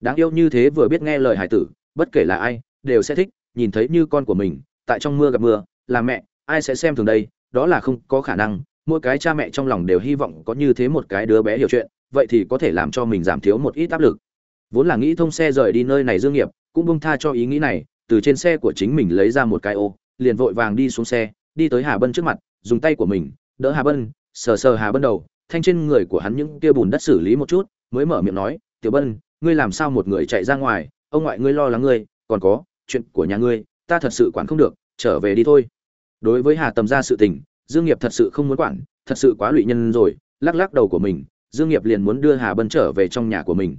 đáng yêu như thế vừa biết nghe lời hải tử, bất kể là ai, đều sẽ thích, nhìn thấy như con của mình, tại trong mưa gặp mưa, là mẹ, ai sẽ xem thường đây, đó là không có khả năng, mỗi cái cha mẹ trong lòng đều hy vọng có như thế một cái đứa bé hiểu chuyện, vậy thì có thể làm cho mình giảm thiếu một ít áp lực. Vốn là nghĩ thông xe rời đi nơi này dương nghiệp, cũng bông tha cho ý nghĩ này, từ trên xe của chính mình lấy ra một cái ô, liền vội vàng đi xuống xe, đi tới hà bân trước mặt, dùng tay của mình, đỡ hà bân, sờ sờ hà bân đầu, thanh trên người của hắn những kia bùn đất xử lý một chút, mới mở miệng nói, tiểu bân ngươi làm sao một người chạy ra ngoài, ông ngoại ngươi lo lắng ngươi, còn có, chuyện của nhà ngươi, ta thật sự quản không được, trở về đi thôi. Đối với hà tầm ra sự tình, dương nghiệp thật sự không muốn quản, thật sự quá lụy nhân rồi, lắc lắc đầu của mình, dương nghiệp liền muốn đưa hà bân trở về trong nhà của mình.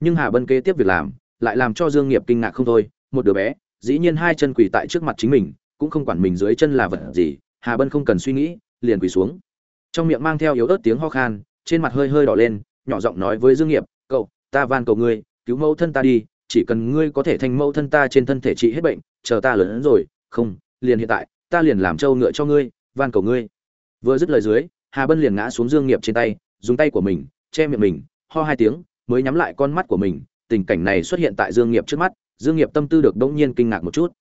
Nhưng hà bân kế tiếp việc làm, lại làm cho dương nghiệp kinh ngạc không thôi, một đứa bé, dĩ nhiên hai chân quỳ tại trước mặt chính mình, cũng không quản mình dưới chân là vật gì, hà bân không cần suy nghĩ, liền quỳ xuống. Trong miệng mang theo yếu ớt tiếng ho khan, trên mặt hơi hơi đỏ lên, nhỏ giọng nói với dương nghiệp ta van cầu ngươi, cứu mẫu thân ta đi, chỉ cần ngươi có thể thành mẫu thân ta trên thân thể trị hết bệnh, chờ ta lớn rồi, không, liền hiện tại, ta liền làm trâu ngựa cho ngươi, van cầu ngươi. Vừa dứt lời dưới, hà bân liền ngã xuống dương nghiệp trên tay, dùng tay của mình, che miệng mình, ho hai tiếng, mới nhắm lại con mắt của mình. Tình cảnh này xuất hiện tại dương nghiệp trước mắt, dương nghiệp tâm tư được đống nhiên kinh ngạc một chút.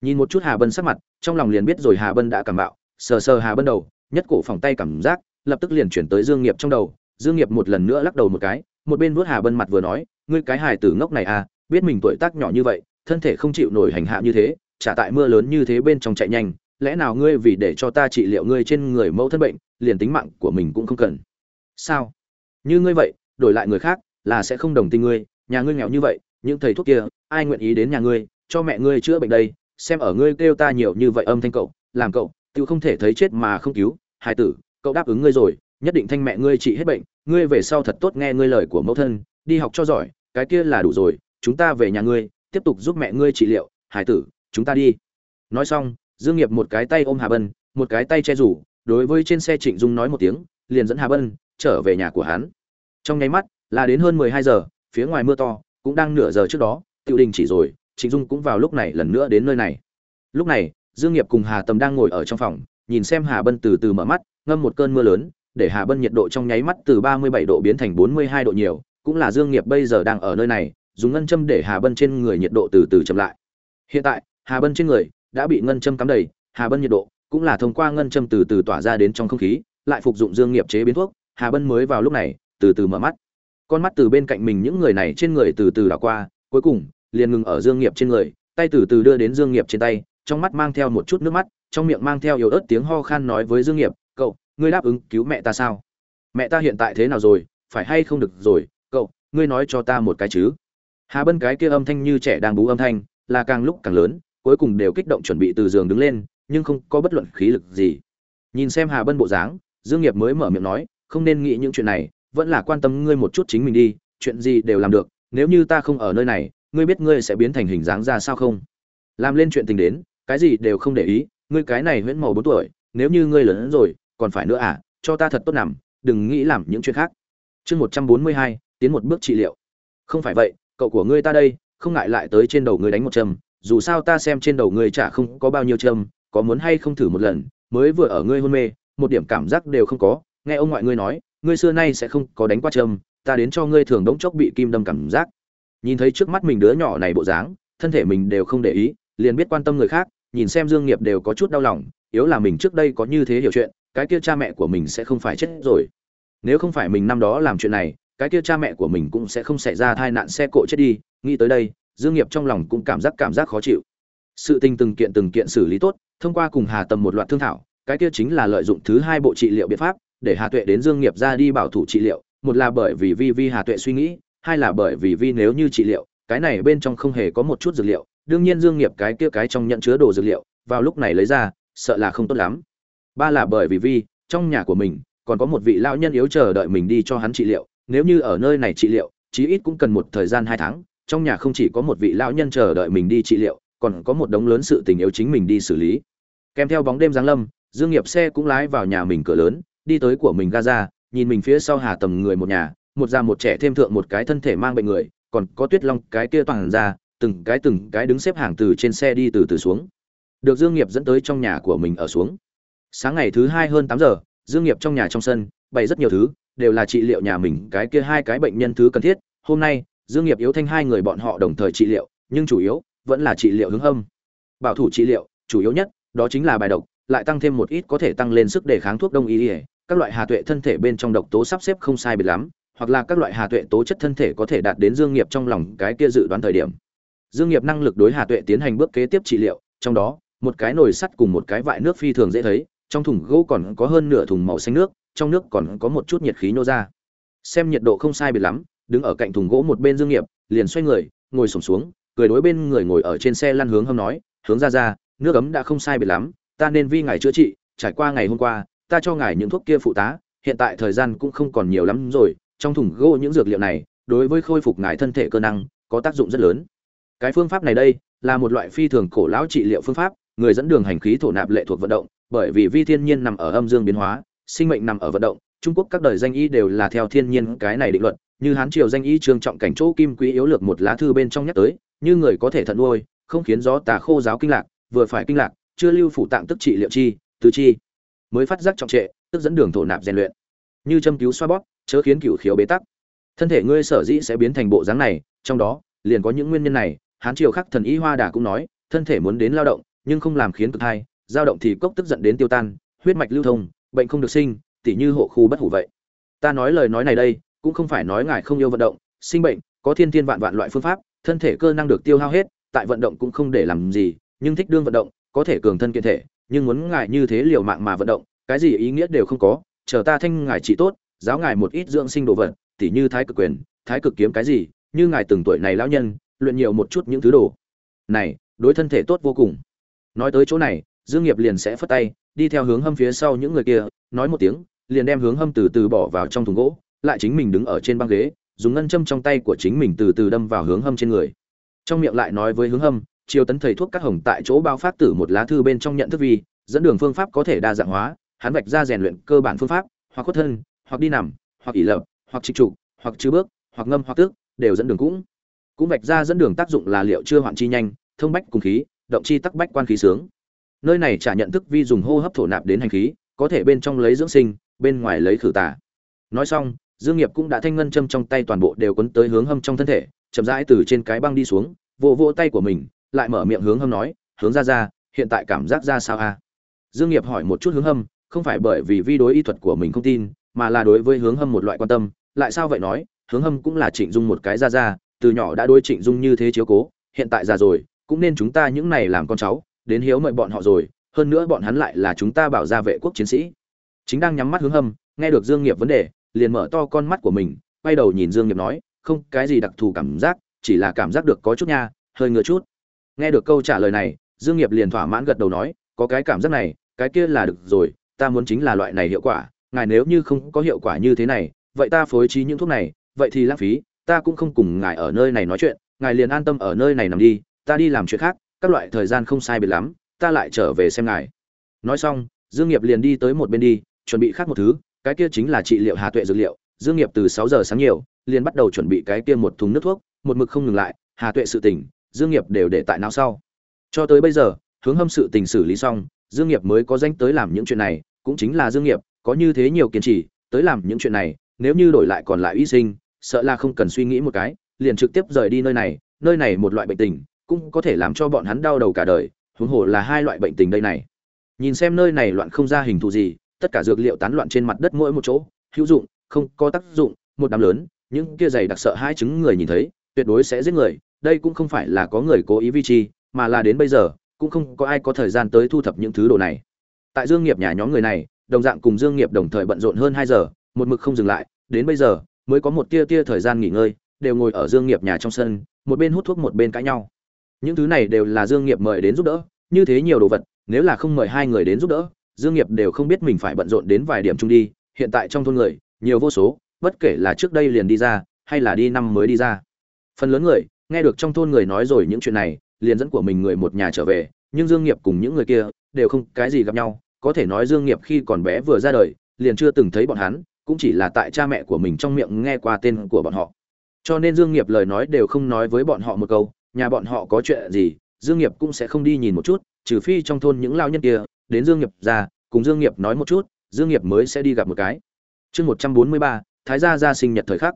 Nhìn một chút hà bân sắc mặt, trong lòng liền biết rồi hà bân đã cảm bạo. Sờ sờ hà bân đầu, nhất cổ phòng tay cảm giác, lập tức liền chuyển tới dương nghiệp trong đầu. Dương nghiệp một lần nữa lắc đầu một cái một bên vuốt hà bân mặt vừa nói, ngươi cái hài tử ngốc này à biết mình tuổi tác nhỏ như vậy, thân thể không chịu nổi hành hạ như thế trả tại mưa lớn như thế bên trong chạy nhanh, lẽ nào ngươi vì để cho ta trị liệu ngươi trên người mẫu thân bệnh, liền tính mạng của mình cũng không cần? Sao? Như ngươi vậy, đổi lại người khác, là sẽ không đồng tình ngươi, nhà ngươi nghèo như vậy, những thầy thuốc kia, ai nguyện ý đến nhà ngươi, cho mẹ ngươi chữa bệnh đây, xem ở ngươi kêu ta nhiều như vậy âm thanh cậu, làm cậu tự không thể thấy chết mà không cứu, hài tử, cậu đáp ứng ngươi rồi, nhất định thanh mẹ ngươi trị hết bệnh ngươi về sau thật tốt nghe ngươi lời của mẫu thân, đi học cho giỏi, cái kia là đủ rồi, chúng ta về nhà ngươi, tiếp tục giúp mẹ ngươi trị liệu, hải tử, chúng ta đi. Nói xong, dương nghiệp một cái tay ôm hà bân, một cái tay che rủ, đối với trên xe trịnh dung nói một tiếng, liền dẫn hà bân trở về nhà của hắn. Trong nháy mắt, là đến hơn 12 giờ, phía ngoài mưa to, cũng đang nửa giờ trước đó tiêu đình chỉ rồi, trịnh dung cũng vào lúc này lần nữa đến nơi này. Lúc này, dương nghiệp cùng hà tầm đang ngồi ở trong phòng, nhìn xem hà bân từ từ mở mắt, ngâm một cơn mưa lớn để hà bân nhiệt độ trong nháy mắt từ 37 độ biến thành 42 độ nhiều, cũng là dương nghiệp bây giờ đang ở nơi này, dùng ngân châm để hà bân trên người nhiệt độ từ từ chậm lại. Hiện tại, hà bân trên người đã bị ngân châm cắm đầy, hà bân nhiệt độ cũng là thông qua ngân châm từ từ tỏa ra đến trong không khí, lại phục dụng dương nghiệp chế biến thuốc, hà bân mới vào lúc này, từ từ mở mắt. Con mắt từ bên cạnh mình những người này trên người từ từ đảo qua, cuối cùng, liền ngừng ở dương nghiệp trên người, tay từ từ đưa đến dương nghiệp trên tay, trong mắt mang theo một chút nước mắt, trong miệng mang theo yếu ớt tiếng ho khan nói với dương nghiệp ngươi đáp ứng cứu mẹ ta sao? Mẹ ta hiện tại thế nào rồi? Phải hay không được rồi? Cậu, ngươi nói cho ta một cái chứ. Hà bân cái kia âm thanh như trẻ đang bú âm thanh, là càng lúc càng lớn, cuối cùng đều kích động chuẩn bị từ giường đứng lên, nhưng không có bất luận khí lực gì. Nhìn xem hà bân bộ dáng, dương nghiệp mới mở miệng nói, không nên nghĩ những chuyện này, vẫn là quan tâm ngươi một chút chính mình đi, chuyện gì đều làm được, nếu như ta không ở nơi này, ngươi biết ngươi sẽ biến thành hình dáng ra sao không? Làm lên chuyện tình đến, cái gì đều không để ý, ngươi cái này huyễn màu bốn tuổi, nếu như ngươi lớn rồi còn phải nữa à cho ta thật tốt nằm, đừng nghĩ làm những chuyện khác. Chương một trăm bốn mươi hai, tiến một bước trị liệu. Không phải vậy, cậu của ngươi ta đây, không ngại lại tới trên đầu ngươi đánh một châm, dù sao ta xem trên đầu ngươi chả không có bao nhiêu châm, có muốn hay không thử một lần, mới vừa ở ngươi hôn mê, một điểm cảm giác đều không có, nghe ông ngoại ngươi nói, ngươi xưa nay sẽ không có đánh qua châm, ta đến cho ngươi thường đống chốc bị kim đâm cảm giác. Nhìn thấy trước mắt mình đứa nhỏ này bộ dáng, thân thể mình đều không để ý, liền biết quan tâm người khác, nhìn xem dương nghiệp đều có chút đau lòng, yếu là mình trước đây có như thế hiểu chuyện cái kia cha mẹ của mình sẽ không phải chết rồi. Nếu không phải mình năm đó làm chuyện này, cái kia cha mẹ của mình cũng sẽ không xảy ra tai nạn xe cộ chết đi. Nghĩ tới đây, dương nghiệp trong lòng cũng cảm giác cảm giác khó chịu. Sự tình từng kiện từng kiện xử lý tốt, thông qua cùng hà tầm một loạt thương thảo, cái kia chính là lợi dụng thứ hai bộ trị liệu biện pháp, để hà tuệ đến dương nghiệp ra đi bảo thủ trị liệu. Một là bởi vì vi vi hà tuệ suy nghĩ, hai là bởi vì vi nếu như trị liệu, cái này bên trong không hề có một chút dược liệu. Đương nhiên dương nghiệp cái kia cái trong nhận chứa đồ dược liệu, vào lúc này lấy ra, sợ là không tốt lắm ba là bởi vì vi, trong nhà của mình, còn có một vị lão nhân yếu chờ đợi mình đi cho hắn trị liệu, nếu như ở nơi này trị liệu, chí ít cũng cần một thời gian hai tháng, trong nhà không chỉ có một vị lão nhân chờ đợi mình đi trị liệu, còn có một đống lớn sự tình yếu chính mình đi xử lý. Kèm theo bóng đêm giáng lâm, dương nghiệp xe cũng lái vào nhà mình cửa lớn, đi tới của mình gaza, nhìn mình phía sau hà tầm người một nhà, một già một trẻ thêm thượng một cái thân thể mang bệnh người, còn có tuyết long cái kia toàn ra, từng cái từng cái đứng xếp hàng từ trên xe đi từ từ xuống. Được dương nghiệp dẫn tới trong nhà của mình ở xuống sáng ngày thứ hai hơn tám giờ, dương nghiệp trong nhà trong sân bày rất nhiều thứ, đều là trị liệu nhà mình cái kia hai cái bệnh nhân thứ cần thiết. Hôm nay, dương nghiệp yếu thanh hai người bọn họ đồng thời trị liệu, nhưng chủ yếu vẫn là trị liệu hướng âm bảo thủ trị liệu, chủ yếu nhất, đó chính là bài độc, lại tăng thêm một ít có thể tăng lên sức đề kháng thuốc đông y. Các loại hà tuệ thân thể bên trong độc tố sắp xếp không sai biệt lắm, hoặc là các loại hà tuệ tố chất thân thể có thể đạt đến dương nghiệp trong lòng cái kia dự đoán thời điểm. Dương nghiệp năng lực đối hà tuệ tiến hành bước kế tiếp trị liệu, trong đó, một cái nồi sắt cùng một cái vại nước phi thường dễ thấy trong thùng gỗ còn có hơn nửa thùng màu xanh nước trong nước còn có một chút nhiệt khí nô ra. Xem nhiệt độ không sai biệt lắm đứng ở cạnh thùng gỗ một bên dương nghiệp liền xoay người ngồi sổm xuống, xuống cười đối bên người ngồi ở trên xe lăn hướng hâm nói hướng ra ra nước ấm đã không sai biệt lắm ta nên vi ngài chữa trị trải qua ngày hôm qua ta cho ngài những thuốc kia phụ tá hiện tại thời gian cũng không còn nhiều lắm rồi trong thùng gỗ những dược liệu này đối với khôi phục ngài thân thể cơ năng có tác dụng rất lớn. Cái phương pháp này đây là một loại phi thường cổ lão trị liệu phương pháp người dẫn đường hành khí thổ nạp lệ thuộc vận động, bởi vì vi thiên nhiên nằm ở âm dương biến hóa, sinh mệnh nằm ở vận động, trung quốc các đời danh y đều là theo thiên nhiên cái này định luật, như hán triều danh y trương trọng cảnh chỗ kim quý yếu lược một lá thư bên trong nhắc tới, như người có thể thận nuôi, không khiến gió tà khô giáo kinh lạc, vừa phải kinh lạc, chưa lưu phủ tạng tức trị liệu chi, tứ chi, mới phát giác trọng trệ, tức dẫn đường thổ nạp rèn luyện. Như châm cứu xoa bóp, chớ khiến cửu khiếu bế tắc. Thân thể ngươi sở dĩ sẽ biến thành bộ dáng này, trong đó, liền có những nguyên nhân này, hán triều khắc thần y hoa đà cũng nói, thân thể muốn đến lao động nhưng không làm khiến cực thai dao động thì cốc tức giận đến tiêu tan, huyết mạch lưu thông, bệnh không được sinh, tỉ như hộ khu bất hủ vậy. Ta nói lời nói này đây, cũng không phải nói ngài không yêu vận động, sinh bệnh, có thiên thiên vạn vạn loại phương pháp, thân thể cơ năng được tiêu hao hết, tại vận động cũng không để làm gì, nhưng thích đương vận động, có thể cường thân kiện thể, nhưng muốn ngài như thế liều mạng mà vận động, cái gì ý nghĩa đều không có, chờ ta thanh ngài trị tốt, giáo ngài một ít dưỡng sinh đồ vật, tỉ như thái cực quyền, thái cực kiếm cái gì, như ngài từng tuổi này lão nhân, luyện nhiều một chút những thứ đồ. Này, đối thân thể tốt vô cùng nói tới chỗ này, dương nghiệp liền sẽ phất tay, đi theo hướng hâm phía sau những người kia, nói một tiếng, liền đem hướng hâm từ từ bỏ vào trong thùng gỗ, lại chính mình đứng ở trên băng ghế, dùng ngân châm trong tay của chính mình từ từ đâm vào hướng hâm trên người. Trong miệng lại nói với hướng hâm chiều tấn thầy thuốc cắt hồng tại chỗ bao phát tử một lá thư bên trong nhận thức vi, dẫn đường phương pháp có thể đa dạng hóa, hắn vạch ra rèn luyện cơ bản phương pháp, hoặc khuất thân, hoặc đi nằm, hoặc ỉ lập, hoặc trịch trụ hoặc chư bước, hoặc ngâm hoặc tước đều dẫn đường cũng. Cũng vạch ra dẫn đường tác dụng là liệu chưa hoạn chi nhanh, thông bách cùng khí động chi tắc bách quan khí sướng. Nơi này trả nhận thức vi dùng hô hấp thổ nạp đến hành khí, có thể bên trong lấy dưỡng sinh, bên ngoài lấy khử tà. Nói xong, dương nghiệp cũng đã thanh ngân châm trong tay toàn bộ đều quấn tới hướng hâm trong thân thể, chậm rãi từ trên cái băng đi xuống, vỗ vỗ tay của mình, lại mở miệng hướng hâm nói, hướng ra ra, hiện tại cảm giác ra sao a? Dương nghiệp hỏi một chút hướng hâm, không phải bởi vì vi đối y thuật của mình không tin, mà là đối với hướng hâm một loại quan tâm, lại sao vậy nói, hướng hâm cũng là trịnh dung một cái ra ra, từ nhỏ đã đối trịnh dung như thế chiếu cố, hiện tại già rồi cũng nên chúng ta những này làm con cháu, đến hiếu mời bọn họ rồi, hơn nữa bọn hắn lại là chúng ta bảo gia vệ quốc chiến sĩ. Chính đang nhắm mắt hướng hâm, nghe được dương nghiệp vấn đề, liền mở to con mắt của mình, quay đầu nhìn dương nghiệp nói, không, cái gì đặc thù cảm giác, chỉ là cảm giác được có chút nha, hơi ngứa chút. Nghe được câu trả lời này, dương nghiệp liền thỏa mãn gật đầu nói, có cái cảm giác này, cái kia là được rồi, ta muốn chính là loại này hiệu quả, ngài nếu như không có hiệu quả như thế này, vậy ta phối trí những thuốc này, vậy thì lãng phí, ta cũng không cùng ngài ở nơi này nói chuyện, ngài liền an tâm ở nơi này nằm đi ta đi làm chuyện khác, các loại thời gian không sai biệt lắm, ta lại trở về xem ngài. Nói xong, dương nghiệp liền đi tới một bên đi, chuẩn bị khác một thứ, cái kia chính là trị liệu hà tuệ dược liệu. Dương nghiệp từ 6 giờ sáng nhiều, liền bắt đầu chuẩn bị cái kia một thùng nước thuốc, một mực không ngừng lại, hà tuệ sự tình, dương nghiệp đều để tại não sau. Cho tới bây giờ, hướng hâm sự tình xử lý xong, dương nghiệp mới có danh tới làm những chuyện này, cũng chính là dương nghiệp, có như thế nhiều kiên trì, tới làm những chuyện này, nếu như đổi lại còn lại y sinh, sợ là không cần suy nghĩ một cái, liền trực tiếp rời đi nơi này nơi này một loại bệnh tình cũng có thể làm cho bọn hắn đau đầu cả đời, huống hồ là hai loại bệnh tình đây này. Nhìn xem nơi này loạn không ra hình thù gì, tất cả dược liệu tán loạn trên mặt đất mỗi một chỗ, hữu dụng, không có tác dụng, một đám lớn, những kia dày đặc sợ hai chứng người nhìn thấy, tuyệt đối sẽ giết người, đây cũng không phải là có người cố ý vi chi, mà là đến bây giờ, cũng không có ai có thời gian tới thu thập những thứ đồ này. Tại dương nghiệp nhà nhóm người này, đồng dạng cùng dương nghiệp đồng thời bận rộn hơn hai giờ, một mực không dừng lại, đến bây giờ, mới có một tia tia thời gian nghỉ ngơi, đều ngồi ở dương nghiệp nhà trong sân, một bên hút thuốc một bên cãi nhau những thứ này đều là dương nghiệp mời đến giúp đỡ, như thế nhiều đồ vật, nếu là không mời hai người đến giúp đỡ, dương nghiệp đều không biết mình phải bận rộn đến vài điểm chung đi, hiện tại trong thôn người, nhiều vô số, bất kể là trước đây liền đi ra, hay là đi năm mới đi ra. Phần lớn người, nghe được trong thôn người nói rồi những chuyện này, liền dẫn của mình người một nhà trở về, nhưng dương nghiệp cùng những người kia, đều không cái gì gặp nhau. Có thể nói dương nghiệp khi còn bé vừa ra đời, liền chưa từng thấy bọn hắn, cũng chỉ là tại cha mẹ của mình trong miệng nghe qua tên của bọn họ. Cho nên dương nghiệp lời nói đều không nói với bọn họ một câu nhà bọn họ có chuyện gì, dương nghiệp cũng sẽ không đi nhìn một chút, trừ phi trong thôn những lao nhân kia, đến dương nghiệp ra, cùng dương nghiệp nói một chút, dương nghiệp mới sẽ đi gặp một cái. Chương một trăm bốn mươi ba, thái gia gia sinh nhật thời khắc.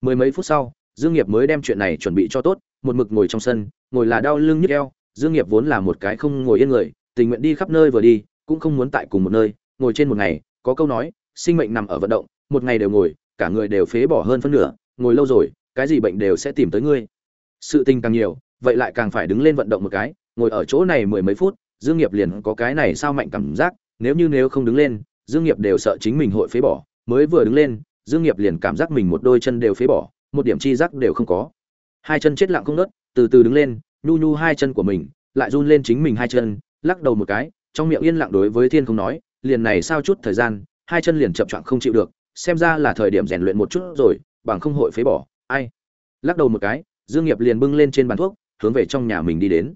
Mười mấy phút sau, dương nghiệp mới đem chuyện này chuẩn bị cho tốt, một mực ngồi trong sân, ngồi là đau lưng nhức eo, dương nghiệp vốn là một cái không ngồi yên người, tình nguyện đi khắp nơi vừa đi, cũng không muốn tại cùng một nơi, ngồi trên một ngày, có câu nói, sinh mệnh nằm ở vận động, một ngày đều ngồi, cả người đều phế bỏ hơn phân nửa, ngồi lâu rồi, cái gì bệnh đều sẽ tìm tới ngươi sự tình càng nhiều, vậy lại càng phải đứng lên vận động một cái, ngồi ở chỗ này mười mấy phút, dương nghiệp liền có cái này sao mạnh cảm giác, nếu như nếu không đứng lên, dương nghiệp đều sợ chính mình hội phế bỏ. Mới vừa đứng lên, dương nghiệp liền cảm giác mình một đôi chân đều phế bỏ, một điểm chi giác đều không có. Hai chân chết lặng không nứt từ từ đứng lên, nhu nhu hai chân của mình, lại run lên chính mình hai chân, lắc đầu một cái, trong miệng yên lặng đối với thiên không nói, liền này sao chút thời gian, hai chân liền chậm choạng không chịu được, xem ra là thời điểm rèn luyện một chút rồi, bằng không hội phế bỏ, ai? Lắc đầu một cái dương nghiệp liền bưng lên trên bàn thuốc, hướng về trong nhà mình đi đến.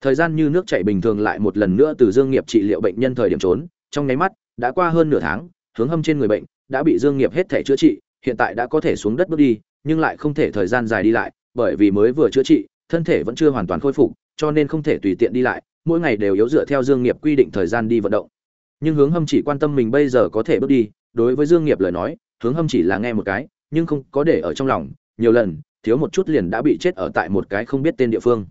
Thời gian như nước chảy bình thường lại một lần nữa từ dương nghiệp trị liệu bệnh nhân thời điểm trốn, trong nháy mắt, đã qua hơn nửa tháng, hướng hâm trên người bệnh, đã bị dương nghiệp hết thể chữa trị, hiện tại đã có thể xuống đất bước đi, nhưng lại không thể thời gian dài đi lại, bởi vì mới vừa chữa trị, thân thể vẫn chưa hoàn toàn khôi phục, cho nên không thể tùy tiện đi lại, mỗi ngày đều yếu dựa theo dương nghiệp quy định thời gian đi vận động. Nhưng hướng hâm chỉ quan tâm mình bây giờ có thể bước đi, đối với dương nghiệp lời nói, hướng hâm chỉ là nghe một cái, nhưng không có để ở trong lòng, nhiều lần thiếu một chút liền đã bị chết ở tại một cái không biết tên địa phương.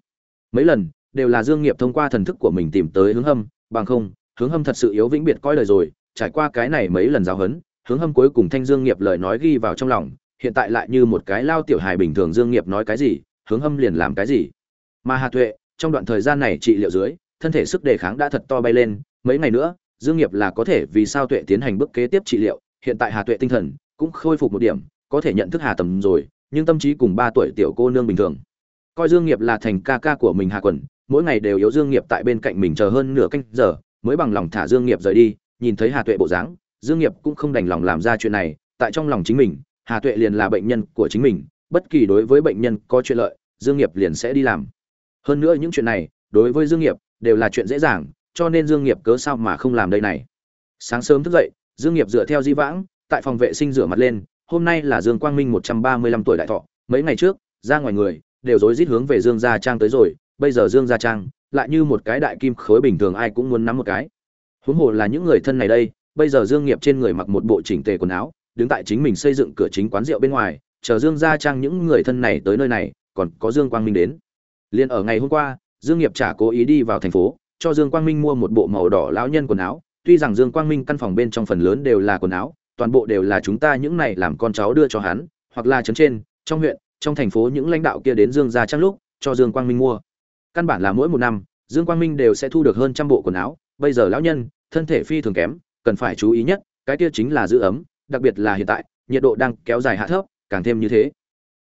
Mấy lần, đều là dương nghiệp thông qua thần thức của mình tìm tới hướng hâm, bằng không, hướng hâm thật sự yếu vĩnh biệt coi lời rồi, trải qua cái này mấy lần giáo huấn, hướng hâm cuối cùng thanh dương nghiệp lời nói ghi vào trong lòng, hiện tại lại như một cái lao tiểu hài bình thường dương nghiệp nói cái gì, hướng hâm liền làm cái gì. Mà hà tuệ, trong đoạn thời gian này trị liệu dưới, thân thể sức đề kháng đã thật to bay lên, mấy ngày nữa, dương nghiệp là có thể vì sao tuệ tiến hành bước kế tiếp trị liệu, hiện tại hà tuệ tinh thần cũng khôi phục một điểm, có thể nhận thức hà tầm rồi nhưng tâm trí cùng ba tuổi tiểu cô nương bình thường. Coi dương nghiệp là thành ca ca của mình hà quần mỗi ngày đều yếu dương nghiệp tại bên cạnh mình chờ hơn nửa canh giờ, mới bằng lòng thả dương nghiệp rời đi, nhìn thấy hà tuệ bộ dáng, dương nghiệp cũng không đành lòng làm ra chuyện này, tại trong lòng chính mình, hà tuệ liền là bệnh nhân của chính mình, bất kỳ đối với bệnh nhân có chuyện lợi, dương nghiệp liền sẽ đi làm. Hơn nữa những chuyện này, đối với dương nghiệp, đều là chuyện dễ dàng, cho nên dương nghiệp cớ sao mà không làm đây này. Sáng sớm thức dậy, dương nghiệp dựa theo di vãng, tại phòng vệ sinh rửa mặt lên hôm nay là dương quang minh 135 tuổi đại thọ, mấy ngày trước, ra ngoài người, đều rối rít hướng về dương gia trang tới rồi, bây giờ dương gia trang lại như một cái đại kim khối bình thường ai cũng muốn nắm một cái. Huống hồ là những người thân này đây, bây giờ dương nghiệp trên người mặc một bộ chỉnh tề quần áo, đứng tại chính mình xây dựng cửa chính quán rượu bên ngoài, chờ dương gia trang những người thân này tới nơi này, còn có dương quang minh đến. Liên ở ngày hôm qua, dương nghiệp trả cố ý đi vào thành phố, cho dương quang minh mua một bộ màu đỏ lão nhân quần áo, tuy rằng dương quang minh căn phòng bên trong phần lớn đều là quần áo toàn bộ đều là chúng ta những này làm con cháu đưa cho hắn, hoặc là trấn trên, trong huyện, trong thành phố những lãnh đạo kia đến dương gia trang lúc, cho dương quang minh mua. Căn bản là mỗi một năm, dương quang minh đều sẽ thu được hơn trăm bộ quần áo. Bây giờ lão nhân, thân thể phi thường kém, cần phải chú ý nhất, cái kia chính là giữ ấm, đặc biệt là hiện tại, nhiệt độ đang kéo dài hạ thấp, càng thêm như thế.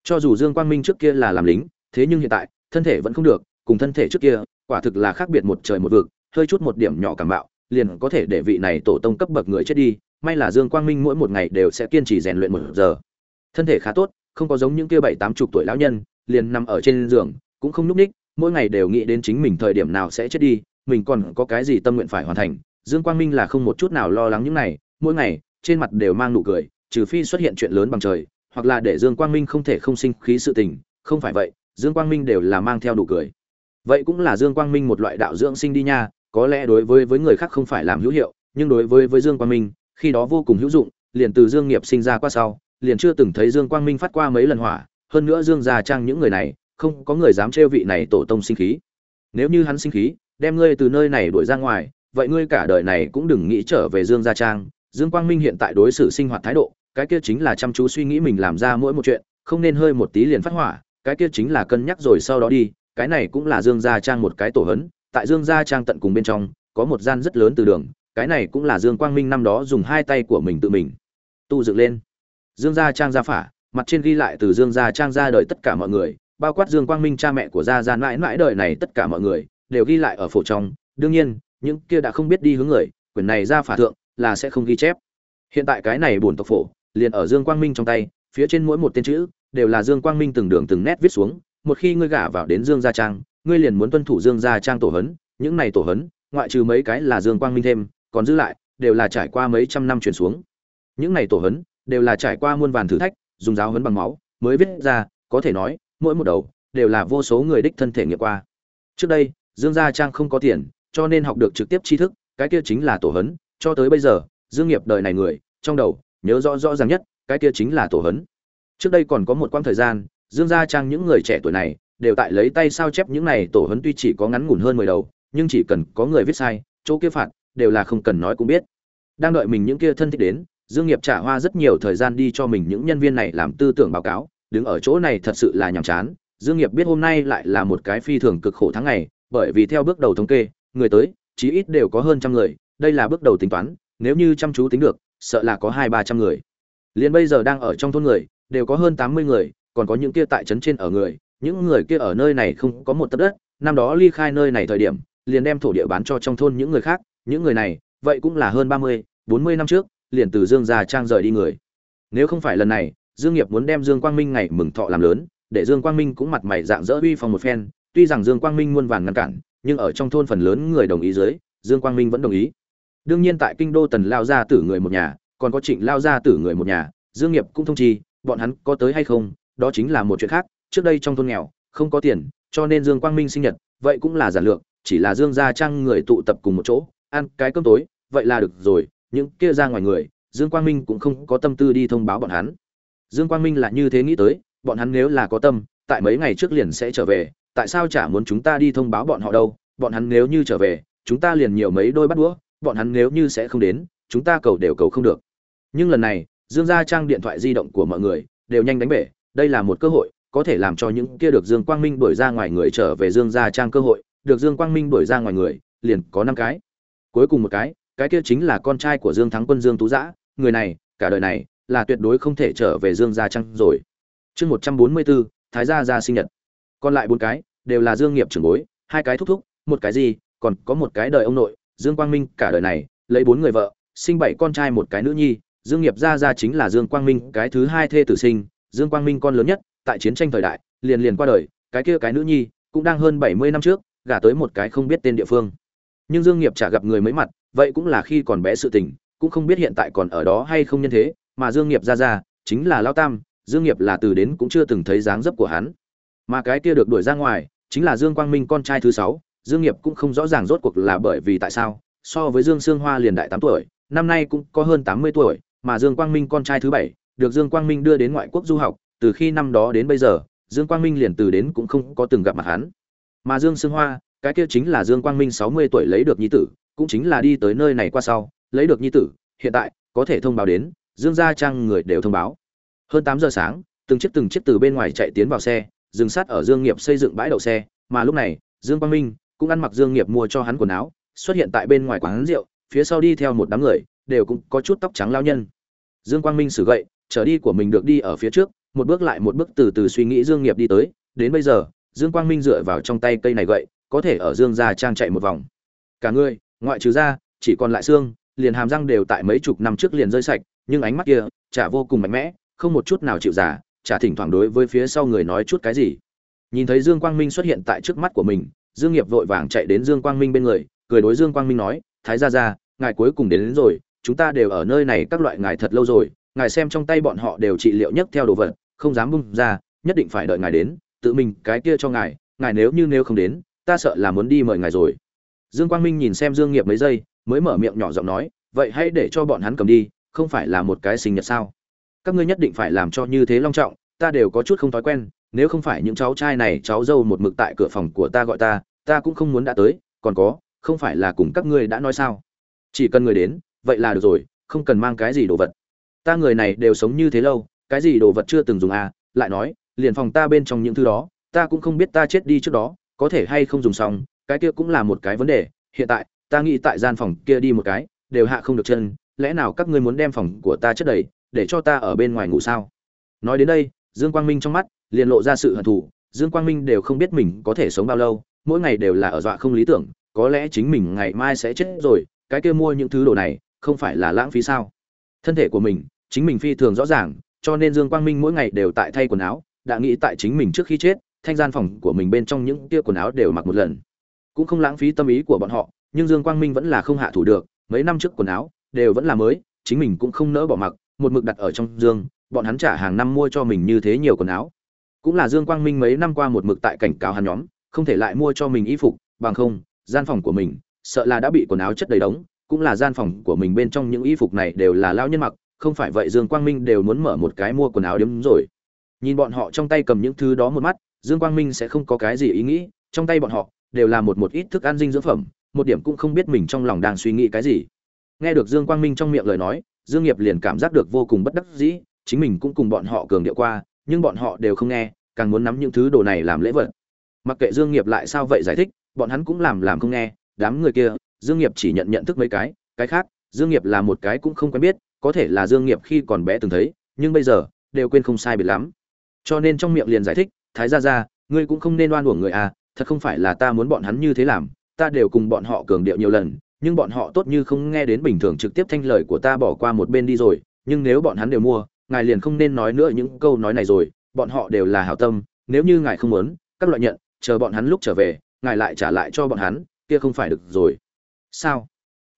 Cho dù dương quang minh trước kia là làm lính, thế nhưng hiện tại, thân thể vẫn không được, cùng thân thể trước kia, quả thực là khác biệt một trời một vực, hơi chút một điểm nhỏ cảm bạo, liền có thể để vị này tổ tông cấp bậc người chết đi may là dương quang minh mỗi một ngày đều sẽ kiên trì rèn luyện một giờ. Thân thể khá tốt, không có giống những kia bảy, tám chục tuổi lão nhân, liền nằm ở trên giường, cũng không nhúc ních mỗi ngày đều nghĩ đến chính mình thời điểm nào sẽ chết đi, mình còn có cái gì tâm nguyện phải hoàn thành. Dương quang minh là không một chút nào lo lắng những này, mỗi ngày, trên mặt đều mang nụ cười, trừ phi xuất hiện chuyện lớn bằng trời, hoặc là để dương quang minh không thể không sinh khí sự tình, không phải vậy, dương quang minh đều là mang theo nụ cười. Vậy cũng là dương quang minh một loại đạo dưỡng sinh đi nha, có lẽ đối với với người khác không phải làm hữu hiệu, nhưng đối với với dương quang minh khi đó vô cùng hữu dụng, liền từ dương nghiệp sinh ra qua sau, liền chưa từng thấy dương quang minh phát qua mấy lần hỏa, hơn nữa dương gia trang những người này, không có người dám trêu vị này tổ tông sinh khí. Nếu như hắn sinh khí, đem ngươi từ nơi này đuổi ra ngoài, vậy ngươi cả đời này cũng đừng nghĩ trở về dương gia trang. Dương quang minh hiện tại đối xử sinh hoạt thái độ, cái kia chính là chăm chú suy nghĩ mình làm ra mỗi một chuyện, không nên hơi một tí liền phát hỏa, cái kia chính là cân nhắc rồi sau đó đi, cái này cũng là dương gia trang một cái tổ hấn. Tại dương gia trang tận cùng bên trong, có một gian rất lớn từ đường cái này cũng là dương quang minh năm đó dùng hai tay của mình tự mình tu dựng lên. Dương gia trang gia phả, mặt trên ghi lại từ dương gia trang gia đời tất cả mọi người, bao quát dương quang minh cha mẹ của gia gia mãi mãi đời này tất cả mọi người, đều ghi lại ở phổ trong. Đương nhiên, những kia đã không biết đi hướng người quyển này gia phả thượng là sẽ không ghi chép. Hiện tại cái này buồn tộc phổ, liền ở dương quang minh trong tay, phía trên mỗi một tên chữ, đều là dương quang minh từng đường từng nét viết xuống. Một khi ngươi gả vào đến dương gia trang, ngươi liền muốn tuân thủ dương gia trang tổ hấn, những này tổ hấn, ngoại trừ mấy cái là dương quang minh thêm còn giữ lại, đều là trải qua mấy trăm năm truyền xuống. Những này tổ hấn, đều là trải qua muôn vàn thử thách, dùng giáo hấn bằng máu, mới viết ra, có thể nói, mỗi một đầu, đều là vô số người đích thân thể nghiệm qua. Trước đây, dương gia trang không có tiền, cho nên học được trực tiếp tri thức, cái kia chính là tổ hấn, cho tới bây giờ, dương nghiệp đời này người, trong đầu, nhớ rõ rõ ràng nhất, cái kia chính là tổ hấn. Trước đây còn có một quãng thời gian, dương gia trang những người trẻ tuổi này, đều tại lấy tay sao chép những này tổ hấn tuy chỉ có ngắn ngủn hơn mười đầu, nhưng chỉ cần có người viết sai, chỗ kia phạt đều là không cần nói cũng biết. Đang đợi mình những kia thân thích đến, dương nghiệp trả hoa rất nhiều thời gian đi cho mình những nhân viên này làm tư tưởng báo cáo, đứng ở chỗ này thật sự là nhàm chán. Dương nghiệp biết hôm nay lại là một cái phi thường cực khổ tháng ngày, bởi vì theo bước đầu thống kê, người tới, chí ít đều có hơn trăm người, đây là bước đầu tính toán, nếu như chăm chú tính được, sợ là có hai ba trăm người. Liền bây giờ đang ở trong thôn người, đều có hơn tám mươi người, còn có những kia tại trấn trên ở người, những người kia ở nơi này không có một tấc đất, năm đó ly khai nơi này thời điểm, liền đem thổ địa bán cho trong thôn những người khác những người này, vậy cũng là hơn ba mươi, bốn mươi năm trước, liền từ dương gia trang rời đi người. Nếu không phải lần này, dương nghiệp muốn đem dương quang minh ngày mừng thọ làm lớn, để dương quang minh cũng mặt mày dạng dỡ uy phong một phen, tuy rằng dương quang minh muôn vàn ngăn cản, nhưng ở trong thôn phần lớn người đồng ý dưới, dương quang minh vẫn đồng ý. Đương nhiên tại kinh đô tần lao gia tử người một nhà, còn có trịnh lao gia tử người một nhà, dương nghiệp cũng thông chi, bọn hắn có tới hay không, đó chính là một chuyện khác, trước đây trong thôn nghèo, không có tiền, cho nên dương quang minh sinh nhật, vậy cũng là giản lược, chỉ là dương gia trang người tụ tập cùng một chỗ ăn cái cơm tối, vậy là được rồi, những kia ra ngoài người, dương quang minh cũng không có tâm tư đi thông báo bọn hắn. Dương quang minh là như thế nghĩ tới, bọn hắn nếu là có tâm, tại mấy ngày trước liền sẽ trở về, tại sao chả muốn chúng ta đi thông báo bọn họ đâu? Bọn hắn nếu như trở về, chúng ta liền nhiều mấy đôi bắt đũa, bọn hắn nếu như sẽ không đến, chúng ta cầu đều cầu không được. Nhưng lần này, dương gia trang điện thoại di động của mọi người đều nhanh đánh bể, đây là một cơ hội, có thể làm cho những kia được dương quang minh đuổi ra ngoài người trở về dương gia trang cơ hội, được dương quang minh đuổi ra ngoài người, liền có năm cái cuối cùng một cái cái kia chính là con trai của dương thắng quân dương tú giã, người này, cả đời này, là tuyệt đối không thể trở về dương gia trang rồi. Chương một trăm bốn mươi bốn, thái gia gia sinh nhật. Còn lại bốn cái, đều là dương nghiệp trưởng bối, hai cái thúc thúc, một cái gì, còn có một cái đời ông nội, dương quang minh, cả đời này, lấy bốn người vợ, sinh bảy con trai một cái nữ nhi, dương nghiệp gia gia chính là dương quang minh, cái thứ hai thê tử sinh, dương quang minh con lớn nhất, tại chiến tranh thời đại, liền liền qua đời, cái kia cái nữ nhi, cũng đang hơn bảy mươi năm trước, gả tới một cái không biết tên địa phương nhưng dương nghiệp chả gặp người mấy mặt, vậy cũng là khi còn bé sự tình, cũng không biết hiện tại còn ở đó hay không nhân thế, mà dương nghiệp ra ra, chính là lão tam, dương nghiệp là từ đến cũng chưa từng thấy dáng dấp của hắn. Mà cái kia được đuổi ra ngoài, chính là dương quang minh con trai thứ sáu, dương nghiệp cũng không rõ ràng rốt cuộc là bởi vì tại sao, so với dương sương hoa liền đại tám tuổi, năm nay cũng có hơn tám mươi tuổi, mà dương quang minh con trai thứ bảy, được dương quang minh đưa đến ngoại quốc du học, từ khi năm đó đến bây giờ, dương quang minh liền từ đến cũng không có từng gặp mặt hắn. Mà dương sương hoa cái kia chính là dương quang minh sáu mươi tuổi lấy được nhi tử, cũng chính là đi tới nơi này qua sau, lấy được nhi tử, hiện tại, có thể thông báo đến, dương gia trang người đều thông báo. Hơn tám giờ sáng, từng chiếc từng chiếc từ bên ngoài chạy tiến vào xe, dừng sát ở dương nghiệp xây dựng bãi đậu xe, mà lúc này, dương quang minh cũng ăn mặc dương nghiệp mua cho hắn quần áo, xuất hiện tại bên ngoài quán rượu, phía sau đi theo một đám người, đều cũng có chút tóc trắng lao nhân. Dương quang minh sử gậy, trở đi của mình được đi ở phía trước, một bước lại một bước từ từ suy nghĩ dương nghiệp đi tới, đến bây giờ, dương quang minh dựa vào trong tay cây này gậy có thể ở dương gia trang chạy một vòng. Cả người ngoại trừ da chỉ còn lại xương liền hàm răng đều tại mấy chục năm trước liền rơi sạch nhưng ánh mắt kia chả vô cùng mạnh mẽ không một chút nào chịu giả chả thỉnh thoảng đối với phía sau người nói chút cái gì. Nhìn thấy dương quang minh xuất hiện tại trước mắt của mình dương nghiệp vội vàng chạy đến dương quang minh bên người cười đối dương quang minh nói thái gia gia ngài cuối cùng đến, đến rồi chúng ta đều ở nơi này các loại ngài thật lâu rồi ngài xem trong tay bọn họ đều trị liệu nhất theo đồ vật không dám bung ra nhất định phải đợi ngài đến tự mình cái kia cho ngài ngài nếu như nếu không đến ta sợ là muốn đi mời ngài rồi. Dương quang minh nhìn xem dương nghiệp mấy giây, mới mở miệng nhỏ giọng nói, vậy hãy để cho bọn hắn cầm đi, không phải là một cái sinh nhật sao? Các ngươi nhất định phải làm cho như thế long trọng, ta đều có chút không thói quen, nếu không phải những cháu trai này, cháu dâu một mực tại cửa phòng của ta gọi ta ta cũng không muốn đã tới, còn có, không phải là cùng các ngươi đã nói sao? Chỉ cần người đến, vậy là được rồi, không cần mang cái gì đồ vật. Ta người này đều sống như thế lâu, cái gì đồ vật chưa từng dùng à? Lại nói, liền phòng ta bên trong những thứ đó, ta cũng không biết ta chết đi trước đó có thể hay không dùng xong, cái kia cũng là một cái vấn đề. Hiện tại, ta nghĩ tại gian phòng kia đi một cái, đều hạ không được chân, lẽ nào các ngươi muốn đem phòng của ta chất đầy, để cho ta ở bên ngoài ngủ sao? Nói đến đây, dương quang minh trong mắt liền lộ ra sự hận thù. Dương quang minh đều không biết mình có thể sống bao lâu, mỗi ngày đều là ở dọa không lý tưởng, có lẽ chính mình ngày mai sẽ chết rồi, cái kia mua những thứ đồ này, không phải là lãng phí sao? Thân thể của mình, chính mình phi thường rõ ràng, cho nên dương quang minh mỗi ngày đều tại thay quần áo, đã nghĩ tại chính mình trước khi chết thanh gian phòng của mình bên trong những tia quần áo đều mặc một lần. Cũng không lãng phí tâm ý của bọn họ, nhưng dương quang minh vẫn là không hạ thủ được, mấy năm trước quần áo đều vẫn là mới, chính mình cũng không nỡ bỏ mặc, một mực đặt ở trong dương, bọn hắn trả hàng năm mua cho mình như thế nhiều quần áo. Cũng là dương quang minh mấy năm qua một mực tại cảnh cáo hắn nhóm, không thể lại mua cho mình y phục, bằng không, gian phòng của mình, sợ là đã bị quần áo chất đầy đống, cũng là gian phòng của mình bên trong những y phục này đều là lao nhân mặc, không phải vậy dương quang minh đều muốn mở một cái mua quần áo điếm rồi. Nhìn bọn họ trong tay cầm những thứ đó một mắt dương quang minh sẽ không có cái gì ý nghĩ, trong tay bọn họ đều là một một ít thức ăn dinh dưỡng phẩm, một điểm cũng không biết mình trong lòng đang suy nghĩ cái gì. Nghe được dương quang minh trong miệng lời nói, dương nghiệp liền cảm giác được vô cùng bất đắc dĩ, chính mình cũng cùng bọn họ cường điệu qua, nhưng bọn họ đều không nghe, càng muốn nắm những thứ đồ này làm lễ vật. Mặc kệ dương nghiệp lại sao vậy giải thích, bọn hắn cũng làm làm không nghe, đám người kia, dương nghiệp chỉ nhận nhận thức mấy cái cái khác, dương nghiệp là một cái cũng không quen biết, có thể là dương nghiệp khi còn bé từng thấy, nhưng bây giờ, đều quên không sai biệt lắm. Cho nên trong miệng liền giải thích thái gia gia, ngươi cũng không nên oan uổng người à thật không phải là ta muốn bọn hắn như thế làm, ta đều cùng bọn họ cường điệu nhiều lần, nhưng bọn họ tốt như không nghe đến bình thường trực tiếp thanh lời của ta bỏ qua một bên đi rồi, nhưng nếu bọn hắn đều mua, ngài liền không nên nói nữa những câu nói này rồi, bọn họ đều là hảo tâm, nếu như ngài không muốn, các loại nhận, chờ bọn hắn lúc trở về, ngài lại trả lại cho bọn hắn, kia không phải được rồi. Sao?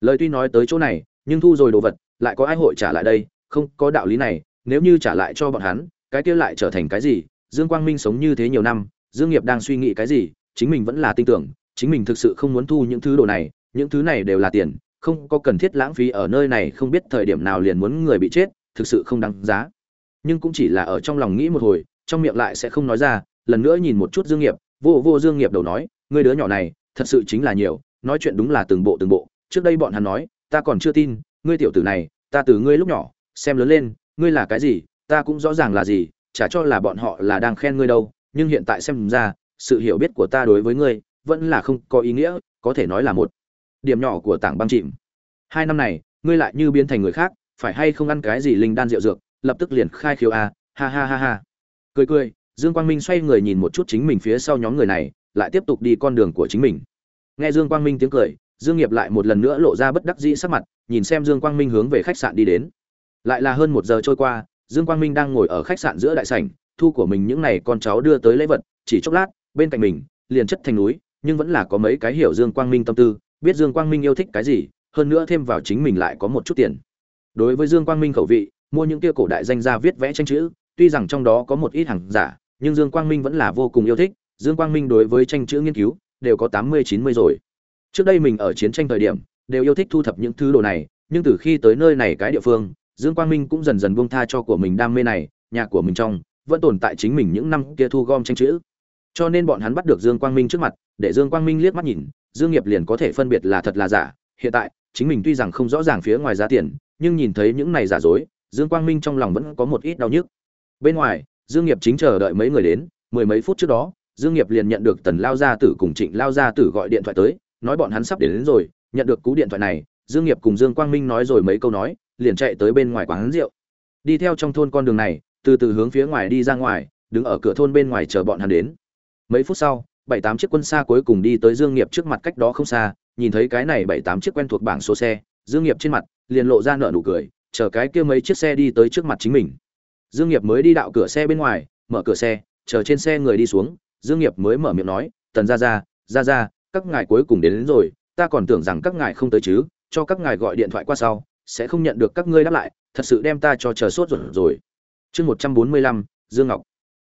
Lời tuy nói tới chỗ này, nhưng thu rồi đồ vật, lại có ai hội trả lại đây? Không có đạo lý này, nếu như trả lại cho bọn hắn, cái kia lại trở thành cái gì? Dương quang minh sống như thế nhiều năm, dương nghiệp đang suy nghĩ cái gì, chính mình vẫn là tin tưởng, chính mình thực sự không muốn thu những thứ đồ này, những thứ này đều là tiền, không có cần thiết lãng phí ở nơi này, không biết thời điểm nào liền muốn người bị chết, thực sự không đáng giá. Nhưng cũng chỉ là ở trong lòng nghĩ một hồi, trong miệng lại sẽ không nói ra, lần nữa nhìn một chút dương nghiệp, vô vô dương nghiệp đầu nói, ngươi đứa nhỏ này, thật sự chính là nhiều, nói chuyện đúng là từng bộ từng bộ, trước đây bọn hắn nói, ta còn chưa tin, ngươi tiểu tử này, ta từ ngươi lúc nhỏ, xem lớn lên, ngươi là cái gì, ta cũng rõ ràng là gì chả cho là bọn họ là đang khen ngươi đâu nhưng hiện tại xem ra sự hiểu biết của ta đối với ngươi vẫn là không có ý nghĩa có thể nói là một điểm nhỏ của tảng băng chìm. Hai năm này ngươi lại như biến thành người khác phải hay không ăn cái gì linh đan rượu dược lập tức liền khai khiếu a à, ha ha ha ha. Cười cười dương quang minh xoay người nhìn một chút chính mình phía sau nhóm người này lại tiếp tục đi con đường của chính mình. Nghe dương quang minh tiếng cười dương nghiệp lại một lần nữa lộ ra bất đắc dĩ sắc mặt nhìn xem dương quang minh hướng về khách sạn đi đến. Lại là hơn một giờ trôi qua dương quang minh đang ngồi ở khách sạn giữa đại sảnh, thu của mình những này con cháu đưa tới lễ vật, chỉ chốc lát, bên cạnh mình, liền chất thành núi, nhưng vẫn là có mấy cái hiểu dương quang minh tâm tư, biết dương quang minh yêu thích cái gì, hơn nữa thêm vào chính mình lại có một chút tiền. Đối với dương quang minh khẩu vị, mua những kia cổ đại danh gia viết vẽ tranh chữ, tuy rằng trong đó có một ít hàng giả, nhưng dương quang minh vẫn là vô cùng yêu thích, dương quang minh đối với tranh chữ nghiên cứu, đều có tám mươi, chín mươi rồi. Trước đây mình ở chiến tranh thời điểm, đều yêu thích thu thập những thứ đồ này, nhưng từ khi tới nơi này cái địa phương dương quang minh cũng dần dần buông tha cho của mình đam mê này nhà của mình trong vẫn tồn tại chính mình những năm kia thu gom tranh chữ. Cho nên bọn hắn bắt được dương quang minh trước mặt để dương quang minh liếc mắt nhìn dương nghiệp liền có thể phân biệt là thật là giả. Hiện tại chính mình tuy rằng không rõ ràng phía ngoài giá tiền nhưng nhìn thấy những này giả dối dương quang minh trong lòng vẫn có một ít đau nhức. Bên ngoài dương nghiệp chính chờ đợi mấy người đến mười mấy phút trước đó dương nghiệp liền nhận được tần lao gia tử cùng trịnh lao gia tử gọi điện thoại tới nói bọn hắn sắp đến, đến rồi nhận được cú điện thoại này dương nghiệp cùng dương quang minh nói rồi mấy câu nói liền chạy tới bên ngoài quán rượu. Đi theo trong thôn con đường này từ từ hướng phía ngoài đi ra ngoài đứng ở cửa thôn bên ngoài chờ bọn hắn đến. Mấy phút sau bảy tám chiếc quân xa cuối cùng đi tới dương nghiệp trước mặt cách đó không xa nhìn thấy cái này bảy tám chiếc quen thuộc bảng số xe dương nghiệp trên mặt liền lộ ra nở nụ cười chờ cái kia mấy chiếc xe đi tới trước mặt chính mình. Dương nghiệp mới đi đạo cửa xe bên ngoài mở cửa xe chờ trên xe người đi xuống dương nghiệp mới mở miệng nói tần gia gia gia gia các ngài cuối cùng đến, đến rồi ta còn tưởng rằng các ngài không tới chứ cho các ngài gọi điện thoại qua sau sẽ không nhận được các ngươi đáp lại, thật sự đem ta cho chờ sốt ruột rồi. Chương một trăm bốn mươi lăm, dương ngọc.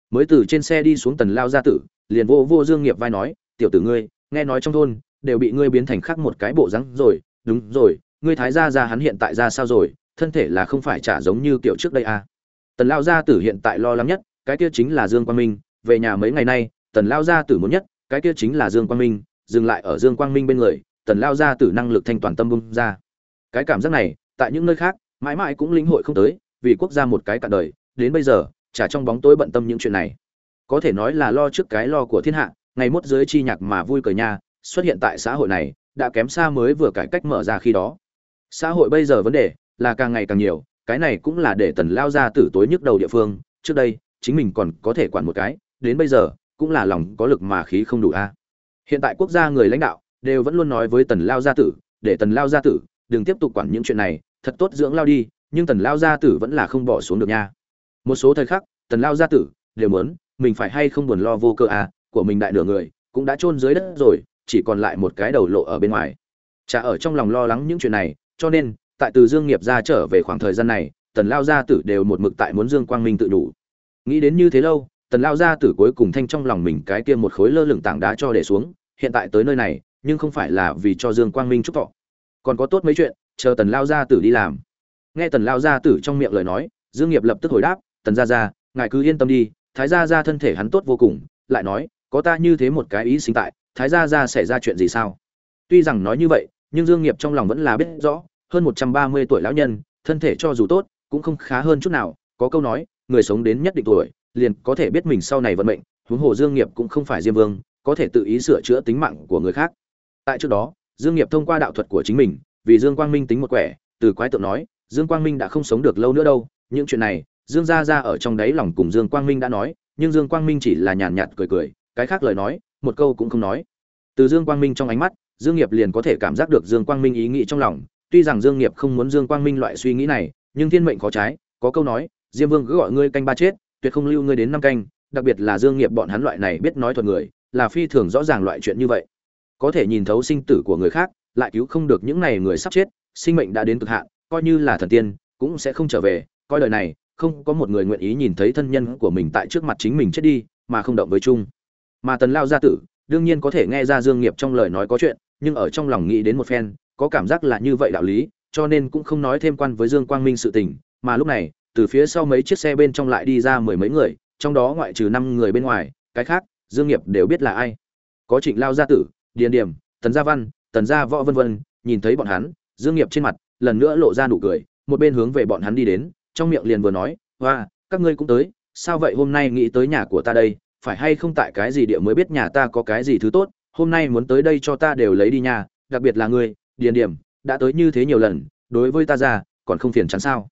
Mới từ trên xe đi xuống tần lao gia tử, liền vô vô dương nghiệp vai nói, tiểu tử ngươi, nghe nói trong thôn đều bị ngươi biến thành khác một cái bộ dáng rồi. Đúng rồi, ngươi thái gia gia hắn hiện tại ra sao rồi? Thân thể là không phải trả giống như kiểu trước đây à? Tần lao gia tử hiện tại lo lắng nhất, cái kia chính là dương quang minh. Về nhà mấy ngày nay, tần lao gia tử muốn nhất, cái kia chính là dương quang minh, dừng lại ở dương quang minh bên người, tần lao gia tử năng lực thanh toàn tâm bung ra. Cái cảm giác này tại những nơi khác, mãi mãi cũng lĩnh hội không tới, vì quốc gia một cái cả đời, đến bây giờ, chả trong bóng tối bận tâm những chuyện này. Có thể nói là lo trước cái lo của thiên hạ, ngày mốt dưới chi nhạc mà vui cười nha, xuất hiện tại xã hội này, đã kém xa mới vừa cải cách mở ra khi đó. Xã hội bây giờ vấn đề là càng ngày càng nhiều, cái này cũng là để tần lao ra tử tối nhức đầu địa phương, trước đây, chính mình còn có thể quản một cái, đến bây giờ, cũng là lòng có lực mà khí không đủ a. Hiện tại quốc gia người lãnh đạo đều vẫn luôn nói với tần lao gia tử, để tần lao gia tử, đừng tiếp tục quản những chuyện này thật tốt dưỡng lao đi, nhưng tần lao gia tử vẫn là không bỏ xuống được nha. Một số thời khắc, tần lao gia tử đều muốn, mình phải hay không buồn lo vô cơ à của mình đại nửa người cũng đã chôn dưới đất rồi, chỉ còn lại một cái đầu lộ ở bên ngoài. Chả ở trong lòng lo lắng những chuyện này, cho nên, tại từ dương nghiệp ra trở về khoảng thời gian này, tần lao gia tử đều một mực tại muốn dương quang minh tự đủ. Nghĩ đến như thế lâu, tần lao gia tử cuối cùng thanh trong lòng mình cái kia một khối lơ lửng tảng đá cho để xuống, hiện tại tới nơi này, nhưng không phải là vì cho dương quang minh chúc thọ. Còn có tốt mấy chuyện chờ tần lao gia tử đi làm. Nghe tần lao gia tử trong miệng lời nói, dương nghiệp lập tức hồi đáp, tần gia gia, ngài cứ yên tâm đi, thái gia gia thân thể hắn tốt vô cùng, lại nói, có ta như thế một cái ý sinh tại, thái gia gia xảy ra chuyện gì sao? Tuy rằng nói như vậy, nhưng dương nghiệp trong lòng vẫn là biết rõ, hơn một trăm ba mươi tuổi lão nhân, thân thể cho dù tốt, cũng không khá hơn chút nào, có câu nói, người sống đến nhất định tuổi, liền có thể biết mình sau này vận mệnh. Huống hồ dương nghiệp cũng không phải diêm vương, có thể tự ý sửa chữa tính mạng của người khác. Tại trước đó, dương nghiệp thông qua đạo thuật của chính mình vì dương quang minh tính một quẻ, từ quái tượng nói, dương quang minh đã không sống được lâu nữa đâu, những chuyện này, dương gia gia ở trong đáy lòng cùng dương quang minh đã nói, nhưng dương quang minh chỉ là nhàn nhạt cười cười, cái khác lời nói, một câu cũng không nói. Từ dương quang minh trong ánh mắt, dương nghiệp liền có thể cảm giác được dương quang minh ý nghĩ trong lòng, tuy rằng dương nghiệp không muốn dương quang minh loại suy nghĩ này, nhưng thiên mệnh khó trái, có câu nói, diêm vương cứ gọi ngươi canh ba chết, tuyệt không lưu ngươi đến năm canh. Đặc biệt là dương nghiệp bọn hắn loại này biết nói thuật người, là phi thường rõ ràng loại chuyện như vậy. Có thể nhìn thấu sinh tử của người khác lại cứu không được những này người sắp chết, sinh mệnh đã đến cực hạn, coi như là thần tiên, cũng sẽ không trở về. Coi đời này, không có một người nguyện ý nhìn thấy thân nhân của mình tại trước mặt chính mình chết đi, mà không động với chung. Mà tần lao gia tử, đương nhiên có thể nghe ra dương nghiệp trong lời nói có chuyện, nhưng ở trong lòng nghĩ đến một phen, có cảm giác là như vậy đạo lý, cho nên cũng không nói thêm quan với dương quang minh sự tình. Mà lúc này, từ phía sau mấy chiếc xe bên trong lại đi ra mười mấy người, trong đó ngoại trừ năm người bên ngoài, cái khác, dương nghiệp đều biết là ai. Có trịnh lao gia tử, điền điểm, tần gia văn tần gia võ vân vân, nhìn thấy bọn hắn, dương nghiệp trên mặt lần nữa lộ ra nụ cười, một bên hướng về bọn hắn đi đến, trong miệng liền vừa nói, hoa, các ngươi cũng tới, sao vậy hôm nay nghĩ tới nhà của ta đây, phải hay không tại cái gì địa mới biết nhà ta có cái gì thứ tốt, hôm nay muốn tới đây cho ta đều lấy đi nhà đặc biệt là ngươi, điền điểm, đã tới như thế nhiều lần, đối với ta ra, còn không phiền chán sao?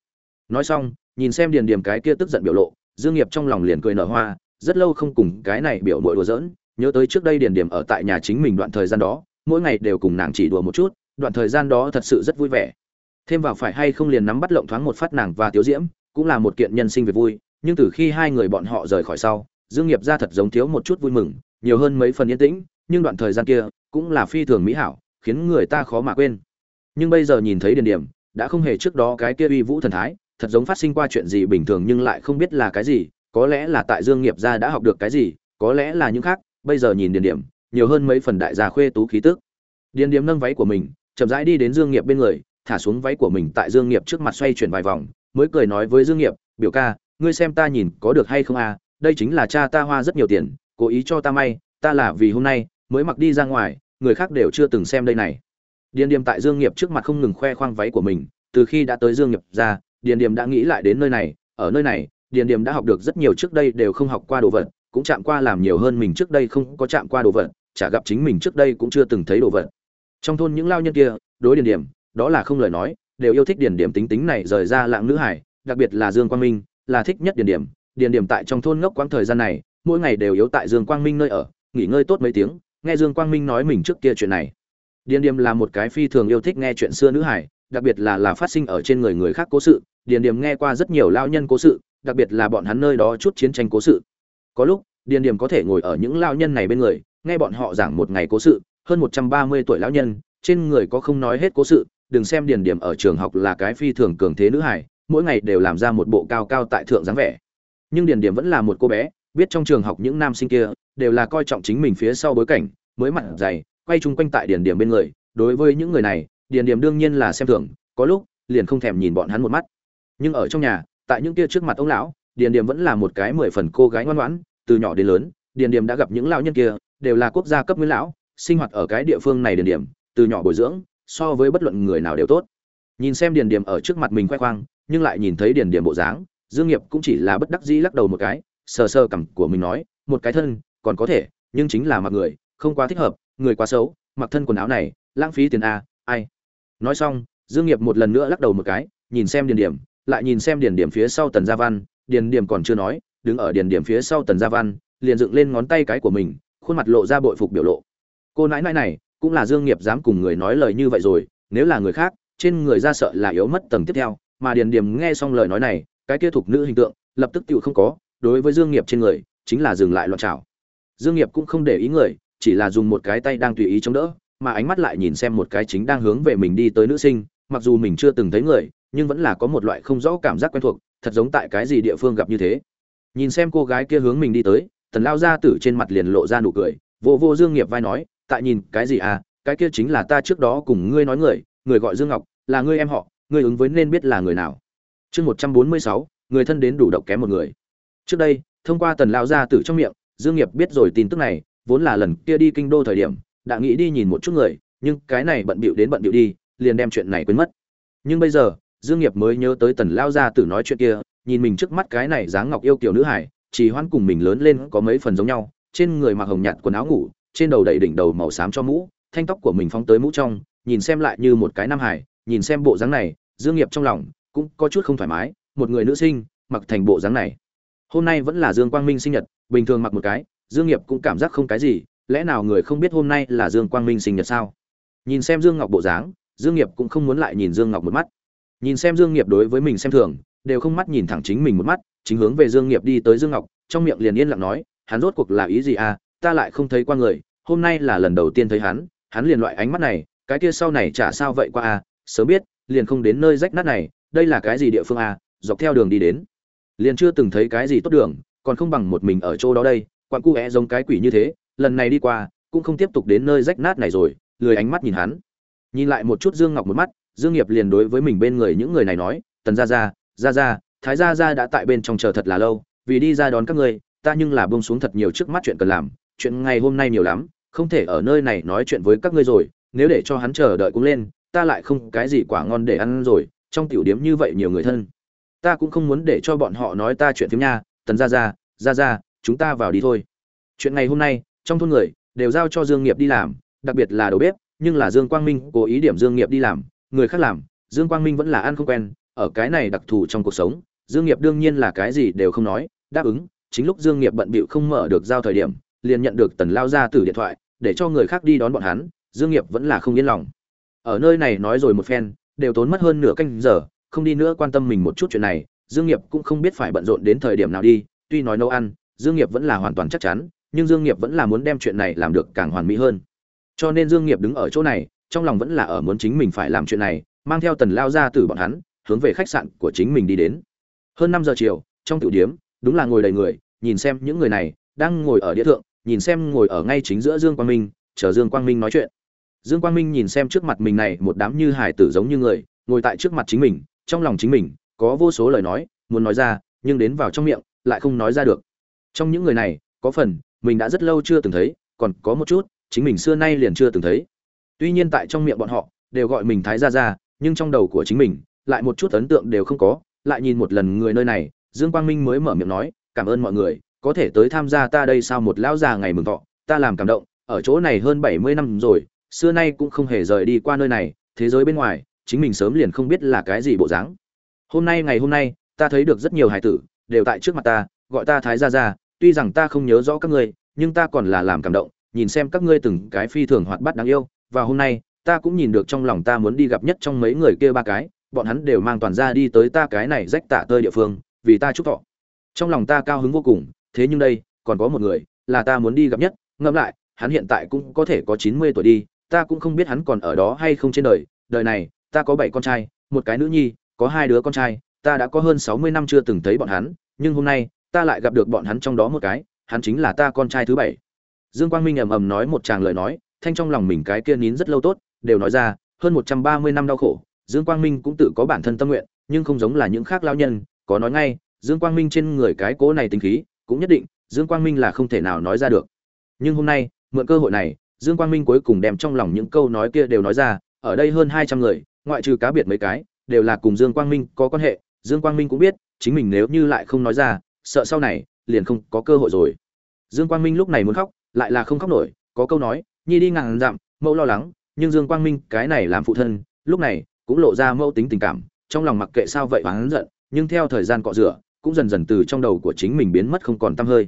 Nói xong, nhìn xem điền điểm cái kia tức giận biểu lộ, dương nghiệp trong lòng liền cười nở hoa, rất lâu không cùng cái này biểu mội đùa giỡn, nhớ tới trước đây điền điểm ở tại nhà chính mình đoạn thời gian đó mỗi ngày đều cùng nàng chỉ đùa một chút, đoạn thời gian đó thật sự rất vui vẻ. Thêm vào phải hay không liền nắm bắt lộng thoáng một phát nàng và tiếu diễm, cũng là một kiện nhân sinh về vui, nhưng từ khi hai người bọn họ rời khỏi sau, dương nghiệp ra thật giống thiếu một chút vui mừng, nhiều hơn mấy phần yên tĩnh, nhưng đoạn thời gian kia cũng là phi thường mỹ hảo, khiến người ta khó mà quên. Nhưng bây giờ nhìn thấy điền điểm, đã không hề trước đó cái kia uy vũ thần thái, thật giống phát sinh qua chuyện gì bình thường nhưng lại không biết là cái gì, có lẽ là tại dương nghiệp gia đã học được cái gì, có lẽ là những khác, bây giờ nhìn điền điểm nhiều hơn mấy phần đại gia khuê tú khí tức. Điền điếm nâng váy của mình, chậm rãi đi đến dương nghiệp bên người, thả xuống váy của mình tại dương nghiệp trước mặt xoay chuyển vài vòng, mới cười nói với dương nghiệp, biểu ca, ngươi xem ta nhìn có được hay không à đây chính là cha ta hoa rất nhiều tiền, cố ý cho ta may, ta là vì hôm nay mới mặc đi ra ngoài, người khác đều chưa từng xem đây này. Điền điềm tại dương nghiệp trước mặt không ngừng khoe khoang váy của mình, từ khi đã tới dương nghiệp ra, điền điềm đã nghĩ lại đến nơi này, ở nơi này, điền điềm đã học được rất nhiều trước đây đều không học qua đồ vật, cũng chạm qua làm nhiều hơn mình trước đây không có chạm qua đồ vật chả gặp chính mình trước đây cũng chưa từng thấy đồ vật. Trong thôn những lao nhân kia, đối điền điểm, đó là không lời nói, đều yêu thích điền điểm tính tính này rời ra lạng nữ hải, đặc biệt là dương quang minh, là thích nhất điền điểm. Điền điểm tại trong thôn ngốc quãng thời gian này, mỗi ngày đều yếu tại dương quang minh nơi ở, nghỉ ngơi tốt mấy tiếng, nghe dương quang minh nói mình trước kia chuyện này. Điền điểm là một cái phi thường yêu thích nghe chuyện xưa nữ hải, đặc biệt là là phát sinh ở trên người người khác cố sự. Điền điểm nghe qua rất nhiều lao nhân cố sự, đặc biệt là bọn hắn nơi đó chút chiến tranh cố sự. Có lúc, điền điểm có thể ngồi ở những lao nhân này bên người nghe bọn họ giảng một ngày cố sự, hơn một trăm ba mươi tuổi lão nhân, trên người có không nói hết cố sự, đừng xem điền điểm ở trường học là cái phi thường cường thế nữ hải mỗi ngày đều làm ra một bộ cao cao tại thượng dáng vẻ. Nhưng điền điểm vẫn là một cô bé, biết trong trường học những nam sinh kia, đều là coi trọng chính mình phía sau bối cảnh, mới mặt dày, quay chung quanh tại điền điểm bên người. Đối với những người này, điền điểm đương nhiên là xem thường, có lúc, liền không thèm nhìn bọn hắn một mắt. Nhưng ở trong nhà, tại những kia trước mặt ông lão, điền điểm vẫn là một cái mười phần cô gái ngoan ngoãn, từ nhỏ đến lớn, điền điểm đã gặp những lão nhân kia đều là quốc gia cấp nguyên lão, sinh hoạt ở cái địa phương này điền điểm, từ nhỏ bồi dưỡng, so với bất luận người nào đều tốt. Nhìn xem điền điểm ở trước mặt mình khoe khoang, nhưng lại nhìn thấy điền điểm bộ dáng, dương nghiệp cũng chỉ là bất đắc dĩ lắc đầu một cái, sờ sờ cằm của mình nói, một cái thân, còn có thể, nhưng chính là mặc người, không quá thích hợp, người quá xấu, mặc thân quần áo này, lãng phí tiền a, ai? Nói xong, dương nghiệp một lần nữa lắc đầu một cái, nhìn xem điền điểm, lại nhìn xem điền điểm phía sau tần gia văn, điền điểm còn chưa nói, đứng ở điền điểm phía sau tần gia văn, liền dựng lên ngón tay cái của mình khuôn mặt lộ ra bội phục biểu lộ. Cô nãi nãi này, cũng là dương nghiệp dám cùng người nói lời như vậy rồi, nếu là người khác, trên người ra sợ là yếu mất tầng tiếp theo, mà điền điểm nghe xong lời nói này, cái kia thuộc nữ hình tượng, lập tức tự không có, đối với dương nghiệp trên người, chính là dừng lại loạn trào dương nghiệp cũng không để ý người, chỉ là dùng một cái tay đang tùy ý chống đỡ, mà ánh mắt lại nhìn xem một cái chính đang hướng về mình đi tới nữ sinh, mặc dù mình chưa từng thấy người, nhưng vẫn là có một loại không rõ cảm giác quen thuộc, thật giống tại cái gì địa phương gặp như thế. Nhìn xem cô gái kia hướng mình đi tới tần lao gia tử trên mặt liền lộ ra nụ cười, vô vô dương nghiệp vai nói, tại nhìn cái gì à cái kia chính là ta trước đó cùng ngươi nói người người gọi dương ngọc, là ngươi em họ, ngươi ứng với nên biết là người nào. Chương một trăm bốn mươi sáu, người thân đến đủ độc kém một người. Trước đây, thông qua tần lao gia tử trong miệng, dương nghiệp biết rồi tin tức này, vốn là lần kia đi kinh đô thời điểm, đã nghĩ đi nhìn một chút người, nhưng cái này bận bịu đến bận bịu đi, liền đem chuyện này quên mất. Nhưng bây giờ, dương nghiệp mới nhớ tới tần lao gia tử nói chuyện kia, nhìn mình trước mắt cái này dáng ngọc yêu kiểu nữ hải chỉ hoan cùng mình lớn lên có mấy phần giống nhau, trên người mặc hồng nhạt quần áo ngủ, trên đầu đầy đỉnh đầu màu xám cho mũ, thanh tóc của mình phóng tới mũ trong, nhìn xem lại như một cái nam hải nhìn xem bộ dáng này, dương nghiệp trong lòng cũng có chút không thoải mái, một người nữ sinh mặc thành bộ dáng này. Hôm nay vẫn là dương quang minh sinh nhật, bình thường mặc một cái, dương nghiệp cũng cảm giác không cái gì, lẽ nào người không biết hôm nay là dương quang minh sinh nhật sao? Nhìn xem dương ngọc bộ dáng, dương nghiệp cũng không muốn lại nhìn dương ngọc một mắt. Nhìn xem dương nghiệp đối với mình xem thường, đều không mắt nhìn thẳng chính mình một mắt chính hướng về dương nghiệp đi tới dương ngọc, trong miệng liền yên lặng nói, hắn rốt cuộc là ý gì à ta lại không thấy qua người, hôm nay là lần đầu tiên thấy hắn hắn liền loại ánh mắt này, cái kia sau này chả sao vậy qua à sớm biết, liền không đến nơi rách nát này, đây là cái gì địa phương à dọc theo đường đi đến. Liền chưa từng thấy cái gì tốt đường, còn không bằng một mình ở chỗ đó đây, quặn cu é giống cái quỷ như thế, lần này đi qua, cũng không tiếp tục đến nơi rách nát này rồi, lười ánh mắt nhìn hắn. Nhìn lại một chút dương ngọc một mắt, dương nghiệp liền đối với mình bên người những người này nói, tần gia gia gia gia thái gia gia đã tại bên trong chờ thật là lâu, vì đi ra đón các ngươi, ta nhưng là buông xuống thật nhiều trước mắt chuyện cần làm, chuyện ngày hôm nay nhiều lắm, không thể ở nơi này nói chuyện với các ngươi rồi, nếu để cho hắn chờ đợi cũng lên, ta lại không cái gì quả ngon để ăn rồi, trong tiểu điếm như vậy nhiều người thân. Ta cũng không muốn để cho bọn họ nói ta chuyện phiếm nha, tần gia gia gia gia, chúng ta vào đi thôi. Chuyện ngày hôm nay, trong thôn người, đều giao cho dương nghiệp đi làm, đặc biệt là đầu bếp, nhưng là dương quang minh cố ý điểm dương nghiệp đi làm, người khác làm, dương quang minh vẫn là ăn không quen, ở cái này đặc thù trong cuộc sống dương nghiệp đương nhiên là cái gì đều không nói, đáp ứng, chính lúc dương nghiệp bận bịu không mở được giao thời điểm, liền nhận được tần lao ra từ điện thoại, để cho người khác đi đón bọn hắn, dương nghiệp vẫn là không yên lòng. Ở nơi này nói rồi một phen, đều tốn mất hơn nửa canh giờ, không đi nữa quan tâm mình một chút chuyện này, dương nghiệp cũng không biết phải bận rộn đến thời điểm nào đi, tuy nói nấu ăn, dương nghiệp vẫn là hoàn toàn chắc chắn, nhưng dương nghiệp vẫn là muốn đem chuyện này làm được càng hoàn mỹ hơn. Cho nên dương nghiệp đứng ở chỗ này, trong lòng vẫn là ở muốn chính mình phải làm chuyện này, mang theo tần lao ra từ bọn hắn, hướng về khách sạn của chính mình đi đến hơn năm giờ chiều, trong tiểu điếm, đúng là ngồi đầy người, nhìn xem những người này đang ngồi ở địa thượng, nhìn xem ngồi ở ngay chính giữa dương quang minh, chờ dương quang minh nói chuyện. Dương quang minh nhìn xem trước mặt mình này một đám như hải tử giống như người, ngồi tại trước mặt chính mình, trong lòng chính mình, có vô số lời nói, muốn nói ra, nhưng đến vào trong miệng, lại không nói ra được. Trong những người này, có phần, mình đã rất lâu chưa từng thấy, còn có một chút, chính mình xưa nay liền chưa từng thấy. Tuy nhiên tại trong miệng bọn họ, đều gọi mình thái gia gia, nhưng trong đầu của chính mình, lại một chút ấn tượng đều không có lại nhìn một lần người nơi này, dương quang minh mới mở miệng nói, cảm ơn mọi người, có thể tới tham gia ta đây sao một lão già ngày mừng thọ, ta làm cảm động, ở chỗ này hơn bảy mươi năm rồi, xưa nay cũng không hề rời đi qua nơi này, thế giới bên ngoài, chính mình sớm liền không biết là cái gì bộ dáng. Hôm nay ngày hôm nay, ta thấy được rất nhiều hải tử, đều tại trước mặt ta, gọi ta thái gia gia, tuy rằng ta không nhớ rõ các ngươi, nhưng ta còn là làm cảm động, nhìn xem các ngươi từng cái phi thường hoạt bát đáng yêu, và hôm nay, ta cũng nhìn được trong lòng ta muốn đi gặp nhất trong mấy người kia ba cái bọn hắn đều mang toàn ra đi tới ta cái này rách tả tơi địa phương, vì ta chúc thọ. Trong lòng ta cao hứng vô cùng, thế nhưng đây, còn có một người, là ta muốn đi gặp nhất. Ngẫm lại, hắn hiện tại cũng có thể có chín mươi tuổi đi, ta cũng không biết hắn còn ở đó hay không trên đời. Đời này, ta có bảy con trai, một cái nữ nhi, có hai đứa con trai, ta đã có hơn sáu mươi năm chưa từng thấy bọn hắn, nhưng hôm nay, ta lại gặp được bọn hắn trong đó một cái, hắn chính là ta con trai thứ bảy. Dương quang minh ầm ầm nói một tràng lời nói, thanh trong lòng mình cái kia nín rất lâu tốt, đều nói ra, hơn một trăm ba mươi năm đau khổ dương quang minh cũng tự có bản thân tâm nguyện, nhưng không giống là những khác lao nhân, có nói ngay, dương quang minh trên người cái cố này tính khí, cũng nhất định, dương quang minh là không thể nào nói ra được. Nhưng hôm nay, mượn cơ hội này, dương quang minh cuối cùng đem trong lòng những câu nói kia đều nói ra, ở đây hơn hai trăm người, ngoại trừ cá biệt mấy cái, đều là cùng dương quang minh có quan hệ, dương quang minh cũng biết, chính mình nếu như lại không nói ra, sợ sau này, liền không có cơ hội rồi. Dương quang minh lúc này muốn khóc, lại là không khóc nổi, có câu nói, nhi đi ngàn dặm, mẫu lo lắng, nhưng dương quang minh cái này làm phụ thân, lúc này cũng lộ ra mâu tính tình cảm, trong lòng mặc kệ sao vậy và hắn giận, nhưng theo thời gian cọ rửa, cũng dần dần từ trong đầu của chính mình biến mất không còn tăm hơi.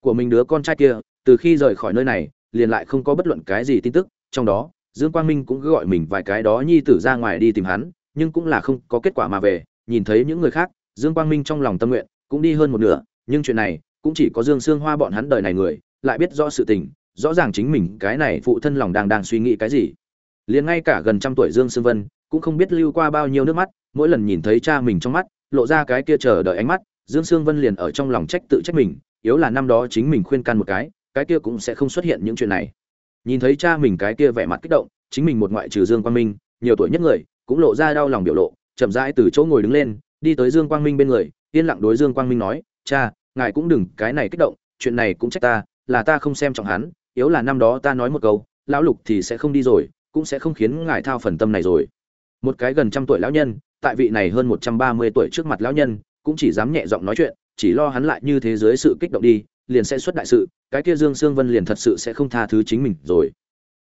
Của mình đứa con trai kia, từ khi rời khỏi nơi này, liền lại không có bất luận cái gì tin tức, trong đó, dương quang minh cũng gọi mình vài cái đó nhi tử ra ngoài đi tìm hắn, nhưng cũng là không có kết quả mà về. Nhìn thấy những người khác, dương quang minh trong lòng tâm nguyện, cũng đi hơn một nửa, nhưng chuyện này, cũng chỉ có dương sương hoa bọn hắn đời này người, lại biết rõ sự tình, rõ ràng chính mình cái này phụ thân lòng đang đang suy nghĩ cái gì. Liền ngay cả gần trăm tuổi dương sương vân cũng không biết lưu qua bao nhiêu nước mắt, mỗi lần nhìn thấy cha mình trong mắt, lộ ra cái kia chờ đợi ánh mắt, dương sương vân liền ở trong lòng trách tự trách mình, yếu là năm đó chính mình khuyên can một cái cái kia cũng sẽ không xuất hiện những chuyện này. Nhìn thấy cha mình cái kia vẻ mặt kích động, chính mình một ngoại trừ dương quang minh, nhiều tuổi nhất người, cũng lộ ra đau lòng biểu lộ, chậm rãi từ chỗ ngồi đứng lên, đi tới dương quang minh bên người, yên lặng đối dương quang minh nói, cha, ngài cũng đừng cái này kích động, chuyện này cũng trách ta, là ta không xem trọng hắn, yếu là năm đó ta nói một câu, lão lục thì sẽ không đi rồi, cũng sẽ không khiến ngài thao phần tâm này rồi một cái gần trăm tuổi lão nhân, tại vị này hơn một trăm ba mươi tuổi trước mặt lão nhân, cũng chỉ dám nhẹ giọng nói chuyện, chỉ lo hắn lại như thế giới sự kích động đi, liền sẽ xuất đại sự, cái kia dương sương vân liền thật sự sẽ không tha thứ chính mình rồi.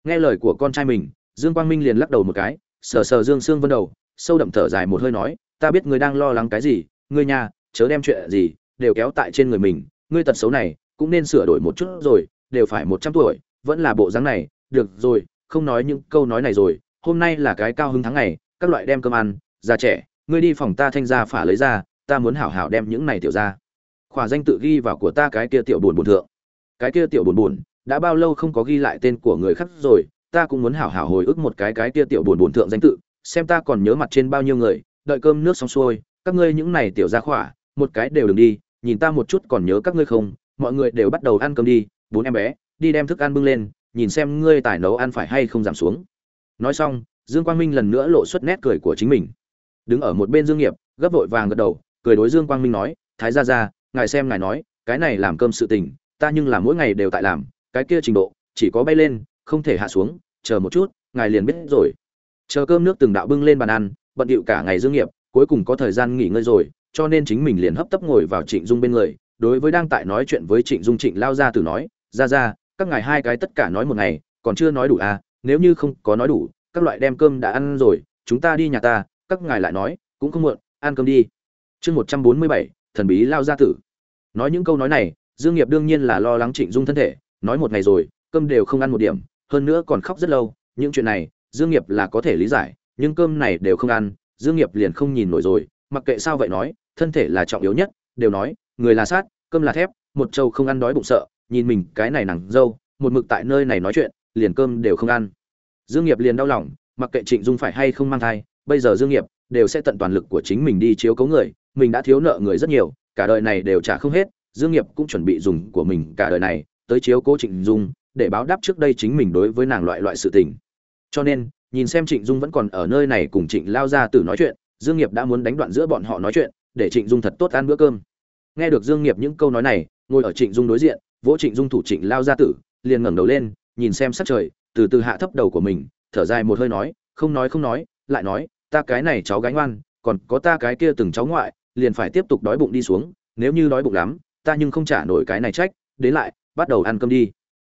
Nghe lời của con trai mình, dương quang minh liền lắc đầu một cái, sờ sờ dương sương vân đầu, sâu đậm thở dài một hơi nói, ta biết ngươi đang lo lắng cái gì, ngươi nhà chớ đem chuyện gì đều kéo tại trên người mình, ngươi tật xấu này cũng nên sửa đổi một chút rồi, đều phải một trăm tuổi, vẫn là bộ dáng này, được rồi, không nói những câu nói này rồi, hôm nay là cái cao hứng tháng ngày các loại đem cơm ăn, già trẻ, ngươi đi phòng ta thanh gia phả lấy ra, ta muốn hảo hảo đem những này tiểu ra. Khỏa danh tự ghi vào của ta cái kia tiểu buồn buồn thượng. Cái kia tiểu buồn buồn, đã bao lâu không có ghi lại tên của người khác rồi, ta cũng muốn hảo hảo hồi ức một cái cái kia tiểu buồn buồn thượng danh tự, xem ta còn nhớ mặt trên bao nhiêu người, đợi cơm nước xong xuôi, các ngươi những này tiểu ra khỏa, một cái đều đừng đi, nhìn ta một chút còn nhớ các ngươi không, mọi người đều bắt đầu ăn cơm đi, bốn em bé, đi đem thức ăn bưng lên, nhìn xem ngươi tài nấu ăn phải hay không giảm xuống. Nói xong dương quang minh lần nữa lộ xuất nét cười của chính mình. Đứng ở một bên dương nghiệp gấp vội vàng gật đầu cười đối dương quang minh nói thái gia gia ngài xem ngài nói cái này làm cơm sự tình ta nhưng là mỗi ngày đều tại làm cái kia trình độ chỉ có bay lên không thể hạ xuống chờ một chút ngài liền biết rồi. Chờ cơm nước từng đạo bưng lên bàn ăn bận điệu cả ngày dương nghiệp cuối cùng có thời gian nghỉ ngơi rồi cho nên chính mình liền hấp tấp ngồi vào trịnh dung bên người đối với đang tại nói chuyện với trịnh dung trịnh lao ra từ nói Gia gia, các ngài hai cái tất cả nói một ngày còn chưa nói đủ à nếu như không có nói đủ các loại đem cơm đã ăn rồi, chúng ta đi nhà ta, các ngài lại nói, cũng không muộn, ăn cơm đi. Chương một trăm bốn mươi bảy, thần bí lao gia tử. Nói những câu nói này, dương nghiệp đương nhiên là lo lắng trịnh dung thân thể, nói một ngày rồi, cơm đều không ăn một điểm, hơn nữa còn khóc rất lâu, những chuyện này, dương nghiệp là có thể lý giải, nhưng cơm này đều không ăn, dương nghiệp liền không nhìn nổi rồi, mặc kệ sao vậy nói, thân thể là trọng yếu nhất, đều nói, người là sát, cơm là thép, một trâu không ăn đói bụng sợ, nhìn mình cái này nặng dâu, một mực tại nơi này nói chuyện, liền cơm đều không ăn dương nghiệp liền đau lòng, mặc kệ trịnh dung phải hay không mang thai, bây giờ dương nghiệp đều sẽ tận toàn lực của chính mình đi chiếu cố người, mình đã thiếu nợ người rất nhiều, cả đời này đều trả không hết, dương nghiệp cũng chuẩn bị dùng của mình cả đời này tới chiếu cố trịnh dung, để báo đáp trước đây chính mình đối với nàng loại loại sự tình. Cho nên, nhìn xem trịnh dung vẫn còn ở nơi này cùng trịnh lao ra tử nói chuyện, dương nghiệp đã muốn đánh đoạn giữa bọn họ nói chuyện, để trịnh dung thật tốt ăn bữa cơm. Nghe được dương nghiệp những câu nói này, ngồi ở trịnh dung đối diện, vỗ trịnh dung thủ trịnh lao ra tử, liền ngẩng đầu lên, nhìn xem sắc trời từ từ hạ thấp đầu của mình, thở dài một hơi nói, không nói không nói, lại nói, ta cái này cháu gái ngoan, còn có ta cái kia từng cháu ngoại, liền phải tiếp tục đói bụng đi xuống, nếu như đói bụng lắm, ta nhưng không trả nổi cái này trách, đến lại, bắt đầu ăn cơm đi.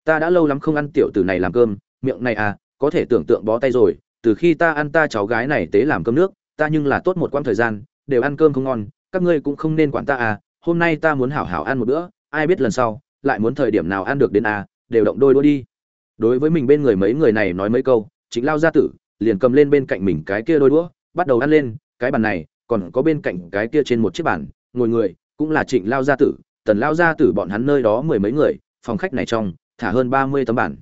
Ta đã lâu lắm không ăn tiểu tử này làm cơm, miệng này à có thể tưởng tượng bó tay rồi, từ khi ta ăn ta cháu gái này tế làm cơm nước, ta nhưng là tốt một quãng thời gian, đều ăn cơm không ngon, các ngươi cũng không nên quản ta à hôm nay ta muốn hảo hảo ăn một bữa, ai biết lần sau, lại muốn thời điểm nào ăn được đến à đều động đôi đôi đi đối với mình bên người mấy người này nói mấy câu chính lao gia tử liền cầm lên bên cạnh mình cái kia đôi đũa, bắt đầu ăn lên, cái bàn này còn có bên cạnh cái kia trên một chiếc bàn, ngồi người cũng là trịnh lao gia tử, tần lao gia tử bọn hắn nơi đó mười mấy người, phòng khách này trong thả hơn ba mươi tấm bản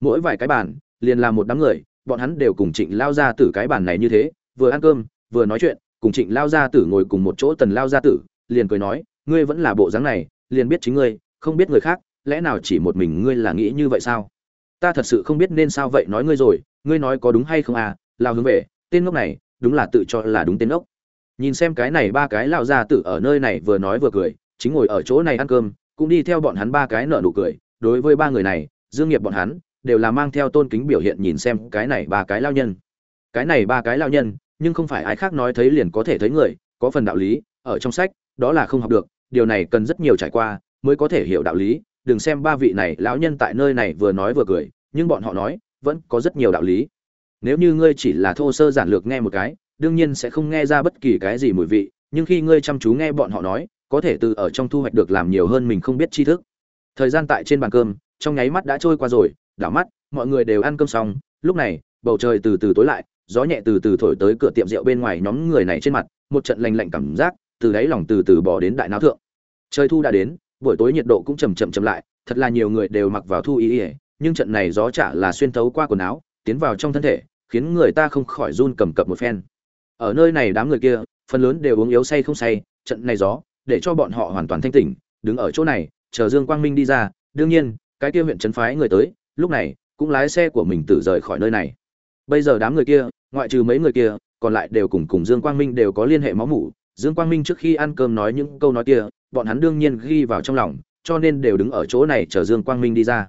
mỗi vài cái bàn liền là một đám người, bọn hắn đều cùng trịnh lao gia tử cái bàn này như thế, vừa ăn cơm, vừa nói chuyện, cùng trịnh lao gia tử ngồi cùng một chỗ tần lao gia tử, liền cười nói, ngươi vẫn là bộ dáng này, liền biết chính ngươi, không biết người khác, lẽ nào chỉ một mình ngươi là nghĩ như vậy sao? Ta thật sự không biết nên sao vậy nói ngươi rồi, ngươi nói có đúng hay không à lao hướng về, tên ngốc này, đúng là tự cho là đúng tên ngốc. Nhìn xem cái này ba cái lao ra tử ở nơi này vừa nói vừa cười, chính ngồi ở chỗ này ăn cơm, cũng đi theo bọn hắn ba cái nợ nụ cười, đối với ba người này, dương nghiệp bọn hắn, đều là mang theo tôn kính biểu hiện nhìn xem cái này ba cái lao nhân. Cái này ba cái lao nhân, nhưng không phải ai khác nói thấy liền có thể thấy người, có phần đạo lý, ở trong sách, đó là không học được, điều này cần rất nhiều trải qua, mới có thể hiểu đạo lý. Đừng xem ba vị này, lão nhân tại nơi này vừa nói vừa cười nhưng bọn họ nói, vẫn có rất nhiều đạo lý. Nếu như ngươi chỉ là thô sơ giản lược nghe một cái, đương nhiên sẽ không nghe ra bất kỳ cái gì mùi vị, nhưng khi ngươi chăm chú nghe bọn họ nói, có thể từ ở trong thu hoạch được làm nhiều hơn mình không biết tri thức. Thời gian tại trên bàn cơm, trong nháy mắt đã trôi qua rồi, đảo mắt, mọi người đều ăn cơm xong, lúc này, bầu trời từ từ tối lại, gió nhẹ từ từ thổi tới cửa tiệm rượu bên ngoài nhóm người này trên mặt, một trận lành lạnh cảm giác, từ đáy lòng từ từ bỏ đến đại não thượng. Trời thu đã đến, buổi tối nhiệt độ cũng chầm chậm chậm lại, thật là nhiều người đều mặc vào thu ý ỉa nhưng trận này gió chả là xuyên thấu qua quần áo, tiến vào trong thân thể, khiến người ta không khỏi run cầm cập một phen. Ở nơi này đám người kia, phần lớn đều uống yếu say không say, trận này gió, để cho bọn họ hoàn toàn thanh tỉnh, đứng ở chỗ này, chờ dương quang minh đi ra, đương nhiên, cái kia huyện trấn phái người tới, lúc này, cũng lái xe của mình tự rời khỏi nơi này. Bây giờ đám người kia, ngoại trừ mấy người kia, còn lại đều cùng cùng dương quang minh đều có liên hệ máu mủ. Dương quang minh trước khi ăn cơm nói những câu nói kia, bọn hắn đương nhiên ghi vào trong lòng, cho nên đều đứng ở chỗ này chờ dương quang minh đi ra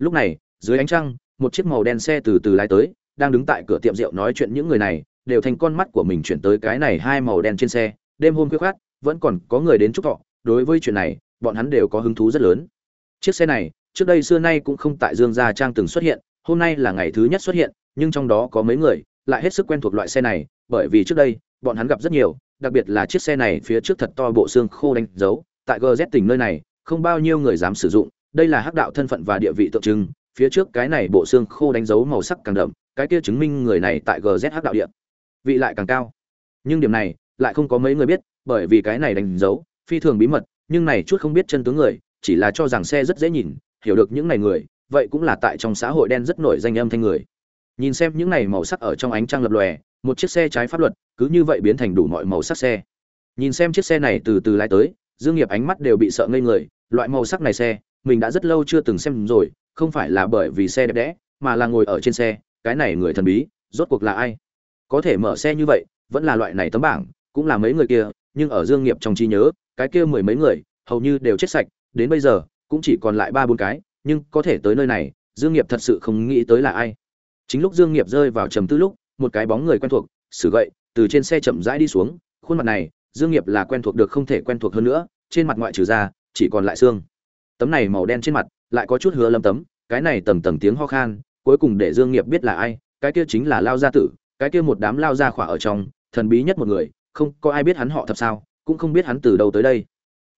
lúc này, dưới ánh trăng, một chiếc màu đen xe từ từ lái tới, đang đứng tại cửa tiệm rượu nói chuyện những người này, đều thành con mắt của mình chuyển tới cái này hai màu đen trên xe. Đêm hôm khuya khoát, vẫn còn có người đến chúc thọ. Đối với chuyện này, bọn hắn đều có hứng thú rất lớn. Chiếc xe này, trước đây xưa nay cũng không tại dương gia trang từng xuất hiện, hôm nay là ngày thứ nhất xuất hiện, nhưng trong đó có mấy người lại hết sức quen thuộc loại xe này, bởi vì trước đây, bọn hắn gặp rất nhiều, đặc biệt là chiếc xe này phía trước thật to bộ xương khô đánh dấu, tại gz tỉnh nơi này, không bao nhiêu người dám sử dụng đây là hắc đạo thân phận và địa vị tượng trưng, phía trước cái này bộ xương khô đánh dấu màu sắc càng đậm, cái kia chứng minh người này tại gz hắc đạo địa, vị lại càng cao. Nhưng điểm này, lại không có mấy người biết, bởi vì cái này đánh dấu, phi thường bí mật, nhưng này chút không biết chân tướng người, chỉ là cho rằng xe rất dễ nhìn, hiểu được những này người, vậy cũng là tại trong xã hội đen rất nổi danh âm thanh người. Nhìn xem những này màu sắc ở trong ánh trăng lập lòe, một chiếc xe trái pháp luật, cứ như vậy biến thành đủ mọi màu sắc xe. Nhìn xem chiếc xe này từ từ lái tới, dương nghiệp ánh mắt đều bị sợ ngây người, loại màu sắc này xe mình đã rất lâu chưa từng xem rồi, không phải là bởi vì xe đẹp đẽ, mà là ngồi ở trên xe, cái này người thần bí, rốt cuộc là ai? Có thể mở xe như vậy, vẫn là loại này tấm bảng, cũng là mấy người kia, nhưng ở dương nghiệp trong trí nhớ, cái kia mười mấy người, hầu như đều chết sạch, đến bây giờ, cũng chỉ còn lại ba bốn cái, nhưng có thể tới nơi này, dương nghiệp thật sự không nghĩ tới là ai. Chính lúc dương nghiệp rơi vào trầm tư lúc, một cái bóng người quen thuộc, sử gậy, từ trên xe chậm rãi đi xuống, khuôn mặt này, dương nghiệp là quen thuộc được không thể quen thuộc hơn nữa, trên mặt ngoại trừ da chỉ còn lại xương tấm này màu đen trên mặt, lại có chút hứa lâm tấm, cái này tầm tầm tiếng ho khan, cuối cùng để dương nghiệp biết là ai, cái kia chính là lao gia tử, cái kia một đám lao gia khỏa ở trong, thần bí nhất một người, không có ai biết hắn họ thật sao, cũng không biết hắn từ đâu tới đây.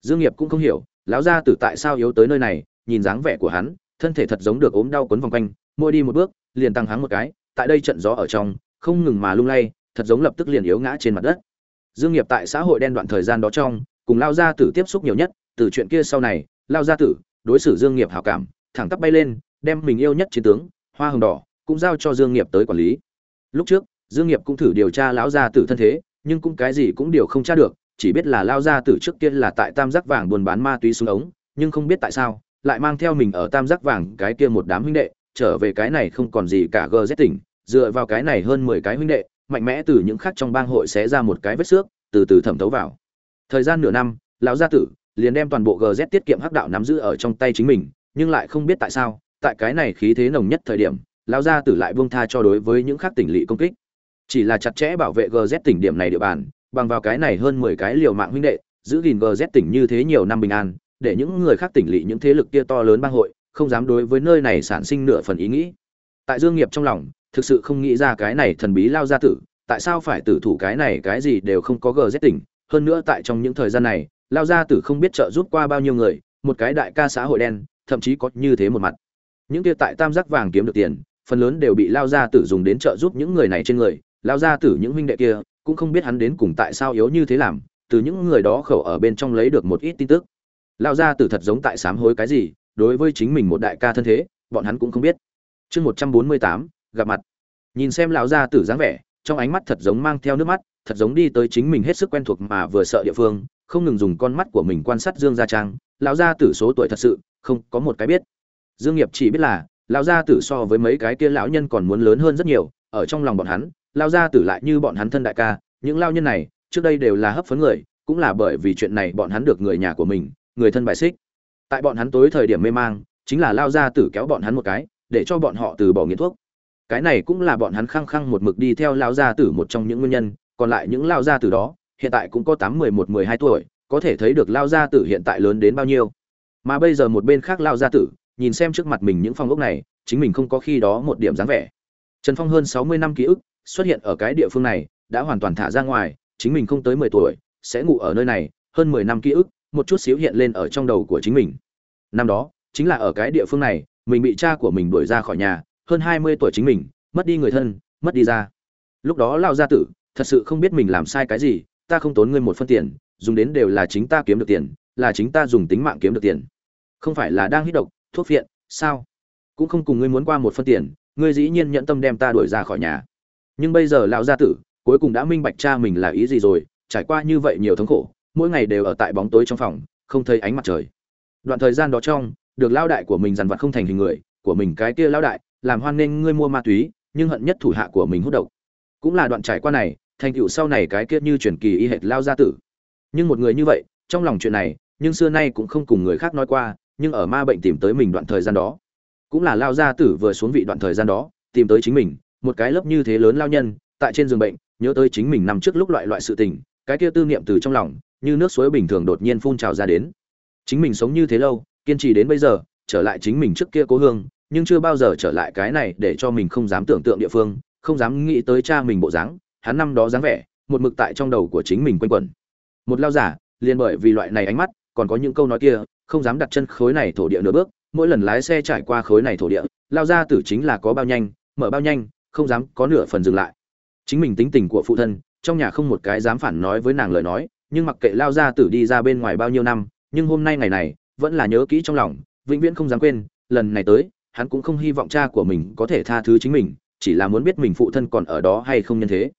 Dương nghiệp cũng không hiểu, lão gia tử tại sao yếu tới nơi này, nhìn dáng vẻ của hắn, thân thể thật giống được ốm đau quấn vòng quanh, mỗi đi một bước, liền tăng háng một cái, tại đây trận gió ở trong, không ngừng mà lung lay, thật giống lập tức liền yếu ngã trên mặt đất. Dương nghiệp tại xã hội đen đoạn thời gian đó trong, cùng lao gia tử tiếp xúc nhiều nhất, từ chuyện kia sau này lao gia tử, đối xử dương nghiệp hảo cảm, thẳng tắp bay lên, đem mình yêu nhất chiến tướng, hoa hồng đỏ, cũng giao cho dương nghiệp tới quản lý. Lúc trước, dương nghiệp cũng thử điều tra lão gia tử thân thế, nhưng cũng cái gì cũng điều không tra được, chỉ biết là lao gia tử trước kia là tại tam giác vàng buôn bán ma túy xuống ống, nhưng không biết tại sao, lại mang theo mình ở tam giác vàng cái kia một đám huynh đệ, trở về cái này không còn gì cả gz tỉnh, dựa vào cái này hơn mười cái huynh đệ, mạnh mẽ từ những khác trong bang hội xé ra một cái vết xước, từ từ thẩm thấu vào. Thời gian nửa năm, lão gia tử liền đem toàn bộ gz tiết kiệm hắc đạo nắm giữ ở trong tay chính mình, nhưng lại không biết tại sao, tại cái này khí thế nồng nhất thời điểm, lão gia tử lại buông tha cho đối với những khác tỉnh lỵ công kích. Chỉ là chặt chẽ bảo vệ gz tỉnh điểm này địa bàn, bằng vào cái này hơn mười cái liều mạng huynh đệ, giữ gìn gz tỉnh như thế nhiều năm bình an, để những người khác tỉnh lỵ những thế lực kia to lớn bang hội, không dám đối với nơi này sản sinh nửa phần ý nghĩ. Tại dương nghiệp trong lòng, thực sự không nghĩ ra cái này thần bí lao gia tử, tại sao phải tử thủ cái này cái gì đều không có gz tỉnh, hơn nữa tại trong những thời gian này lao gia tử không biết trợ giúp qua bao nhiêu người, một cái đại ca xã hội đen, thậm chí có như thế một mặt. Những kia tại tam giác vàng kiếm được tiền, phần lớn đều bị lao gia tử dùng đến trợ giúp những người này trên người. Lao gia tử những huynh đệ kia, cũng không biết hắn đến cùng tại sao yếu như thế làm, từ những người đó khẩu ở bên trong lấy được một ít tin tức. Lao gia tử thật giống tại sám hối cái gì, đối với chính mình một đại ca thân thế, bọn hắn cũng không biết. Chương một trăm bốn mươi tám, gặp mặt. Nhìn xem lão gia tử dáng vẻ, trong ánh mắt thật giống mang theo nước mắt, thật giống đi tới chính mình hết sức quen thuộc mà vừa sợ địa phương không ngừng dùng con mắt của mình quan sát dương gia trang, lão gia tử số tuổi thật sự, không có một cái biết. Dương nghiệp chỉ biết là, lão gia tử so với mấy cái kia lão nhân còn muốn lớn hơn rất nhiều, ở trong lòng bọn hắn, lão gia tử lại như bọn hắn thân đại ca, những lão nhân này, trước đây đều là hấp phấn người, cũng là bởi vì chuyện này bọn hắn được người nhà của mình, người thân bài xích. Tại bọn hắn tối thời điểm mê mang, chính là lao gia tử kéo bọn hắn một cái, để cho bọn họ từ bỏ nghiện thuốc. Cái này cũng là bọn hắn khăng khăng một mực đi theo lao gia tử một trong những nguyên nhân, còn lại những lao gia tử đó hiện tại cũng có tám mười một mười hai tuổi, có thể thấy được lao gia tử hiện tại lớn đến bao nhiêu. Mà bây giờ một bên khác lao gia tử, nhìn xem trước mặt mình những phong ốc này, chính mình không có khi đó một điểm dáng vẻ. Trần phong hơn sáu mươi năm ký ức xuất hiện ở cái địa phương này, đã hoàn toàn thả ra ngoài, chính mình không tới mười tuổi, sẽ ngủ ở nơi này, hơn mười năm ký ức, một chút xíu hiện lên ở trong đầu của chính mình. Năm đó, chính là ở cái địa phương này, mình bị cha của mình đuổi ra khỏi nhà, hơn hai mươi tuổi chính mình, mất đi người thân, mất đi ra. Lúc đó lao gia tử thật sự không biết mình làm sai cái gì ta không tốn ngươi một phân tiền, dùng đến đều là chính ta kiếm được tiền, là chính ta dùng tính mạng kiếm được tiền. Không phải là đang hít độc, thuốc phiện, sao? Cũng không cùng ngươi muốn qua một phân tiền, ngươi dĩ nhiên nhận tâm đem ta đuổi ra khỏi nhà. Nhưng bây giờ lão gia tử, cuối cùng đã minh bạch cha mình là ý gì rồi, trải qua như vậy nhiều thống khổ, mỗi ngày đều ở tại bóng tối trong phòng, không thấy ánh mặt trời. Đoạn thời gian đó trong, được lao đại của mình dằn vặt không thành hình người, của mình cái kia lao đại, làm hoan nghênh ngươi mua ma túy, nhưng hận nhất thủ hạ của mình hút độc. Cũng là đoạn trải qua này thành tựu sau này cái kia như truyền kỳ y hệt lao gia tử. Nhưng một người như vậy, trong lòng chuyện này, nhưng xưa nay cũng không cùng người khác nói qua, nhưng ở ma bệnh tìm tới mình đoạn thời gian đó. Cũng là lao gia tử vừa xuống vị đoạn thời gian đó, tìm tới chính mình, một cái lớp như thế lớn lao nhân, tại trên giường bệnh, nhớ tới chính mình nằm trước lúc loại loại sự tình, cái kia tư niệm từ trong lòng, như nước suối bình thường đột nhiên phun trào ra đến. Chính mình sống như thế lâu, kiên trì đến bây giờ, trở lại chính mình trước kia cố hương, nhưng chưa bao giờ trở lại cái này để cho mình không dám tưởng tượng địa phương, không dám nghĩ tới cha mình bộ dáng hắn năm đó dáng vẻ, một mực tại trong đầu của chính mình quanh quẩn. Một lao giả, liền bởi vì loại này ánh mắt, còn có những câu nói kia, không dám đặt chân khối này thổ địa nửa bước, mỗi lần lái xe trải qua khối này thổ địa, lao ra tử chính là có bao nhanh, mở bao nhanh, không dám có nửa phần dừng lại. Chính mình tính tình của phụ thân, trong nhà không một cái dám phản nói với nàng lời nói, nhưng mặc kệ lao ra tử đi ra bên ngoài bao nhiêu năm, nhưng hôm nay ngày này, vẫn là nhớ kỹ trong lòng, vĩnh viễn không dám quên, lần này tới, hắn cũng không hy vọng cha của mình có thể tha thứ chính mình, chỉ là muốn biết mình phụ thân còn ở đó hay không nhân thế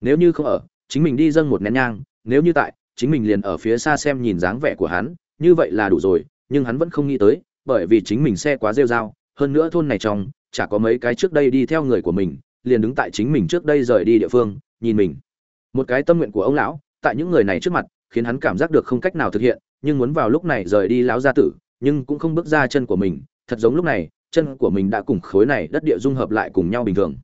nếu như không ở, chính mình đi dâng một nén nhang, nếu như tại, chính mình liền ở phía xa xem nhìn dáng vẻ của hắn, như vậy là đủ rồi, nhưng hắn vẫn không nghĩ tới, bởi vì chính mình xe quá rêu rao, hơn nữa thôn này trong, chả có mấy cái trước đây đi theo người của mình, liền đứng tại chính mình trước đây rời đi địa phương, nhìn mình. Một cái tâm nguyện của ông lão, tại những người này trước mặt, khiến hắn cảm giác được không cách nào thực hiện, nhưng muốn vào lúc này rời đi lão gia tử, nhưng cũng không bước ra chân của mình. Thật giống lúc này, chân của mình đã cùng khối này đất địa dung hợp lại cùng nhau bình thường.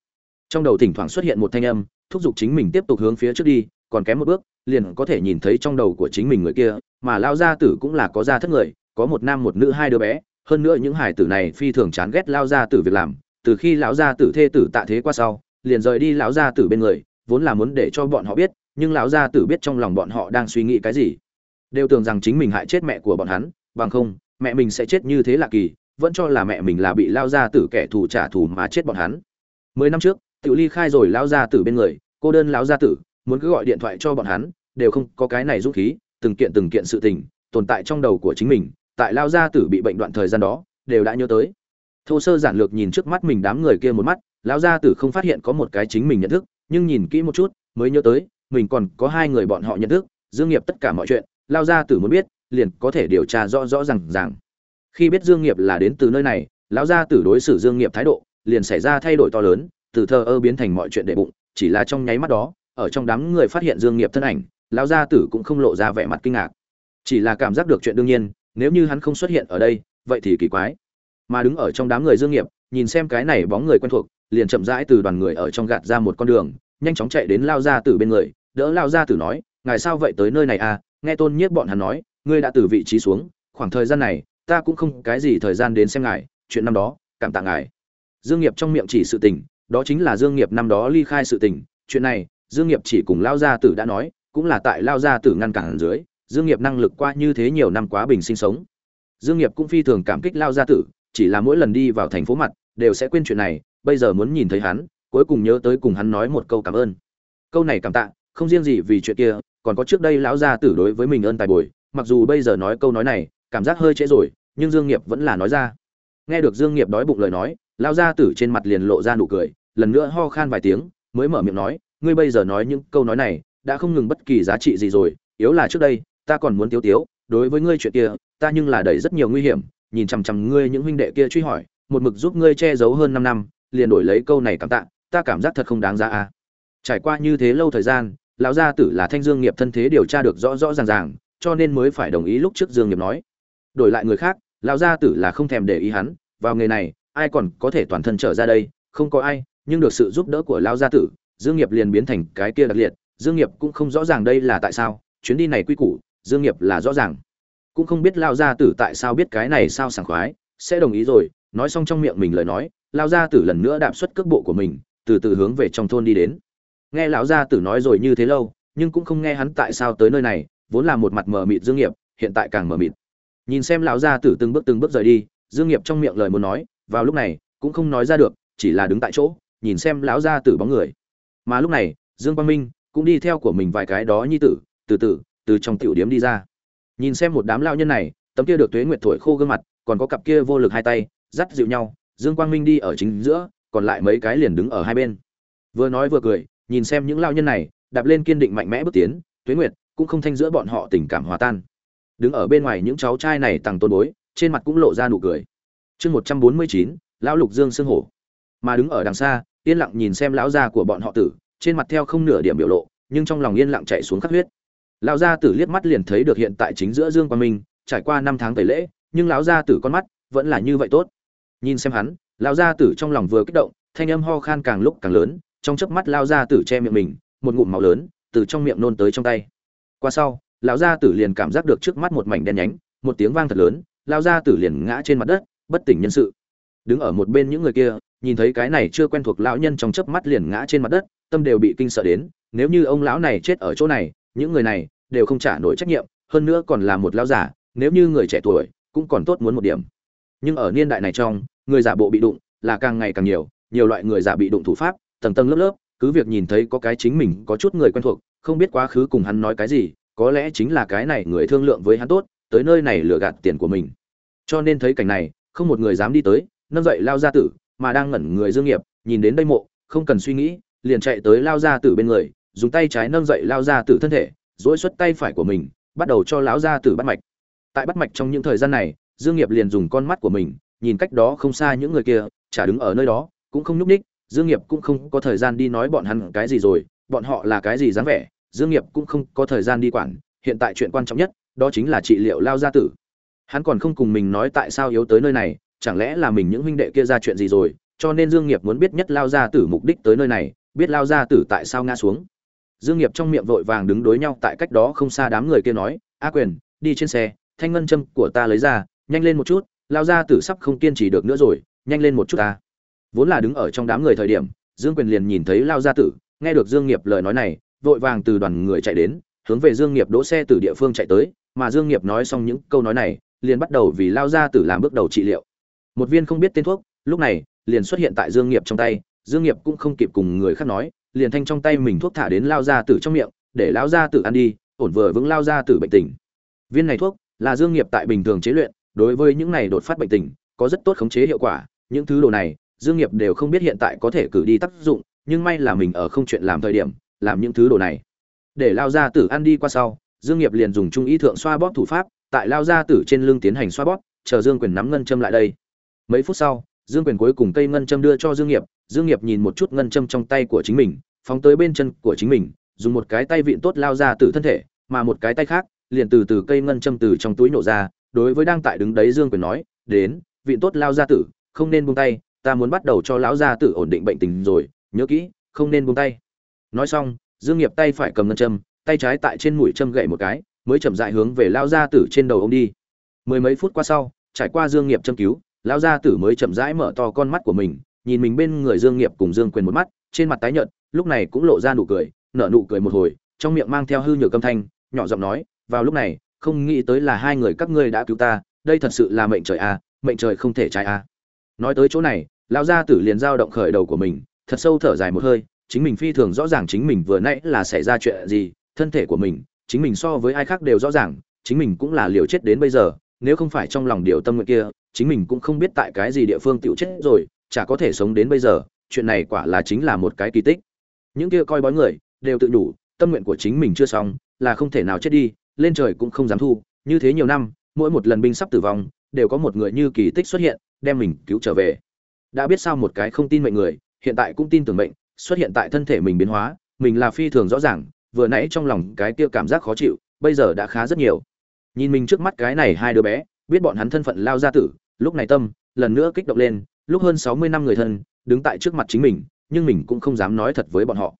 Trong đầu thỉnh thoảng xuất hiện một thanh âm thúc giục chính mình tiếp tục hướng phía trước đi, còn kém một bước, liền có thể nhìn thấy trong đầu của chính mình người kia, mà lao gia tử cũng là có gia thất người, có một nam một nữ hai đứa bé, hơn nữa những hải tử này phi thường chán ghét lao gia tử việc làm, từ khi lão gia tử thê tử tạ thế qua sau, liền rời đi lão gia tử bên người, vốn là muốn để cho bọn họ biết, nhưng lão gia tử biết trong lòng bọn họ đang suy nghĩ cái gì. Đều tưởng rằng chính mình hại chết mẹ của bọn hắn, bằng không, mẹ mình sẽ chết như thế là kỳ, vẫn cho là mẹ mình là bị lao gia tử kẻ thù trả thù mà chết bọn hắn. Mười năm trước tự ly khai rồi lao gia tử bên người, cô đơn lão gia tử, muốn cứ gọi điện thoại cho bọn hắn, đều không có cái này dũng khí, từng kiện từng kiện sự tình, tồn tại trong đầu của chính mình, tại lao gia tử bị bệnh đoạn thời gian đó, đều đã nhớ tới. Thô sơ giản lược nhìn trước mắt mình đám người kia một mắt, lão gia tử không phát hiện có một cái chính mình nhận thức, nhưng nhìn kỹ một chút, mới nhớ tới, mình còn có hai người bọn họ nhận thức, dương nghiệp tất cả mọi chuyện lao gia tử muốn biết, liền có thể điều tra rõ rõ ràng ràng. Khi biết dương nghiệp là đến từ nơi này, lão gia tử đối xử dương nghiệp thái độ, liền xảy ra thay đổi to lớn từ thờ ơ biến thành mọi chuyện đệ bụng, chỉ là trong nháy mắt đó, ở trong đám người phát hiện dương nghiệp thân ảnh, lão gia tử cũng không lộ ra vẻ mặt kinh ngạc. Chỉ là cảm giác được chuyện đương nhiên, nếu như hắn không xuất hiện ở đây, vậy thì kỳ quái. Mà đứng ở trong đám người dương nghiệp, nhìn xem cái này bóng người quen thuộc, liền chậm rãi từ đoàn người ở trong gạt ra một con đường, nhanh chóng chạy đến lao gia tử bên người, đỡ lao gia tử nói, ngài sao vậy tới nơi này à? Nghe tôn nhiếp bọn hắn nói, ngươi đã từ vị trí xuống, khoảng thời gian này, ta cũng không cái gì thời gian đến xem ngài, chuyện năm đó, cảm tạ ngài. Dương nghiệp trong miệng chỉ sự tình đó chính là dương nghiệp năm đó ly khai sự tình. Chuyện này, dương nghiệp chỉ cùng lao gia tử đã nói, cũng là tại lao gia tử ngăn cản dưới, dương nghiệp năng lực qua như thế nhiều năm quá bình sinh sống. Dương nghiệp cũng phi thường cảm kích lao gia tử, chỉ là mỗi lần đi vào thành phố mặt, đều sẽ quên chuyện này, bây giờ muốn nhìn thấy hắn, cuối cùng nhớ tới cùng hắn nói một câu cảm ơn. Câu này cảm tạ, không riêng gì vì chuyện kia, còn có trước đây lão gia tử đối với mình ơn tài bồi, mặc dù bây giờ nói câu nói này, cảm giác hơi trễ rồi, nhưng dương nghiệp vẫn là nói ra. Nghe được dương nghiệp đói bụng lời nói lão gia tử trên mặt liền lộ ra nụ cười, lần nữa ho khan vài tiếng, mới mở miệng nói, ngươi bây giờ nói những câu nói này, đã không ngừng bất kỳ giá trị gì rồi, yếu là trước đây, ta còn muốn tiếu tiếu, đối với ngươi chuyện kia, ta nhưng là đầy rất nhiều nguy hiểm, nhìn chằm chằm ngươi những huynh đệ kia truy hỏi, một mực giúp ngươi che giấu hơn năm năm, liền đổi lấy câu này cảm tạ, ta cảm giác thật không đáng giá à trải qua như thế lâu thời gian, lão gia tử là thanh dương nghiệp thân thế điều tra được rõ rõ ràng ràng, cho nên mới phải đồng ý lúc trước dương nghiệp nói. Đổi lại người khác, lão gia tử là không thèm để ý hắn, vào nghề này ai còn có thể toàn thân trở ra đây, không có ai, nhưng được sự giúp đỡ của lão gia tử, dương nghiệp liền biến thành cái kia đặc liệt. Dương nghiệp cũng không rõ ràng đây là tại sao, chuyến đi này quy củ, dương nghiệp là rõ ràng. Cũng không biết lão gia tử tại sao biết cái này sao sảng khoái, sẽ đồng ý rồi, nói xong trong miệng mình lời nói lão gia tử lần nữa đạp xuất cước bộ của mình, từ từ hướng về trong thôn đi đến. Nghe lão gia tử nói rồi như thế lâu, nhưng cũng không nghe hắn tại sao tới nơi này, vốn là một mặt mờ mịt dương nghiệp, hiện tại càng mờ mịt. Nhìn xem lão gia tử từng bước từng bước rời đi, dương nghiệp trong miệng lời muốn nói vào lúc này cũng không nói ra được, chỉ là đứng tại chỗ, nhìn xem lão gia tử bóng người. Mà lúc này, dương quang minh cũng đi theo của mình vài cái đó nhi tử, từ từ từ trong tiểu điếm đi ra. Nhìn xem một đám lão nhân này, tấm kia được tuế nguyệt thổi khô gương mặt, còn có cặp kia vô lực hai tay, dắt dịu nhau, dương quang minh đi ở chính giữa, còn lại mấy cái liền đứng ở hai bên. Vừa nói vừa cười, nhìn xem những lão nhân này, đạp lên kiên định mạnh mẽ bước tiến, tuế nguyệt cũng không thanh giữa bọn họ tình cảm hòa tan. Đứng ở bên ngoài những cháu trai này tằng tôn bối, trên mặt cũng lộ ra nụ cười chương một trăm bốn mươi chín, lão lục dương sương hổ. Mà đứng ở đằng xa, yên lặng nhìn xem lão gia của bọn họ tử, trên mặt theo không nửa điểm biểu lộ, nhưng trong lòng yên lặng chạy xuống khắc huyết. Lão gia tử liếc mắt liền thấy được hiện tại chính giữa dương quang minh, trải qua năm tháng tẩy lễ, nhưng lão gia tử con mắt vẫn là như vậy tốt. Nhìn xem hắn, lão gia tử trong lòng vừa kích động, thanh âm ho khan càng lúc càng lớn, trong chớp mắt lão gia tử che miệng mình, một ngụm máu lớn từ trong miệng nôn tới trong tay. Qua sau, lão gia tử liền cảm giác được trước mắt một mảnh đen nhánh, một tiếng vang thật lớn, lão gia tử liền ngã trên mặt đất bất tỉnh nhân sự. Đứng ở một bên những người kia, nhìn thấy cái này chưa quen thuộc lão nhân trong chớp mắt liền ngã trên mặt đất, tâm đều bị kinh sợ đến, nếu như ông lão này chết ở chỗ này, những người này đều không trả nổi trách nhiệm, hơn nữa còn là một lão giả nếu như người trẻ tuổi cũng còn tốt muốn một điểm. Nhưng ở niên đại này trong, người giả bộ bị đụng là càng ngày càng nhiều nhiều loại người giả bị đụng thủ pháp, tầng tầng lớp lớp, cứ việc nhìn thấy có cái chính mình, có chút người quen thuộc, không biết quá khứ cùng hắn nói cái gì, có lẽ chính là cái này người thương lượng với hắn tốt, tới nơi này lừa gạt tiền của mình. Cho nên thấy cảnh này không một người dám đi tới, nâng dậy lao ra tử, mà đang ngẩn người dương nghiệp, nhìn đến đây mộ, không cần suy nghĩ, liền chạy tới lao ra tử bên người, dùng tay trái nâng dậy lao ra tử thân thể dỗi xuất tay phải của mình, bắt đầu cho lão gia tử bắt mạch. Tại bắt mạch trong những thời gian này, dương nghiệp liền dùng con mắt của mình, nhìn cách đó không xa những người kia, chả đứng ở nơi đó, cũng không nhúc ních dương nghiệp cũng không có thời gian đi nói bọn hắn cái gì rồi, bọn họ là cái gì dáng vẻ, dương nghiệp cũng không có thời gian đi quản, hiện tại chuyện quan trọng nhất, đó chính là trị liệu lao gia tử hắn còn không cùng mình nói tại sao yếu tới nơi này, chẳng lẽ là mình những huynh đệ kia ra chuyện gì rồi, cho nên dương nghiệp muốn biết nhất lao gia tử mục đích tới nơi này, biết lao gia tử tại sao ngã xuống. Dương nghiệp trong miệng vội vàng đứng đối nhau tại cách đó không xa đám người kia nói, a quyền, đi trên xe, thanh ngân châm của ta lấy ra, nhanh lên một chút, lao gia tử sắp không kiên trì được nữa rồi, nhanh lên một chút ta. Vốn là đứng ở trong đám người thời điểm, dương quyền liền nhìn thấy lao gia tử, nghe được dương nghiệp lời nói này, vội vàng từ đoàn người chạy đến, hướng về dương nghiệp đỗ xe từ địa phương chạy tới, mà dương nghiệp nói xong những câu nói này liền bắt đầu vì lao gia tử làm bước đầu trị liệu. Một viên không biết tên thuốc, lúc này, liền xuất hiện tại dương nghiệp trong tay, dương nghiệp cũng không kịp cùng người khác nói, liền thanh trong tay mình thuốc thả đến lao gia tử trong miệng, để lao gia tử ăn đi, ổn vừa vững lao gia tử bệnh tình. Viên này thuốc, là dương nghiệp tại bình thường chế luyện, đối với những này đột phát bệnh tình, có rất tốt khống chế hiệu quả, những thứ đồ này, dương nghiệp đều không biết hiện tại có thể cử đi tác dụng, nhưng may là mình ở không chuyện làm thời điểm, làm những thứ đồ này. Để lao gia tử ăn đi qua sau, dương nghiệp liền dùng trung ý thượng xoa bóp thủ pháp tại lao gia tử trên lưng tiến hành xoa bóp, chờ dương quyền nắm ngân châm lại đây. Mấy phút sau, dương quyền cuối cùng cây ngân châm đưa cho dương nghiệp dương nghiệp nhìn một chút ngân châm trong tay của chính mình, phóng tới bên chân của chính mình, dùng một cái tay vịn tốt lao ra từ thân thể, mà một cái tay khác, liền từ từ cây ngân châm từ trong túi nổ ra, đối với đang tại đứng đấy dương quyền nói, đến, vịn tốt lao ra tử, không nên buông tay, ta muốn bắt đầu cho lão gia tử ổn định bệnh tình rồi, nhớ kỹ, không nên buông tay. Nói xong, dương nghiệp tay phải cầm ngân châm, tay trái tại trên mũi châm gậy một cái mới chậm rãi hướng về lao gia tử trên đầu ông đi. Mười mấy phút qua sau, trải qua dương nghiệp châm cứu, lão gia tử mới chậm rãi mở to con mắt của mình, nhìn mình bên người dương nghiệp cùng dương quyền một mắt, trên mặt tái nhợt, lúc này cũng lộ ra nụ cười, nở nụ cười một hồi, trong miệng mang theo hư nhược âm thanh, nhỏ giọng nói, vào lúc này, không nghĩ tới là hai người các ngươi đã cứu ta, đây thật sự là mệnh trời a, mệnh trời không thể trái a. Nói tới chỗ này, lão gia tử liền dao động khởi đầu của mình, thật sâu thở dài một hơi, chính mình phi thường rõ ràng chính mình vừa nãy là xảy ra chuyện gì, thân thể của mình chính mình so với ai khác đều rõ ràng, chính mình cũng là liều chết đến bây giờ, nếu không phải trong lòng điều tâm nguyện kia, chính mình cũng không biết tại cái gì địa phương tiểu chết rồi, chả có thể sống đến bây giờ, chuyện này quả là chính là một cái kỳ tích. Những kia coi bói người, đều tự đủ, tâm nguyện của chính mình chưa xong, là không thể nào chết đi, lên trời cũng không dám thu, như thế nhiều năm, mỗi một lần binh sắp tử vong, đều có một người như kỳ tích xuất hiện, đem mình cứu trở về. Đã biết sao một cái không tin mệnh người, hiện tại cũng tin tưởng mệnh, xuất hiện tại thân thể mình biến hóa, mình là phi thường rõ ràng vừa nãy trong lòng cái kia cảm giác khó chịu, bây giờ đã khá rất nhiều. Nhìn mình trước mắt cái này hai đứa bé, biết bọn hắn thân phận lao gia tử, lúc này tâm, lần nữa kích động lên, lúc hơn sáu mươi năm người thân, đứng tại trước mặt chính mình, nhưng mình cũng không dám nói thật với bọn họ.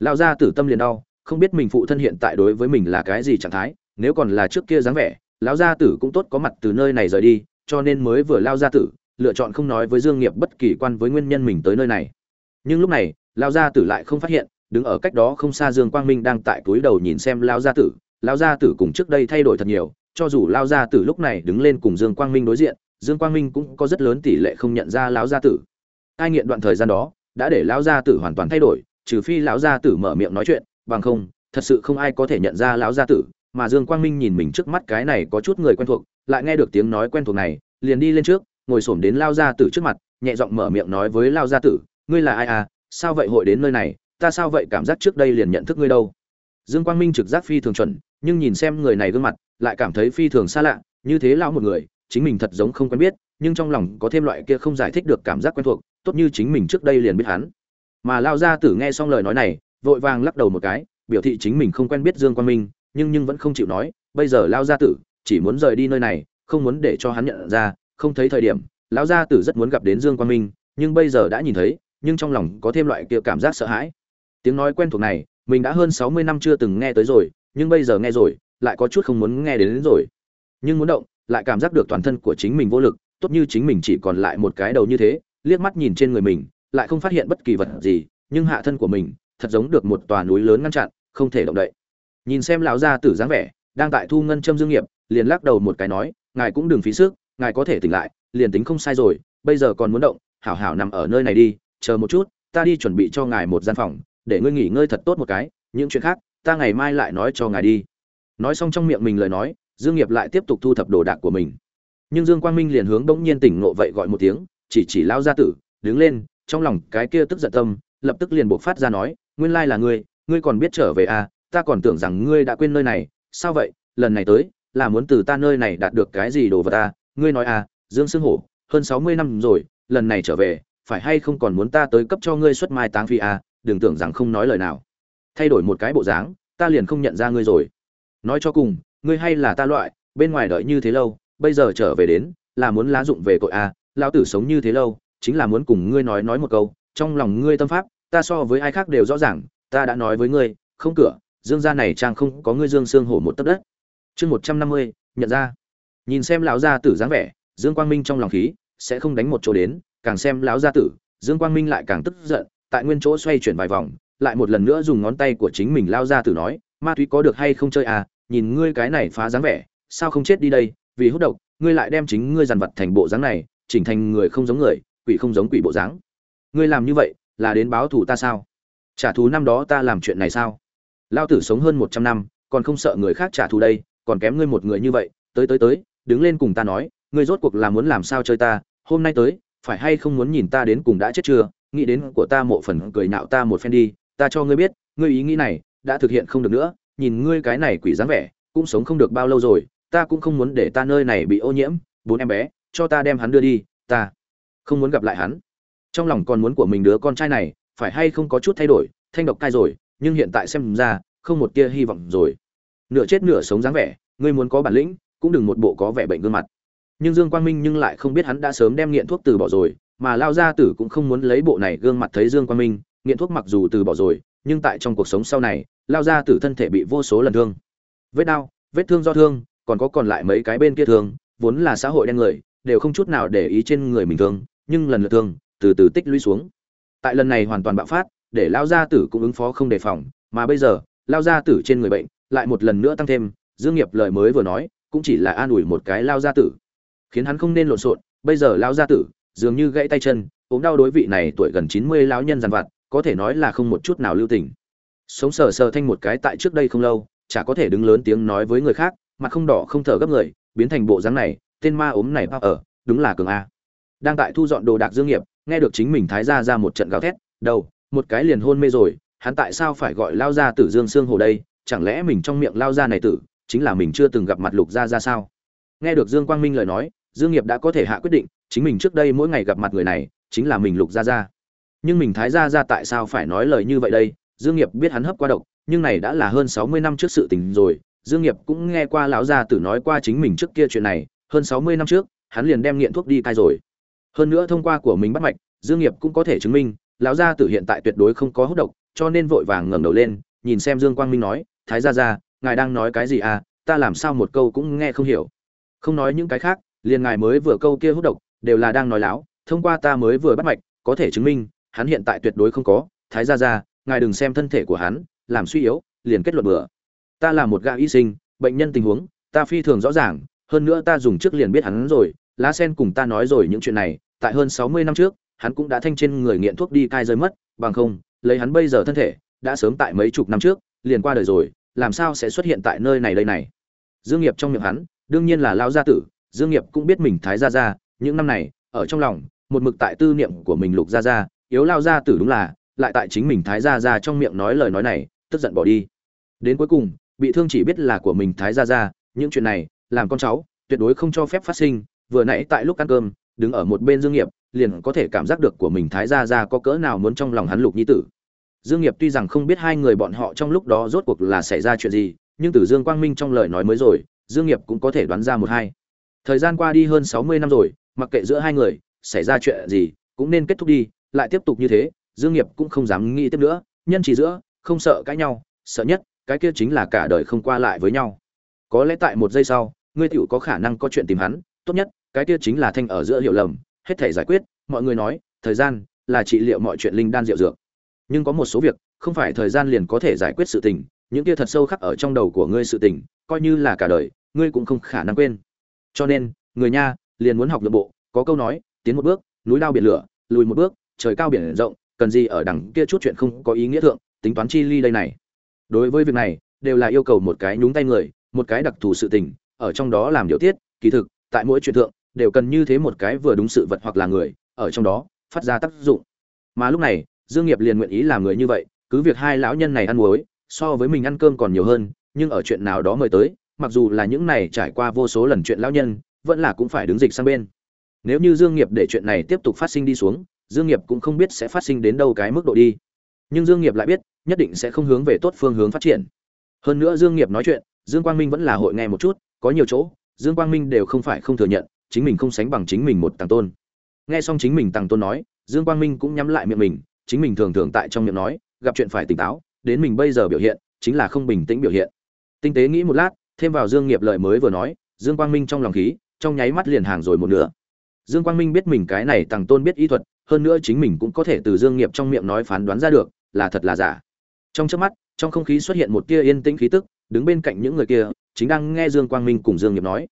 Lao gia tử tâm liền đau, không biết mình phụ thân hiện tại đối với mình là cái gì trạng thái, nếu còn là trước kia dáng vẻ, lão gia tử cũng tốt có mặt từ nơi này rời đi, cho nên mới vừa lao gia tử, lựa chọn không nói với dương nghiệp bất kỳ quan với nguyên nhân mình tới nơi này. Nhưng lúc này lao gia tử lại không phát hiện đứng ở cách đó không xa dương quang minh đang tại túi đầu nhìn xem lao gia tử. Lao gia tử cùng trước đây thay đổi thật nhiều, cho dù lao gia tử lúc này đứng lên cùng dương quang minh đối diện, dương quang minh cũng có rất lớn tỷ lệ không nhận ra lão gia tử. Ai nghiện đoạn thời gian đó, đã để lão gia tử hoàn toàn thay đổi, trừ phi lão gia tử mở miệng nói chuyện, bằng không, thật sự không ai có thể nhận ra lão gia tử, mà dương quang minh nhìn mình trước mắt cái này có chút người quen thuộc, lại nghe được tiếng nói quen thuộc này, liền đi lên trước, ngồi xổm đến lao gia tử trước mặt, nhẹ giọng mở miệng nói với lao gia tử, ngươi là ai à? Sao vậy hội đến nơi này? Ta sao vậy cảm giác trước đây liền nhận thức ngươi đâu? Dương quang minh trực giác phi thường chuẩn, nhưng nhìn xem người này gương mặt, lại cảm thấy phi thường xa lạ, như thế lão một người, chính mình thật giống không quen biết, nhưng trong lòng có thêm loại kia không giải thích được cảm giác quen thuộc, tốt như chính mình trước đây liền biết hắn. Mà lao gia tử nghe xong lời nói này, vội vàng lắc đầu một cái, biểu thị chính mình không quen biết dương quang minh, nhưng nhưng vẫn không chịu nói, bây giờ lao gia tử chỉ muốn rời đi nơi này, không muốn để cho hắn nhận ra, không thấy thời điểm, lão gia tử rất muốn gặp đến dương quang minh, nhưng bây giờ đã nhìn thấy, nhưng trong lòng có thêm loại kia cảm giác sợ hãi tiếng nói quen thuộc này mình đã hơn sáu mươi năm chưa từng nghe tới rồi nhưng bây giờ nghe rồi lại có chút không muốn nghe đến, đến rồi. Nhưng muốn động lại cảm giác được toàn thân của chính mình vô lực tốt như chính mình chỉ còn lại một cái đầu như thế liếc mắt nhìn trên người mình lại không phát hiện bất kỳ vật gì nhưng hạ thân của mình thật giống được một tòa núi lớn ngăn chặn không thể động đậy. Nhìn xem lão gia tử dáng vẻ đang tại thu ngân châm dương nghiệp liền lắc đầu một cái nói ngài cũng đừng phí sức ngài có thể tỉnh lại liền tính không sai rồi bây giờ còn muốn động hảo hảo nằm ở nơi này đi chờ một chút ta đi chuẩn bị cho ngài một gian phòng để ngươi nghỉ ngơi thật tốt một cái, những chuyện khác, ta ngày mai lại nói cho ngài đi. Nói xong trong miệng mình lời nói, dương nghiệp lại tiếp tục thu thập đồ đạc của mình. Nhưng dương quang minh liền hướng bỗng nhiên tỉnh ngộ vậy gọi một tiếng, chỉ chỉ lao gia tử, đứng lên. Trong lòng cái kia tức giận tâm, lập tức liền buộc phát ra nói, nguyên lai là ngươi ngươi còn biết trở về à ta còn tưởng rằng ngươi đã quên nơi này. Sao vậy? Lần này tới, là muốn từ ta nơi này đạt được cái gì đồ vật ta ngươi nói à dương sương hổ, hơn sáu mươi năm rồi, lần này trở về, phải hay không còn muốn ta tới cấp cho ngươi xuất mai táng phi à? Đừng tưởng rằng không nói lời nào. Thay đổi một cái bộ dáng, ta liền không nhận ra ngươi rồi. Nói cho cùng, ngươi hay là ta loại, bên ngoài đợi như thế lâu, bây giờ trở về đến, là muốn lá dụng về cội à lão tử sống như thế lâu, chính là muốn cùng ngươi nói nói một câu, trong lòng ngươi tâm pháp, ta so với ai khác đều rõ ràng, ta đã nói với ngươi, không cửa, dương gia này trang không có ngươi dương xương hổ một tấc đất. Chương một trăm năm mươi, nhận ra. Nhìn xem lão gia tử dáng vẻ, dương quang minh trong lòng khí, sẽ không đánh một chỗ đến, càng xem lão gia tử, dương quang minh lại càng tức giận tại nguyên chỗ xoay chuyển vài vòng, lại một lần nữa dùng ngón tay của chính mình lao ra từ nói, ma túy có được hay không chơi à? Nhìn ngươi cái này phá dáng vẻ, sao không chết đi đây? Vì hút độc, ngươi lại đem chính ngươi dằn vặt thành bộ dáng này, chỉnh thành người không giống người, quỷ không giống quỷ bộ dáng. Ngươi làm như vậy, là đến báo thù ta sao? Trả thù năm đó ta làm chuyện này sao? Lao tử sống hơn một trăm năm, còn không sợ người khác trả thù đây, còn kém ngươi một người như vậy. Tới tới tới, đứng lên cùng ta nói, ngươi rốt cuộc là muốn làm sao chơi ta? Hôm nay tới, phải hay không muốn nhìn ta đến cùng đã chết chưa? Nghĩ đến của ta mộ phần cười nhạo ta một phen đi, ta cho ngươi biết, ngươi ý nghĩ này đã thực hiện không được nữa, nhìn ngươi cái này quỷ dáng vẻ, cũng sống không được bao lâu rồi, ta cũng không muốn để ta nơi này bị ô nhiễm, bốn em bé, cho ta đem hắn đưa đi, ta không muốn gặp lại hắn. Trong lòng còn muốn của mình đứa con trai này, phải hay không có chút thay đổi, thanh độc cai rồi, nhưng hiện tại xem ra, không một tia hy vọng rồi. Nửa chết nửa sống dáng vẻ, ngươi muốn có bản lĩnh, cũng đừng một bộ có vẻ bệnh gương mặt. Nhưng dương quang minh nhưng lại không biết hắn đã sớm đem nghiện thuốc từ bỏ rồi mà lao gia tử cũng không muốn lấy bộ này gương mặt thấy dương quang minh, nghiện thuốc mặc dù từ bỏ rồi, nhưng tại trong cuộc sống sau này, lao gia tử thân thể bị vô số lần thương. Vết đau, vết thương do thương, còn có còn lại mấy cái bên kia thương, vốn là xã hội đen người, đều không chút nào để ý trên người mình thương, nhưng lần lượt thương, từ từ tích lũy xuống. Tại lần này hoàn toàn bạo phát, để lao gia tử cũng ứng phó không đề phòng, mà bây giờ, lao gia tử trên người bệnh lại một lần nữa tăng thêm, dương nghiệp lời mới vừa nói, cũng chỉ là an ủi một cái lao gia tử. Khiến hắn không nên lộn xộn, bây giờ lao gia tử dường như gãy tay chân, ốm đau đối vị này tuổi gần chín mươi lão nhân dằn vặt, có thể nói là không một chút nào lưu tình. Sống sờ sờ thanh một cái tại trước đây không lâu, chả có thể đứng lớn tiếng nói với người khác, mặt không đỏ không thở gấp người, biến thành bộ dáng này, tên ma ốm này bao ở, đúng là cường a. Đang tại thu dọn đồ đạc dương nghiệp, nghe được chính mình thái gia ra một trận gào thét, đầu, một cái liền hôn mê rồi, hắn tại sao phải gọi lao ra tử dương xương hồ đây, chẳng lẽ mình trong miệng lao ra này tử, chính là mình chưa từng gặp mặt lục gia ra sao? Nghe được dương quang minh lời nói dương nghiệp đã có thể hạ quyết định, chính mình trước đây mỗi ngày gặp mặt người này, chính là mình lục gia gia. Nhưng mình thái gia gia tại sao phải nói lời như vậy đây? Dương nghiệp biết hắn hấp qua độc, nhưng này đã là hơn 60 năm trước sự tình rồi. Dương nghiệp cũng nghe qua lão gia tử nói qua chính mình trước kia chuyện này, hơn 60 năm trước, hắn liền đem nghiện thuốc đi cai rồi. Hơn nữa thông qua của mình bắt mạch, dương nghiệp cũng có thể chứng minh, lão gia tử hiện tại tuyệt đối không có hút độc, cho nên vội vàng ngẩng đầu lên, nhìn xem dương quang minh nói, thái gia gia, ngài đang nói cái gì à? Ta làm sao một câu cũng nghe không hiểu. Không nói những cái khác liền ngài mới vừa câu kia hút độc, đều là đang nói láo, thông qua ta mới vừa bắt mạch, có thể chứng minh, hắn hiện tại tuyệt đối không có. Thái gia gia, ngài đừng xem thân thể của hắn, làm suy yếu, liền kết luận bừa. Ta là một gã y sinh, bệnh nhân tình huống, ta phi thường rõ ràng, hơn nữa ta dùng trước liền biết hắn rồi, lá sen cùng ta nói rồi những chuyện này, tại hơn sáu mươi năm trước, hắn cũng đã thanh trên người nghiện thuốc đi cai rơi mất, bằng không, lấy hắn bây giờ thân thể, đã sớm tại mấy chục năm trước, liền qua đời rồi, làm sao sẽ xuất hiện tại nơi này đây này? Dương nghiệp trong miệng hắn, đương nhiên là lao gia tử dương nghiệp cũng biết mình thái gia gia, những năm này, ở trong lòng, một mực tại tư niệm của mình lục gia gia, yếu lao gia tử đúng là, lại tại chính mình thái gia gia trong miệng nói lời nói này, tức giận bỏ đi. Đến cuối cùng, bị thương chỉ biết là của mình thái gia gia, những chuyện này, làm con cháu, tuyệt đối không cho phép phát sinh, vừa nãy tại lúc ăn cơm, đứng ở một bên dương nghiệp, liền có thể cảm giác được của mình thái gia gia có cỡ nào muốn trong lòng hắn lục nhi tử. Dương nghiệp tuy rằng không biết hai người bọn họ trong lúc đó rốt cuộc là xảy ra chuyện gì, nhưng từ dương quang minh trong lời nói mới rồi, dương nghiệp cũng có thể đoán ra một hai thời gian qua đi hơn sáu mươi năm rồi, mặc kệ giữa hai người, xảy ra chuyện gì, cũng nên kết thúc đi, lại tiếp tục như thế, dương nghiệp cũng không dám nghĩ tiếp nữa, nhân chỉ giữa, không sợ cãi nhau, sợ nhất, cái kia chính là cả đời không qua lại với nhau. Có lẽ tại một giây sau, ngươi tiểu có khả năng có chuyện tìm hắn, tốt nhất, cái kia chính là thanh ở giữa hiểu lầm, hết thể giải quyết, mọi người nói, thời gian là trị liệu mọi chuyện linh đan diệu dược. Nhưng có một số việc, không phải thời gian liền có thể giải quyết sự tình, những kia thật sâu khắc ở trong đầu của ngươi sự tình, coi như là cả đời, ngươi cũng không khả năng quên cho nên, người nha, liền muốn học nội bộ, có câu nói, tiến một bước, núi lao biển lửa, lùi một bước, trời cao biển rộng, cần gì ở đằng kia chút chuyện không có ý nghĩa thượng, tính toán chi ly đây này. Đối với việc này, đều là yêu cầu một cái nhúng tay người, một cái đặc thù sự tình, ở trong đó làm điều tiết, kỳ thực, tại mỗi chuyện thượng, đều cần như thế một cái vừa đúng sự vật hoặc là người, ở trong đó, phát ra tác dụng. Mà lúc này, dương nghiệp liền nguyện ý làm người như vậy, cứ việc hai lão nhân này ăn muối, so với mình ăn cơm còn nhiều hơn, nhưng ở chuyện nào đó mời tới mặc dù là những này trải qua vô số lần chuyện lão nhân, vẫn là cũng phải đứng dịch sang bên. Nếu như dương nghiệp để chuyện này tiếp tục phát sinh đi xuống, dương nghiệp cũng không biết sẽ phát sinh đến đâu cái mức độ đi. Nhưng dương nghiệp lại biết, nhất định sẽ không hướng về tốt phương hướng phát triển. Hơn nữa dương nghiệp nói chuyện, dương quang minh vẫn là hội nghe một chút, có nhiều chỗ, dương quang minh đều không phải không thừa nhận, chính mình không sánh bằng chính mình một tàng tôn. Nghe xong chính mình tàng tôn nói, dương quang minh cũng nhắm lại miệng mình, chính mình thường thường tại trong miệng nói, gặp chuyện phải tỉnh táo, đến mình bây giờ biểu hiện, chính là không bình tĩnh biểu hiện. Tinh tế nghĩ một lát thêm vào dương nghiệp lời mới vừa nói, dương quang minh trong lòng khí, trong nháy mắt liền hàng rồi một nửa. Dương quang minh biết mình cái này Tằng tôn biết y thuật, hơn nữa chính mình cũng có thể từ dương nghiệp trong miệng nói phán đoán ra được, là thật là giả. Trong chớp mắt, trong không khí xuất hiện một tia yên tĩnh khí tức, đứng bên cạnh những người kia, chính đang nghe dương quang minh cùng dương nghiệp nói.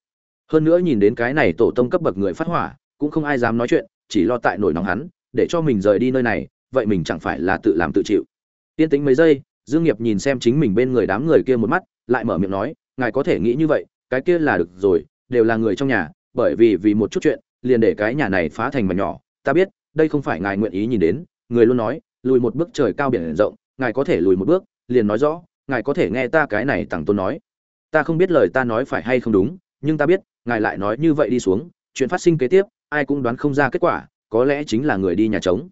Hơn nữa nhìn đến cái này tổ tông cấp bậc người phát hỏa, cũng không ai dám nói chuyện, chỉ lo tại nổi nóng hắn, để cho mình rời đi nơi này, vậy mình chẳng phải là tự làm tự chịu. Yên tĩnh mấy giây, dương nghiệp nhìn xem chính mình bên người đám người kia một mắt, lại mở miệng nói ngài có thể nghĩ như vậy, cái kia là được rồi, đều là người trong nhà, bởi vì vì một chút chuyện, liền để cái nhà này phá thành mảnh nhỏ. Ta biết, đây không phải ngài nguyện ý nhìn đến, người luôn nói, lùi một bước trời cao biển rộng, ngài có thể lùi một bước, liền nói rõ, ngài có thể nghe ta cái này tằng tôn nói. Ta không biết lời ta nói phải hay không đúng, nhưng ta biết, ngài lại nói như vậy đi xuống, chuyện phát sinh kế tiếp, ai cũng đoán không ra kết quả, có lẽ chính là người đi nhà trống.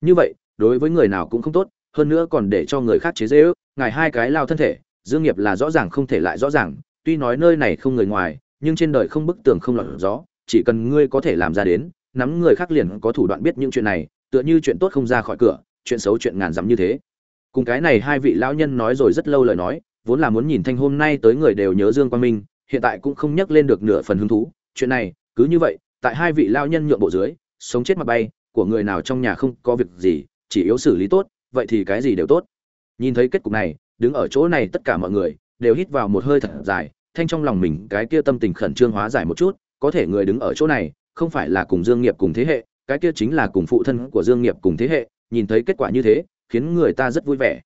Như vậy, đối với người nào cũng không tốt, hơn nữa còn để cho người khác chế dễ ước ngài hai cái lao thân thể dương nghiệp là rõ ràng không thể lại rõ ràng, tuy nói nơi này không người ngoài, nhưng trên đời không bức tường không lọt gió, chỉ cần ngươi có thể làm ra đến, nắm người khác liền có thủ đoạn biết những chuyện này, tựa như chuyện tốt không ra khỏi cửa, chuyện xấu chuyện ngàn dặm như thế. Cùng cái này hai vị lão nhân nói rồi rất lâu lời nói, vốn là muốn nhìn thanh hôm nay tới người đều nhớ dương quang minh, hiện tại cũng không nhắc lên được nửa phần hứng thú, chuyện này, cứ như vậy, tại hai vị lão nhân nhượng bộ dưới, sống chết mặt bay, của người nào trong nhà không có việc gì, chỉ yếu xử lý tốt, vậy thì cái gì đều tốt. Nhìn thấy kết cục này đứng ở chỗ này tất cả mọi người đều hít vào một hơi thật dài thanh trong lòng mình cái kia tâm tình khẩn trương hóa giải một chút có thể người đứng ở chỗ này không phải là cùng dương nghiệp cùng thế hệ cái kia chính là cùng phụ thân của dương nghiệp cùng thế hệ nhìn thấy kết quả như thế khiến người ta rất vui vẻ.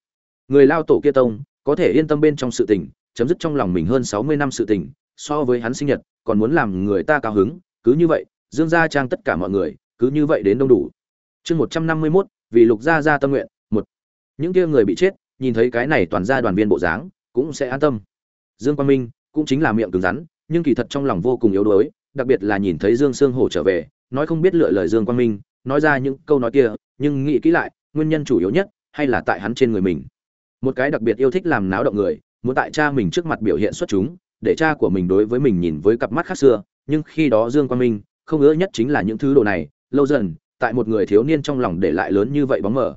Người lao tổ kia tông có thể yên tâm bên trong sự tình chấm dứt trong lòng mình hơn sáu mươi năm sự tình so với hắn sinh nhật còn muốn làm người ta cao hứng cứ như vậy dương gia trang tất cả mọi người cứ như vậy đến đông đủ. Chương một trăm năm mươi 151, vì lục gia gia tâm nguyện một. Những kia người bị chết nhìn thấy cái này toàn gia đoàn viên bộ dáng, cũng sẽ an tâm. Dương quang minh cũng chính là miệng cứng rắn, nhưng kỳ thật trong lòng vô cùng yếu đuối, đặc biệt là nhìn thấy dương sương hổ trở về, nói không biết lựa lời dương quang minh, nói ra những câu nói kia, nhưng nghĩ kỹ lại, nguyên nhân chủ yếu nhất hay là tại hắn trên người mình. Một cái đặc biệt yêu thích làm náo động người, muốn tại cha mình trước mặt biểu hiện xuất chúng, để cha của mình đối với mình nhìn với cặp mắt khác xưa, nhưng khi đó dương quang minh không ngỡ nhất chính là những thứ đồ này, lâu dần, tại một người thiếu niên trong lòng để lại lớn như vậy bóng mờ.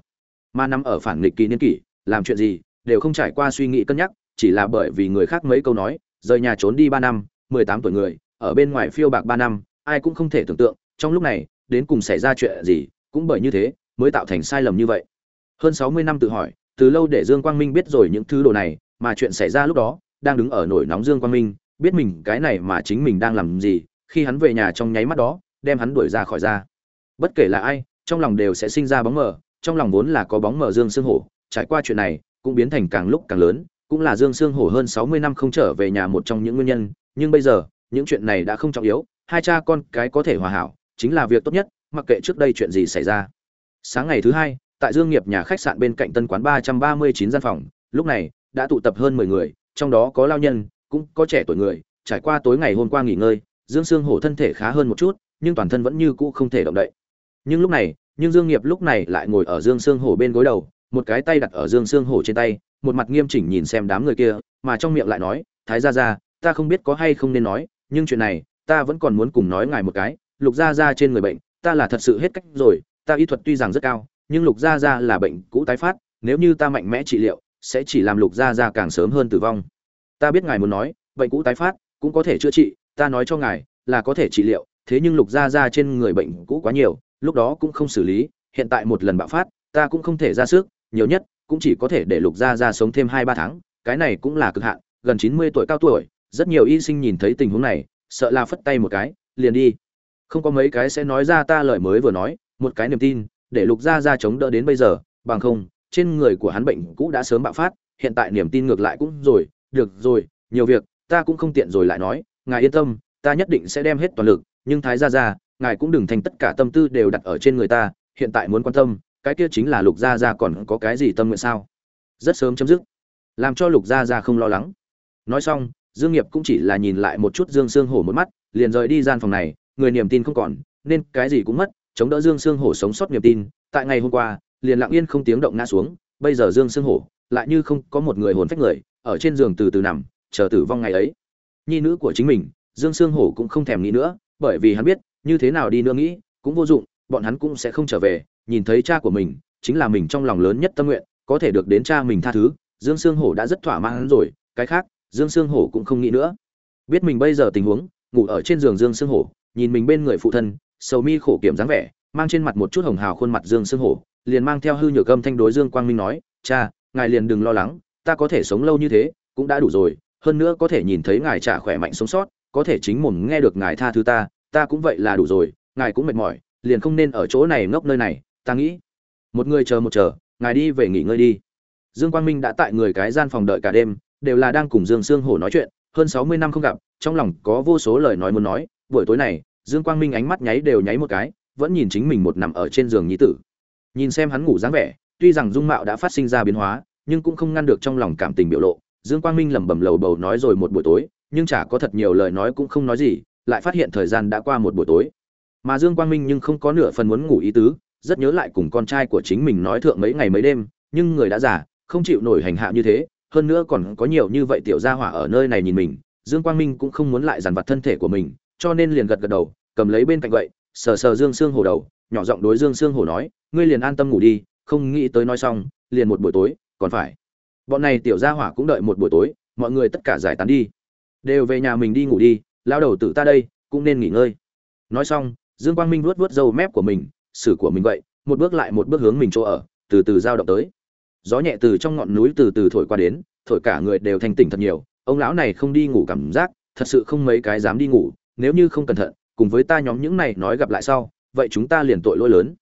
Mà nằm ở phản nghịch kỳ niên kỷ làm chuyện gì, đều không trải qua suy nghĩ cân nhắc, chỉ là bởi vì người khác mấy câu nói, rời nhà trốn đi ba năm, mười tám tuổi người, ở bên ngoài phiêu bạc ba năm, ai cũng không thể tưởng tượng, trong lúc này, đến cùng xảy ra chuyện gì, cũng bởi như thế, mới tạo thành sai lầm như vậy. Hơn sáu mươi năm tự hỏi, từ lâu để dương quang minh biết rồi những thứ đồ này, mà chuyện xảy ra lúc đó, đang đứng ở nổi nóng dương quang minh, biết mình cái này mà chính mình đang làm gì, khi hắn về nhà trong nháy mắt đó, đem hắn đuổi ra khỏi ra. Bất kể là ai, trong lòng đều sẽ sinh ra bóng mờ, trong lòng vốn là có bóng mờ dương sương hổ trải qua chuyện này, cũng biến thành càng lúc càng lớn, cũng là dương sương hổ hơn sáu mươi năm không trở về nhà một trong những nguyên nhân, nhưng bây giờ, những chuyện này đã không trọng yếu, hai cha con cái có thể hòa hảo, chính là việc tốt nhất, mặc kệ trước đây chuyện gì xảy ra. Sáng ngày thứ hai, tại dương nghiệp nhà khách sạn bên cạnh tân quán ba trăm ba mươi chín gian phòng, lúc này, đã tụ tập hơn mười người, trong đó có lao nhân, cũng có trẻ tuổi người, trải qua tối ngày hôm qua nghỉ ngơi, dương sương hổ thân thể khá hơn một chút, nhưng toàn thân vẫn như cũ không thể động đậy. Nhưng lúc này, nhưng dương nghiệp lúc này lại ngồi ở dương sương hổ bên gối đầu một cái tay đặt ở dương xương hổ trên tay, một mặt nghiêm chỉnh nhìn xem đám người kia, mà trong miệng lại nói, thái gia gia, ta không biết có hay không nên nói, nhưng chuyện này, ta vẫn còn muốn cùng nói ngài một cái, lục gia gia trên người bệnh, ta là thật sự hết cách rồi, ta y thuật tuy rằng rất cao, nhưng lục gia gia là bệnh cũ tái phát, nếu như ta mạnh mẽ trị liệu, sẽ chỉ làm lục gia gia càng sớm hơn tử vong. Ta biết ngài muốn nói, bệnh cũ tái phát, cũng có thể chữa trị, ta nói cho ngài, là có thể trị liệu, thế nhưng lục gia gia trên người bệnh cũ quá nhiều, lúc đó cũng không xử lý, hiện tại một lần bạo phát, ta cũng không thể ra sức nhiều nhất, cũng chỉ có thể để lục gia gia sống thêm hai ba tháng, cái này cũng là cực hạn, gần chín mươi tuổi cao tuổi, rất nhiều y sinh nhìn thấy tình huống này, sợ là phất tay một cái, liền đi. Không có mấy cái sẽ nói ra ta lời mới vừa nói, một cái niềm tin, để lục gia gia chống đỡ đến bây giờ, bằng không, trên người của hắn bệnh cũ đã sớm bạo phát, hiện tại niềm tin ngược lại cũng rồi, được rồi, nhiều việc, ta cũng không tiện rồi lại nói, ngài yên tâm, ta nhất định sẽ đem hết toàn lực, nhưng thái gia gia, ngài cũng đừng thành tất cả tâm tư đều đặt ở trên người ta, hiện tại muốn quan tâm cái kia chính là lục gia gia còn có cái gì tâm nguyện sao? Rất sớm chấm dứt. Làm cho lục gia gia không lo lắng. Nói xong, dương nghiệp cũng chỉ là nhìn lại một chút dương sương hổ một mắt, liền rời đi gian phòng này, người niềm tin không còn, nên cái gì cũng mất, chống đỡ dương sương hổ sống sót niềm tin. Tại ngày hôm qua, liền lặng yên không tiếng động ngã xuống, bây giờ dương sương hổ lại như không có một người hồn phách người, ở trên giường từ từ nằm, chờ tử vong ngày ấy. Nhi nữ của chính mình, dương sương hổ cũng không thèm nghĩ nữa, bởi vì hắn biết, như thế nào đi nữa nghĩ, cũng vô dụng, bọn hắn cũng sẽ không trở về nhìn thấy cha của mình, chính là mình trong lòng lớn nhất tâm nguyện, có thể được đến cha mình tha thứ, dương sương hổ đã rất thỏa mãn rồi, cái khác, dương sương hổ cũng không nghĩ nữa. Biết mình bây giờ tình huống, ngủ ở trên giường dương sương hổ, nhìn mình bên người phụ thân, sầu mi khổ kiểm dáng vẻ, mang trên mặt một chút hồng hào khuôn mặt dương sương hổ, liền mang theo hư nhược âm thanh đối dương quang minh nói, cha, ngài liền đừng lo lắng, ta có thể sống lâu như thế, cũng đã đủ rồi, hơn nữa có thể nhìn thấy ngài trả khỏe mạnh sống sót, có thể chính mồm nghe được ngài tha thứ ta ta cũng vậy là đủ rồi, ngài cũng mệt mỏi, liền không nên ở chỗ này ngốc nơi này ta nghĩ, một người chờ một chờ, ngài đi về nghỉ ngơi đi. Dương quang minh đã tại người cái gian phòng đợi cả đêm, đều là đang cùng dương sương hổ nói chuyện, hơn sáu mươi năm không gặp, trong lòng có vô số lời nói muốn nói, buổi tối này, dương quang minh ánh mắt nháy đều nháy một cái, vẫn nhìn chính mình một nằm ở trên giường nhí tử. Nhìn xem hắn ngủ dáng vẻ, tuy rằng dung mạo đã phát sinh ra biến hóa, nhưng cũng không ngăn được trong lòng cảm tình biểu lộ, dương quang minh lẩm bẩm lầu bầu nói rồi một buổi tối, nhưng chả có thật nhiều lời nói cũng không nói gì, lại phát hiện thời gian đã qua một buổi tối. Mà dương quang minh nhưng không có nửa phần muốn ngủ ý tứ rất nhớ lại cùng con trai của chính mình nói thượng mấy ngày mấy đêm, nhưng người đã già, không chịu nổi hành hạ như thế, hơn nữa còn có nhiều như vậy tiểu gia hỏa ở nơi này nhìn mình, dương quang minh cũng không muốn lại dằn vặt thân thể của mình, cho nên liền gật gật đầu, cầm lấy bên cạnh vậy sờ sờ dương sương hồ đầu, nhỏ giọng đối dương sương hồ nói, ngươi liền an tâm ngủ đi, không nghĩ tới nói xong, liền một buổi tối, còn phải. Bọn này tiểu gia hỏa cũng đợi một buổi tối, mọi người tất cả giải tán đi. Đều về nhà mình đi ngủ đi lao đầu tử ta đây, cũng nên nghỉ ngơi. Nói xong, dương quang minh vuốt vuốt râu mép của mình xử của mình vậy, một bước lại một bước hướng mình chỗ ở, từ từ dao động tới. Gió nhẹ từ trong ngọn núi từ từ thổi qua đến, thổi cả người đều thanh tỉnh thật nhiều. Ông lão này không đi ngủ cảm giác, thật sự không mấy cái dám đi ngủ, nếu như không cẩn thận, cùng với ta nhóm những này nói gặp lại sau, vậy chúng ta liền tội lỗi lớn.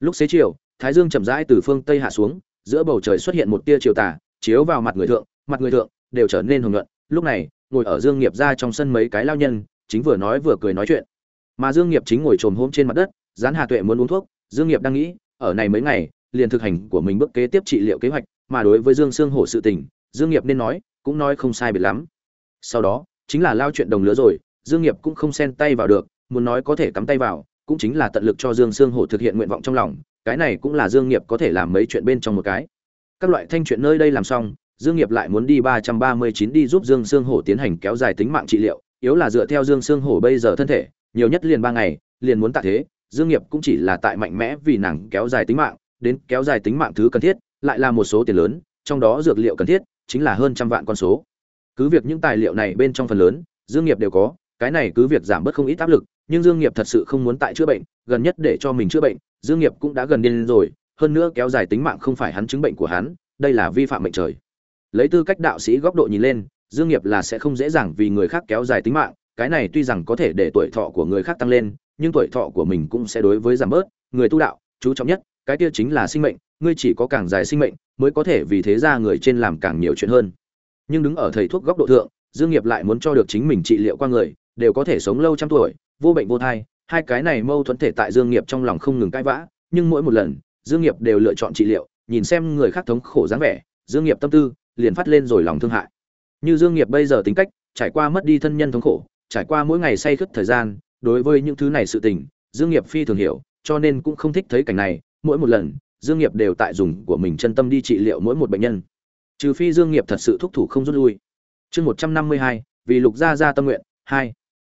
Lúc xế chiều, thái dương chậm rãi từ phương tây hạ xuống, giữa bầu trời xuất hiện một tia chiều tà, chiếu vào mặt người thượng, mặt người thượng đều trở nên hồng nhuận. Lúc này, ngồi ở dương nghiệp ra trong sân mấy cái lao nhân, chính vừa nói vừa cười nói chuyện. Mà dương nghiệp chính ngồi trồm hôm trên mặt đất gián hà tuệ muốn uống thuốc, dương nghiệp đang nghĩ, ở này mấy ngày, liền thực hành của mình bước kế tiếp trị liệu kế hoạch, mà đối với dương sương hổ sự tình, dương nghiệp nên nói, cũng nói không sai biệt lắm. Sau đó, chính là lao chuyện đồng lứa rồi, dương nghiệp cũng không xen tay vào được, muốn nói có thể cắm tay vào, cũng chính là tận lực cho dương sương hổ thực hiện nguyện vọng trong lòng, cái này cũng là dương nghiệp có thể làm mấy chuyện bên trong một cái. Các loại thanh chuyện nơi đây làm xong, dương nghiệp lại muốn đi ba ba mươi chín đi giúp dương sương hổ tiến hành kéo dài tính mạng trị liệu, yếu là dựa theo dương sương hổ bây giờ thân thể, nhiều nhất liền ba ngày, liền muốn tạ thế dương nghiệp cũng chỉ là tại mạnh mẽ vì nàng kéo dài tính mạng, đến kéo dài tính mạng thứ cần thiết, lại là một số tiền lớn, trong đó dược liệu cần thiết, chính là hơn trăm vạn con số. Cứ việc những tài liệu này bên trong phần lớn, dương nghiệp đều có, cái này cứ việc giảm bớt không ít áp lực, nhưng dương nghiệp thật sự không muốn tại chữa bệnh, gần nhất để cho mình chữa bệnh, dương nghiệp cũng đã gần điên rồi, hơn nữa kéo dài tính mạng không phải hắn chứng bệnh của hắn, đây là vi phạm mệnh trời. Lấy tư cách đạo sĩ góc độ nhìn lên, dương nghiệp là sẽ không dễ dàng vì người khác kéo dài tính mạng, cái này tuy rằng có thể để tuổi thọ của người khác tăng lên nhưng tuổi thọ của mình cũng sẽ đối với giảm bớt. Người tu đạo, chú trọng nhất, cái kia chính là sinh mệnh. Ngươi chỉ có càng dài sinh mệnh, mới có thể vì thế ra người trên làm càng nhiều chuyện hơn. Nhưng đứng ở thầy thuốc góc độ thượng, dương nghiệp lại muốn cho được chính mình trị liệu qua người, đều có thể sống lâu trăm tuổi, vô bệnh vô thai. Hai cái này mâu thuẫn thể tại dương nghiệp trong lòng không ngừng cãi vã, nhưng mỗi một lần, dương nghiệp đều lựa chọn trị liệu, nhìn xem người khác thống khổ dáng vẻ, dương nghiệp tâm tư liền phát lên rồi lòng thương hại. Như dương nghiệp bây giờ tính cách, trải qua mất đi thân nhân thống khổ, trải qua mỗi ngày say khướt thời gian đối với những thứ này sự tình, dương nghiệp phi thường hiểu, cho nên cũng không thích thấy cảnh này. Mỗi một lần, dương nghiệp đều tại dùng của mình chân tâm đi trị liệu mỗi một bệnh nhân. Trừ phi dương nghiệp thật sự thúc thủ không rút lui. Chương một trăm năm mươi hai, vì lục gia gia tâm nguyện, hai.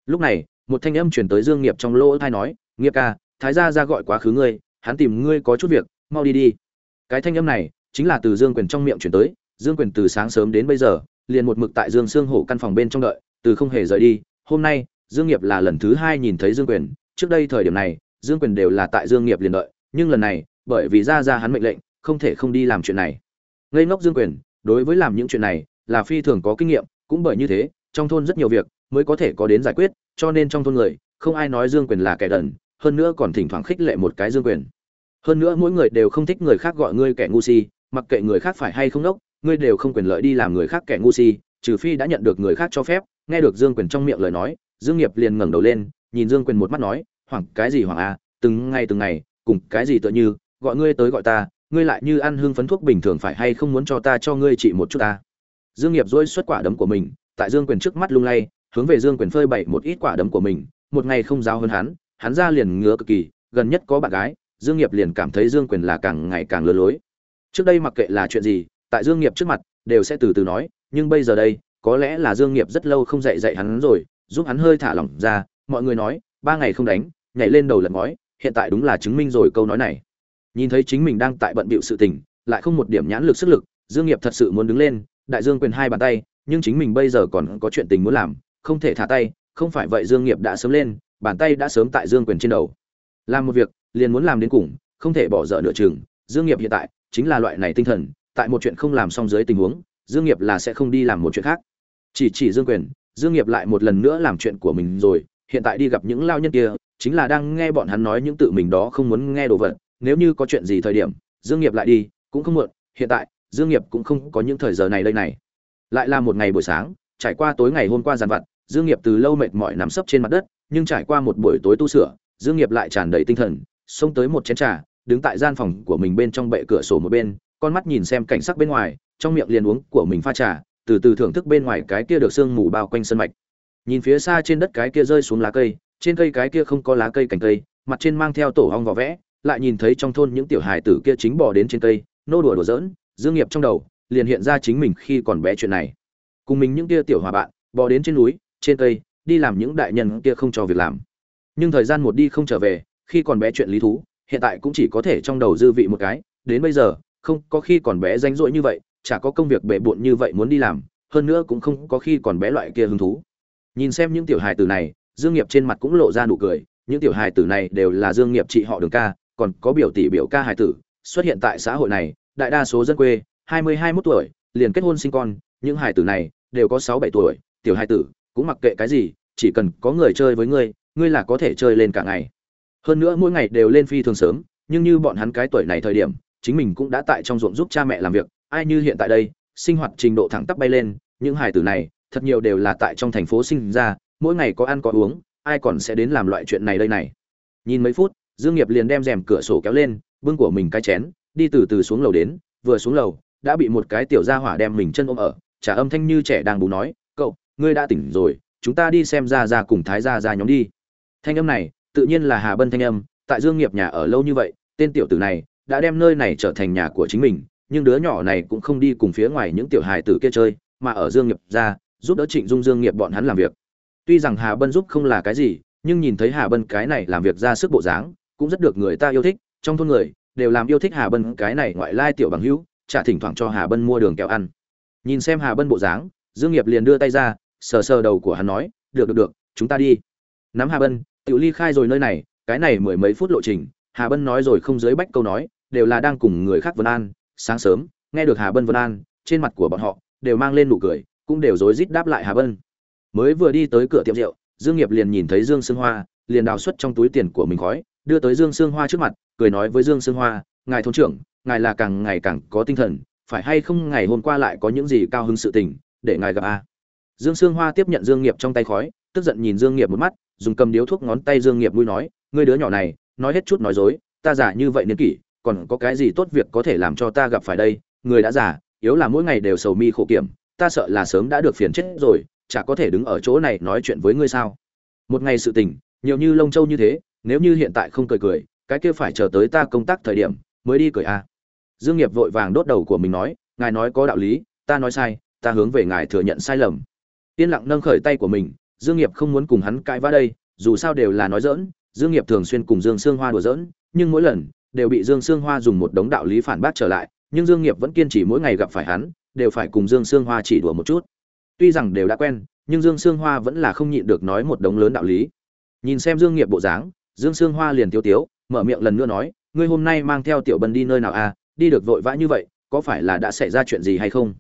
Lúc này, một thanh âm truyền tới dương nghiệp trong lỗ tai nói, nghiệp ca, thái gia gia gọi quá khứ ngươi, hắn tìm ngươi có chút việc, mau đi đi. Cái thanh âm này chính là từ dương quyền trong miệng truyền tới. Dương quyền từ sáng sớm đến bây giờ, liền một mực tại dương sương hổ căn phòng bên trong đợi, từ không hề rời đi. Hôm nay dương nghiệp là lần thứ hai nhìn thấy dương quyền. Trước đây thời điểm này dương quyền đều là tại dương nghiệp liền đợi nhưng lần này bởi vì ra ra hắn mệnh lệnh không thể không đi làm chuyện này. Ngây ngốc dương quyền đối với làm những chuyện này là phi thường có kinh nghiệm cũng bởi như thế trong thôn rất nhiều việc mới có thể có đến giải quyết cho nên trong thôn người không ai nói dương quyền là kẻ đần hơn nữa còn thỉnh thoảng khích lệ một cái dương quyền. Hơn nữa mỗi người đều không thích người khác gọi ngươi kẻ ngu si mặc kệ người khác phải hay không ngốc, ngươi đều không quyền lợi đi làm người khác kẻ ngu si trừ phi đã nhận được người khác cho phép. Nghe được dương quyền trong miệng lời nói dương nghiệp liền ngẩng đầu lên, nhìn dương quyền một mắt nói, hoảng cái gì hoảng a từng ngày từng ngày, cùng cái gì tựa như, gọi ngươi tới gọi ta, ngươi lại như ăn hương phấn thuốc bình thường phải hay không muốn cho ta cho ngươi trị một chút ta? Dương nghiệp dỗi xuất quả đấm của mình, tại dương quyền trước mắt lung lay, hướng về dương quyền phơi bày một ít quả đấm của mình, một ngày không giáo hơn hắn hắn ra liền ngứa cực kỳ, gần nhất có bạn gái, dương nghiệp liền cảm thấy dương quyền là càng ngày càng lừa lối. Trước đây mặc kệ là chuyện gì, tại dương nghiệp trước mặt, đều sẽ từ từ nói, nhưng bây giờ đây, có lẽ là dương nghiệp rất lâu không dạy dạy hắn rồi giúp hắn hơi thả lỏng ra, mọi người nói, ba ngày không đánh, nhảy lên đầu lật ngói, hiện tại đúng là chứng minh rồi câu nói này. Nhìn thấy chính mình đang tại bận bịu sự tình, lại không một điểm nhãn lực sức lực, dương nghiệp thật sự muốn đứng lên, đại dương quyền hai bàn tay, nhưng chính mình bây giờ còn có chuyện tình muốn làm, không thể thả tay, không phải vậy dương nghiệp đã sớm lên, bàn tay đã sớm tại dương quyền trên đầu. Làm một việc, liền muốn làm đến cùng, không thể bỏ dở nửa chừng, dương nghiệp hiện tại chính là loại này tinh thần, tại một chuyện không làm xong dưới tình huống, dương nghiệp là sẽ không đi làm một chuyện khác. Chỉ chỉ dương quyền dương nghiệp lại một lần nữa làm chuyện của mình rồi, hiện tại đi gặp những lao nhân kia, chính là đang nghe bọn hắn nói những tự mình đó không muốn nghe đồ vật, nếu như có chuyện gì thời điểm, dương nghiệp lại đi, cũng không muộn, hiện tại, dương nghiệp cũng không có những thời giờ này đây này. Lại là một ngày buổi sáng, trải qua tối ngày hôm qua giàn vặt, dương nghiệp từ lâu mệt mỏi nằm sấp trên mặt đất, nhưng trải qua một buổi tối tu sửa, dương nghiệp lại tràn đầy tinh thần, xông tới một chén trà, đứng tại gian phòng của mình bên trong bệ cửa sổ một bên, con mắt nhìn xem cảnh sắc bên ngoài, trong miệng liền uống của mình pha trà từ từ thưởng thức bên ngoài cái kia được sương mù bao quanh sân mạch. Nhìn phía xa trên đất cái kia rơi xuống lá cây, trên cây cái kia không có lá cây cành cây, mặt trên mang theo tổ hong vỏ vẽ, lại nhìn thấy trong thôn những tiểu hài tử kia chính bò đến trên cây, nô đùa đùa giỡn, dương nghiệp trong đầu, liền hiện ra chính mình khi còn bé chuyện này. Cùng mình những kia tiểu hòa bạn, bò đến trên núi, trên cây, đi làm những đại nhân kia không cho việc làm. Nhưng thời gian một đi không trở về, khi còn bé chuyện lý thú, hiện tại cũng chỉ có thể trong đầu dư vị một cái, đến bây giờ, không có khi còn bé rảnh rỗi như vậy chả có công việc bệ bộn như vậy muốn đi làm, hơn nữa cũng không có khi còn bé loại kia hứng thú. Nhìn xem những tiểu hài tử này, dương nghiệp trên mặt cũng lộ ra nụ cười, những tiểu hài tử này đều là dương nghiệp chị họ đường ca, còn có biểu tỷ biểu ca hài tử, xuất hiện tại xã hội này, đại đa số dân quê, hai mươi hai 21 tuổi, liền kết hôn sinh con, những hài tử này đều có sáu bảy tuổi, tiểu hài tử cũng mặc kệ cái gì, chỉ cần có người chơi với ngươi ngươi là có thể chơi lên cả ngày. Hơn nữa mỗi ngày đều lên phi thường sớm, nhưng như bọn hắn cái tuổi này thời điểm, chính mình cũng đã tại trong ruộng giúp cha mẹ làm việc ai như hiện tại đây, sinh hoạt trình độ thẳng tắp bay lên, những hài tử này, thật nhiều đều là tại trong thành phố sinh ra, mỗi ngày có ăn có uống, ai còn sẽ đến làm loại chuyện này đây này. Nhìn mấy phút, dương nghiệp liền đem rèm cửa sổ kéo lên, bưng của mình cái chén, đi từ từ xuống lầu đến, vừa xuống lầu, đã bị một cái tiểu gia hỏa đem mình chân ôm ở, trả âm thanh như trẻ đang bú nói, cậu, ngươi đã tỉnh rồi, chúng ta đi xem ra ra cùng thái gia ra nhóm đi. Thanh âm này, tự nhiên là hà bân thanh âm, tại dương nghiệp nhà ở lâu như vậy, tên tiểu tử này, đã đem nơi này trở thành nhà của chính mình nhưng đứa nhỏ này cũng không đi cùng phía ngoài những tiểu hài tử kia chơi, mà ở dương nghiệp ra, giúp đỡ trịnh dung dương nghiệp bọn hắn làm việc. Tuy rằng hà bân giúp không là cái gì, nhưng nhìn thấy hà bân cái này làm việc ra sức bộ dáng, cũng rất được người ta yêu thích, trong thôn người, đều làm yêu thích hà bân cái này ngoại lai tiểu bằng hữu, chả thỉnh thoảng cho hà bân mua đường kẹo ăn. Nhìn xem hà bân bộ dáng, dương nghiệp liền đưa tay ra, sờ sờ đầu của hắn nói, được được được, chúng ta đi. Nắm hà bân, tiểu ly khai rồi nơi này, cái này mười mấy phút lộ trình. Hà bân nói rồi không dưới bách câu nói, đều là đang cùng người khác vân an sáng sớm, nghe được hà bân vân an, trên mặt của bọn họ đều mang lên nụ cười, cũng đều rối rít đáp lại hà bân. Mới vừa đi tới cửa tiệm rượu, dương nghiệp liền nhìn thấy dương sương hoa, liền đào xuất trong túi tiền của mình khói, đưa tới dương sương hoa trước mặt, cười nói với dương sương hoa, ngài thôn trưởng, ngài là càng ngày càng có tinh thần, phải hay không ngày hôm qua lại có những gì cao hứng sự tình, để ngài gặp a? Dương sương hoa tiếp nhận dương nghiệp trong tay khói, tức giận nhìn dương nghiệp một mắt, dùng cầm điếu thuốc ngón tay dương nghiệp mũi nói, ngươi đứa nhỏ này, nói hết chút nói dối, ta giả như vậy niên kỷ còn có cái gì tốt việc có thể làm cho ta gặp phải đây? Người đã già, yếu là mỗi ngày đều sầu mi khổ kiểm, ta sợ là sớm đã được phiền chết rồi, chả có thể đứng ở chỗ này nói chuyện với ngươi sao? Một ngày sự tình, nhiều như lông châu như thế, nếu như hiện tại không cười cười, cái kia phải chờ tới ta công tác thời điểm, mới đi cười a à. dương nghiệp vội vàng đốt đầu của mình nói, ngài nói có đạo lý, ta nói sai, ta hướng về ngài thừa nhận sai lầm. Yên lặng nâng khởi tay của mình, dương nghiệp không muốn cùng hắn cãi vã đây, dù sao đều là nói dỡn dương nghiệp thường xuyên cùng dương sương hoa đùa dỡn nhưng mỗi lần đều bị dương sương hoa dùng một đống đạo lý phản bác trở lại, nhưng dương nghiệp vẫn kiên trì mỗi ngày gặp phải hắn, đều phải cùng dương sương hoa chỉ đùa một chút. Tuy rằng đều đã quen, nhưng dương sương hoa vẫn là không nhịn được nói một đống lớn đạo lý. Nhìn xem dương nghiệp bộ dáng, dương sương hoa liền tiêu tiếu, mở miệng lần nữa nói, ngươi hôm nay mang theo tiểu bân đi nơi nào à? Đi được vội vã như vậy, có phải là đã xảy ra chuyện gì hay không?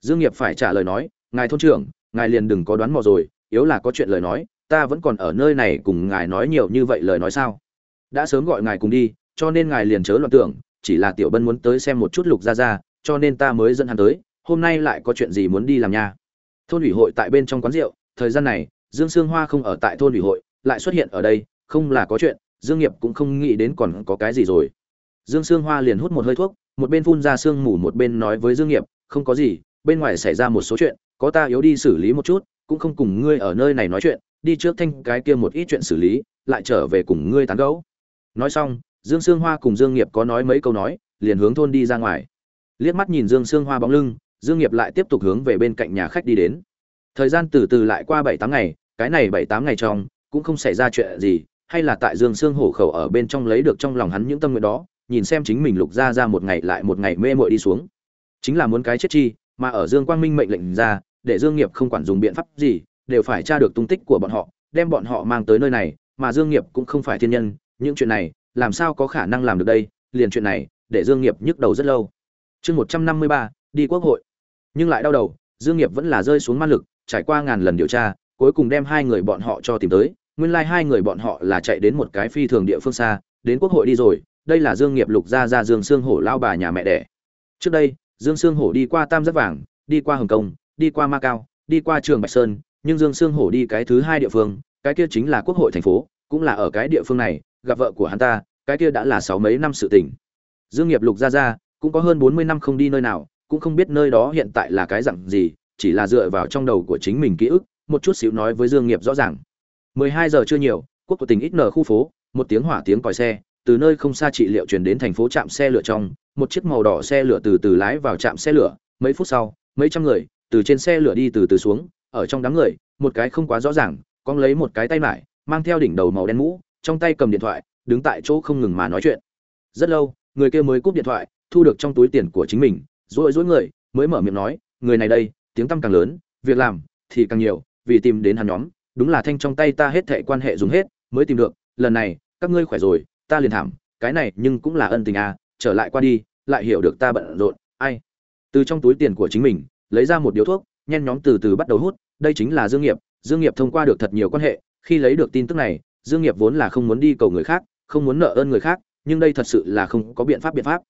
Dương nghiệp phải trả lời nói, ngài thôn trưởng, ngài liền đừng có đoán mò rồi, yếu là có chuyện lời nói, ta vẫn còn ở nơi này cùng ngài nói nhiều như vậy lời nói sao? Đã sớm gọi ngài cùng đi cho nên ngài liền chớ loạn tưởng, chỉ là tiểu bân muốn tới xem một chút lục gia gia, cho nên ta mới dẫn hắn tới, hôm nay lại có chuyện gì muốn đi làm nha. Thôn ủy hội tại bên trong quán rượu, thời gian này, dương sương hoa không ở tại thôn ủy hội, lại xuất hiện ở đây, không là có chuyện, dương nghiệp cũng không nghĩ đến còn có cái gì rồi. Dương sương hoa liền hút một hơi thuốc, một bên phun ra sương mù, một bên nói với dương nghiệp, không có gì, bên ngoài xảy ra một số chuyện, có ta yếu đi xử lý một chút, cũng không cùng ngươi ở nơi này nói chuyện, đi trước thanh cái kia một ít chuyện xử lý, lại trở về cùng ngươi tán gẫu. Nói xong dương sương hoa cùng dương nghiệp có nói mấy câu nói, liền hướng thôn đi ra ngoài. Liếc mắt nhìn dương sương hoa bóng lưng, dương nghiệp lại tiếp tục hướng về bên cạnh nhà khách đi đến. Thời gian từ từ lại qua bảy tám ngày, cái này bảy tám ngày trong, cũng không xảy ra chuyện gì, hay là tại dương sương hổ khẩu ở bên trong lấy được trong lòng hắn những tâm nguyện đó, nhìn xem chính mình lục ra ra một ngày lại một ngày mê mội đi xuống. Chính là muốn cái chết chi, mà ở dương quang minh mệnh lệnh ra, để dương nghiệp không quản dùng biện pháp gì, đều phải tra được tung tích của bọn họ, đem bọn họ mang tới nơi này, mà dương nghiệp cũng không phải thiên nhân, những chuyện này làm sao có khả năng làm được đây? Liền chuyện này, để dương nghiệp nhức đầu rất lâu. Chương một trăm năm mươi ba, đi quốc hội. Nhưng lại đau đầu, dương nghiệp vẫn là rơi xuống man lực, trải qua ngàn lần điều tra, cuối cùng đem hai người bọn họ cho tìm tới. Nguyên lai like hai người bọn họ là chạy đến một cái phi thường địa phương xa, đến quốc hội đi rồi, đây là dương nghiệp lục gia gia dương sương hổ lao bà nhà mẹ đẻ. Trước đây, dương sương hổ đi qua tam giác vàng, đi qua hồng kông, đi qua ma cao, đi qua trường bạch sơn, nhưng dương sương hổ đi cái thứ hai địa phương, cái kia chính là quốc hội thành phố, cũng là ở cái địa phương này gặp vợ của hắn ta, cái kia đã là sáu mấy năm sự tình. Dương nghiệp lục Ra Ra, cũng có hơn bốn mươi năm không đi nơi nào, cũng không biết nơi đó hiện tại là cái dạng gì, chỉ là dựa vào trong đầu của chính mình ký ức, một chút xíu nói với dương nghiệp rõ ràng. 12 giờ chưa nhiều, quốc của tỉnh ít nở khu phố, một tiếng hỏa tiếng còi xe, từ nơi không xa trị liệu truyền đến thành phố trạm xe lửa trong, một chiếc màu đỏ xe lửa từ từ lái vào trạm xe lửa, mấy phút sau, mấy trăm người, từ trên xe lửa đi từ từ xuống, ở trong đám người, một cái không quá rõ ràng con lấy một cái tay mải mang theo đỉnh đầu màu đen mũ trong tay cầm điện thoại, đứng tại chỗ không ngừng mà nói chuyện. Rất lâu, người kia mới cúp điện thoại, thu được trong túi tiền của chính mình rối rối người, mới mở miệng nói, người này đây, tiếng tăm càng lớn, việc làm thì càng nhiều, vì tìm đến hắn nhóm, đúng là thanh trong tay ta hết thệ quan hệ dùng hết, mới tìm được, lần này, các ngươi khỏe rồi, ta liền thảm, cái này nhưng cũng là ân tình à trở lại qua đi, lại hiểu được ta bận rộn, ai? Từ trong túi tiền của chính mình, lấy ra một điếu thuốc, nhen nhóm từ từ bắt đầu hút, đây chính là dương nghiệp dương nghiệp thông qua được thật nhiều quan hệ, khi lấy được tin tức này dương nghiệp vốn là không muốn đi cầu người khác, không muốn nợ ơn người khác, nhưng đây thật sự là không có biện pháp biện pháp.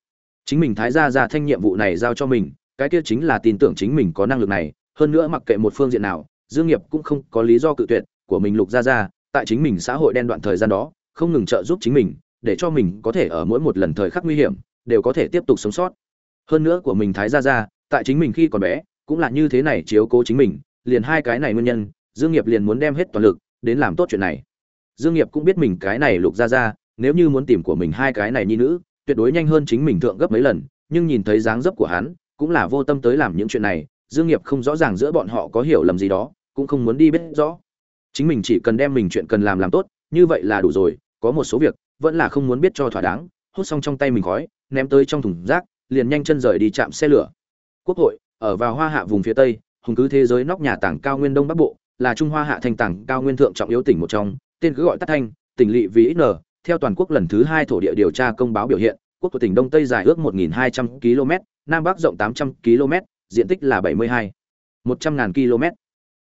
Chính mình thái gia ra thanh nhiệm vụ này giao cho mình, cái kia chính là tin tưởng chính mình có năng lực này, hơn nữa mặc kệ một phương diện nào, dương nghiệp cũng không có lý do cự tuyệt của mình lục gia gia, tại chính mình xã hội đen đoạn thời gian đó, không ngừng trợ giúp chính mình, để cho mình có thể ở mỗi một lần thời khắc nguy hiểm, đều có thể tiếp tục sống sót. Hơn nữa của mình thái gia gia, tại chính mình khi còn bé, cũng là như thế này chiếu cố chính mình, liền hai cái này nguyên nhân, dương nghiệp liền muốn đem hết toàn lực, đến làm tốt chuyện này dương nghiệp cũng biết mình cái này lục gia gia nếu như muốn tìm của mình hai cái này nhi nữ, tuyệt đối nhanh hơn chính mình thượng gấp mấy lần, nhưng nhìn thấy dáng dấp của hắn, cũng là vô tâm tới làm những chuyện này, dương nghiệp không rõ ràng giữa bọn họ có hiểu lầm gì đó, cũng không muốn đi biết rõ. Chính mình chỉ cần đem mình chuyện cần làm làm tốt, như vậy là đủ rồi, có một số việc, vẫn là không muốn biết cho thỏa đáng, hút xong trong tay mình khói, ném tới trong thùng rác, liền nhanh chân rời đi chạm xe lửa. Quốc hội, ở vào hoa hạ vùng phía tây, hùng cứ thế giới nóc nhà tảng cao nguyên đông bắc bộ, là trung hoa hạ thành tảng cao nguyên thượng trọng yếu tỉnh một trong tên cứ gọi tắt thanh, tỉnh lỵ vì ít n, theo toàn quốc lần thứ hai thổ địa điều tra công báo biểu hiện, quốc của tỉnh đông tây dài ước 1.200 km nam bắc rộng 800 km diện tích là 72 100.000 km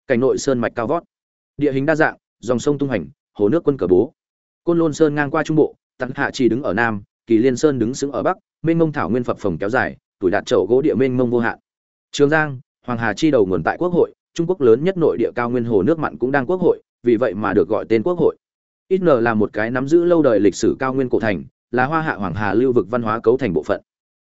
cảnh nội sơn mạch cao vót. Địa hình đa dạng, dòng sông tung hành hồ nước quân cờ bố. Côn lôn sơn ngang qua trung bộ, tặng hạ chỉ đứng ở nam, kỳ liên sơn đứng xứng ở bắc, mênh mông thảo nguyên phập phồng kéo dài, tuổi đạt chậu gỗ địa mênh mông vô hạn. Trường giang, hoàng hà chi đầu nguồn tại quốc hội, trung quốc lớn nhất nội địa cao nguyên hồ nước mặn cũng đang quốc hội vì vậy mà được gọi tên quốc hội. Ít nờ là một cái nắm giữ lâu đời lịch sử cao nguyên cổ thành, là hoa hạ hoàng hà lưu vực văn hóa cấu thành bộ phận.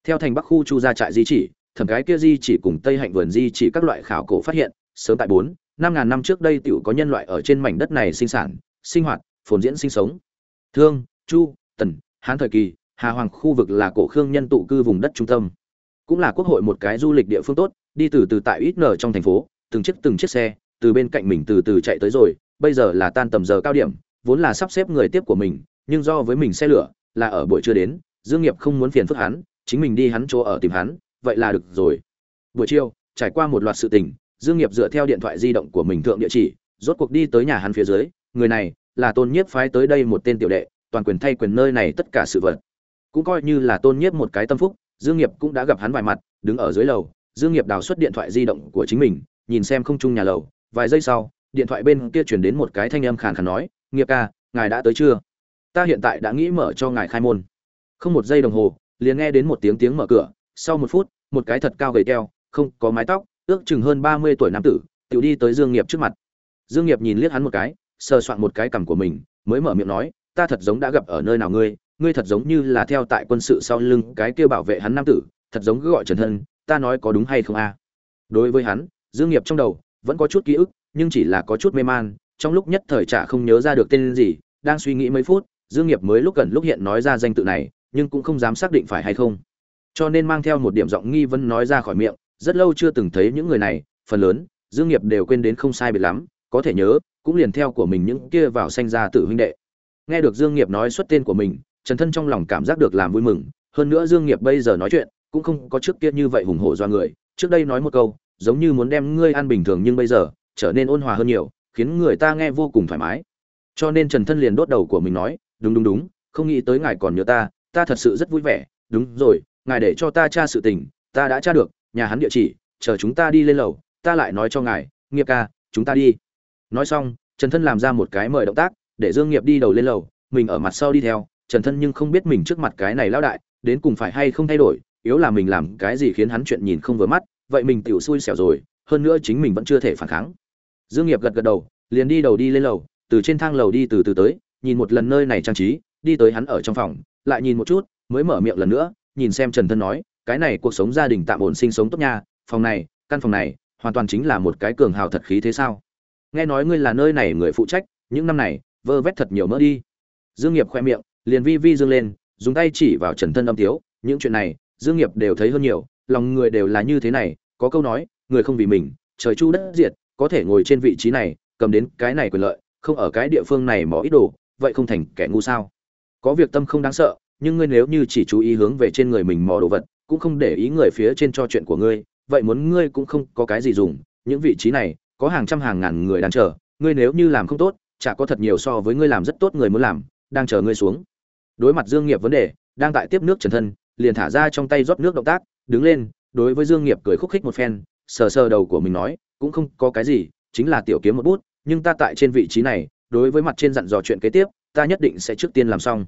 Theo thành bắc khu chu gia trại di chỉ, thẩm cái kia di chỉ cùng tây hạnh vườn di chỉ các loại khảo cổ phát hiện, sớm tại bốn, năm ngàn năm trước đây tiểu có nhân loại ở trên mảnh đất này sinh sản, sinh hoạt, phồn diễn sinh sống. Thương, chu, tần, hán thời kỳ, hà hoàng khu vực là cổ khương nhân tụ cư vùng đất trung tâm. Cũng là quốc hội một cái du lịch địa phương tốt, đi từ từ tại ít nở trong thành phố, từng chiếc từng chiếc xe, từ bên cạnh mình từ từ chạy tới rồi bây giờ là tan tầm giờ cao điểm, vốn là sắp xếp người tiếp của mình, nhưng do với mình xe lửa, là ở buổi trưa đến, dương nghiệp không muốn phiền phức hắn, chính mình đi hắn chỗ ở tìm hắn, vậy là được rồi. Buổi chiều, trải qua một loạt sự tình, dương nghiệp dựa theo điện thoại di động của mình thượng địa chỉ, rốt cuộc đi tới nhà hắn phía dưới, người này là tôn nhiếp phái tới đây một tên tiểu đệ, toàn quyền thay quyền nơi này tất cả sự vật. Cũng coi như là tôn nhiếp một cái tâm phúc, dương nghiệp cũng đã gặp hắn vài mặt, đứng ở dưới lầu, dương nghiệp đào xuất điện thoại di động của chính mình, nhìn xem không trung nhà lầu, vài giây sau điện thoại bên kia chuyển đến một cái thanh âm khàn khàn nói, nghiệp ca, ngài đã tới chưa? Ta hiện tại đã nghĩ mở cho ngài khai môn. Không một giây đồng hồ, liền nghe đến một tiếng tiếng mở cửa, sau một phút, một cái thật cao gầy keo không có mái tóc, ước chừng hơn ba mươi tuổi nam tử tự đi tới dương nghiệp trước mặt. Dương nghiệp nhìn liếc hắn một cái, sờ soạn một cái cằm của mình, mới mở miệng nói, ta thật giống đã gặp ở nơi nào ngươi ngươi thật giống như là theo tại quân sự sau lưng cái kia bảo vệ hắn nam tử, thật giống cứ gọi trần thân ta nói có đúng hay không a? Đối với hắn, dương nghiệp trong đầu vẫn có chút ký ức nhưng chỉ là có chút mê man, trong lúc nhất thời chả không nhớ ra được tên gì, đang suy nghĩ mấy phút, dương nghiệp mới lúc gần lúc hiện nói ra danh tự này, nhưng cũng không dám xác định phải hay không. Cho nên mang theo một điểm giọng nghi vấn nói ra khỏi miệng, rất lâu chưa từng thấy những người này, phần lớn, dương nghiệp đều quên đến không sai biệt lắm, có thể nhớ, cũng liền theo của mình những kia vào sanh ra tử huynh đệ. Nghe được dương nghiệp nói xuất tên của mình, trần thân trong lòng cảm giác được làm vui mừng, hơn nữa dương nghiệp bây giờ nói chuyện, cũng không có trước kia như vậy hùng hổ do người, trước đây nói một câu, giống như muốn đem ngươi ăn bình thường nhưng bây giờ trở nên ôn hòa hơn nhiều, khiến người ta nghe vô cùng thoải mái. Cho nên trần thân liền đốt đầu của mình nói, đúng đúng đúng, không nghĩ tới ngài còn nhớ ta ta thật sự rất vui vẻ. Đúng rồi, ngài để cho ta tra sự tình, ta đã tra được, nhà hắn địa chỉ, chờ chúng ta đi lên lầu, ta lại nói cho ngài, nghiệp ca, chúng ta đi. Nói xong, trần thân làm ra một cái mời động tác, để dương nghiệp đi đầu lên lầu, mình ở mặt sau đi theo. Trần thân nhưng không biết mình trước mặt cái này lão đại, đến cùng phải hay không thay đổi, yếu là mình làm cái gì khiến hắn chuyện nhìn không vừa mắt, vậy mình tiểu xui xẻo rồi, hơn nữa chính mình vẫn chưa thể phản kháng dương nghiệp gật gật đầu, liền đi đầu đi lên lầu, từ trên thang lầu đi từ từ tới, nhìn một lần nơi này trang trí, đi tới hắn ở trong phòng, lại nhìn một chút, mới mở miệng lần nữa, nhìn xem trần thân nói, cái này cuộc sống gia đình tạm ổn sinh sống tốt nha, phòng này, căn phòng này, hoàn toàn chính là một cái cường hào thật khí thế sao? Nghe nói ngươi là nơi này người phụ trách, những năm này, vơ vét thật nhiều mỡ đi. Dương nghiệp khoe miệng, liền vi vi dương lên, dùng tay chỉ vào trần thân âm tiếu, những chuyện này, dương nghiệp đều thấy hơn nhiều, lòng người đều là như thế này, có câu nói, người không vì mình, trời chu đất diệt có thể ngồi trên vị trí này, cầm đến cái này quyền lợi, không ở cái địa phương này mỏ ít đồ, vậy không thành kẻ ngu sao? Có việc tâm không đáng sợ, nhưng ngươi nếu như chỉ chú ý hướng về trên người mình mò đồ vật, cũng không để ý người phía trên cho chuyện của ngươi, vậy muốn ngươi cũng không có cái gì dùng. Những vị trí này, có hàng trăm hàng ngàn người đang chờ, ngươi nếu như làm không tốt, chả có thật nhiều so với ngươi làm rất tốt người muốn làm, đang chờ ngươi xuống. Đối mặt dương nghiệp vấn đề, đang tại tiếp nước trần thân, liền thả ra trong tay rót nước động tác, đứng lên, đối với dương nghiệp cười khúc khích một phen, sờ sờ đầu của mình nói cũng không có cái gì, chính là tiểu kiếm một bút, nhưng ta tại trên vị trí này, đối với mặt trên dặn dò chuyện kế tiếp, ta nhất định sẽ trước tiên làm xong.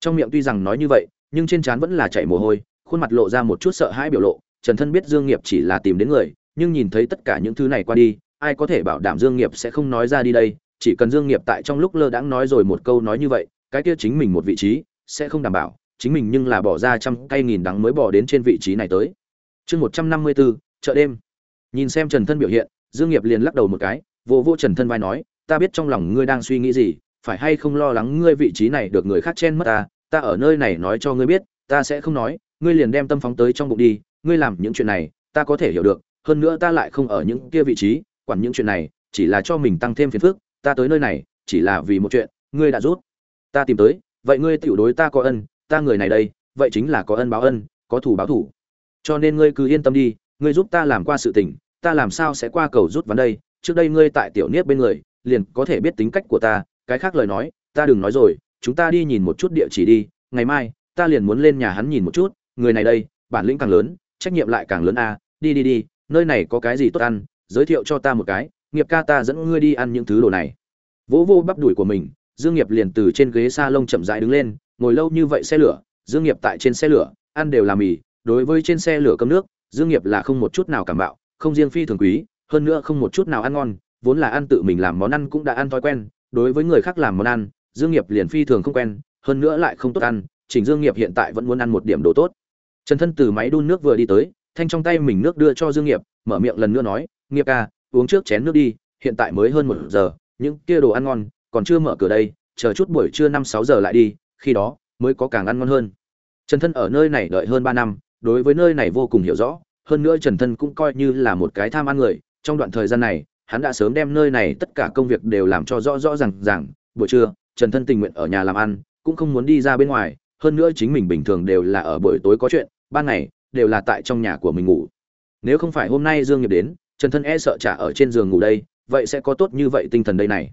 Trong miệng tuy rằng nói như vậy, nhưng trên trán vẫn là chảy mồ hôi, khuôn mặt lộ ra một chút sợ hãi biểu lộ, trần thân biết dương nghiệp chỉ là tìm đến người, nhưng nhìn thấy tất cả những thứ này qua đi, ai có thể bảo đảm dương nghiệp sẽ không nói ra đi đây, chỉ cần dương nghiệp tại trong lúc lơ đãng nói rồi một câu nói như vậy, cái kia chính mình một vị trí, sẽ không đảm bảo, chính mình nhưng là bỏ ra trăm cây nghìn đắng mới bỏ đến trên vị trí này tới. Chương một trăm năm mươi bốn chợ đêm nhìn xem trần thân biểu hiện, dương nghiệp liền lắc đầu một cái vô vô trần thân vai nói, ta biết trong lòng ngươi đang suy nghĩ gì, phải hay không lo lắng ngươi vị trí này được người khác chen mất ta ta ở nơi này nói cho ngươi biết, ta sẽ không nói, ngươi liền đem tâm phóng tới trong bụng đi, ngươi làm những chuyện này, ta có thể hiểu được, hơn nữa ta lại không ở những kia vị trí, quản những chuyện này, chỉ là cho mình tăng thêm phiền phức, ta tới nơi này, chỉ là vì một chuyện, ngươi đã rút, ta tìm tới, vậy ngươi tiểu đối ta có ân, ta người này đây, vậy chính là có ân báo ân, có thủ báo thủ. Cho nên ngươi cứ yên tâm đi ngươi giúp ta làm qua sự tình, ta làm sao sẽ qua cầu rút ván đây? Trước đây ngươi tại tiểu niết bên người, liền có thể biết tính cách của ta. Cái khác lời nói, ta đừng nói rồi, chúng ta đi nhìn một chút địa chỉ đi. Ngày mai, ta liền muốn lên nhà hắn nhìn một chút. Người này đây, bản lĩnh càng lớn, trách nhiệm lại càng lớn a à. đi đi đi, nơi này có cái gì tốt ăn? Giới thiệu cho ta một cái, nghiệp ca ta dẫn ngươi đi ăn những thứ đồ này. Vỗ vô bắp đùi của mình, dương nghiệp liền từ trên ghế sa lông chậm rãi đứng lên, ngồi lâu như vậy xe lửa, dương nghiệp tại trên xe lửa, ăn đều là mì, đối với trên xe lửa cơm nước dương nghiệp là không một chút nào cảm bạo, không riêng phi thường quý, hơn nữa không một chút nào ăn ngon, vốn là ăn tự mình làm món ăn cũng đã ăn thói quen, đối với người khác làm món ăn, dương nghiệp liền phi thường không quen, hơn nữa lại không tốt ăn, chỉnh dương nghiệp hiện tại vẫn muốn ăn một điểm đồ tốt. Trần thân từ máy đun nước vừa đi tới, thanh trong tay mình nước đưa cho dương nghiệp, mở miệng lần nữa nói, nghiệp ca, uống trước chén nước đi, hiện tại mới hơn một giờ, những kia đồ ăn ngon, còn chưa mở cửa đây, chờ chút buổi trưa năm sáu giờ lại đi, khi đó mới có càng ăn ngon hơn. Trần thân ở nơi này đợi hơn ba năm đối với nơi này vô cùng hiểu rõ, hơn nữa trần thân cũng coi như là một cái tham ăn người, trong đoạn thời gian này, hắn đã sớm đem nơi này tất cả công việc đều làm cho rõ rõ ràng ràng. Buổi trưa, trần thân tình nguyện ở nhà làm ăn, cũng không muốn đi ra bên ngoài, hơn nữa chính mình bình thường đều là ở buổi tối có chuyện, ban ngày đều là tại trong nhà của mình ngủ. Nếu không phải hôm nay dương nghiệp đến, trần thân e sợ trả ở trên giường ngủ đây, vậy sẽ có tốt như vậy tinh thần đây này.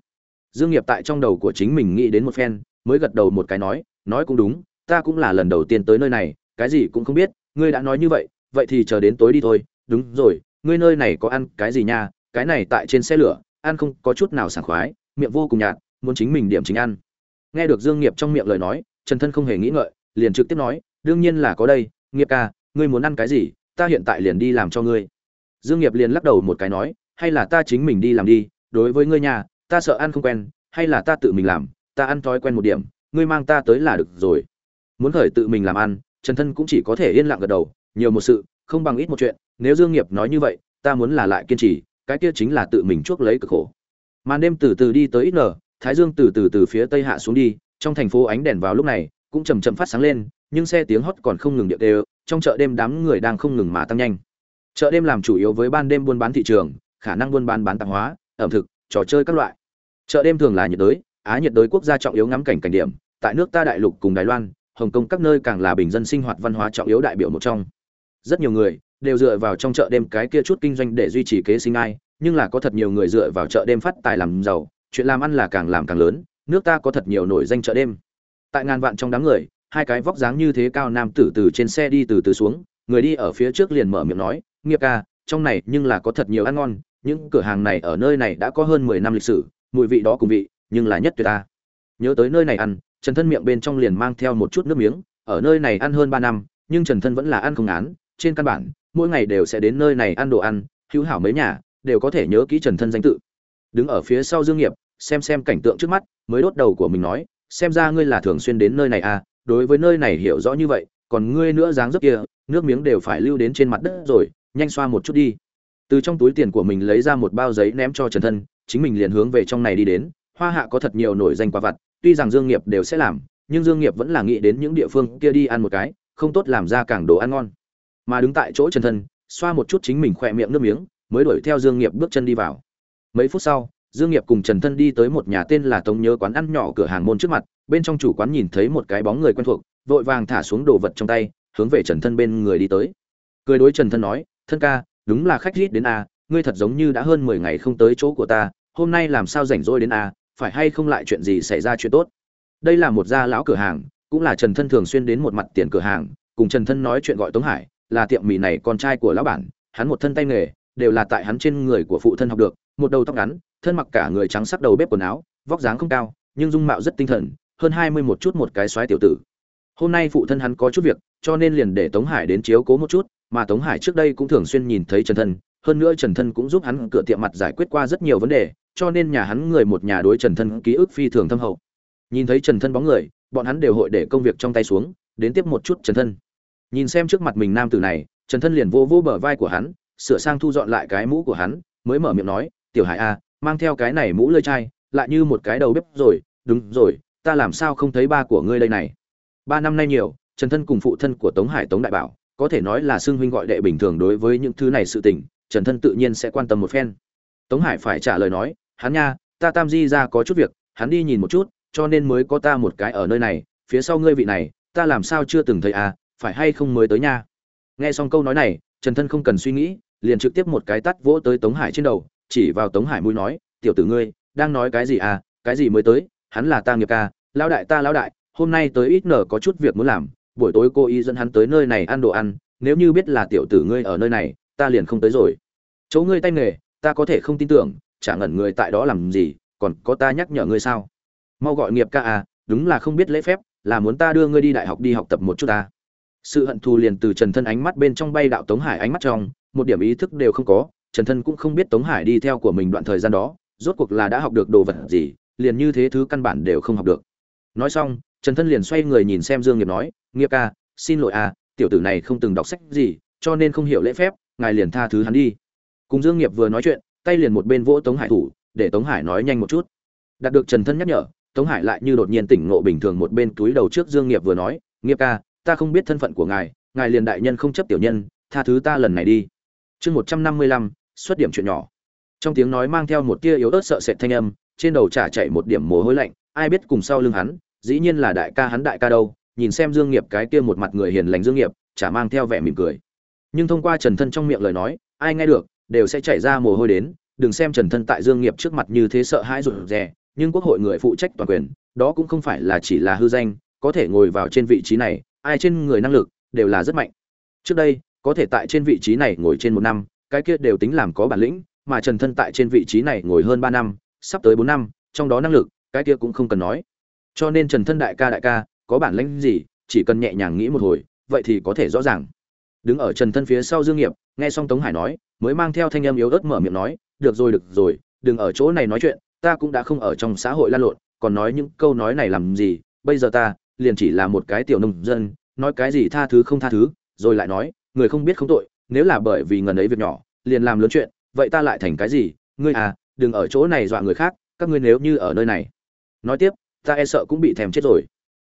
Dương nghiệp tại trong đầu của chính mình nghĩ đến một phen, mới gật đầu một cái nói nói cũng đúng, ta cũng là lần đầu tiên tới nơi này, cái gì cũng không biết ngươi đã nói như vậy vậy thì chờ đến tối đi thôi. Đúng rồi, ngươi nơi này có ăn cái gì nha? Cái này tại trên xe lửa, ăn không có chút nào sảng khoái, miệng vô cùng nhạt, muốn chính mình điểm chính ăn. Nghe được dương nghiệp trong miệng lời nói, trần thân không hề nghĩ ngợi, liền trực tiếp nói, đương nhiên là có đây, nghiệp ca, ngươi muốn ăn cái gì, ta hiện tại liền đi làm cho ngươi. Dương nghiệp liền lắc đầu một cái nói, hay là ta chính mình đi làm đi, đối với ngươi nhà, ta sợ ăn không quen, hay là ta tự mình làm, ta ăn thói quen một điểm, ngươi mang ta tới là được rồi. Muốn khởi tự mình làm ăn trần thân cũng chỉ có thể yên lặng gật đầu, nhiều một sự, không bằng ít một chuyện, nếu dương nghiệp nói như vậy, ta muốn là lại kiên trì, cái kia chính là tự mình chuốc lấy cực khổ. Màn đêm từ từ đi tới ít nở thái dương từ từ từ phía tây hạ xuống đi, trong thành phố ánh đèn vào lúc này, cũng chậm chậm phát sáng lên, nhưng xe tiếng hót còn không ngừng điệu đều, trong chợ đêm đám người đang không ngừng mà tăng nhanh. Chợ đêm làm chủ yếu với ban đêm buôn bán thị trường, khả năng buôn bán bán tạp hóa, ẩm thực, trò chơi các loại. Chợ đêm thường là nhiệt đới, á nhiệt đới quốc gia trọng yếu ngắm cảnh cảnh điểm, tại nước ta đại lục cùng đài loan hồng kông các nơi càng là bình dân sinh hoạt văn hóa trọng yếu đại biểu một trong. Rất nhiều người đều dựa vào trong chợ đêm cái kia chút kinh doanh để duy trì kế sinh ai, nhưng là có thật nhiều người dựa vào chợ đêm phát tài làm giàu, chuyện làm ăn là càng làm càng lớn, nước ta có thật nhiều nổi danh chợ đêm. Tại ngàn vạn trong đám người, hai cái vóc dáng như thế cao nam tử từ trên xe đi từ từ xuống, người đi ở phía trước liền mở miệng nói, nghiệp ca, trong này nhưng là có thật nhiều ăn ngon, những cửa hàng này ở nơi này đã có hơn mười năm lịch sử, mùi vị đó cùng vị, nhưng là nhất tuyệt ta. Nhớ tới nơi này ăn trần thân miệng bên trong liền mang theo một chút nước miếng, ở nơi này ăn hơn ba năm, nhưng trần thân vẫn là ăn không án trên căn bản, mỗi ngày đều sẽ đến nơi này ăn đồ ăn, hữu hảo mấy nhà, đều có thể nhớ kỹ trần thân danh tự. Đứng ở phía sau dương nghiệp, xem xem cảnh tượng trước mắt, mới đốt đầu của mình nói, xem ra ngươi là thường xuyên đến nơi này à đối với nơi này hiểu rõ như vậy, còn ngươi nữa dáng dấp kia, nước miếng đều phải lưu đến trên mặt đất rồi, nhanh xoa một chút đi. Từ trong túi tiền của mình lấy ra một bao giấy ném cho trần thân, chính mình liền hướng về trong này đi đến. Hoa hạ có thật nhiều nổi danh quả vặt tuy rằng dương nghiệp đều sẽ làm, nhưng dương nghiệp vẫn là nghĩ đến những địa phương kia đi ăn một cái, không tốt làm ra càng đồ ăn ngon. Mà đứng tại chỗ trần thân, xoa một chút chính mình khỏe miệng nước miếng, mới đuổi theo dương nghiệp bước chân đi vào. Mấy phút sau, dương nghiệp cùng trần thân đi tới một nhà tên là tống nhớ quán ăn nhỏ cửa hàng môn trước mặt, bên trong chủ quán nhìn thấy một cái bóng người quen thuộc, vội vàng thả xuống đồ vật trong tay, hướng về trần thân bên người đi tới. Cười đối trần thân nói, thân ca, đúng là khách rít đến a, ngươi thật giống như đã hơn mười ngày không tới chỗ của ta, hôm nay làm sao rảnh rỗi đến a phải hay không lại chuyện gì xảy ra chuyện tốt? Đây là một gia lão cửa hàng, cũng là trần thân thường xuyên đến một mặt tiền cửa hàng, cùng trần thân nói chuyện gọi tống hải, là tiệm mì này con trai của lão bản, hắn một thân tay nghề, đều là tại hắn trên người của phụ thân học được, một đầu tóc ngắn, thân mặc cả người trắng sắc đầu bếp quần áo, vóc dáng không cao, nhưng dung mạo rất tinh thần, hơn hai mươi một chút một cái xoáy tiểu tử. Hôm nay phụ thân hắn có chút việc, cho nên liền để tống hải đến chiếu cố một chút, mà tống hải trước đây cũng thường xuyên nhìn thấy trần thân hơn nữa trần thân cũng giúp hắn cửa tiệm mặt giải quyết qua rất nhiều vấn đề, cho nên nhà hắn người một nhà đối trần thân ký ức phi thường thâm hậu. Nhìn thấy trần thân bóng người, bọn hắn đều hội để công việc trong tay xuống, đến tiếp một chút trần thân. Nhìn xem trước mặt mình nam tử này, trần thân liền vô vô bờ vai của hắn, sửa sang thu dọn lại cái mũ của hắn, mới mở miệng nói, tiểu hải a mang theo cái này mũ lơi chai, lại như một cái đầu bếp rồi, đúng rồi, ta làm sao không thấy ba của ngươi đây này? Ba năm nay nhiều, trần thân cùng phụ thân của tống hải tống đại bảo, có thể nói là xương huynh gọi đệ bình thường đối với những thứ này sự tình trần thân tự nhiên sẽ quan tâm một phen. Tống hải phải trả lời nói, hắn nha, ta tam di ra có chút việc, hắn đi nhìn một chút, cho nên mới có ta một cái ở nơi này, phía sau ngươi vị này, ta làm sao chưa từng thấy à phải hay không mới tới nha? Nghe xong câu nói này, trần thân không cần suy nghĩ, liền trực tiếp một cái tắt vỗ tới tống hải trên đầu, chỉ vào tống hải mũi nói, tiểu tử ngươi, đang nói cái gì à cái gì mới tới, hắn là ta nghiệp ca, lão đại ta lão đại, hôm nay tới ít nở có chút việc muốn làm, buổi tối cô y dẫn hắn tới nơi này ăn đồ ăn, nếu như biết là tiểu tử ngươi ở nơi này ta liền không tới rồi. Chỗ ngươi tay nghề, ta có thể không tin tưởng, chả ngẩn người tại đó làm gì, còn có ta nhắc nhở ngươi sao? Mau gọi nghiệp ca à đúng là không biết lễ phép, là muốn ta đưa ngươi đi đại học đi học tập một chút ta. Sự hận thù liền từ trần thân ánh mắt bên trong bay đạo tống hải ánh mắt trong, một điểm ý thức đều không có, trần thân cũng không biết tống hải đi theo của mình đoạn thời gian đó, rốt cuộc là đã học được đồ vật gì, liền như thế thứ căn bản đều không học được. Nói xong, trần thân liền xoay người nhìn xem dương nghiệp nói, nghiệp ca, xin lỗi à tiểu tử này không từng đọc sách gì, cho nên không hiểu lễ phép ngài liền tha thứ hắn đi. Cùng dương nghiệp vừa nói chuyện, tay liền một bên vỗ tống hải thủ, để tống hải nói nhanh một chút. Đạt được trần thân nhắc nhở, tống hải lại như đột nhiên tỉnh ngộ bình thường một bên túi đầu trước dương nghiệp vừa nói, nghiệp ca, ta không biết thân phận của ngài ngài liền đại nhân không chấp tiểu nhân, tha thứ ta lần này đi. Chương một trăm năm mươi lăm, xuất điểm chuyện nhỏ. Trong tiếng nói mang theo một tia yếu ớt sợ sệt thanh âm, trên đầu trả chạy một điểm mồ hôi lạnh, ai biết cùng sau lưng hắn, dĩ nhiên là đại ca hắn đại ca đâu, nhìn xem dương nghiệp cái kia một mặt người hiền lành dương nghiệp, chả mang theo vẻ mỉm cười nhưng thông qua trần thân trong miệng lời nói, ai nghe được, đều sẽ chảy ra mồ hôi đến. Đừng xem trần thân tại dương nghiệp trước mặt như thế sợ hãi rụt rè, nhưng quốc hội người phụ trách toàn quyền, đó cũng không phải là chỉ là hư danh, có thể ngồi vào trên vị trí này, ai trên người năng lực đều là rất mạnh. Trước đây, có thể tại trên vị trí này ngồi trên một năm, cái kia đều tính làm có bản lĩnh, mà trần thân tại trên vị trí này ngồi hơn ba năm, sắp tới bốn năm, trong đó năng lực, cái kia cũng không cần nói. Cho nên trần thân đại ca đại ca, có bản lĩnh gì, chỉ cần nhẹ nhàng nghĩ một hồi, vậy thì có thể rõ ràng đứng ở trần thân phía sau dương nghiệp, nghe xong tống hải nói, mới mang theo thanh âm yếu ớt mở miệng nói, được rồi được rồi, đừng ở chỗ này nói chuyện, ta cũng đã không ở trong xã hội lan lộn, còn nói những câu nói này làm gì, bây giờ ta liền chỉ là một cái tiểu nông dân, nói cái gì tha thứ không tha thứ, rồi lại nói, người không biết không tội, nếu là bởi vì ngần ấy việc nhỏ, liền làm lớn chuyện, vậy ta lại thành cái gì, ngươi à đừng ở chỗ này dọa người khác, các ngươi nếu như ở nơi này. Nói tiếp, ta e sợ cũng bị thèm chết rồi.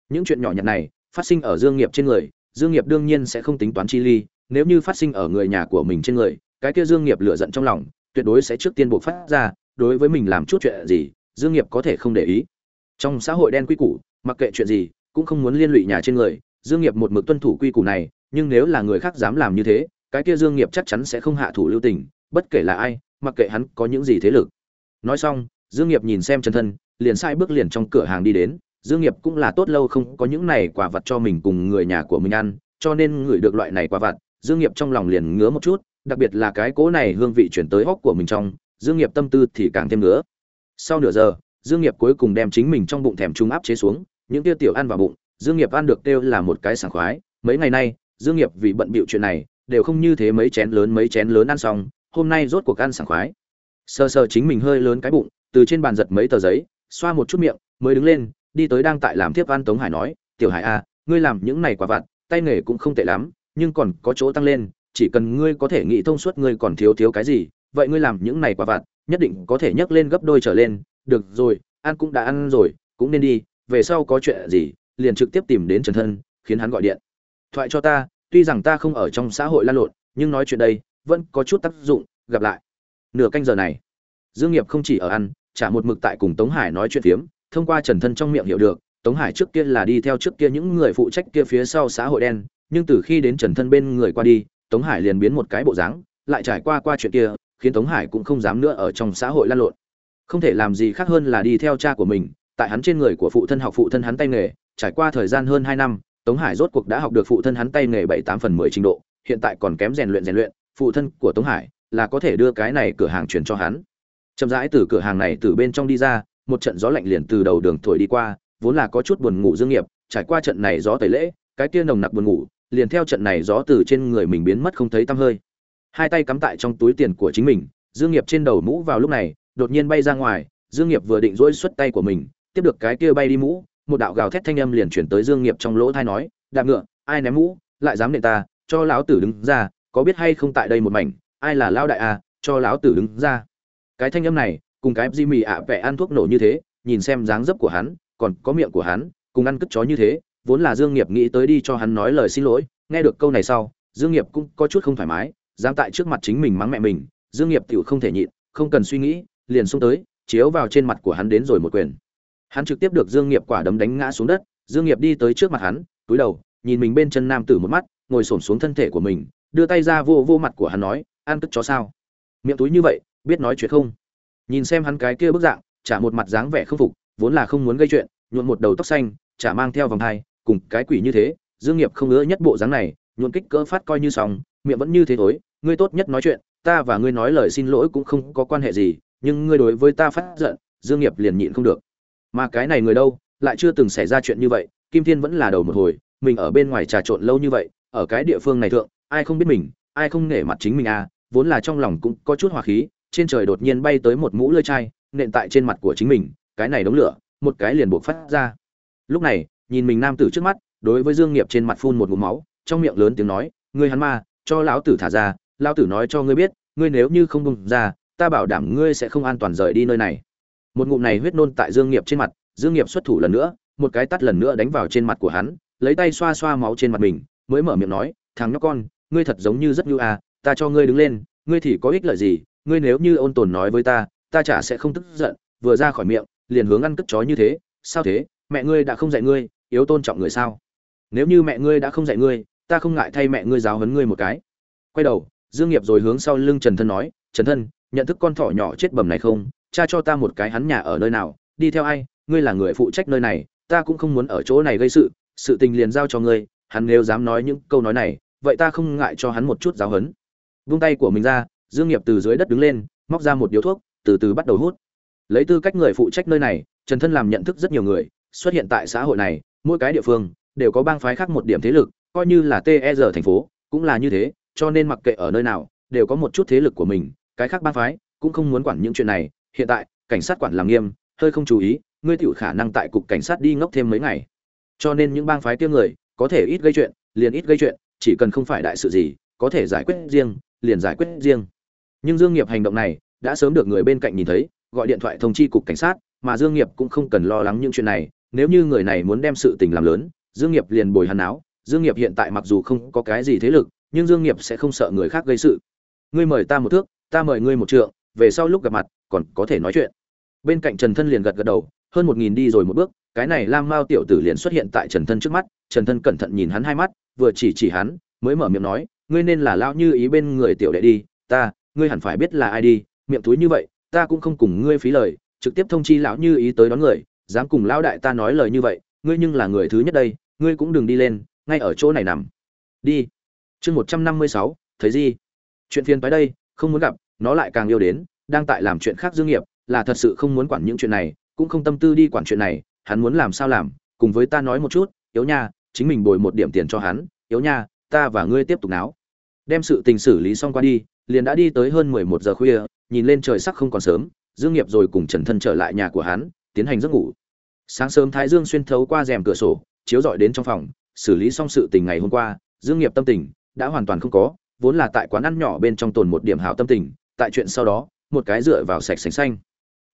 Những chuyện nhỏ nhặt này phát sinh ở dương nghiệp trên người dương nghiệp đương nhiên sẽ không tính toán chi ly, nếu như phát sinh ở người nhà của mình trên người, cái kia dương nghiệp lửa giận trong lòng, tuyệt đối sẽ trước tiên buộc phát ra, đối với mình làm chút chuyện gì, dương nghiệp có thể không để ý. Trong xã hội đen quy củ, mặc kệ chuyện gì, cũng không muốn liên lụy nhà trên người, dương nghiệp một mực tuân thủ quy củ này, nhưng nếu là người khác dám làm như thế, cái kia dương nghiệp chắc chắn sẽ không hạ thủ lưu tình, bất kể là ai, mặc kệ hắn có những gì thế lực. Nói xong, dương nghiệp nhìn xem chân thân, liền sai bước liền trong cửa hàng đi đến dương nghiệp cũng là tốt lâu không có những này quả vật cho mình cùng người nhà của mình ăn, cho nên ngửi được loại này quả vật dương nghiệp trong lòng liền ngứa một chút, đặc biệt là cái cố này hương vị chuyển tới hốc của mình trong, dương nghiệp tâm tư thì càng thêm ngứa. Sau nửa giờ, dương nghiệp cuối cùng đem chính mình trong bụng thèm trung áp chế xuống, những tiêu tiểu ăn vào bụng, dương nghiệp ăn được tiêu là một cái sảng khoái. Mấy ngày nay, dương nghiệp vì bận bịu chuyện này, đều không như thế mấy chén lớn mấy chén lớn ăn xong, hôm nay rốt cuộc ăn sảng khoái. Sờ sờ chính mình hơi lớn cái bụng, từ trên bàn giật mấy tờ giấy, xoa một chút miệng, mới đứng lên đi tới đang tại làm tiếp ăn tống hải nói, tiểu hải a ngươi làm những này quả vặt, tay nghề cũng không tệ lắm, nhưng còn có chỗ tăng lên, chỉ cần ngươi có thể nghĩ thông suốt ngươi còn thiếu thiếu cái gì, vậy ngươi làm những này quả vặt, nhất định có thể nhấc lên gấp đôi trở lên. Được rồi, ăn cũng đã ăn rồi, cũng nên đi, về sau có chuyện gì, liền trực tiếp tìm đến trần thân, khiến hắn gọi điện. Thoại cho ta, tuy rằng ta không ở trong xã hội lan lộn, nhưng nói chuyện đây, vẫn có chút tác dụng, gặp lại. Nửa canh giờ này, dương nghiệp không chỉ ở ăn, trả một mực tại cùng tống hải nói chuyện phiếm thông qua trần thân trong miệng hiểu được, tống hải trước kia là đi theo trước kia những người phụ trách kia phía sau xã hội đen, nhưng từ khi đến trần thân bên người qua đi, tống hải liền biến một cái bộ dáng, lại trải qua qua chuyện kia, khiến tống hải cũng không dám nữa ở trong xã hội lan lộn. Không thể làm gì khác hơn là đi theo cha của mình, tại hắn trên người của phụ thân học phụ thân hắn tay nghề, trải qua thời gian hơn hai năm, tống hải rốt cuộc đã học được phụ thân hắn tay nghề bảy tám phần mười trình độ, hiện tại còn kém rèn luyện rèn luyện, phụ thân của tống hải là có thể đưa cái này cửa hàng chuyển cho hắn. Chậm rãi từ cửa hàng này từ bên trong đi ra một trận gió lạnh liền từ đầu đường thổi đi qua, vốn là có chút buồn ngủ dương nghiệp, trải qua trận này gió tẩy lễ, cái kia nồng nặc buồn ngủ, liền theo trận này gió từ trên người mình biến mất không thấy tăm hơi. Hai tay cắm tại trong túi tiền của chính mình, dương nghiệp trên đầu mũ vào lúc này, đột nhiên bay ra ngoài, dương nghiệp vừa định rũi xuất tay của mình, tiếp được cái kia bay đi mũ, một đạo gào thét thanh âm liền chuyển tới dương nghiệp trong lỗ tai nói, đạp ngựa, ai ném mũ, lại dám nện ta, cho lão tử đứng ra, có biết hay không tại đây một mảnh, ai là lão đại a cho lão tử đứng ra. Cái thanh âm này cùng cái di mì ạ à vẽ ăn thuốc nổ như thế, nhìn xem dáng dấp của hắn, còn có miệng của hắn, cùng ăn cất chó như thế, vốn là dương nghiệp nghĩ tới đi cho hắn nói lời xin lỗi, nghe được câu này sau, dương nghiệp cũng có chút không thoải mái, dám tại trước mặt chính mình mắng mẹ mình, dương nghiệp tiểu không thể nhịn, không cần suy nghĩ, liền xông tới, chiếu vào trên mặt của hắn đến rồi một quyền. Hắn trực tiếp được dương nghiệp quả đấm đánh ngã xuống đất, dương nghiệp đi tới trước mặt hắn, túi đầu, nhìn mình bên chân nam tử một mắt, ngồi xổm xuống thân thể của mình, đưa tay ra vô vô mặt của hắn nói, ăn cất chó sao? Miệng túi như vậy, biết nói chuyện không? Nhìn xem hắn cái kia bức dạng trả một mặt dáng vẻ không phục, vốn là không muốn gây chuyện nhuộn một đầu tóc xanh trả mang theo vòng hai, cùng cái quỷ như thế, dương nghiệp không ngỡ nhất bộ dáng này nhuộn kích cỡ phát coi như xong, miệng vẫn như thế thối, ngươi tốt nhất nói chuyện, ta và ngươi nói lời xin lỗi cũng không có quan hệ gì, nhưng ngươi đối với ta phát giận, dương nghiệp liền nhịn không được. Mà cái này người đâu, lại chưa từng xảy ra chuyện như vậy, kim thiên vẫn là đầu một hồi, mình ở bên ngoài trà trộn lâu như vậy, ở cái địa phương này thượng, ai không biết mình, ai không nể mặt chính mình à vốn là trong lòng cũng có chút hòa khí trên trời đột nhiên bay tới một mũ lưỡi chai, nện tại trên mặt của chính mình, cái này đống lửa, một cái liền buộc phát ra. Lúc này, nhìn mình nam tử trước mắt, đối với dương nghiệp trên mặt phun một ngụm máu, trong miệng lớn tiếng nói, ngươi hắn ma, cho lão tử thả ra, lão tử nói cho ngươi biết, ngươi nếu như không buông ra, ta bảo đảm ngươi sẽ không an toàn rời đi nơi này. Một ngụm này huyết nôn tại dương nghiệp trên mặt, dương nghiệp xuất thủ lần nữa, một cái tát lần nữa đánh vào trên mặt của hắn, lấy tay xoa xoa máu trên mặt mình, mới mở miệng nói, thằng nhóc con, ngươi thật giống như rất nhu à ta cho ngươi đứng lên, ngươi thì có ích lợi gì ngươi nếu như ôn tồn nói với ta ta chả sẽ không tức giận, vừa ra khỏi miệng, liền hướng ăn cất chó như thế, sao thế, mẹ ngươi đã không dạy ngươi, yếu tôn trọng người sao? Nếu như mẹ ngươi đã không dạy ngươi, ta không ngại thay mẹ ngươi giáo huấn ngươi một cái. Quay đầu, dương nghiệp rồi hướng sau lưng trần thân nói, trần thân, nhận thức con thỏ nhỏ chết bầm này không? Cha cho ta một cái hắn nhà ở nơi nào, đi theo ai? Ngươi là người phụ trách nơi này, ta cũng không muốn ở chỗ này gây sự sự tình liền giao cho ngươi, hắn nếu dám nói những câu nói này, vậy ta không ngại cho hắn một chút giáo huấn. Vung tay của mình ra dương nghiệp từ dưới đất đứng lên, móc ra một điếu thuốc, từ từ bắt đầu hút. Lấy tư cách người phụ trách nơi này, trần thân làm nhận thức rất nhiều người, xuất hiện tại xã hội này, mỗi cái địa phương đều có bang phái khác một điểm thế lực, coi như là ter e thành phố cũng là như thế, cho nên mặc kệ ở nơi nào, đều có một chút thế lực của mình, cái khác bang phái cũng không muốn quản những chuyện này. Hiện tại, cảnh sát quản làm nghiêm, hơi không chú ý, ngươi tiểu khả năng tại cục cảnh sát đi ngốc thêm mấy ngày. Cho nên những bang phái kia người, có thể ít gây chuyện, liền ít gây chuyện, chỉ cần không phải đại sự gì, có thể giải quyết riêng, liền giải quyết riêng nhưng dương nghiệp hành động này đã sớm được người bên cạnh nhìn thấy, gọi điện thoại thông chi cục cảnh sát, mà dương nghiệp cũng không cần lo lắng những chuyện này. Nếu như người này muốn đem sự tình làm lớn, dương nghiệp liền bồi hắn áo dương nghiệp hiện tại mặc dù không có cái gì thế lực, nhưng dương nghiệp sẽ không sợ người khác gây sự. Ngươi mời ta một thước, ta mời ngươi một trượng, về sau lúc gặp mặt, còn có thể nói chuyện. Bên cạnh trần thân liền gật gật đầu, hơn một nghìn đi rồi một bước, cái này lam mao tiểu tử liền xuất hiện tại trần thân trước mắt. Trần thân cẩn thận nhìn hắn hai mắt, vừa chỉ chỉ hắn, mới mở miệng nói, ngươi nên là lão như ý bên người tiểu đệ đi, ta ngươi hẳn phải biết là ai đi, miệng túi như vậy, ta cũng không cùng ngươi phí lời, trực tiếp thông chi lão như ý tới đón người, dám cùng lão đại ta nói lời như vậy, ngươi nhưng là người thứ nhất đây, ngươi cũng đừng đi lên, ngay ở chỗ này nằm. Đi. Chương một trăm năm mươi sáu, thấy gì? Chuyện phiền tới đây, không muốn gặp, nó lại càng yêu đến, đang tại làm chuyện khác dương nghiệp, là thật sự không muốn quản những chuyện này, cũng không tâm tư đi quản chuyện này, hắn muốn làm sao làm, cùng với ta nói một chút, yếu nha, chính mình bồi một điểm tiền cho hắn, yếu nha, ta và ngươi tiếp tục náo. Đem sự tình xử lý xong qua đi liền đã đi tới hơn mười một giờ khuya, nhìn lên trời sắc không còn sớm, dương nghiệp rồi cùng trần thân trở lại nhà của hắn, tiến hành giấc ngủ. Sáng sớm thái dương xuyên thấu qua rèm cửa sổ, chiếu rọi đến trong phòng, xử lý xong sự tình ngày hôm qua, dương nghiệp tâm tình đã hoàn toàn không có, vốn là tại quán ăn nhỏ bên trong tồn một điểm hảo tâm tình, tại chuyện sau đó, một cái dựa vào sạch sành xanh.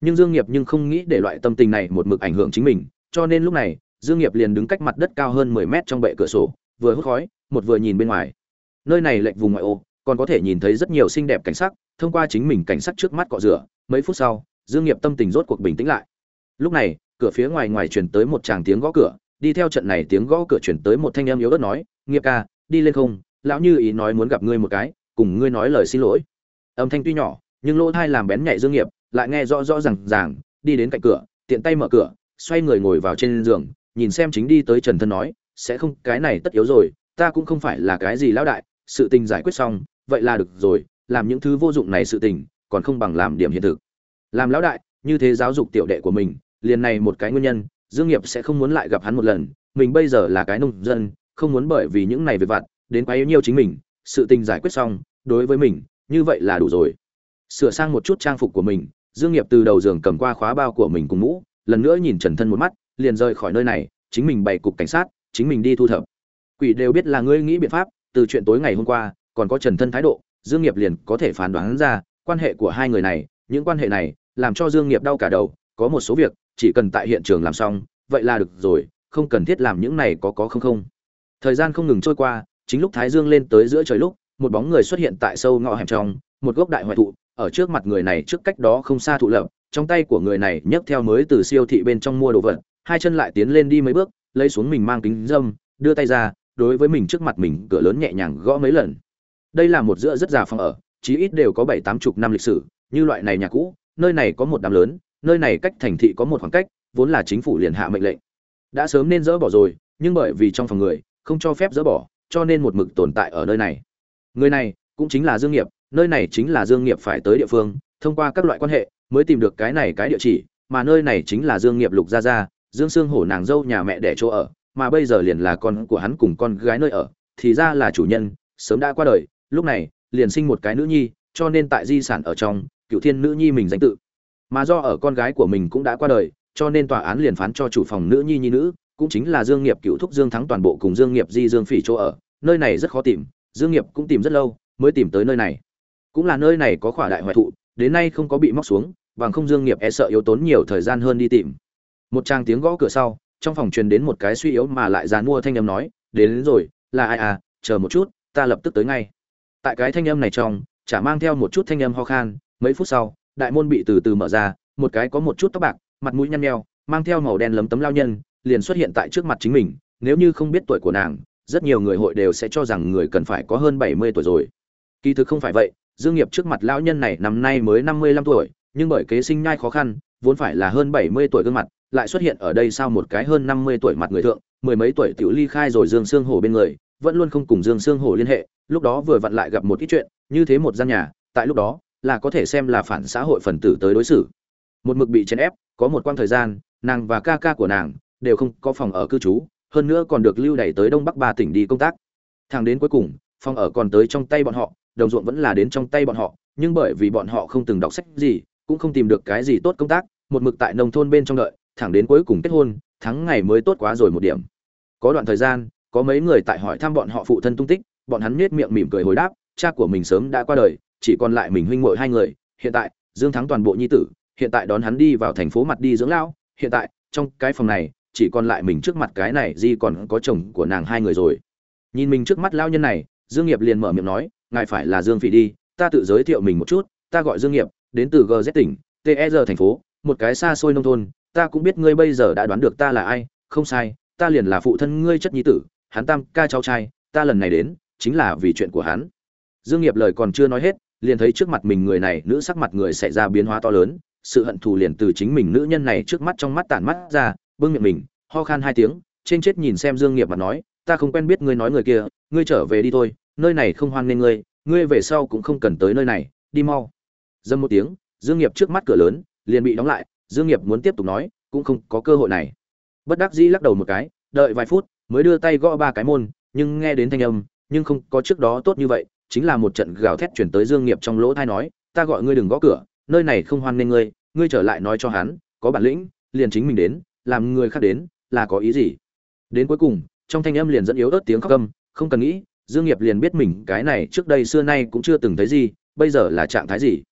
Nhưng dương nghiệp nhưng không nghĩ để loại tâm tình này một mực ảnh hưởng chính mình, cho nên lúc này, dương nghiệp liền đứng cách mặt đất cao hơn 10 mét trong bệ cửa sổ, vừa hút khói, một vừa nhìn bên ngoài. Nơi này lệch vùng ngoại ô còn có thể nhìn thấy rất nhiều xinh đẹp cảnh sắc, thông qua chính mình cảnh sắc trước mắt cọ rửa, mấy phút sau, dương nghiệp tâm tình rốt cuộc bình tĩnh lại. Lúc này, cửa phía ngoài ngoài truyền tới một tràng tiếng gõ cửa, đi theo trận này tiếng gõ cửa truyền tới một thanh âm yếu ớt nói, nghiệp ca, đi lên không? Lão như ý nói muốn gặp ngươi một cái, cùng ngươi nói lời xin lỗi. Âm thanh tuy nhỏ, nhưng lỗ tai làm bén nhạy dương nghiệp, lại nghe rõ rõ ràng ràng, đi đến cạnh cửa, tiện tay mở cửa, xoay người ngồi vào trên giường, nhìn xem chính đi tới trần thân nói, sẽ không, cái này tất yếu rồi, ta cũng không phải là cái gì lão đại, sự tình giải quyết xong vậy là được rồi, làm những thứ vô dụng này sự tình, còn không bằng làm điểm hiện thực. Làm lão đại, như thế giáo dục tiểu đệ của mình, liền này một cái nguyên nhân, dương nghiệp sẽ không muốn lại gặp hắn một lần, mình bây giờ là cái nông dân, không muốn bởi vì những này về vặt, đến quá yếu nhiều chính mình, sự tình giải quyết xong, đối với mình, như vậy là đủ rồi. Sửa sang một chút trang phục của mình, dương nghiệp từ đầu giường cầm qua khóa bao của mình cùng mũ, lần nữa nhìn trần thân một mắt, liền rời khỏi nơi này, chính mình bày cục cảnh sát, chính mình đi thu thập. Quỷ đều biết là ngươi nghĩ biện pháp, từ chuyện tối ngày hôm qua còn có trần thân thái độ, dương nghiệp liền có thể phán đoán ra, quan hệ của hai người này, những quan hệ này làm cho dương nghiệp đau cả đầu, có một số việc, chỉ cần tại hiện trường làm xong, vậy là được rồi, không cần thiết làm những này có có không không. Thời gian không ngừng trôi qua, chính lúc thái dương lên tới giữa trời lúc, một bóng người xuất hiện tại sâu ngõ hẻm trong, một gốc đại hoại thụ, ở trước mặt người này trước cách đó không xa thụ lập, trong tay của người này nhấc theo mới từ siêu thị bên trong mua đồ vật, hai chân lại tiến lên đi mấy bước, lấy xuống mình mang kính dâm, đưa tay ra, đối với mình trước mặt mình cửa lớn nhẹ nhàng gõ mấy lần đây là một giữa rất già phòng ở, chí ít đều có bảy tám chục năm lịch sử, như loại này nhà cũ, nơi này có một đám lớn, nơi này cách thành thị có một khoảng cách, vốn là chính phủ liền hạ mệnh lệnh. Đã sớm nên dỡ bỏ rồi, nhưng bởi vì trong phòng người, không cho phép dỡ bỏ, cho nên một mực tồn tại ở nơi này. Người này cũng chính là dương nghiệp, nơi này chính là dương nghiệp phải tới địa phương, thông qua các loại quan hệ, mới tìm được cái này cái địa chỉ, mà nơi này chính là dương nghiệp lục gia gia, dương sương hổ nàng dâu nhà mẹ đẻ chỗ ở, mà bây giờ liền là con của hắn cùng con gái nơi ở, thì ra là chủ nhân, sớm đã qua đời lúc này liền sinh một cái nữ nhi cho nên tại di sản ở trong cựu thiên nữ nhi mình danh tự. Mà do ở con gái của mình cũng đã qua đời cho nên tòa án liền phán cho chủ phòng nữ nhi nhi nữ cũng chính là dương nghiệp cựu thúc dương thắng toàn bộ cùng dương nghiệp di dương phỉ chỗ ở. Nơi này rất khó tìm dương nghiệp cũng tìm rất lâu mới tìm tới nơi này. Cũng là nơi này có khỏa đại hoại thụ đến nay không có bị móc xuống bằng không dương nghiệp e sợ yếu tốn nhiều thời gian hơn đi tìm. Một trang tiếng gõ cửa sau trong phòng truyền đến một cái suy yếu mà lại dàn mua thanh âm nói đến, đến rồi là ai à? Chờ một chút ta lập tức tới ngay tại cái thanh âm này trong, chả mang theo một chút thanh âm ho khan, mấy phút sau, đại môn bị từ từ mở ra, một cái có một chút tóc bạc, mặt mũi nhăn nheo, mang theo màu đen lấm tấm lao nhân, liền xuất hiện tại trước mặt chính mình, nếu như không biết tuổi của nàng, rất nhiều người hội đều sẽ cho rằng người cần phải có hơn bảy mươi tuổi rồi. Kỳ thực không phải vậy, dương nghiệp trước mặt lão nhân này năm nay mới năm mươi lăm tuổi, nhưng bởi kế sinh nhai khó khăn, vốn phải là hơn bảy mươi tuổi gương mặt, lại xuất hiện ở đây sau một cái hơn năm mươi tuổi mặt người thượng, mười mấy tuổi tiểu ly khai rồi dương xương hổ bên người vẫn luôn không cùng dương Sương hổ liên hệ, lúc đó vừa vặn lại gặp một ít chuyện, như thế một gian nhà, tại lúc đó, là có thể xem là phản xã hội phần tử tới đối xử. Một mực bị chèn ép, có một quãng thời gian, nàng và ca ca của nàng đều không có phòng ở cư trú, hơn nữa còn được lưu đẩy tới đông bắc ba tỉnh đi công tác. Thẳng đến cuối cùng, phòng ở còn tới trong tay bọn họ, đồng ruộng vẫn là đến trong tay bọn họ, nhưng bởi vì bọn họ không từng đọc sách gì, cũng không tìm được cái gì tốt công tác, một mực tại nông thôn bên trong đợi, thẳng đến cuối cùng kết hôn thắng ngày mới tốt quá rồi một điểm. Có đoạn thời gian có mấy người tại hỏi thăm bọn họ phụ thân tung tích, bọn hắn nết miệng mỉm cười hồi đáp, cha của mình sớm đã qua đời, chỉ còn lại mình huynh muội hai người, hiện tại, dương thắng toàn bộ nhi tử, hiện tại đón hắn đi vào thành phố mặt đi dưỡng lão, hiện tại, trong cái phòng này, chỉ còn lại mình trước mặt cái này di còn có chồng của nàng hai người rồi. Nhìn mình trước mắt lao nhân này, dương nghiệp liền mở miệng nói, ngài phải là dương phỉ đi, ta tự giới thiệu mình một chút, ta gọi dương nghiệp, đến từ gz tỉnh ter thành phố, một cái xa xôi nông thôn, ta cũng biết ngươi bây giờ đã đoán được ta là ai, không sai, ta liền là phụ thân ngươi chất nhi tử hắn tam ca cháu trai, ta lần này đến, chính là vì chuyện của hắn. Dương nghiệp lời còn chưa nói hết, liền thấy trước mặt mình người này, nữ sắc mặt người xảy ra biến hóa to lớn, sự hận thù liền từ chính mình nữ nhân này trước mắt trong mắt tản mắt ra, bưng miệng mình, ho khan hai tiếng, trên chết nhìn xem dương nghiệp mà nói, ta không quen biết ngươi nói người kia, ngươi trở về đi thôi, nơi này không hoan nên ngươi ngươi về sau cũng không cần tới nơi này, đi mau. Dâm một tiếng, dương nghiệp trước mắt cửa lớn, liền bị đóng lại, dương nghiệp muốn tiếp tục nói, cũng không có cơ hội này. Bất đắc dĩ lắc đầu một cái, đợi vài phút mới đưa tay gõ ba cái môn nhưng nghe đến thanh âm nhưng không có trước đó tốt như vậy chính là một trận gào thét chuyển tới dương nghiệp trong lỗ thai nói ta gọi ngươi đừng gõ cửa nơi này không hoan nghênh ngươi ngươi trở lại nói cho hắn có bản lĩnh liền chính mình đến làm người khác đến là có ý gì? Đến cuối cùng trong thanh âm liền dẫn yếu ớt tiếng khóc câm không cần nghĩ dương nghiệp liền biết mình cái này trước đây xưa nay cũng chưa từng thấy gì bây giờ là trạng thái gì.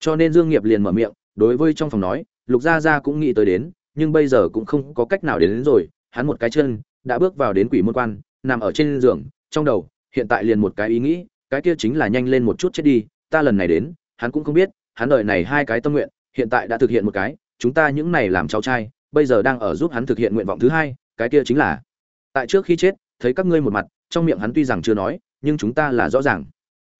Cho nên dương nghiệp liền mở miệng đối với trong phòng nói lục gia gia cũng nghĩ tới đến nhưng bây giờ cũng không có cách nào đến, đến rồi hắn một cái chân đã bước vào đến quỷ môn quan, nằm ở trên giường, trong đầu, hiện tại liền một cái ý nghĩ, cái kia chính là nhanh lên một chút chết đi, ta lần này đến, hắn cũng không biết, hắn đợi này hai cái tâm nguyện, hiện tại đã thực hiện một cái, chúng ta những này làm cháu trai, bây giờ đang ở giúp hắn thực hiện nguyện vọng thứ hai, cái kia chính là, tại trước khi chết, thấy các ngươi một mặt, trong miệng hắn tuy rằng chưa nói, nhưng chúng ta là rõ ràng.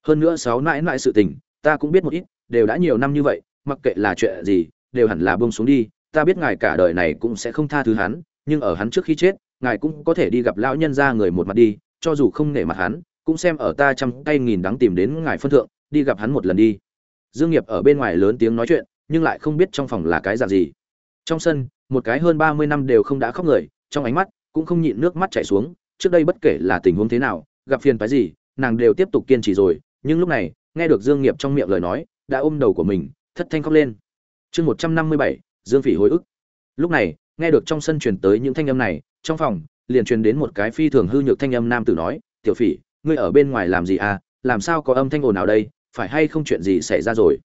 Hơn nữa sáu nãi nãi sự tình, ta cũng biết một ít, đều đã nhiều năm như vậy, mặc kệ là chuyện gì, đều hẳn là bông xuống đi, ta biết ngài cả đời này cũng sẽ không tha thứ hắn, nhưng ở hắn trước khi chết ngài cũng có thể đi gặp lão nhân ra người một mặt đi, cho dù không nể mặt hắn, cũng xem ở ta trăm tay nghìn đắng tìm đến ngài phân thượng, đi gặp hắn một lần đi. Dương nghiệp ở bên ngoài lớn tiếng nói chuyện, nhưng lại không biết trong phòng là cái dạng gì. Trong sân, một cái hơn ba mươi năm đều không đã khóc người, trong ánh mắt cũng không nhịn nước mắt chảy xuống, trước đây bất kể là tình huống thế nào, gặp phiền phái gì, nàng đều tiếp tục kiên trì rồi, nhưng lúc này, nghe được dương nghiệp trong miệng lời nói, đã ôm đầu của mình, thất thanh khóc lên. Chương một trăm năm mươi bảy, dương phỉ hồi ức. Lúc này, nghe được trong sân truyền tới những thanh âm này trong phòng, liền truyền đến một cái phi thường hư nhược thanh âm nam tử nói, tiểu phỉ, ngươi ở bên ngoài làm gì à? Làm sao có âm thanh ồn nào đây? Phải hay không chuyện gì xảy ra rồi?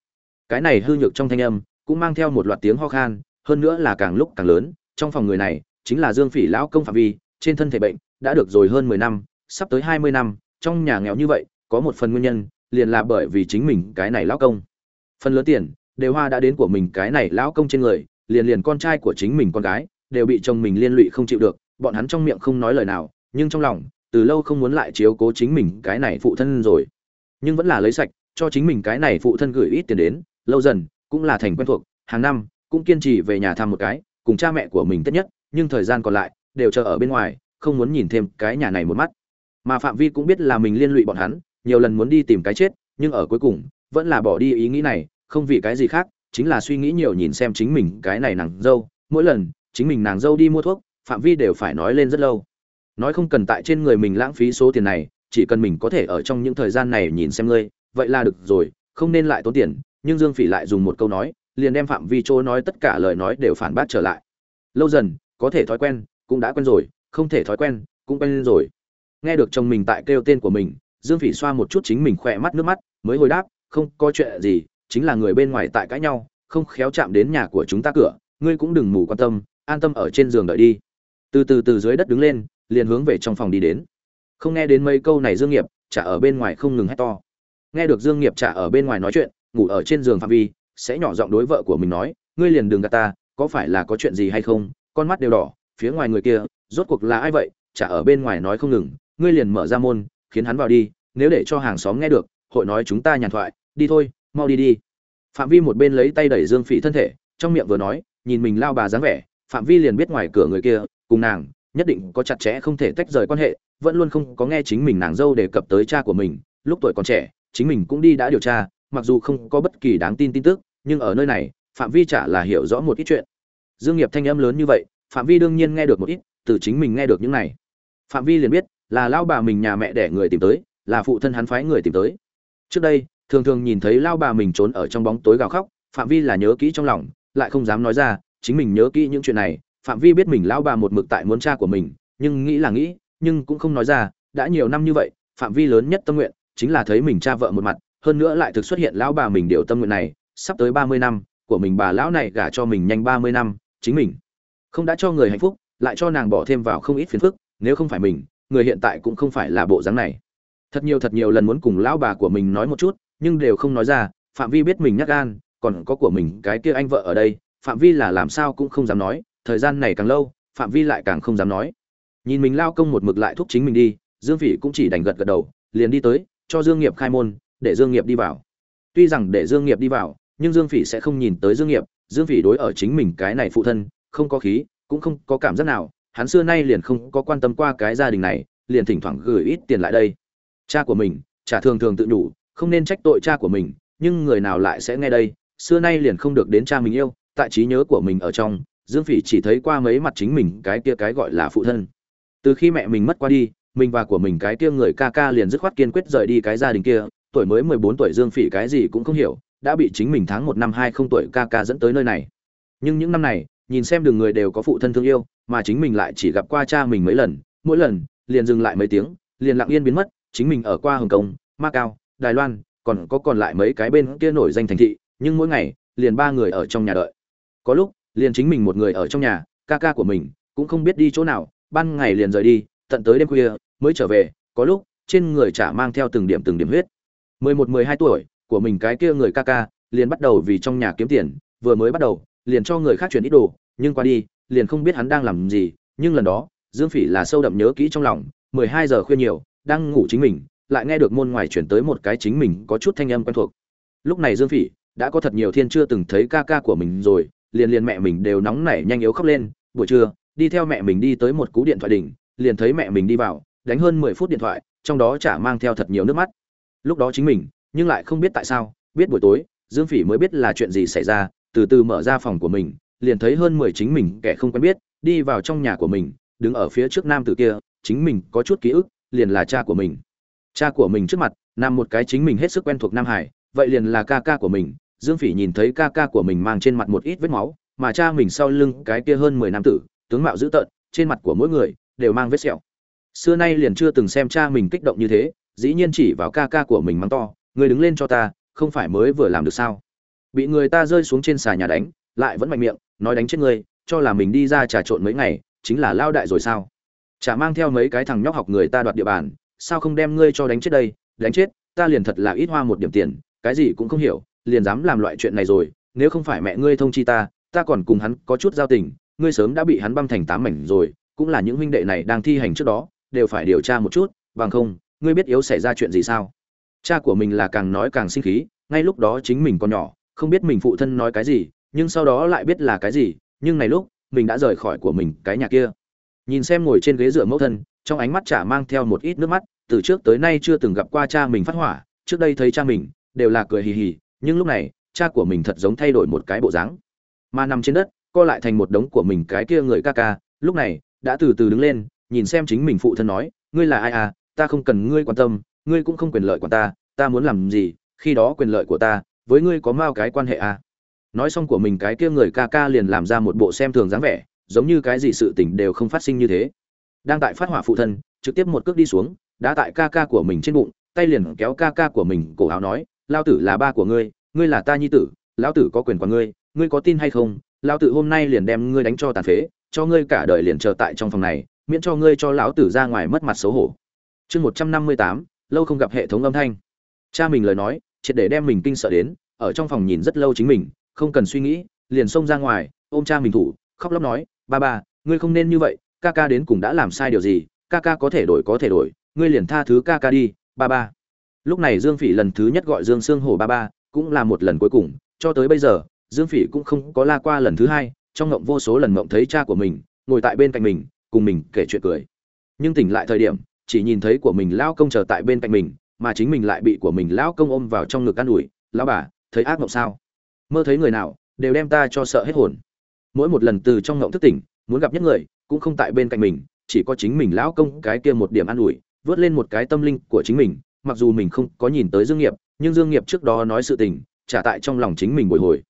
Cái này hư nhược trong thanh âm cũng mang theo một loạt tiếng ho khan, hơn nữa là càng lúc càng lớn. Trong phòng người này chính là dương phỉ lão công phạm vi, trên thân thể bệnh đã được rồi hơn mười năm, sắp tới hai mươi năm. Trong nhà nghèo như vậy, có một phần nguyên nhân liền là bởi vì chính mình cái này lão công. Phần lớn tiền đều hoa đã đến của mình cái này lão công trên người, liền liền con trai của chính mình con gái đều bị chồng mình liên lụy không chịu được bọn hắn trong miệng không nói lời nào, nhưng trong lòng, từ lâu không muốn lại chiếu cố chính mình cái này phụ thân rồi. Nhưng vẫn là lấy sạch, cho chính mình cái này phụ thân gửi ít tiền đến, lâu dần, cũng là thành quen thuộc, hàng năm, cũng kiên trì về nhà thăm một cái, cùng cha mẹ của mình tất nhất, nhưng thời gian còn lại, đều chờ ở bên ngoài, không muốn nhìn thêm cái nhà này một mắt. Mà phạm vi cũng biết là mình liên lụy bọn hắn, nhiều lần muốn đi tìm cái chết, nhưng ở cuối cùng, vẫn là bỏ đi ý nghĩ này, không vì cái gì khác, chính là suy nghĩ nhiều nhìn xem chính mình cái này nàng dâu, mỗi lần, chính mình nàng dâu đi mua thuốc phạm vi đều phải nói lên rất lâu. Nói không cần tại trên người mình lãng phí số tiền này, chỉ cần mình có thể ở trong những thời gian này nhìn xem ngươi, vậy là được rồi, không nên lại tốn tiền. Nhưng dương phỉ lại dùng một câu nói, liền đem phạm vi chỗ nói tất cả lời nói đều phản bác trở lại. Lâu dần, có thể thói quen, cũng đã quen rồi, không thể thói quen, cũng quen rồi. Nghe được chồng mình tại kêu tên của mình, dương phỉ xoa một chút chính mình khỏe mắt nước mắt, mới hồi đáp, không có chuyện gì, chính là người bên ngoài tại cãi nhau, không khéo chạm đến nhà của chúng ta cửa, ngươi cũng đừng mù quan tâm, an tâm ở trên giường đợi đi từ từ từ dưới đất đứng lên, liền hướng về trong phòng đi đến. Không nghe đến mấy câu này dương nghiệp trả ở bên ngoài không ngừng hét to. Nghe được dương nghiệp trả ở bên ngoài nói chuyện, ngủ ở trên giường phạm vi, sẽ nhỏ giọng đối vợ của mình nói, ngươi liền đừng gạt ta, có phải là có chuyện gì hay không? Con mắt đều đỏ, phía ngoài người kia, rốt cuộc là ai vậy? Chả ở bên ngoài nói không ngừng, ngươi liền mở ra môn, khiến hắn vào đi, nếu để cho hàng xóm nghe được, hội nói chúng ta nhàn thoại, đi thôi, mau đi đi. Phạm vi một bên lấy tay đẩy dương phỉ thân thể, trong miệng vừa nói, nhìn mình lao bà dáng vẻ, phạm vi liền biết ngoài cửa người kia cùng nàng, nhất định có chặt chẽ không thể tách rời quan hệ, vẫn luôn không có nghe chính mình nàng dâu đề cập tới cha của mình, lúc tuổi còn trẻ, chính mình cũng đi đã điều tra, mặc dù không có bất kỳ đáng tin tin tức, nhưng ở nơi này, phạm vi chả là hiểu rõ một ít chuyện. Dương nghiệp thanh âm lớn như vậy, phạm vi đương nhiên nghe được một ít, từ chính mình nghe được những này. Phạm vi liền biết, là lao bà mình nhà mẹ đẻ người tìm tới, là phụ thân hắn phái người tìm tới. Trước đây, thường thường nhìn thấy lao bà mình trốn ở trong bóng tối gào khóc, phạm vi là nhớ kỹ trong lòng, lại không dám nói ra, chính mình nhớ kỹ những chuyện này phạm vi biết mình lão bà một mực tại muốn cha của mình, nhưng nghĩ là nghĩ, nhưng cũng không nói ra, đã nhiều năm như vậy, phạm vi lớn nhất tâm nguyện chính là thấy mình cha vợ một mặt, hơn nữa lại thực xuất hiện lão bà mình điều tâm nguyện này, sắp tới ba mươi năm, của mình bà lão này gả cho mình nhanh ba mươi năm, chính mình không đã cho người hạnh phúc, lại cho nàng bỏ thêm vào không ít phiền phức, nếu không phải mình, người hiện tại cũng không phải là bộ dáng này. Thật nhiều thật nhiều lần muốn cùng lão bà của mình nói một chút, nhưng đều không nói ra, phạm vi biết mình nhắc gan, còn có của mình cái kia anh vợ ở đây, phạm vi là làm sao cũng không dám nói thời gian này càng lâu, phạm vi lại càng không dám nói. Nhìn mình lao công một mực lại thúc chính mình đi, dương phỉ cũng chỉ đành gật gật đầu, liền đi tới, cho dương nghiệp khai môn, để dương nghiệp đi vào. Tuy rằng để dương nghiệp đi vào, nhưng dương phỉ sẽ không nhìn tới dương nghiệp. Dương phỉ đối ở chính mình cái này phụ thân, không có khí, cũng không có cảm giác nào. Hắn xưa nay liền không có quan tâm qua cái gia đình này, liền thỉnh thoảng gửi ít tiền lại đây. Cha của mình trả thường thường tự đủ không nên trách tội cha của mình, nhưng người nào lại sẽ nghe đây? Xưa nay liền không được đến cha mình yêu, tại trí nhớ của mình ở trong dương phỉ chỉ thấy qua mấy mặt chính mình, cái kia cái gọi là phụ thân. Từ khi mẹ mình mất qua đi, mình và của mình cái kia người ca ca liền dứt khoát kiên quyết rời đi cái gia đình kia. Tuổi mới mười bốn tuổi dương phỉ cái gì cũng không hiểu, đã bị chính mình tháng một năm hai không tuổi ca ca dẫn tới nơi này. Nhưng những năm này, nhìn xem đường người đều có phụ thân thương yêu, mà chính mình lại chỉ gặp qua cha mình mấy lần, mỗi lần, liền dừng lại mấy tiếng, liền lặng yên biến mất, chính mình ở qua hồng kông macau đài loan, còn có còn lại mấy cái bên kia nổi danh thành thị, nhưng mỗi ngày, liền ba người ở trong nhà đợi. Có lúc liền chính mình một người ở trong nhà, ca ca của mình cũng không biết đi chỗ nào, ban ngày liền rời đi, tận tới đêm khuya mới trở về, có lúc trên người chả mang theo từng điểm từng điểm huyết. Mười một, mười hai tuổi, của mình cái kia người ca ca liền bắt đầu vì trong nhà kiếm tiền, vừa mới bắt đầu liền cho người khác chuyển ít đồ, nhưng qua đi liền không biết hắn đang làm gì, nhưng lần đó, dương phỉ là sâu đậm nhớ kỹ trong lòng, mười hai giờ khuya nhiều, đang ngủ chính mình, lại nghe được môn ngoài chuyển tới một cái chính mình có chút thanh âm quen thuộc. Lúc này dương phỉ đã có thật nhiều thiên chưa từng thấy ca ca của mình rồi liền liền mẹ mình đều nóng nảy nhanh yếu khóc lên. Buổi trưa, đi theo mẹ mình đi tới một cú điện thoại đỉnh, liền thấy mẹ mình đi vào, đánh hơn mười phút điện thoại, trong đó chả mang theo thật nhiều nước mắt. Lúc đó chính mình, nhưng lại không biết tại sao, biết buổi tối, dương phỉ mới biết là chuyện gì xảy ra, từ từ mở ra phòng của mình, liền thấy hơn mười chính mình kẻ không quen biết, đi vào trong nhà của mình, đứng ở phía trước nam tử kia, chính mình có chút ký ức, liền là cha của mình. Cha của mình trước mặt, nằm một cái chính mình hết sức quen thuộc nam hải, vậy liền là ca ca của mình dương phỉ nhìn thấy ca ca của mình mang trên mặt một ít vết máu, mà cha mình sau lưng cái kia hơn mười năm tử, tướng mạo dữ tợn, trên mặt của mỗi người đều mang vết sẹo. Xưa nay liền chưa từng xem cha mình kích động như thế, dĩ nhiên chỉ vào ca ca của mình mắng to người đứng lên cho ta, không phải mới vừa làm được sao? Bị người ta rơi xuống trên xà nhà đánh, lại vẫn mạnh miệng, nói đánh chết ngươi, cho là mình đi ra trà trộn mấy ngày, chính là lao đại rồi sao? Chả mang theo mấy cái thằng nhóc học người ta đoạt địa bàn, sao không đem ngươi cho đánh chết đây? Đánh chết, ta liền thật là ít hoa một điểm tiền, cái gì cũng không hiểu liền dám làm loại chuyện này rồi, nếu không phải mẹ ngươi thông chi ta ta còn cùng hắn có chút giao tình, ngươi sớm đã bị hắn băm thành tám mảnh rồi, cũng là những huynh đệ này đang thi hành trước đó, đều phải điều tra một chút, bằng không, ngươi biết yếu xảy ra chuyện gì sao? Cha của mình là càng nói càng sinh khí, ngay lúc đó chính mình còn nhỏ, không biết mình phụ thân nói cái gì, nhưng sau đó lại biết là cái gì, nhưng này lúc, mình đã rời khỏi của mình cái nhà kia. Nhìn xem ngồi trên ghế dựa mẫu thân, trong ánh mắt chả mang theo một ít nước mắt, từ trước tới nay chưa từng gặp qua cha mình phát hỏa, trước đây thấy cha mình, đều là cười hì hì nhưng lúc này, cha của mình thật giống thay đổi một cái bộ dáng. Mà nằm trên đất, co lại thành một đống của mình cái kia người ca ca, lúc này, đã từ từ đứng lên, nhìn xem chính mình phụ thân nói, ngươi là ai à? Ta không cần ngươi quan tâm, ngươi cũng không quyền lợi của ta ta muốn làm gì, khi đó quyền lợi của ta, với ngươi có mao cái quan hệ à? Nói xong của mình cái kia người ca ca liền làm ra một bộ xem thường dáng vẻ, giống như cái gì sự tình đều không phát sinh như thế. Đang tại phát hỏa phụ thân, trực tiếp một cước đi xuống đã tại ca ca của mình trên bụng, tay liền kéo ca ca của mình cổ áo nói lao tử là ba của ngươi ngươi là ta nhi tử, lão tử có quyền quản ngươi ngươi có tin hay không? Lão tử hôm nay liền đem ngươi đánh cho tàn phế, cho ngươi cả đời liền chờ tại trong phòng này, miễn cho ngươi cho lão tử ra ngoài mất mặt xấu hổ. Chương một trăm năm mươi tám, lâu không gặp hệ thống âm thanh. Cha mình lời nói, triệt để đem mình kinh sợ đến, ở trong phòng nhìn rất lâu chính mình, không cần suy nghĩ, liền xông ra ngoài, ôm cha mình thủ, khóc lóc nói, ba ba, ngươi không nên như vậy, ca ca đến cùng đã làm sai điều gì, ca ca có thể đổi có thể đổi, ngươi liền tha thứ ca ca đi, ba ba lúc này dương phỉ lần thứ nhất gọi dương sương hổ ba ba, cũng là một lần cuối cùng. Cho tới bây giờ, dương phỉ cũng không có la qua lần thứ hai. Trong ngộng vô số lần ngộng thấy cha của mình, ngồi tại bên cạnh mình, cùng mình kể chuyện cười. Nhưng tỉnh lại thời điểm, chỉ nhìn thấy của mình lão công chờ tại bên cạnh mình, mà chính mình lại bị của mình lão công ôm vào trong ngực an ủi. Lão bà, thấy ác mộng sao? Mơ thấy người nào, đều đem ta cho sợ hết hồn. Mỗi một lần từ trong ngộng thức tỉnh, muốn gặp nhất người, cũng không tại bên cạnh mình, chỉ có chính mình lão công cái kia một điểm an ủi, vớt lên một cái tâm linh của chính mình mặc dù mình không có nhìn tới dương nghiệp, nhưng dương nghiệp trước đó nói sự tình, trả tại trong lòng chính mình bồi hồi.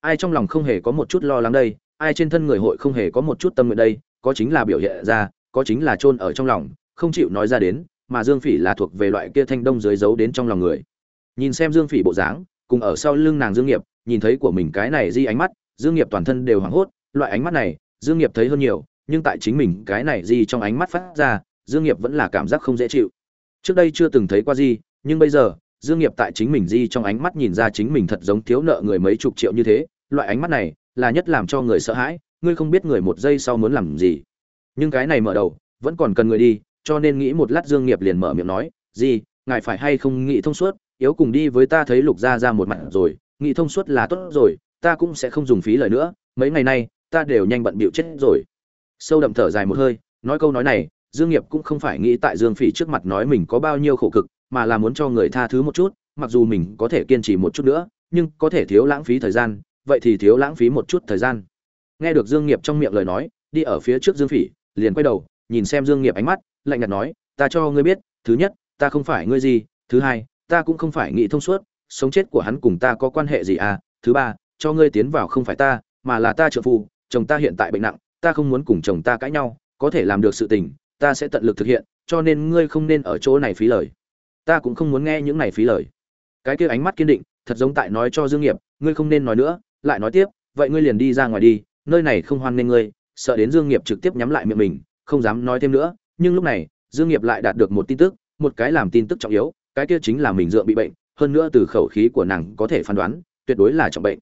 Ai trong lòng không hề có một chút lo lắng đây, ai trên thân người hội không hề có một chút tâm nguyện đây, có chính là biểu hiện ra, có chính là chôn ở trong lòng, không chịu nói ra đến, mà dương phỉ là thuộc về loại kia thanh đông dưới giấu đến trong lòng người. Nhìn xem dương phỉ bộ dáng, cùng ở sau lưng nàng dương nghiệp, nhìn thấy của mình cái này di ánh mắt, dương nghiệp toàn thân đều hoảng hốt, loại ánh mắt này, dương nghiệp thấy hơn nhiều, nhưng tại chính mình cái này di trong ánh mắt phát ra, dương nghiệp vẫn là cảm giác không dễ chịu trước đây chưa từng thấy qua gì nhưng bây giờ, dương nghiệp tại chính mình di trong ánh mắt nhìn ra chính mình thật giống thiếu nợ người mấy chục triệu như thế. Loại ánh mắt này là nhất làm cho người sợ hãi, ngươi không biết người một giây sau muốn làm gì. Nhưng cái này mở đầu, vẫn còn cần người đi, cho nên nghĩ một lát dương nghiệp liền mở miệng nói gì ngài phải hay không nghĩ thông suốt, yếu cùng đi với ta thấy lục gia ra một mặt rồi, nghĩ thông suốt là tốt rồi, ta cũng sẽ không dùng phí lời nữa, mấy ngày nay, ta đều nhanh bận bịu chết rồi. Sâu đậm thở dài một hơi, nói câu nói này dương nghiệp cũng không phải nghĩ tại dương phỉ trước mặt nói mình có bao nhiêu khổ cực mà là muốn cho người tha thứ một chút mặc dù mình có thể kiên trì một chút nữa nhưng có thể thiếu lãng phí thời gian vậy thì thiếu lãng phí một chút thời gian. Nghe được dương nghiệp trong miệng lời nói đi ở phía trước dương phỉ liền quay đầu nhìn xem dương nghiệp ánh mắt lạnh nhạt nói ta cho ngươi biết thứ nhất ta không phải ngươi gì thứ hai ta cũng không phải nghĩ thông suốt sống chết của hắn cùng ta có quan hệ gì à thứ ba cho ngươi tiến vào không phải ta mà là ta trợ phụ, chồng ta hiện tại bệnh nặng ta không muốn cùng chồng ta cãi nhau có thể làm được sự tình ta sẽ tận lực thực hiện, cho nên ngươi không nên ở chỗ này phí lời. Ta cũng không muốn nghe những này phí lời. Cái kia ánh mắt kiên định, thật giống tại nói cho dương nghiệp, ngươi không nên nói nữa, lại nói tiếp, vậy ngươi liền đi ra ngoài đi, nơi này không hoan nên ngươi, sợ đến dương nghiệp trực tiếp nhắm lại miệng mình, không dám nói thêm nữa. Nhưng lúc này, dương nghiệp lại đạt được một tin tức, một cái làm tin tức trọng yếu, cái kia chính là mình dựa bị bệnh, hơn nữa từ khẩu khí của nàng có thể phán đoán, tuyệt đối là trọng bệnh.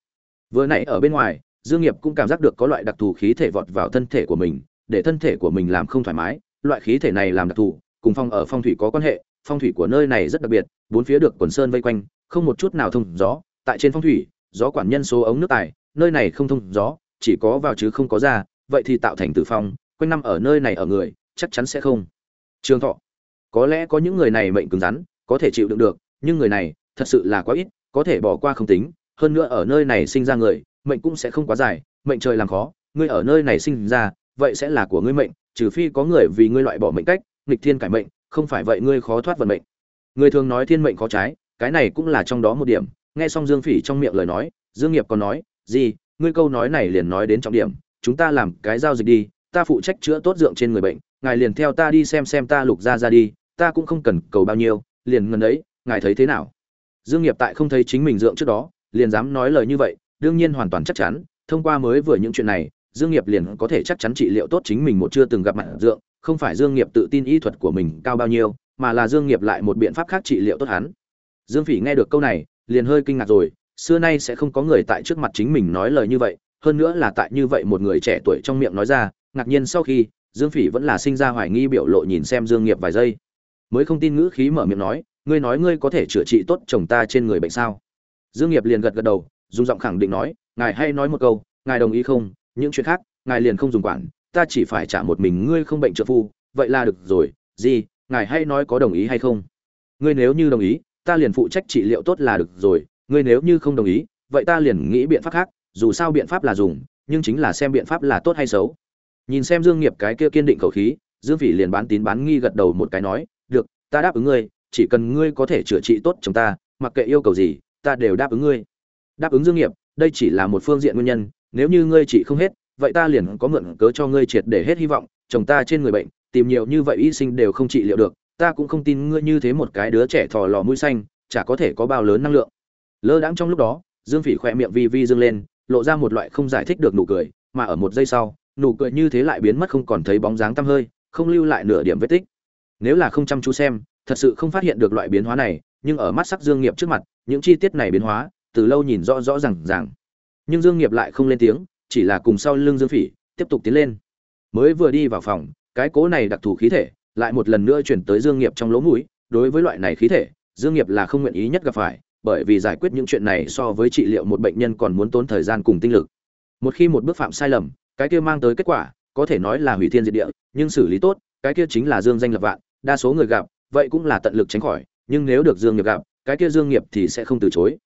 Vừa nãy ở bên ngoài, dương nghiệp cũng cảm giác được có loại đặc thù khí thể vọt vào thân thể của mình, để thân thể của mình làm không thoải mái loại khí thể này làm đặc thù, cùng phong ở phong thủy có quan hệ, phong thủy của nơi này rất đặc biệt, bốn phía được quần sơn vây quanh, không một chút nào thông gió. Tại trên phong thủy, gió quản nhân số ống nước tài, nơi này không thông gió, chỉ có vào chứ không có ra, vậy thì tạo thành tử phong, quanh năm ở nơi này ở người, chắc chắn sẽ không. Trường thọ. Có lẽ có những người này mệnh cứng rắn, có thể chịu đựng được, nhưng người này thật sự là quá ít, có thể bỏ qua không tính. Hơn nữa ở nơi này sinh ra người, mệnh cũng sẽ không quá dài, mệnh trời làm khó, ngươi ở nơi này sinh ra, vậy sẽ là của ngươi mệnh trừ phi có người vì ngươi loại bỏ mệnh cách, nghịch thiên cải mệnh, không phải vậy ngươi khó thoát vận mệnh. Người thường nói thiên mệnh khó trái, cái này cũng là trong đó một điểm. Nghe xong dương phỉ trong miệng lời nói, dương nghiệp còn nói, gì, ngươi câu nói này liền nói đến trọng điểm, chúng ta làm cái giao dịch đi, ta phụ trách chữa tốt dượng trên người bệnh, ngài liền theo ta đi xem xem ta lục ra ra đi, ta cũng không cần cầu bao nhiêu, liền ngần ấy, ngài thấy thế nào? Dương nghiệp tại không thấy chính mình dượng trước đó, liền dám nói lời như vậy, đương nhiên hoàn toàn chắc chắn, thông qua mới vừa những chuyện này dương nghiệp liền có thể chắc chắn trị liệu tốt chính mình một chưa từng gặp mặt dượng, không phải dương nghiệp tự tin y thuật của mình cao bao nhiêu, mà là dương nghiệp lại một biện pháp khác trị liệu tốt hắn. Dương phỉ nghe được câu này, liền hơi kinh ngạc rồi, xưa nay sẽ không có người tại trước mặt chính mình nói lời như vậy, hơn nữa là tại như vậy một người trẻ tuổi trong miệng nói ra, ngạc nhiên sau khi, dương phỉ vẫn là sinh ra hoài nghi biểu lộ nhìn xem dương nghiệp vài giây. Mới không tin ngữ khí mở miệng nói, ngươi nói ngươi có thể chữa trị tốt chồng ta trên người bệnh sao? Dương nghiệp liền gật gật đầu, dùng giọng khẳng định nói, ngài hay nói một câu, ngài đồng ý không? Những chuyện khác, ngài liền không dùng quản, ta chỉ phải trả một mình ngươi không bệnh trợ phu, vậy là được rồi, gì, ngài hay nói có đồng ý hay không? Ngươi nếu như đồng ý, ta liền phụ trách trị liệu tốt là được rồi, ngươi nếu như không đồng ý, vậy ta liền nghĩ biện pháp khác, dù sao biện pháp là dùng, nhưng chính là xem biện pháp là tốt hay xấu. Nhìn xem dương nghiệp cái kia kiên định khẩu khí, dương phỉ liền bán tín bán nghi gật đầu một cái nói, được, ta đáp ứng ngươi, chỉ cần ngươi có thể chữa trị tốt chúng ta, mặc kệ yêu cầu gì, ta đều đáp ứng ngươi. Đáp ứng dương nghiệp, đây chỉ là một phương diện nguyên nhân nếu như ngươi trị không hết, vậy ta liền có mượn cớ cho ngươi triệt để hết hy vọng, chồng ta trên người bệnh, tìm nhiều như vậy y sinh đều không trị liệu được, ta cũng không tin ngươi như thế một cái đứa trẻ thò lò mũi xanh, chả có thể có bao lớn năng lượng. Lơ đãng trong lúc đó, dương phỉ khỏe miệng vi vi dương lên, lộ ra một loại không giải thích được nụ cười, mà ở một giây sau, nụ cười như thế lại biến mất không còn thấy bóng dáng tăm hơi, không lưu lại nửa điểm vết tích. Nếu là không chăm chú xem, thật sự không phát hiện được loại biến hóa này, nhưng ở mắt sắc dương nghiệp trước mặt, những chi tiết này biến hóa, từ lâu nhìn rõ rõ ràng ràng nhưng dương nghiệp lại không lên tiếng, chỉ là cùng sau lưng dương phỉ, tiếp tục tiến lên. Mới vừa đi vào phòng, cái cố này đặc thù khí thể, lại một lần nữa chuyển tới dương nghiệp trong lỗ mũi. Đối với loại này khí thể, dương nghiệp là không nguyện ý nhất gặp phải, bởi vì giải quyết những chuyện này so với trị liệu một bệnh nhân còn muốn tốn thời gian cùng tinh lực. Một khi một bước phạm sai lầm, cái kia mang tới kết quả, có thể nói là hủy thiên diệt địa, nhưng xử lý tốt, cái kia chính là dương danh lập vạn, đa số người gặp, vậy cũng là tận lực tránh khỏi, nhưng nếu được dương nghiệp gặp, cái kia dương nghiệp thì sẽ không từ chối.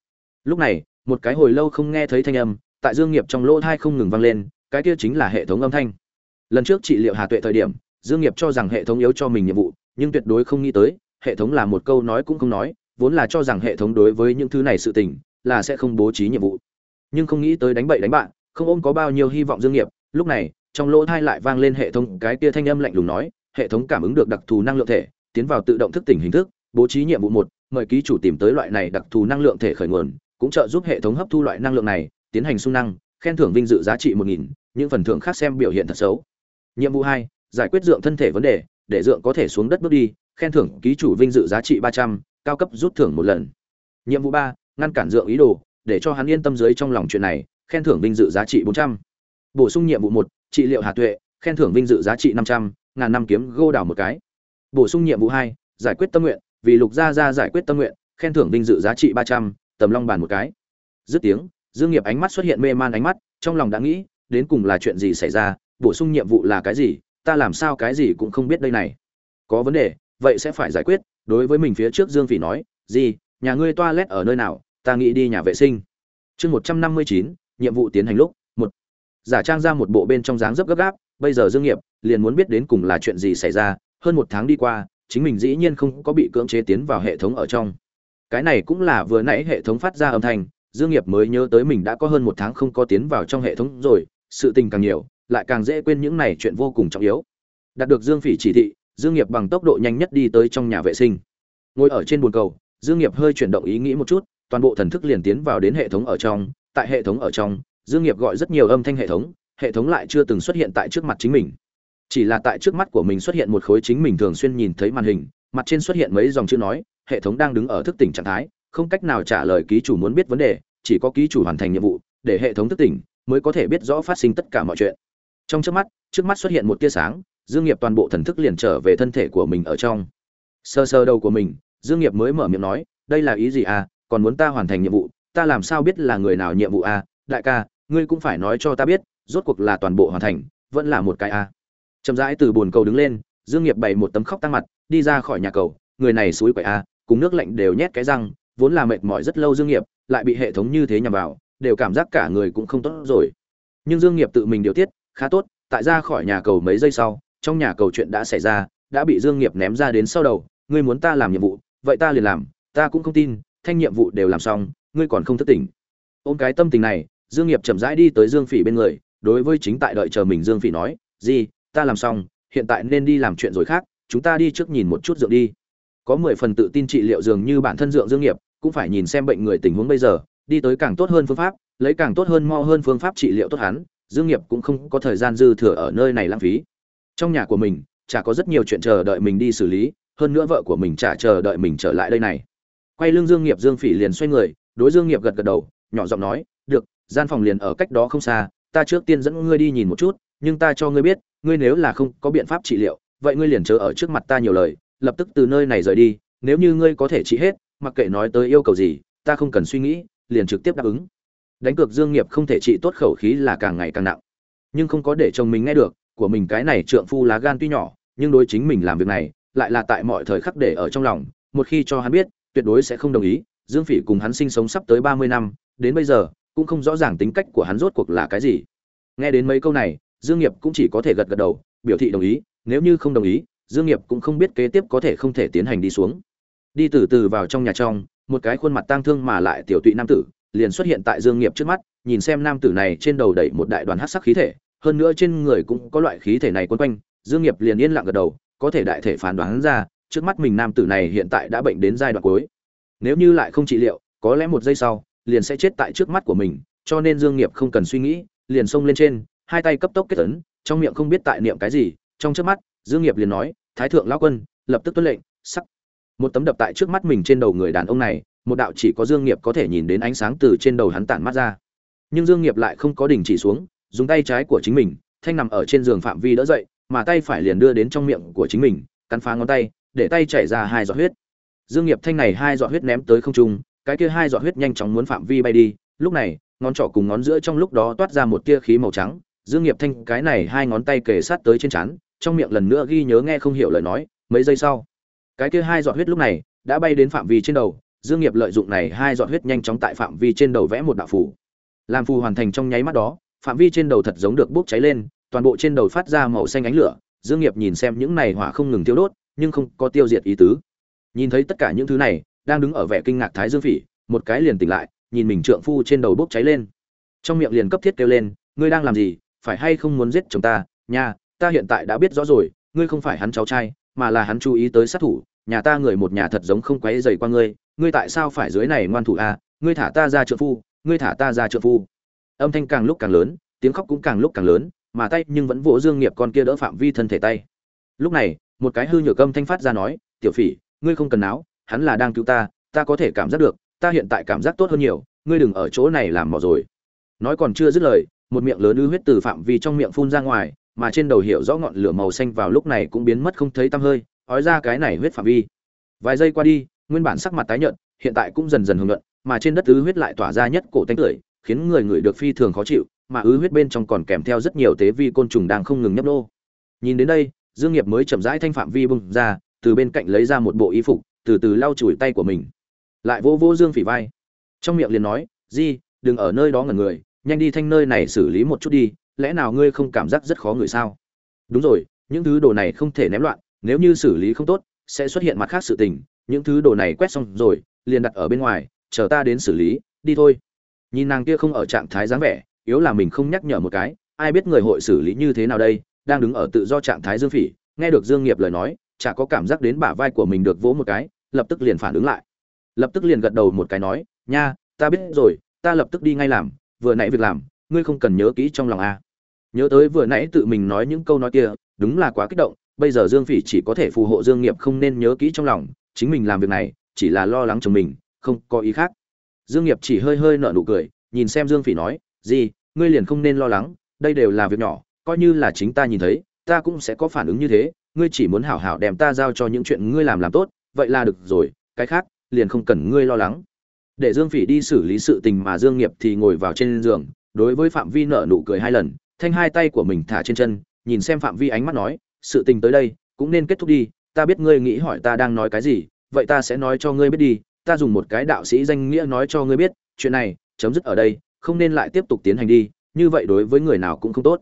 Lúc này một cái hồi lâu không nghe thấy thanh âm, tại dương nghiệp trong lỗ thai không ngừng vang lên, cái kia chính là hệ thống âm thanh. Lần trước trị liệu hà tuệ thời điểm, dương nghiệp cho rằng hệ thống yếu cho mình nhiệm vụ, nhưng tuyệt đối không nghĩ tới, hệ thống là một câu nói cũng không nói, vốn là cho rằng hệ thống đối với những thứ này sự tình, là sẽ không bố trí nhiệm vụ. Nhưng không nghĩ tới đánh bậy đánh bạn, không ôm có bao nhiêu hy vọng dương nghiệp, lúc này, trong lỗ thai lại vang lên hệ thống, cái kia thanh âm lạnh lùng nói, hệ thống cảm ứng được đặc thù năng lượng thể, tiến vào tự động thức tỉnh hình thức, bố trí nhiệm vụ một, mời ký chủ tìm tới loại này đặc thù năng lượng thể khởi nguồn cũng trợ giúp hệ thống hấp thu loại năng lượng này, tiến hành sung năng, khen thưởng vinh dự giá trị một nghìn, những phần thưởng khác xem biểu hiện thật xấu. Nhiệm vụ hai, giải quyết dượng thân thể vấn đề, để dượng có thể xuống đất bước đi, khen thưởng ký chủ vinh dự giá trị ba trăm, cao cấp rút thưởng một lần. Nhiệm vụ ba, ngăn cản dượng ý đồ, để cho hắn yên tâm dưới trong lòng chuyện này, khen thưởng vinh dự giá trị bốn trăm. Bổ sung nhiệm vụ một, trị liệu hà tuệ, khen thưởng vinh dự giá trị năm trăm, ngàn năm kiếm gô đảo một cái. Bổ sung nhiệm vụ hai, giải quyết tâm nguyện, vì lục gia gia giải quyết tâm nguyện, khen thưởng vinh dự giá trị ba trăm tầm long bàn một cái. Dứt tiếng, dương nghiệp ánh mắt xuất hiện mê man ánh mắt, trong lòng đã nghĩ, đến cùng là chuyện gì xảy ra, bổ sung nhiệm vụ là cái gì, ta làm sao cái gì cũng không biết đây này. Có vấn đề, vậy sẽ phải giải quyết, đối với mình phía trước dương phỉ nói, gì, nhà ngươi toilet ở nơi nào, ta nghĩ đi nhà vệ sinh. Chương một trăm năm mươi chín, nhiệm vụ tiến hành lúc, một. Giả trang ra một bộ bên trong dáng dấp gấp gáp, bây giờ dương nghiệp liền muốn biết đến cùng là chuyện gì xảy ra, hơn một tháng đi qua, chính mình dĩ nhiên không có bị cưỡng chế tiến vào hệ thống ở trong cái này cũng là vừa nãy hệ thống phát ra âm thanh, dương nghiệp mới nhớ tới mình đã có hơn một tháng không có tiến vào trong hệ thống rồi, sự tình càng nhiều, lại càng dễ quên những này chuyện vô cùng trọng yếu. Đạt được dương phỉ chỉ thị, dương nghiệp bằng tốc độ nhanh nhất đi tới trong nhà vệ sinh. Ngồi ở trên bồn cầu, dương nghiệp hơi chuyển động ý nghĩ một chút, toàn bộ thần thức liền tiến vào đến hệ thống ở trong. Tại hệ thống ở trong, dương nghiệp gọi rất nhiều âm thanh hệ thống hệ thống lại chưa từng xuất hiện tại trước mặt chính mình. Chỉ là tại trước mắt của mình xuất hiện một khối chính mình thường xuyên nhìn thấy màn hình mặt trên xuất hiện mấy dòng chữ nói, hệ thống đang đứng ở thức tỉnh trạng thái, không cách nào trả lời ký chủ muốn biết vấn đề, chỉ có ký chủ hoàn thành nhiệm vụ, để hệ thống thức tỉnh mới có thể biết rõ phát sinh tất cả mọi chuyện. Trong trước mắt trước mắt xuất hiện một tia sáng, dương nghiệp toàn bộ thần thức liền trở về thân thể của mình ở trong. Sơ sơ đầu của mình, dương nghiệp mới mở miệng nói, đây là ý gì à? Còn muốn ta hoàn thành nhiệm vụ? Ta làm sao biết là người nào nhiệm vụ à? Đại ca, ngươi cũng phải nói cho ta biết, rốt cuộc là toàn bộ hoàn thành, vẫn là một cái à? Chậm rãi từ bồn cầu đứng lên, dương nghiệp bày một tấm khóc tăng mặt đi ra khỏi nhà cầu, người này suối quậy à cùng nước lạnh đều nhét cái răng, vốn là mệt mỏi rất lâu dương nghiệp, lại bị hệ thống như thế nhằm vào, đều cảm giác cả người cũng không tốt rồi. Nhưng dương nghiệp tự mình điều tiết, khá tốt, tại ra khỏi nhà cầu mấy giây sau, trong nhà cầu chuyện đã xảy ra, đã bị dương nghiệp ném ra đến sau đầu, ngươi muốn ta làm nhiệm vụ, vậy ta liền làm, ta cũng không tin, thanh nhiệm vụ đều làm xong, ngươi còn không thức tỉnh. Ôm cái tâm tình này, dương nghiệp chậm rãi đi tới dương phỉ bên người, đối với chính tại đợi chờ mình dương phỉ nói, gì, ta làm xong, hiện tại nên đi làm chuyện rồi khác chúng ta đi trước nhìn một chút dượng đi. Có mười phần tự tin trị liệu dường như bản thân dượng dương nghiệp, cũng phải nhìn xem bệnh người tình huống bây giờ, đi tới càng tốt hơn phương pháp, lấy càng tốt hơn mo hơn phương pháp trị liệu tốt hắn, dương nghiệp cũng không có thời gian dư thừa ở nơi này lãng phí. Trong nhà của mình, chả có rất nhiều chuyện chờ đợi mình đi xử lý, hơn nữa vợ của mình chả chờ đợi mình trở lại đây này. Quay lưng dương nghiệp dương phỉ liền xoay người, đối dương nghiệp gật gật đầu, nhỏ giọng nói, được, gian phòng liền ở cách đó không xa, ta trước tiên dẫn ngươi đi nhìn một chút, nhưng ta cho ngươi biết, ngươi nếu là không có biện pháp trị liệu vậy ngươi liền chờ ở trước mặt ta nhiều lời, lập tức từ nơi này rời đi, nếu như ngươi có thể trị hết, mặc kệ nói tới yêu cầu gì, ta không cần suy nghĩ, liền trực tiếp đáp ứng. Đánh cược dương nghiệp không thể trị tốt khẩu khí là càng ngày càng nặng. Nhưng không có để chồng mình nghe được, của mình cái này trượng phu lá gan tuy nhỏ, nhưng đối chính mình làm việc này, lại là tại mọi thời khắc để ở trong lòng, một khi cho hắn biết, tuyệt đối sẽ không đồng ý, dương phỉ cùng hắn sinh sống sắp tới ba mươi năm, đến bây giờ, cũng không rõ ràng tính cách của hắn rốt cuộc là cái gì. Nghe đến mấy câu này, dương nghiệp cũng chỉ có thể gật gật đầu, biểu thị đồng ý nếu như không đồng ý, dương nghiệp cũng không biết kế tiếp có thể không thể tiến hành đi xuống. Đi từ từ vào trong nhà trong, một cái khuôn mặt tang thương mà lại tiểu tụy nam tử, liền xuất hiện tại dương nghiệp trước mắt, nhìn xem nam tử này trên đầu đẩy một đại đoàn hắc sắc khí thể, hơn nữa trên người cũng có loại khí thể này quấn quanh, dương nghiệp liền yên lặng gật đầu, có thể đại thể phán đoán ra, trước mắt mình nam tử này hiện tại đã bệnh đến giai đoạn cuối. Nếu như lại không trị liệu, có lẽ một giây sau, liền sẽ chết tại trước mắt của mình, cho nên dương nghiệp không cần suy nghĩ, liền xông lên trên, hai tay cấp tốc kết ấn, trong miệng không biết tại niệm cái gì trong trước mắt, dương nghiệp liền nói, thái thượng lão quân, lập tức tuân lệnh, sắc. Một tấm đập tại trước mắt mình trên đầu người đàn ông này, một đạo chỉ có dương nghiệp có thể nhìn đến ánh sáng từ trên đầu hắn tản mắt ra. Nhưng dương nghiệp lại không có đình chỉ xuống, dùng tay trái của chính mình, thanh nằm ở trên giường phạm vi đỡ dậy, mà tay phải liền đưa đến trong miệng của chính mình, cắn phá ngón tay, để tay chảy ra hai giọt huyết. Dương nghiệp thanh này hai giọt huyết ném tới không trung, cái kia hai giọt huyết nhanh chóng muốn phạm vi bay đi. Lúc này, ngón trỏ cùng ngón giữa trong lúc đó toát ra một tia khí màu trắng. Dương nghiệp thanh cái này hai ngón tay kề sát tới trên chán trong miệng lần nữa ghi nhớ nghe không hiểu lời nói, mấy giây sau, cái kia hai giọt huyết lúc này đã bay đến phạm vi trên đầu, dương nghiệp lợi dụng này hai giọt huyết nhanh chóng tại phạm vi trên đầu vẽ một đạo phù. Làm phù hoàn thành trong nháy mắt đó, phạm vi trên đầu thật giống được bốc cháy lên, toàn bộ trên đầu phát ra màu xanh ánh lửa, dương nghiệp nhìn xem những này hỏa không ngừng tiêu đốt, nhưng không có tiêu diệt ý tứ. Nhìn thấy tất cả những thứ này, đang đứng ở vẻ kinh ngạc thái dương phỉ, một cái liền tỉnh lại, nhìn mình trượng phu trên đầu bốc cháy lên. Trong miệng liền cấp thiết kêu lên, ngươi đang làm gì? Phải hay không muốn giết chồng ta? Nha ta hiện tại đã biết rõ rồi, ngươi không phải hắn cháu trai, mà là hắn chú ý tới sát thủ, nhà ta người một nhà thật giống không quấy dày qua ngươi ngươi tại sao phải dưới này ngoan thủ a à? ngươi thả ta ra trợ phu, ngươi thả ta ra trợ phu âm thanh càng lúc càng lớn, tiếng khóc cũng càng lúc càng lớn, mà tay nhưng vẫn vỗ dương nghiệp con kia đỡ phạm vi thân thể tay lúc này, một cái hư nhược âm thanh phát ra nói, tiểu phỉ, ngươi không cần náo, hắn là đang cứu ta ta có thể cảm giác được, ta hiện tại cảm giác tốt hơn nhiều, ngươi đừng ở chỗ này làm mỏ rồi nói còn chưa dứt lời, một miệng lớn ư huyết từ phạm vi trong miệng phun ra ngoài mà trên đầu hiểu rõ ngọn lửa màu xanh vào lúc này cũng biến mất không thấy tăm hơi, ói ra cái này huyết phạm vi. Vài giây qua đi, nguyên bản sắc mặt tái nhợt, hiện tại cũng dần dần hưởng nhuận. mà trên đất ứ huyết lại tỏa ra nhất cổ tanh tưởi, khiến người người được phi thường khó chịu, mà ứ huyết bên trong còn kèm theo rất nhiều tế vi côn trùng đang không ngừng nhấp nô. Nhìn đến đây, dương nghiệp mới chậm rãi thanh phạm vi bung ra, từ bên cạnh lấy ra một bộ y phục, từ từ lau chùi tay của mình. Lại vô vô dương phỉ vai. Trong miệng liền nói, di, đừng ở nơi đó ngẩn người, nhanh đi thanh nơi này xử lý một chút đi lẽ nào ngươi không cảm giác rất khó người sao? Đúng rồi, những thứ đồ này không thể ném loạn, nếu như xử lý không tốt, sẽ xuất hiện mặt khác sự tình. Những thứ đồ này quét xong rồi, liền đặt ở bên ngoài, chờ ta đến xử lý, đi thôi. Nhìn nàng kia không ở trạng thái dáng vẻ, yếu là mình không nhắc nhở một cái, ai biết người hội xử lý như thế nào đây, đang đứng ở tự do trạng thái dương phỉ, nghe được dương nghiệp lời nói, chả có cảm giác đến bả vai của mình được vỗ một cái, lập tức liền phản ứng lại. Lập tức liền gật đầu một cái nói, nha, ta biết rồi, ta lập tức đi ngay làm, vừa nãy việc làm, ngươi không cần nhớ kỹ trong lòng a nhớ tới vừa nãy tự mình nói những câu nói kia, đúng là quá kích động, bây giờ dương phỉ chỉ có thể phù hộ dương nghiệp không nên nhớ kỹ trong lòng, chính mình làm việc này, chỉ là lo lắng chồng mình, không có ý khác. Dương nghiệp chỉ hơi hơi nở nụ cười, nhìn xem dương phỉ nói, gì, ngươi liền không nên lo lắng, đây đều là việc nhỏ, coi như là chính ta nhìn thấy, ta cũng sẽ có phản ứng như thế, ngươi chỉ muốn hảo hảo đem ta giao cho những chuyện ngươi làm làm tốt, vậy là được rồi, cái khác, liền không cần ngươi lo lắng. Để dương phỉ đi xử lý sự tình mà dương nghiệp thì ngồi vào trên giường, đối với phạm vi nở nụ cười hai lần thanh hai tay của mình thả trên chân, nhìn xem phạm vi ánh mắt nói, sự tình tới đây, cũng nên kết thúc đi, ta biết ngươi nghĩ hỏi ta đang nói cái gì, vậy ta sẽ nói cho ngươi biết đi, ta dùng một cái đạo sĩ danh nghĩa nói cho ngươi biết, chuyện này, chấm dứt ở đây, không nên lại tiếp tục tiến hành đi, như vậy đối với người nào cũng không tốt.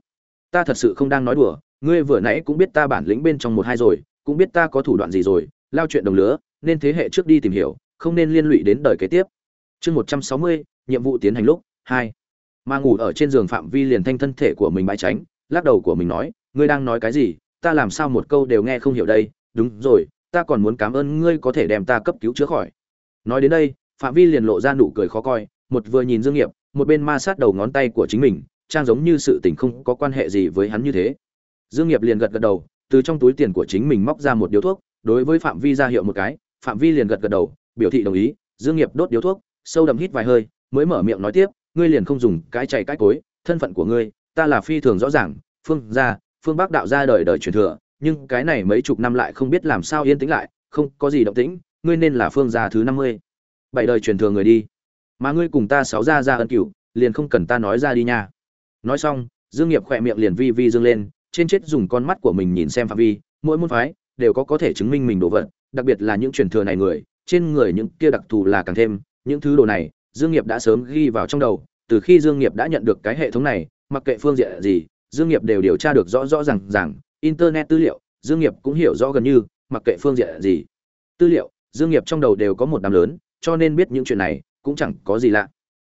Ta thật sự không đang nói đùa, ngươi vừa nãy cũng biết ta bản lĩnh bên trong một hai rồi, cũng biết ta có thủ đoạn gì rồi, lao chuyện đồng lứa, nên thế hệ trước đi tìm hiểu, không nên liên lụy đến đời kế tiếp. Chương một trăm sáu mươi, nhiệm vụ tiến hành lúc, hai mà ngủ ở trên giường phạm vi liền thanh thân thể của mình bãi tránh, lắc đầu của mình nói, ngươi đang nói cái gì? Ta làm sao một câu đều nghe không hiểu đây? Đúng rồi, ta còn muốn cảm ơn ngươi có thể đem ta cấp cứu chữa khỏi. Nói đến đây, phạm vi liền lộ ra nụ cười khó coi, một vừa nhìn dương nghiệp, một bên ma sát đầu ngón tay của chính mình, trang giống như sự tình không có quan hệ gì với hắn như thế. Dương nghiệp liền gật gật đầu, từ trong túi tiền của chính mình móc ra một điếu thuốc, đối với phạm vi ra hiệu một cái, phạm vi liền gật gật đầu, biểu thị đồng ý, dương nghiệp đốt điếu thuốc, sâu đậm hít vài hơi, mới mở miệng nói tiếp ngươi liền không dùng cái chạy cái cối, thân phận của ngươi, ta là phi thường rõ ràng, phương gia, phương bắc đạo gia đời đời truyền thừa, nhưng cái này mấy chục năm lại không biết làm sao yên tĩnh lại, không có gì động tĩnh, ngươi nên là phương gia thứ năm mươi. Bảy đời truyền thừa người đi. Mà ngươi cùng ta sáu gia gia ân cửu, liền không cần ta nói ra đi nha. Nói xong, dương nghiệp khỏe miệng liền vi vi dương lên, trên chết dùng con mắt của mình nhìn xem phạm vi, mỗi môn phái đều có có thể chứng minh mình đồ vật, đặc biệt là những truyền thừa này người, trên người những kia đặc thù là càng thêm, những thứ đồ này dương nghiệp đã sớm ghi vào trong đầu, từ khi dương nghiệp đã nhận được cái hệ thống này, mặc kệ phương diện gì, dương nghiệp đều điều tra được rõ rõ ràng ràng. Internet tư liệu, dương nghiệp cũng hiểu rõ gần như, mặc kệ phương diện gì. Tư liệu, dương nghiệp trong đầu đều có một đám lớn, cho nên biết những chuyện này cũng chẳng có gì lạ.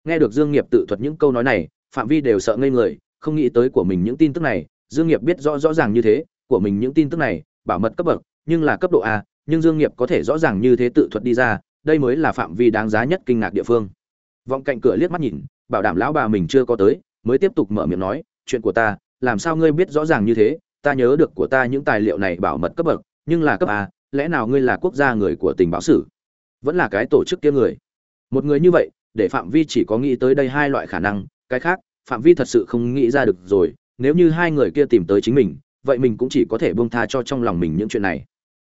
Nghe được dương nghiệp tự thuật những câu nói này, phạm vi đều sợ ngây người, không nghĩ tới của mình những tin tức này. Dương nghiệp biết rõ rõ ràng như thế, của mình những tin tức này, bảo mật cấp bậc, nhưng là cấp độ a, nhưng dương nghiệp có thể rõ ràng như thế tự thuật đi ra, đây mới là phạm vi đáng giá nhất kinh ngạc địa phương vọng cạnh cửa liếc mắt nhìn, bảo đảm lão bà mình chưa có tới, mới tiếp tục mở miệng nói, chuyện của ta, làm sao ngươi biết rõ ràng như thế? Ta nhớ được của ta những tài liệu này bảo mật cấp bậc, nhưng là cấp a, lẽ nào ngươi là quốc gia người của tình báo sử? Vẫn là cái tổ chức kia người? Một người như vậy, để phạm vi chỉ có nghĩ tới đây hai loại khả năng, cái khác, phạm vi thật sự không nghĩ ra được rồi, nếu như hai người kia tìm tới chính mình, vậy mình cũng chỉ có thể buông tha cho trong lòng mình những chuyện này.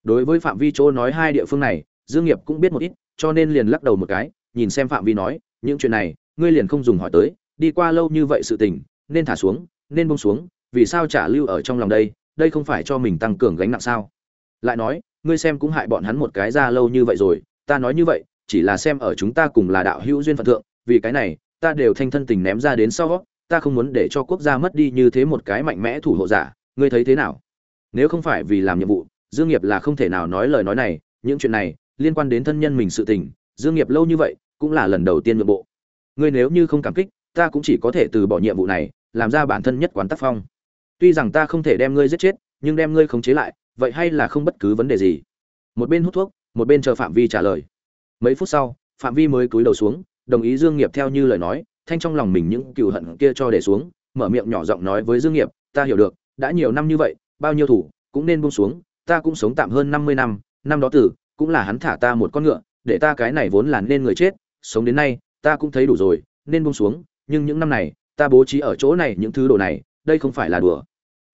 Đối với phạm vi chỗ nói hai địa phương này, dương nghiệp cũng biết một ít, cho nên liền lắc đầu một cái, nhìn xem phạm vi nói những chuyện này, ngươi liền không dùng hỏi tới, đi qua lâu như vậy sự tình, nên thả xuống, nên buông xuống, vì sao trả lưu ở trong lòng đây đây không phải cho mình tăng cường gánh nặng sao? Lại nói, ngươi xem cũng hại bọn hắn một cái ra lâu như vậy rồi, ta nói như vậy, chỉ là xem ở chúng ta cùng là đạo hữu duyên phận thượng, vì cái này, ta đều thanh thân tình ném ra đến sau, ta không muốn để cho quốc gia mất đi như thế một cái mạnh mẽ thủ hộ giả, ngươi thấy thế nào? Nếu không phải vì làm nhiệm vụ, dương nghiệp là không thể nào nói lời nói này, những chuyện này liên quan đến thân nhân mình sự tình, dương nghiệp lâu như vậy cũng là lần đầu tiên nhượng bộ. Ngươi nếu như không cảm kích, ta cũng chỉ có thể từ bỏ nhiệm vụ này, làm ra bản thân nhất quán tác phong. Tuy rằng ta không thể đem ngươi giết chết, nhưng đem ngươi khống chế lại, vậy hay là không bất cứ vấn đề gì. Một bên hút thuốc, một bên chờ phạm vi trả lời. Mấy phút sau, phạm vi mới cúi đầu xuống, đồng ý dương nghiệp theo như lời nói, thanh trong lòng mình những cừu hận kia cho để xuống, mở miệng nhỏ giọng nói với dương nghiệp, ta hiểu được, đã nhiều năm như vậy, bao nhiêu thủ cũng nên buông xuống, ta cũng sống tạm hơn 50 năm năm đó tử cũng là hắn thả ta một con ngựa, để ta cái này vốn là nên người chết sống đến nay, ta cũng thấy đủ rồi, nên buông xuống, nhưng những năm này, ta bố trí ở chỗ này những thứ đồ này, đây không phải là đùa.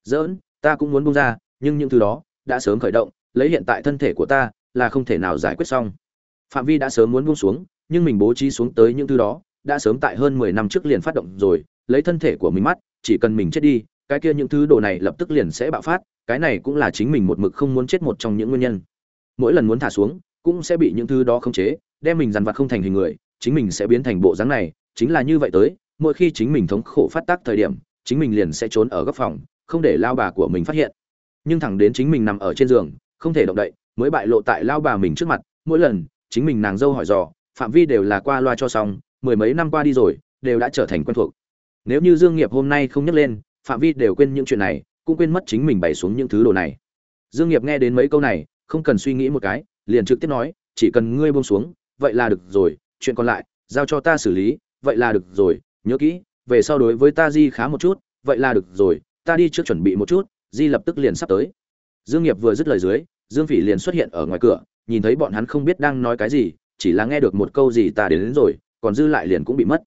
Giỡn, ta cũng muốn buông ra, nhưng những thứ đó đã sớm khởi động, lấy hiện tại thân thể của ta là không thể nào giải quyết xong. Phạm vi đã sớm muốn buông xuống, nhưng mình bố trí xuống tới những thứ đó đã sớm tại hơn mười năm trước liền phát động rồi, lấy thân thể của mình mắt, chỉ cần mình chết đi, cái kia những thứ đồ này lập tức liền sẽ bạo phát, cái này cũng là chính mình một mực không muốn chết một trong những nguyên nhân. Mỗi lần muốn thả xuống, cũng sẽ bị những thứ đó khống chế đem mình dằn vặt không thành hình người, chính mình sẽ biến thành bộ dáng này, chính là như vậy tới, mỗi khi chính mình thống khổ phát tác thời điểm, chính mình liền sẽ trốn ở góc phòng, không để lao bà của mình phát hiện. Nhưng thẳng đến chính mình nằm ở trên giường, không thể động đậy, mới bại lộ tại lao bà mình trước mặt, mỗi lần, chính mình nàng dâu hỏi dò, phạm vi đều là qua loa cho xong, mười mấy năm qua đi rồi, đều đã trở thành quen thuộc. Nếu như dương nghiệp hôm nay không nhắc lên, phạm vi đều quên những chuyện này, cũng quên mất chính mình bày xuống những thứ đồ này. Dương nghiệp nghe đến mấy câu này, không cần suy nghĩ một cái, liền trực tiếp nói, chỉ cần ngươi buông xuống vậy là được rồi chuyện còn lại giao cho ta xử lý vậy là được rồi nhớ kỹ về sau đối với ta di khá một chút vậy là được rồi ta đi trước chuẩn bị một chút di lập tức liền sắp tới. Dương nghiệp vừa dứt lời dưới dương phỉ liền xuất hiện ở ngoài cửa nhìn thấy bọn hắn không biết đang nói cái gì chỉ là nghe được một câu gì ta đến, đến rồi còn dư lại liền cũng bị mất.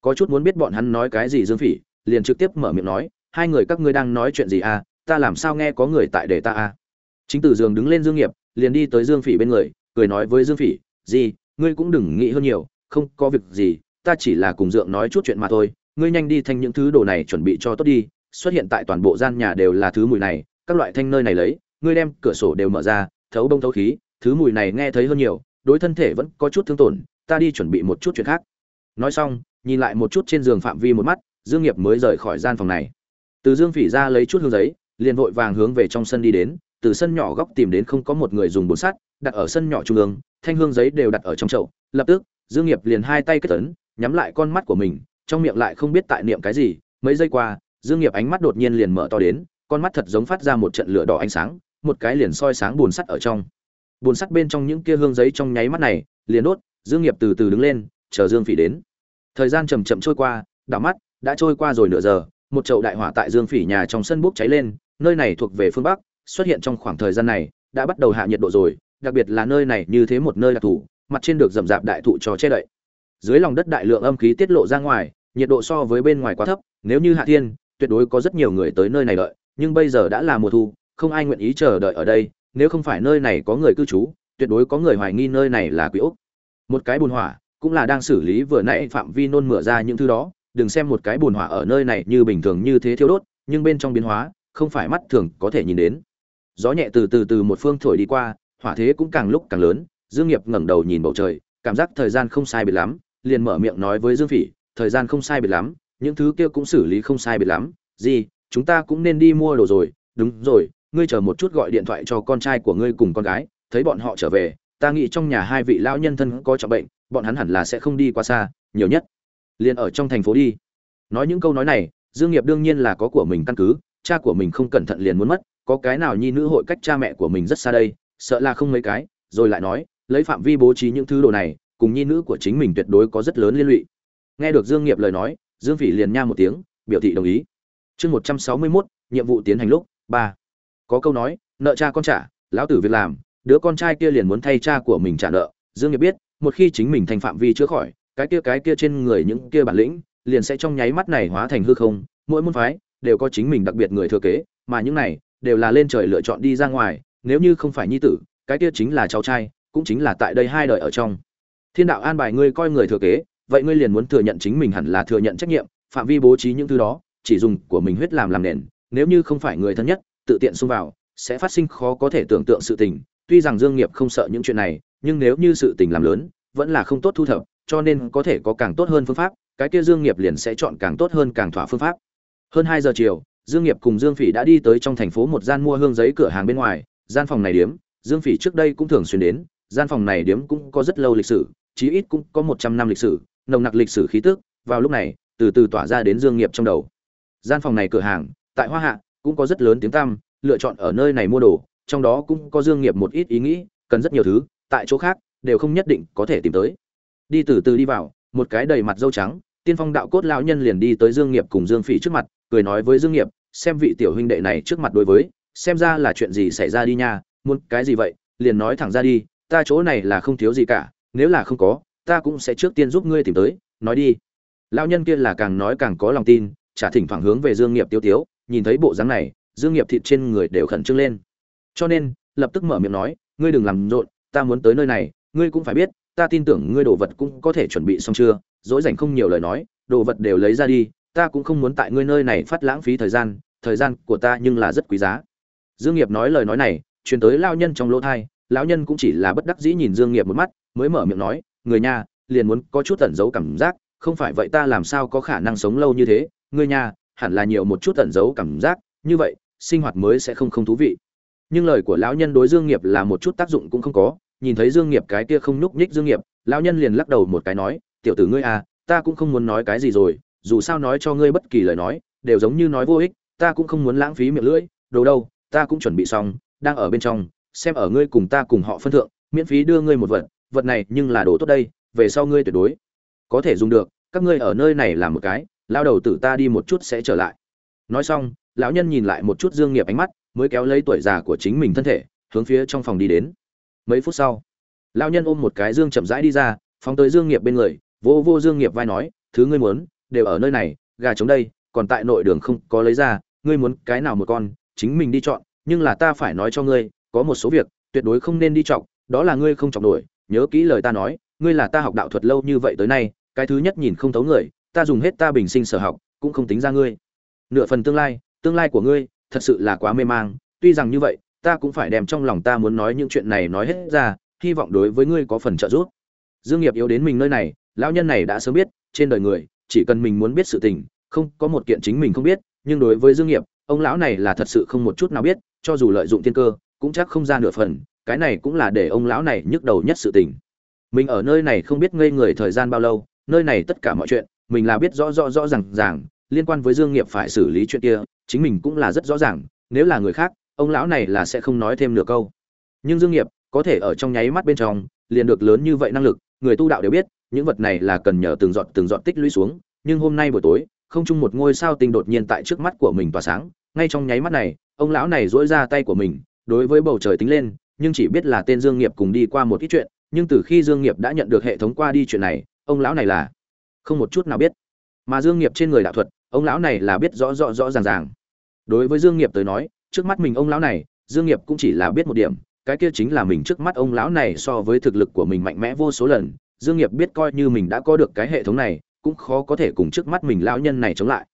Có chút muốn biết bọn hắn nói cái gì dương phỉ liền trực tiếp mở miệng nói hai người các ngươi đang nói chuyện gì à? Ta làm sao nghe có người tại để ta à? Chính từ giường đứng lên dương nghiệp liền đi tới dương phỉ bên người cười nói với dương phỉ gì ngươi cũng đừng nghĩ hơn nhiều, không có việc gì, ta chỉ là cùng dượng nói chút chuyện mà thôi. Ngươi nhanh đi thanh những thứ đồ này chuẩn bị cho tốt đi. Xuất hiện tại toàn bộ gian nhà đều là thứ mùi này, các loại thanh nơi này lấy, ngươi đem cửa sổ đều mở ra, thấu bông thấu khí, thứ mùi này nghe thấy hơn nhiều, đối thân thể vẫn có chút thương tổn, ta đi chuẩn bị một chút chuyện khác. Nói xong, nhìn lại một chút trên giường phạm vi một mắt, dương nghiệp mới rời khỏi gian phòng này. Từ dương phỉ ra lấy chút hương giấy, liền vội vàng hướng về trong sân đi đến. Từ sân nhỏ góc tìm đến không có một người dùng bồn sắt, đặt ở sân nhỏ trung ương thanh hương giấy đều đặt ở trong chậu, lập tức dương nghiệp liền hai tay kết tấn nhắm lại con mắt của mình, trong miệng lại không biết tại niệm cái gì. Mấy giây qua dương nghiệp ánh mắt đột nhiên liền mở to đến, con mắt thật giống phát ra một trận lửa đỏ ánh sáng, một cái liền soi sáng bùn sắt ở trong. Bùn sắt bên trong những kia hương giấy trong nháy mắt này, liền đốt dương nghiệp từ từ đứng lên, chờ dương phỉ đến. Thời gian chậm chậm trôi qua, đảo mắt, đã trôi qua rồi nửa giờ, một chậu đại hỏa tại dương phỉ nhà trong sân bốc cháy lên, nơi này thuộc về phương bắc, xuất hiện trong khoảng thời gian này, đã bắt đầu hạ nhiệt độ rồi đặc biệt là nơi này như thế một nơi đặc thù, mặt trên được rậm rạp đại thụ cho che đậy. Dưới lòng đất đại lượng âm khí tiết lộ ra ngoài, nhiệt độ so với bên ngoài quá thấp, nếu như hạ thiên, tuyệt đối có rất nhiều người tới nơi này đợi, nhưng bây giờ đã là mùa thu, không ai nguyện ý chờ đợi ở đây, nếu không phải nơi này có người cư trú, tuyệt đối có người hoài nghi nơi này là quỷ ốc. Một cái bùn hỏa, cũng là đang xử lý vừa nãy phạm vi nôn mửa ra những thứ đó, đừng xem một cái bùn hỏa ở nơi này như bình thường như thế thiêu đốt, nhưng bên trong biến hóa, không phải mắt thường có thể nhìn đến. Gió nhẹ từ từ từ một phương thổi đi qua hỏa thế cũng càng lúc càng lớn, dương nghiệp ngẩng đầu nhìn bầu trời, cảm giác thời gian không sai biệt lắm, liền mở miệng nói với dương phỉ, thời gian không sai biệt lắm, những thứ kia cũng xử lý không sai biệt lắm, gì, chúng ta cũng nên đi mua đồ rồi, đúng rồi, ngươi chờ một chút gọi điện thoại cho con trai của ngươi cùng con gái, thấy bọn họ trở về, ta nghĩ trong nhà hai vị lão nhân thân có trọng bệnh, bọn hắn hẳn là sẽ không đi quá xa, nhiều nhất, liền ở trong thành phố đi. Nói những câu nói này, dương nghiệp đương nhiên là có của mình căn cứ, cha của mình không cẩn thận liền muốn mất, có cái nào nhi nữ hội cách cha mẹ của mình rất xa đây sợ là không mấy cái rồi lại nói lấy phạm vi bố trí những thứ đồ này cùng nhi nữ của chính mình tuyệt đối có rất lớn liên lụy. Nghe được dương nghiệp lời nói dương phỉ liền nha một tiếng biểu thị đồng ý. Chương một trăm sáu mươi 161, nhiệm vụ tiến hành lúc ba. Có câu nói nợ cha con trả lão tử việc làm đứa con trai kia liền muốn thay cha của mình trả nợ. Dương nghiệp biết một khi chính mình thành phạm vi chữa khỏi cái kia cái kia trên người những kia bản lĩnh liền sẽ trong nháy mắt này hóa thành hư không. Mỗi môn phái đều có chính mình đặc biệt người thừa kế mà những này đều là lên trời lựa chọn đi ra ngoài nếu như không phải nhi tử, cái kia chính là cháu trai, cũng chính là tại đây hai đời ở trong. Thiên đạo an bài ngươi coi người thừa kế, vậy ngươi liền muốn thừa nhận chính mình hẳn là thừa nhận trách nhiệm, phạm vi bố trí những thứ đó, chỉ dùng của mình huyết làm làm nền, nếu như không phải người thân nhất, tự tiện xông vào, sẽ phát sinh khó có thể tưởng tượng sự tình. Tuy rằng dương nghiệp không sợ những chuyện này, nhưng nếu như sự tình làm lớn, vẫn là không tốt thu thập, cho nên có thể có càng tốt hơn phương pháp, cái kia dương nghiệp liền sẽ chọn càng tốt hơn càng thỏa phương pháp. Hơn hai giờ chiều, dương nghiệp cùng dương phỉ đã đi tới trong thành phố một gian mua hương giấy cửa hàng bên ngoài gian phòng này điếm, dương phỉ trước đây cũng thường xuyên đến, gian phòng này điếm cũng có rất lâu lịch sử, chí ít cũng có một trăm năm lịch sử, nồng nặc lịch sử khí tức, vào lúc này, từ từ tỏa ra đến dương nghiệp trong đầu. Gian phòng này cửa hàng, tại hoa hạ, cũng có rất lớn tiếng tăm, lựa chọn ở nơi này mua đồ, trong đó cũng có dương nghiệp một ít ý nghĩ, cần rất nhiều thứ, tại chỗ khác, đều không nhất định có thể tìm tới. Đi từ từ đi vào, một cái đầy mặt dâu trắng, tiên phong đạo cốt lão nhân liền đi tới dương nghiệp cùng dương phỉ trước mặt, cười nói với dương nghiệp, xem vị tiểu huynh đệ này trước mặt đối với xem ra là chuyện gì xảy ra đi nha, muốn cái gì vậy, liền nói thẳng ra đi, ta chỗ này là không thiếu gì cả, nếu là không có, ta cũng sẽ trước tiên giúp ngươi tìm tới, nói đi. Lão nhân kia là càng nói càng có lòng tin trả thỉnh thoảng hướng về dương nghiệp tiêu tiếu, nhìn thấy bộ dáng này, dương nghiệp thịt trên người đều khẩn trương lên. Cho nên, lập tức mở miệng nói, ngươi đừng làm rộn, ta muốn tới nơi này, ngươi cũng phải biết, ta tin tưởng ngươi đồ vật cũng có thể chuẩn bị xong chưa, dỗi dành không nhiều lời nói, đồ vật đều lấy ra đi, ta cũng không muốn tại ngươi nơi này phát lãng phí thời gian thời gian của ta nhưng là rất quý giá dương nghiệp nói lời nói này truyền tới lão nhân trong lỗ thai, lão nhân cũng chỉ là bất đắc dĩ nhìn dương nghiệp một mắt mới mở miệng nói người nhà liền muốn có chút tẩn giấu cảm giác không phải vậy ta làm sao có khả năng sống lâu như thế người nhà hẳn là nhiều một chút tẩn giấu cảm giác như vậy sinh hoạt mới sẽ không không thú vị. Nhưng lời của lão nhân đối dương nghiệp là một chút tác dụng cũng không có nhìn thấy dương nghiệp cái kia không nhúc nhích dương nghiệp lão nhân liền lắc đầu một cái nói tiểu tử ngươi à ta cũng không muốn nói cái gì rồi dù sao nói cho ngươi bất kỳ lời nói đều giống như nói vô ích ta cũng không muốn lãng phí miệng lưỡi đồ đâu ta cũng chuẩn bị xong, đang ở bên trong, xem ở ngươi cùng ta cùng họ phân thượng, miễn phí đưa ngươi một vật vật này nhưng là đồ tốt đây, về sau ngươi tuyệt đối có thể dùng được, các ngươi ở nơi này làm một cái, lao đầu tử ta đi một chút sẽ trở lại. Nói xong, lão nhân nhìn lại một chút dương nghiệp ánh mắt, mới kéo lấy tuổi già của chính mình thân thể, hướng phía trong phòng đi đến. Mấy phút sau, lão nhân ôm một cái dương chậm rãi đi ra, phóng tới dương nghiệp bên người, vô vô dương nghiệp vai nói, thứ ngươi muốn, đều ở nơi này, gà trống đây, còn tại nội đường không có lấy ra, ngươi muốn cái nào một con chính mình đi chọn, nhưng là ta phải nói cho ngươi, có một số việc, tuyệt đối không nên đi chọn đó là ngươi không chọn nổi, nhớ kỹ lời ta nói, ngươi là ta học đạo thuật lâu như vậy tới nay, cái thứ nhất nhìn không thấu người, ta dùng hết ta bình sinh sở học, cũng không tính ra ngươi. Nửa phần tương lai tương lai của ngươi, thật sự là quá mê mang, tuy rằng như vậy, ta cũng phải đem trong lòng ta muốn nói những chuyện này nói hết ra, hy vọng đối với ngươi có phần trợ giúp. Dương nghiệp yếu đến mình nơi này, lão nhân này đã sớm biết, trên đời người, chỉ cần mình muốn biết sự tình, không có một kiện chính mình không biết, nhưng đối với dương nghiệp ông lão này là thật sự không một chút nào biết, cho dù lợi dụng thiên cơ, cũng chắc không ra nửa phần, cái này cũng là để ông lão này nhức đầu nhất sự tình. Mình ở nơi này không biết ngây người thời gian bao lâu, nơi này tất cả mọi chuyện, mình là biết rõ rõ rõ ràng ràng, liên quan với dương nghiệp phải xử lý chuyện kia, chính mình cũng là rất rõ ràng, nếu là người khác, ông lão này là sẽ không nói thêm nửa câu. Nhưng dương nghiệp, có thể ở trong nháy mắt bên trong, liền được lớn như vậy năng lực, người tu đạo đều biết, những vật này là cần nhờ từng giọt từng giọt tích lũy xuống, nhưng hôm nay buổi tối không chung một ngôi sao tinh đột nhiên tại trước mắt của mình tỏa sáng, ngay trong nháy mắt này, ông lão này duỗi ra tay của mình, đối với bầu trời tính lên, nhưng chỉ biết là tên dương nghiệp cùng đi qua một ít chuyện, nhưng từ khi dương nghiệp đã nhận được hệ thống qua đi chuyện này, ông lão này là không một chút nào biết. Mà dương nghiệp trên người đạo thuật, ông lão này là biết rõ rõ rõ ràng ràng. Đối với dương nghiệp tới nói, trước mắt mình ông lão này, dương nghiệp cũng chỉ là biết một điểm, cái kia chính là mình trước mắt ông lão này so với thực lực của mình mạnh mẽ vô số lần. Dương nghiệp biết coi như mình đã có được cái hệ thống này cũng khó có thể cùng trước mắt mình lão nhân này chống lại.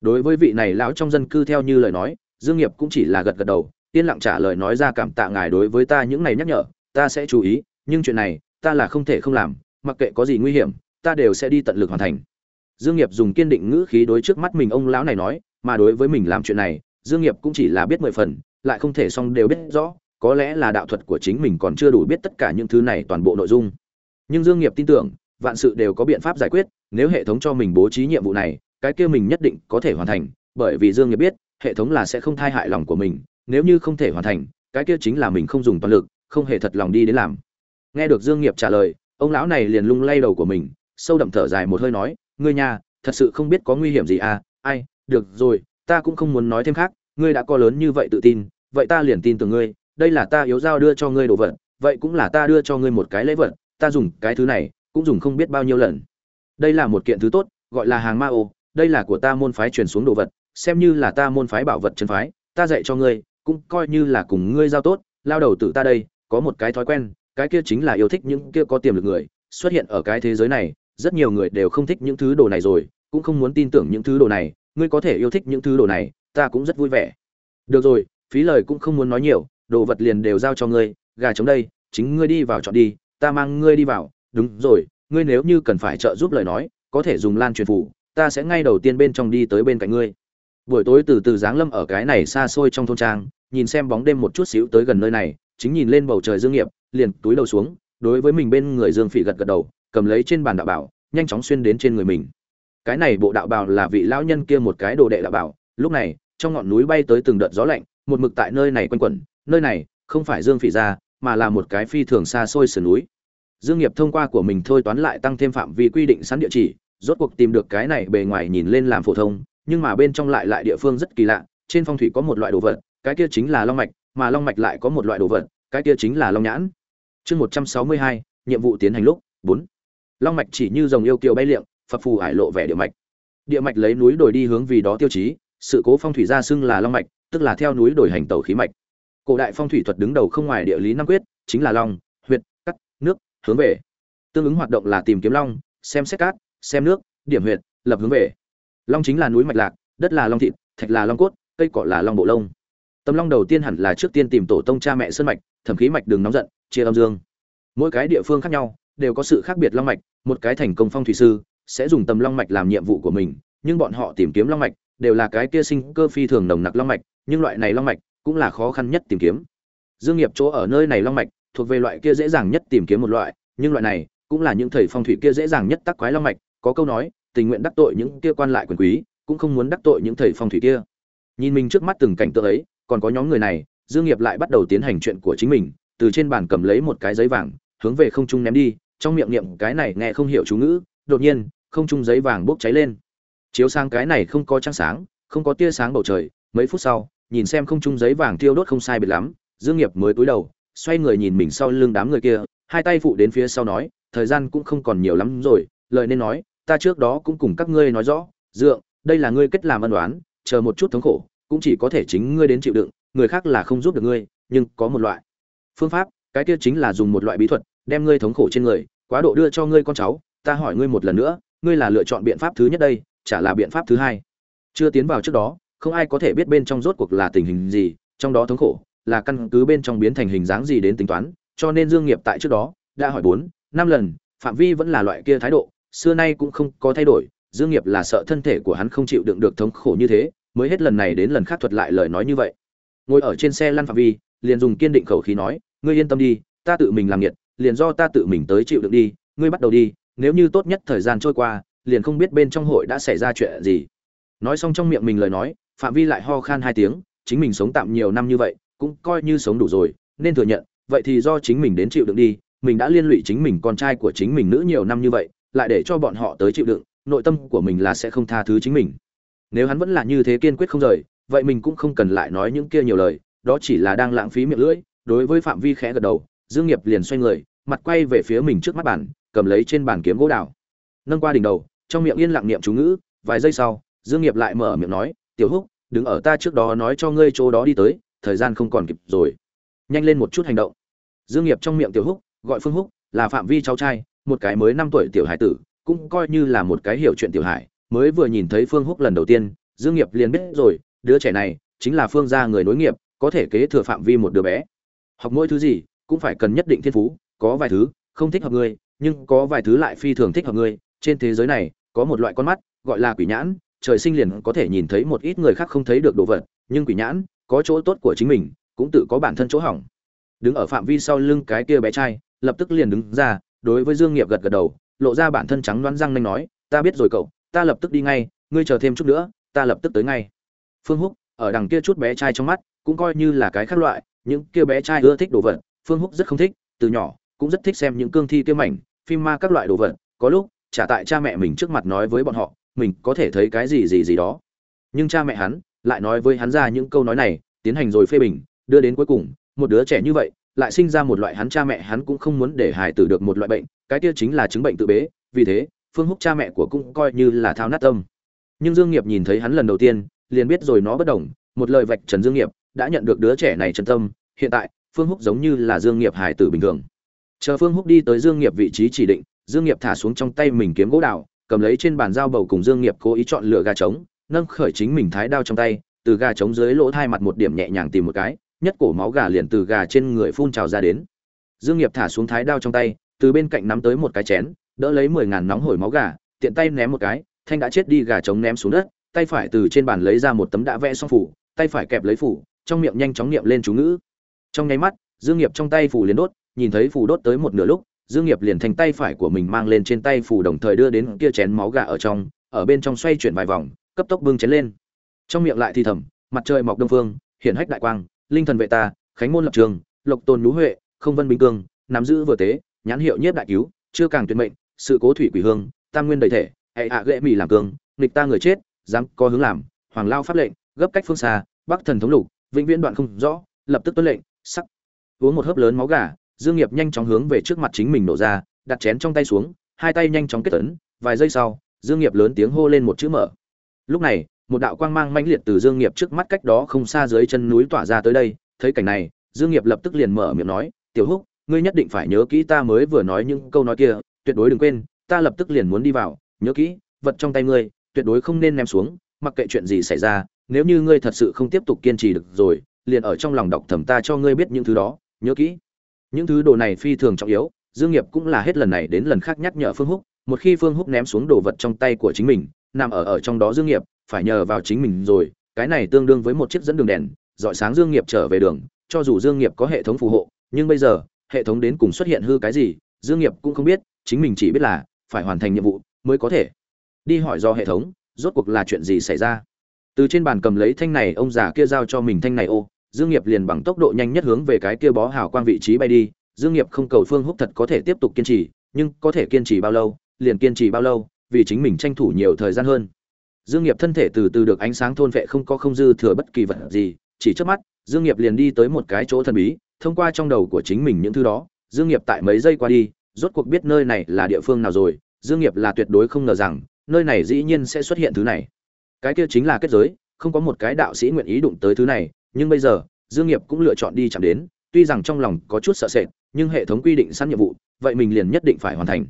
Đối với vị này lão trong dân cư theo như lời nói, dương nghiệp cũng chỉ là gật gật đầu, yên lặng trả lời nói ra cảm tạ ngài đối với ta những này nhắc nhở, ta sẽ chú ý, nhưng chuyện này, ta là không thể không làm, mặc kệ có gì nguy hiểm, ta đều sẽ đi tận lực hoàn thành. Dương nghiệp dùng kiên định ngữ khí đối trước mắt mình ông lão này nói, mà đối với mình làm chuyện này, dương nghiệp cũng chỉ là biết mười phần, lại không thể xong đều biết rõ, có lẽ là đạo thuật của chính mình còn chưa đủ biết tất cả những thứ này toàn bộ nội dung. Nhưng dương nghiệp tin tưởng, vạn sự đều có biện pháp giải quyết nếu hệ thống cho mình bố trí nhiệm vụ này, cái kia mình nhất định có thể hoàn thành, bởi vì dương nghiệp biết, hệ thống là sẽ không thay hại lòng của mình, nếu như không thể hoàn thành, cái kia chính là mình không dùng toàn lực, không hề thật lòng đi đến làm. Nghe được dương nghiệp trả lời, ông lão này liền lung lay đầu của mình, sâu đậm thở dài một hơi nói, ngươi nhà thật sự không biết có nguy hiểm gì à ai, được rồi, ta cũng không muốn nói thêm khác, ngươi đã có lớn như vậy tự tin, vậy ta liền tin tưởng ngươi, đây là ta yếu giao đưa cho ngươi đồ vật, vậy cũng là ta đưa cho ngươi một cái lễ vật, ta dùng cái thứ này, cũng dùng không biết bao nhiêu lần đây là một kiện thứ tốt, gọi là hàng ma ô, đây là của ta môn phái truyền xuống đồ vật, xem như là ta môn phái bảo vật chân phái, ta dạy cho ngươi, cũng coi như là cùng ngươi giao tốt, lao đầu tử ta đây, có một cái thói quen, cái kia chính là yêu thích những kia có tiềm lực người, xuất hiện ở cái thế giới này, rất nhiều người đều không thích những thứ đồ này rồi, cũng không muốn tin tưởng những thứ đồ này, ngươi có thể yêu thích những thứ đồ này, ta cũng rất vui vẻ. Được rồi, phí lời cũng không muốn nói nhiều, đồ vật liền đều giao cho ngươi, gà trống đây, chính ngươi đi vào chọn đi, ta mang ngươi đi vào, đúng rồi ngươi nếu như cần phải trợ giúp lời nói, có thể dùng lan truyền phủ, ta sẽ ngay đầu tiên bên trong đi tới bên cạnh ngươi. Buổi tối từ từ giáng lâm ở cái này xa xôi trong thôn trang, nhìn xem bóng đêm một chút xíu tới gần nơi này, chính nhìn lên bầu trời dương nghiệp, liền túi đầu xuống, đối với mình bên người dương phỉ gật gật đầu, cầm lấy trên bàn đạo bảo, nhanh chóng xuyên đến trên người mình. Cái này bộ đạo bảo là vị lão nhân kia một cái đồ đệ đạo bảo, lúc này, trong ngọn núi bay tới từng đợt gió lạnh, một mực tại nơi này quanh quẩn, nơi này không phải dương phỉ ra, mà là một cái phi thường xa xôi sườn núi dương nghiệp thông qua của mình thôi toán lại tăng thêm phạm vi quy định sẵn địa chỉ, rốt cuộc tìm được cái này bề ngoài nhìn lên làm phổ thông, nhưng mà bên trong lại lại địa phương rất kỳ lạ, trên phong thủy có một loại đồ vật, cái kia chính là long mạch, mà long mạch lại có một loại đồ vật, cái kia chính là long nhãn. Chương một trăm sáu mươi hai, nhiệm vụ tiến hành lúc, bốn. Long mạch chỉ như dòng yêu kiều bay liệng, phập phù ải lộ vẻ địa mạch. Địa mạch lấy núi đồi đi hướng vì đó tiêu chí, sự cố phong thủy ra xưng là long mạch, tức là theo núi đồi hành tàu khí mạch. Cổ đại phong thủy thuật đứng đầu không ngoài địa lý năm quyết, chính là long hướng về. Tương ứng hoạt động là tìm kiếm long, xem xét cát, xem nước, điểm huyệt, lập hướng về. Long chính là núi mạch lạc, đất là long thịt, thạch là long cốt, cây cỏ là long bộ lông. Tâm long đầu tiên hẳn là trước tiên tìm tổ tông cha mẹ sơn mạch, thẩm khí mạch đường nóng giận, chia âm dương. Mỗi cái địa phương khác nhau, đều có sự khác biệt long mạch, một cái thành công phong thủy sư sẽ dùng tầm long mạch làm nhiệm vụ của mình, nhưng bọn họ tìm kiếm long mạch đều là cái kia sinh cơ phi thường nồng nặc long mạch, nhưng loại này long mạch cũng là khó khăn nhất tìm kiếm. Dương nghiệp chỗ ở nơi này long mạch thuộc về loại kia dễ dàng nhất tìm kiếm một loại, nhưng loại này cũng là những thầy phong thủy kia dễ dàng nhất tắc quái long mạch, có câu nói, tình nguyện đắc tội những kia quan lại quyền quý, cũng không muốn đắc tội những thầy phong thủy kia. Nhìn mình trước mắt từng cảnh tượng ấy, còn có nhóm người này, dương nghiệp lại bắt đầu tiến hành chuyện của chính mình, từ trên bàn cầm lấy một cái giấy vàng, hướng về không trung ném đi, trong miệng niệm cái này nghe không hiểu chú ngữ, đột nhiên, không trung giấy vàng bốc cháy lên. Chiếu sang cái này không có trăng sáng, không có tia sáng bầu trời, mấy phút sau, nhìn xem không trung giấy vàng tiêu đốt không sai biệt lắm, dương nghiệp mới cúi đầu xoay người nhìn mình sau lưng đám người kia, hai tay phụ đến phía sau nói, thời gian cũng không còn nhiều lắm rồi, lời nên nói, ta trước đó cũng cùng các ngươi nói rõ, dượng, đây là ngươi kết làm ân đoán chờ một chút thống khổ, cũng chỉ có thể chính ngươi đến chịu đựng, người khác là không giúp được ngươi, nhưng có một loại phương pháp, cái kia chính là dùng một loại bí thuật, đem ngươi thống khổ trên người, quá độ đưa cho ngươi con cháu, ta hỏi ngươi một lần nữa, ngươi là lựa chọn biện pháp thứ nhất đây, chả là biện pháp thứ hai? Chưa tiến vào trước đó, không ai có thể biết bên trong rốt cuộc là tình hình gì, trong đó thống khổ là căn cứ bên trong biến thành hình dáng gì đến tính toán, cho nên dương nghiệp tại trước đó đã hỏi bốn, năm lần, phạm vi vẫn là loại kia thái độ, xưa nay cũng không có thay đổi, dương nghiệp là sợ thân thể của hắn không chịu đựng được thống khổ như thế, mới hết lần này đến lần khác thuật lại lời nói như vậy. Ngồi ở trên xe lăn phạm vi, liền dùng kiên định khẩu khí nói, ngươi yên tâm đi, ta tự mình làm nhiệt liền do ta tự mình tới chịu đựng đi, ngươi bắt đầu đi, nếu như tốt nhất thời gian trôi qua, liền không biết bên trong hội đã xảy ra chuyện gì. Nói xong trong miệng mình lời nói, phạm vi lại ho khan hai tiếng, chính mình sống tạm nhiều năm như vậy cũng coi như sống đủ rồi, nên thừa nhận, vậy thì do chính mình đến chịu đựng đi, mình đã liên lụy chính mình con trai của chính mình nữ nhiều năm như vậy, lại để cho bọn họ tới chịu đựng, nội tâm của mình là sẽ không tha thứ chính mình. Nếu hắn vẫn là như thế kiên quyết không rời, vậy mình cũng không cần lại nói những kia nhiều lời, đó chỉ là đang lãng phí miệng lưỡi, đối với phạm vi khẽ gật đầu, dương nghiệp liền xoay người, mặt quay về phía mình trước mắt bàn, cầm lấy trên bàn kiếm gỗ đào. Nâng qua đỉnh đầu, trong miệng yên lặng niệm chú ngữ, vài giây sau, dương nghiệp lại mở miệng nói, tiểu húc, đứng ở ta trước đó nói cho ngươi chỗ đó đi tới thời gian không còn kịp rồi. Nhanh lên một chút hành động. Dương nghiệp trong miệng tiểu húc, gọi phương húc, là phạm vi cháu trai, một cái mới năm tuổi tiểu hải tử, cũng coi như là một cái hiểu chuyện tiểu hải, mới vừa nhìn thấy phương húc lần đầu tiên, dương nghiệp liền biết rồi, đứa trẻ này chính là phương gia người nối nghiệp, có thể kế thừa phạm vi một đứa bé. Học mỗi thứ gì, cũng phải cần nhất định thiên phú, có vài thứ không thích hợp ngươi, nhưng có vài thứ lại phi thường thích hợp ngươi. Trên thế giới này, có một loại con mắt, gọi là quỷ nhãn, trời sinh liền có thể nhìn thấy một ít người khác không thấy được đồ vật, nhưng quỷ nhãn có chỗ tốt của chính mình, cũng tự có bản thân chỗ hỏng. Đứng ở phạm vi sau lưng cái kia bé trai, lập tức liền đứng ra, đối với dương nghiệp gật gật đầu, lộ ra bản thân trắng đoán răng nhanh nói, ta biết rồi cậu, ta lập tức đi ngay, ngươi chờ thêm chút nữa, ta lập tức tới ngay. Phương húc, ở đằng kia chút bé trai trong mắt, cũng coi như là cái khác loại, những kia bé trai ưa thích đồ vật, phương húc rất không thích, từ nhỏ, cũng rất thích xem những cương thi kia mảnh, phim ma các loại đồ vật, có lúc trả tại cha mẹ mình trước mặt nói với bọn họ, mình có thể thấy cái gì gì gì đó. Nhưng cha mẹ hắn lại nói với hắn ra những câu nói này, tiến hành rồi phê bình, đưa đến cuối cùng, một đứa trẻ như vậy, lại sinh ra một loại hắn cha mẹ hắn cũng không muốn để hài tử được một loại bệnh, cái kia chính là chứng bệnh tự bế, vì thế, phương húc cha mẹ của cũng coi như là thao nát tâm. Nhưng dương nghiệp nhìn thấy hắn lần đầu tiên, liền biết rồi nó bất đồng, một lời vạch trần dương nghiệp, đã nhận được đứa trẻ này chân tâm, hiện tại, phương húc giống như là dương nghiệp hài tử bình thường. Chờ phương húc đi tới dương nghiệp vị trí chỉ định, dương nghiệp thả xuống trong tay mình kiếm gỗ đào, cầm lấy trên bàn dao bầu cùng dương nghiệp cố ý chọn lựa gà trống nâng khởi chính mình thái đao trong tay, từ gà trống dưới lỗ thai mặt một điểm nhẹ nhàng tìm một cái, nhất cổ máu gà liền từ gà trên người phun trào ra đến. Dương nghiệp thả xuống thái đao trong tay, từ bên cạnh nắm tới một cái chén, đỡ lấy mười ngàn nóng hổi máu gà, tiện tay ném một cái, thanh đã chết đi gà trống ném xuống đất, tay phải từ trên bàn lấy ra một tấm đã vẽ xong phủ, tay phải kẹp lấy phủ, trong miệng nhanh chóng niệm lên chú ngữ. Trong nháy mắt, dương nghiệp trong tay phủ liền đốt, nhìn thấy phủ đốt tới một nửa lúc, dương nghiệp liền thành tay phải của mình mang lên trên tay phủ đồng thời đưa đến kia chén máu gà ở trong, ở bên trong xoay chuyển vài vòng cấp tốc bưng chén lên. Trong miệng lại thì thầm, mặt trời mọc đông phương, hiển hách đại quang, linh thần vệ ta, khánh môn lập trường, lộc tôn lũ huệ, không vân bình cương, nắm giữ vừa tế, nhãn hiệu nhất đại cứu, chưa càng tuyệt mệnh, sự cố thủy quỷ hương, tam nguyên đầy thể, hệ hạ ghệ mì làm cương nghịch ta người chết, dám có hướng làm, hoàng lao pháp lệnh, gấp cách phương xa, bắc thần thống lục, vĩnh viễn đoạn không rõ, lập tức tuân lệnh, sắc. Uống một hớp lớn máu gà, dương nghiệp nhanh chóng hướng về trước mặt chính mình nổ ra, đặt chén trong tay xuống, hai tay nhanh chóng kết tấn vài giây sau, dương nghiệp lớn tiếng hô lên một chữ mở lúc này, một đạo quang mang mãnh liệt từ dương nghiệp trước mắt cách đó không xa dưới chân núi tỏa ra tới đây, thấy cảnh này, dương nghiệp lập tức liền mở miệng nói, tiểu húc, ngươi nhất định phải nhớ kỹ ta mới vừa nói những câu nói kia, tuyệt đối đừng quên, ta lập tức liền muốn đi vào, nhớ kỹ, vật trong tay ngươi, tuyệt đối không nên ném xuống, mặc kệ chuyện gì xảy ra, nếu như ngươi thật sự không tiếp tục kiên trì được rồi, liền ở trong lòng đọc thầm ta cho ngươi biết những thứ đó, nhớ kỹ. Những thứ đồ này phi thường trọng yếu, dương nghiệp cũng là hết lần này đến lần khác nhắc nhở phương húc, một khi phương húc ném xuống đồ vật trong tay của chính mình nằm ở ở trong đó dương nghiệp, phải nhờ vào chính mình rồi, cái này tương đương với một chiếc dẫn đường đèn, dọi sáng dương nghiệp trở về đường, cho dù dương nghiệp có hệ thống phù hộ, nhưng bây giờ, hệ thống đến cùng xuất hiện hư cái gì, dương nghiệp cũng không biết, chính mình chỉ biết là, phải hoàn thành nhiệm vụ mới có thể. Đi hỏi do hệ thống, rốt cuộc là chuyện gì xảy ra? Từ trên bàn cầm lấy thanh này, ông già kia giao cho mình thanh này, ô, dương nghiệp liền bằng tốc độ nhanh nhất hướng về cái kia bó hào quang vị trí bay đi. Dương nghiệp không cầu phương húc thật có thể tiếp tục kiên trì, nhưng có thể kiên trì bao lâu, liền kiên trì bao lâu vì chính mình tranh thủ nhiều thời gian hơn. Dương nghiệp thân thể từ từ được ánh sáng thôn vệ, không có không dư thừa bất kỳ vật gì, chỉ trước mắt, dương nghiệp liền đi tới một cái chỗ thần bí, thông qua trong đầu của chính mình những thứ đó, dương nghiệp tại mấy giây qua đi, rốt cuộc biết nơi này là địa phương nào rồi, dương nghiệp là tuyệt đối không ngờ rằng, nơi này dĩ nhiên sẽ xuất hiện thứ này. Cái kia chính là kết giới, không có một cái đạo sĩ nguyện ý đụng tới thứ này, nhưng bây giờ, dương nghiệp cũng lựa chọn đi chạm đến, tuy rằng trong lòng có chút sợ sệt, nhưng hệ thống quy định sẵn nhiệm vụ, vậy mình liền nhất định phải hoàn thành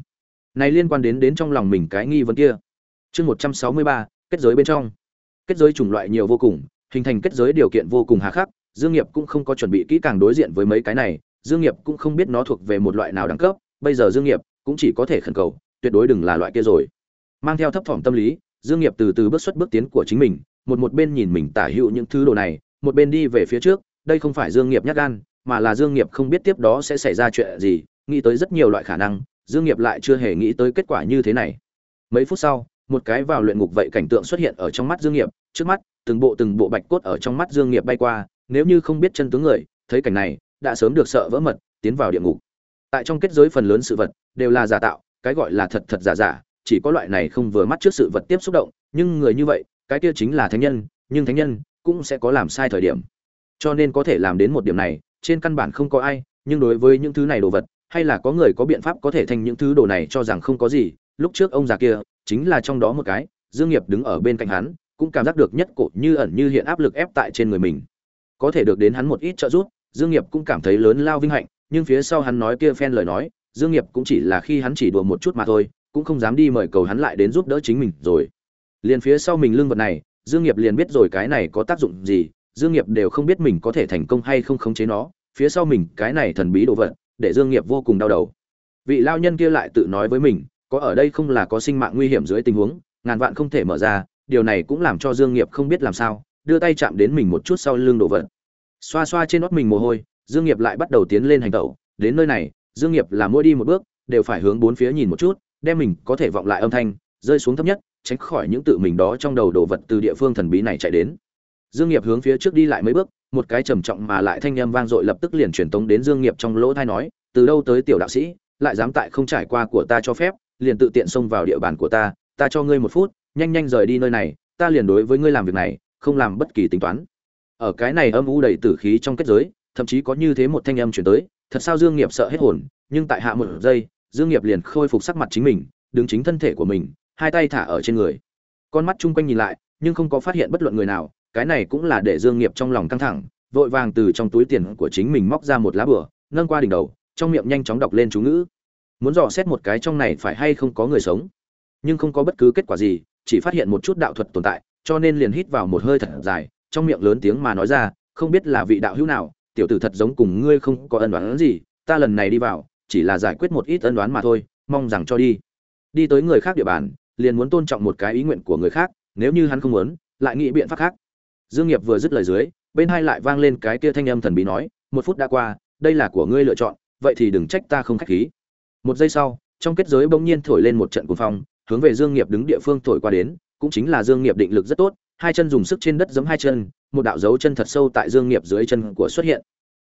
này liên quan đến đến trong lòng mình cái nghi vấn kia. Chương 163, kết giới bên trong. Kết giới chủng loại nhiều vô cùng hình thành kết giới điều kiện vô cùng hà khắc dương nghiệp cũng không có chuẩn bị kỹ càng đối diện với mấy cái này dương nghiệp cũng không biết nó thuộc về một loại nào đẳng cấp bây giờ dương nghiệp cũng chỉ có thể khẩn cầu tuyệt đối đừng là loại kia rồi. Mang theo thấp thỏm tâm lý dương nghiệp từ từ bước xuất bước tiến của chính mình một một bên nhìn mình tả hữu những thứ đồ này một bên đi về phía trước đây không phải dương nghiệp nhát gan mà là dương nghiệp không biết tiếp đó sẽ xảy ra chuyện gì nghĩ tới rất nhiều loại khả năng dương nghiệp lại chưa hề nghĩ tới kết quả như thế này. Mấy phút sau, một cái vào luyện ngục vậy cảnh tượng xuất hiện ở trong mắt dương nghiệp. Trước mắt, từng bộ từng bộ bạch cốt ở trong mắt dương nghiệp bay qua, nếu như không biết chân tướng người, thấy cảnh này, đã sớm được sợ vỡ mật, tiến vào địa ngục. Tại trong kết giới phần lớn sự vật, đều là giả tạo, cái gọi là thật thật giả giả, chỉ có loại này không vừa mắt trước sự vật tiếp xúc động, nhưng người như vậy, cái kia chính là thánh nhân, nhưng thánh nhân cũng sẽ có làm sai thời điểm. Cho nên có thể làm đến một điểm này, trên căn bản không có ai, nhưng đối với những thứ này đồ vật hay là có người có biện pháp có thể thành những thứ đồ này cho rằng không có gì, lúc trước ông già kia chính là trong đó một cái, dương nghiệp đứng ở bên cạnh hắn, cũng cảm giác được nhất cột như ẩn như hiện áp lực ép tại trên người mình. Có thể được đến hắn một ít trợ giúp, dương nghiệp cũng cảm thấy lớn lao vinh hạnh, nhưng phía sau hắn nói kia phen lời nói, dương nghiệp cũng chỉ là khi hắn chỉ đùa một chút mà thôi, cũng không dám đi mời cầu hắn lại đến giúp đỡ chính mình rồi. Liền phía sau mình lương vật này, dương nghiệp liền biết rồi cái này có tác dụng gì, dương nghiệp đều không biết mình có thể thành công hay không khống chế nó, phía sau mình cái này thần bí đồ vật để dương nghiệp vô cùng đau đầu. Vị lao nhân kia lại tự nói với mình, có ở đây không là có sinh mạng nguy hiểm dưới tình huống, ngàn vạn không thể mở ra, điều này cũng làm cho dương nghiệp không biết làm sao, đưa tay chạm đến mình một chút sau lưng đồ vật. Xoa xoa trên nót mình mồ hôi, dương nghiệp lại bắt đầu tiến lên hành động đến nơi này, dương nghiệp là mỗi đi một bước, đều phải hướng bốn phía nhìn một chút, đem mình có thể vọng lại âm thanh, rơi xuống thấp nhất, tránh khỏi những tự mình đó trong đầu đồ vật từ địa phương thần bí này chạy đến. Dương nghiệp hướng phía trước đi lại mấy bước một cái trầm trọng mà lại thanh âm vang dội lập tức liền truyền tống đến dương nghiệp trong lỗ tai nói, từ đâu tới tiểu đạo sĩ, lại dám tại không trải qua của ta cho phép, liền tự tiện xông vào địa bàn của ta ta cho ngươi một phút, nhanh nhanh rời đi nơi này, ta liền đối với ngươi làm việc này, không làm bất kỳ tính toán. Ở cái này âm u đầy tử khí trong kết giới, thậm chí có như thế một thanh âm truyền tới, thật sao dương nghiệp sợ hết hồn, nhưng tại hạ một giây, dương nghiệp liền khôi phục sắc mặt chính mình, đứng chính thân thể của mình, hai tay thả ở trên người. Con mắt chung quanh nhìn lại, nhưng không có phát hiện bất luận người nào cái này cũng là để dương nghiệp trong lòng căng thẳng, vội vàng từ trong túi tiền của chính mình móc ra một lá bửa, nâng qua đỉnh đầu, trong miệng nhanh chóng đọc lên chú ngữ. Muốn dò xét một cái trong này phải hay không có người sống. Nhưng không có bất cứ kết quả gì, chỉ phát hiện một chút đạo thuật tồn tại, cho nên liền hít vào một hơi thật dài, trong miệng lớn tiếng mà nói ra, không biết là vị đạo hữu nào, tiểu tử thật giống cùng ngươi không có ân đoán gì, ta lần này đi vào, chỉ là giải quyết một ít ân đoán mà thôi, mong rằng cho đi. Đi tới người khác địa bàn, liền muốn tôn trọng một cái ý nguyện của người khác, nếu như hắn không muốn, lại nghĩ biện pháp khác dương nghiệp vừa dứt lời dưới, bên hai lại vang lên cái kia thanh âm thần bí nói, một phút đã qua, đây là của ngươi lựa chọn, vậy thì đừng trách ta không khách khí. Một giây sau, trong kết giới bỗng nhiên thổi lên một trận cuồng phong, hướng về dương nghiệp đứng địa phương thổi qua đến, cũng chính là dương nghiệp định lực rất tốt, hai chân dùng sức trên đất giẫm hai chân, một đạo dấu chân thật sâu tại dương nghiệp dưới chân của xuất hiện.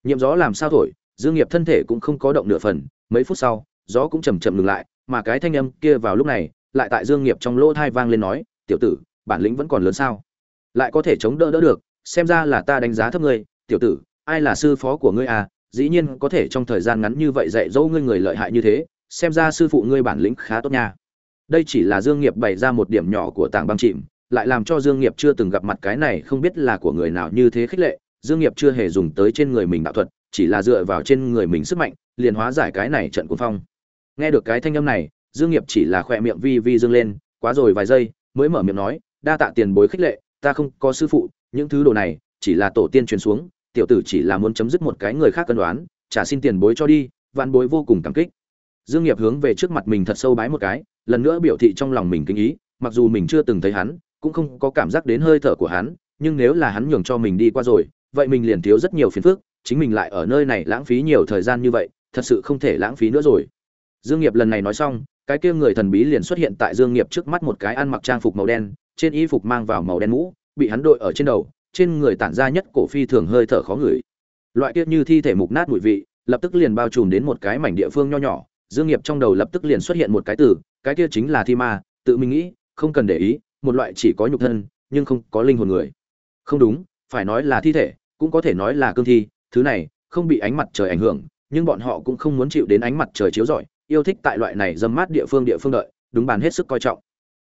Nhiệm gió làm sao thổi, dương nghiệp thân thể cũng không có động nửa phần, mấy phút sau, gió cũng chậm chậm ngừng lại, mà cái thanh âm kia vào lúc này, lại tại dương nghiệp trong lỗ tai vang lên nói, tiểu tử, bản lĩnh vẫn còn lớn sao? Lại có thể chống đỡ đỡ được, xem ra là ta đánh giá thấp ngươi, tiểu tử, ai là sư phó của ngươi à dĩ nhiên có thể trong thời gian ngắn như vậy dạy dỗ ngươi người lợi hại như thế, xem ra sư phụ ngươi bản lĩnh khá tốt nha. Đây chỉ là dương nghiệp bày ra một điểm nhỏ của tàng băng chìm, lại làm cho dương nghiệp chưa từng gặp mặt cái này không biết là của người nào như thế khích lệ, dương nghiệp chưa hề dùng tới trên người mình đạo thuật, chỉ là dựa vào trên người mình sức mạnh, liền hóa giải cái này trận cuồng phong. Nghe được cái thanh âm này, dương nghiệp chỉ là khoe miệng vi vi dương lên, quá rồi vài giây, mới mở miệng nói, đa tạ tiền bối khích lệ ta không có sư phụ, những thứ đồ này chỉ là tổ tiên truyền xuống, tiểu tử chỉ là muốn chấm dứt một cái người khác cân đoán, trả xin tiền bối cho đi, vạn bối vô cùng cảm kích. Dương nghiệp hướng về trước mặt mình thật sâu bái một cái, lần nữa biểu thị trong lòng mình kính ý, mặc dù mình chưa từng thấy hắn, cũng không có cảm giác đến hơi thở của hắn, nhưng nếu là hắn nhường cho mình đi qua rồi, vậy mình liền thiếu rất nhiều phiền phức, chính mình lại ở nơi này lãng phí nhiều thời gian như vậy, thật sự không thể lãng phí nữa rồi. Dương nghiệp lần này nói xong, cái kia người thần bí liền xuất hiện tại dương nghiệp trước mắt một cái ăn mặc trang phục màu đen trên y phục mang vào màu đen mũ, bị hắn đội ở trên đầu, trên người tản ra nhất cổ phi thường hơi thở khó ngửi. Loại kia như thi thể mục nát mùi vị, lập tức liền bao trùm đến một cái mảnh địa phương nho nhỏ, dương nghiệp trong đầu lập tức liền xuất hiện một cái từ, cái kia chính là thi ma, tự mình nghĩ, không cần để ý, một loại chỉ có nhục thân, nhưng không có linh hồn người. Không đúng, phải nói là thi thể, cũng có thể nói là cương thi, thứ này, không bị ánh mặt trời ảnh hưởng, nhưng bọn họ cũng không muốn chịu đến ánh mặt trời chiếu rọi, yêu thích tại loại này dâm mát địa phương địa phương đợi, đúng bàn hết sức coi trọng.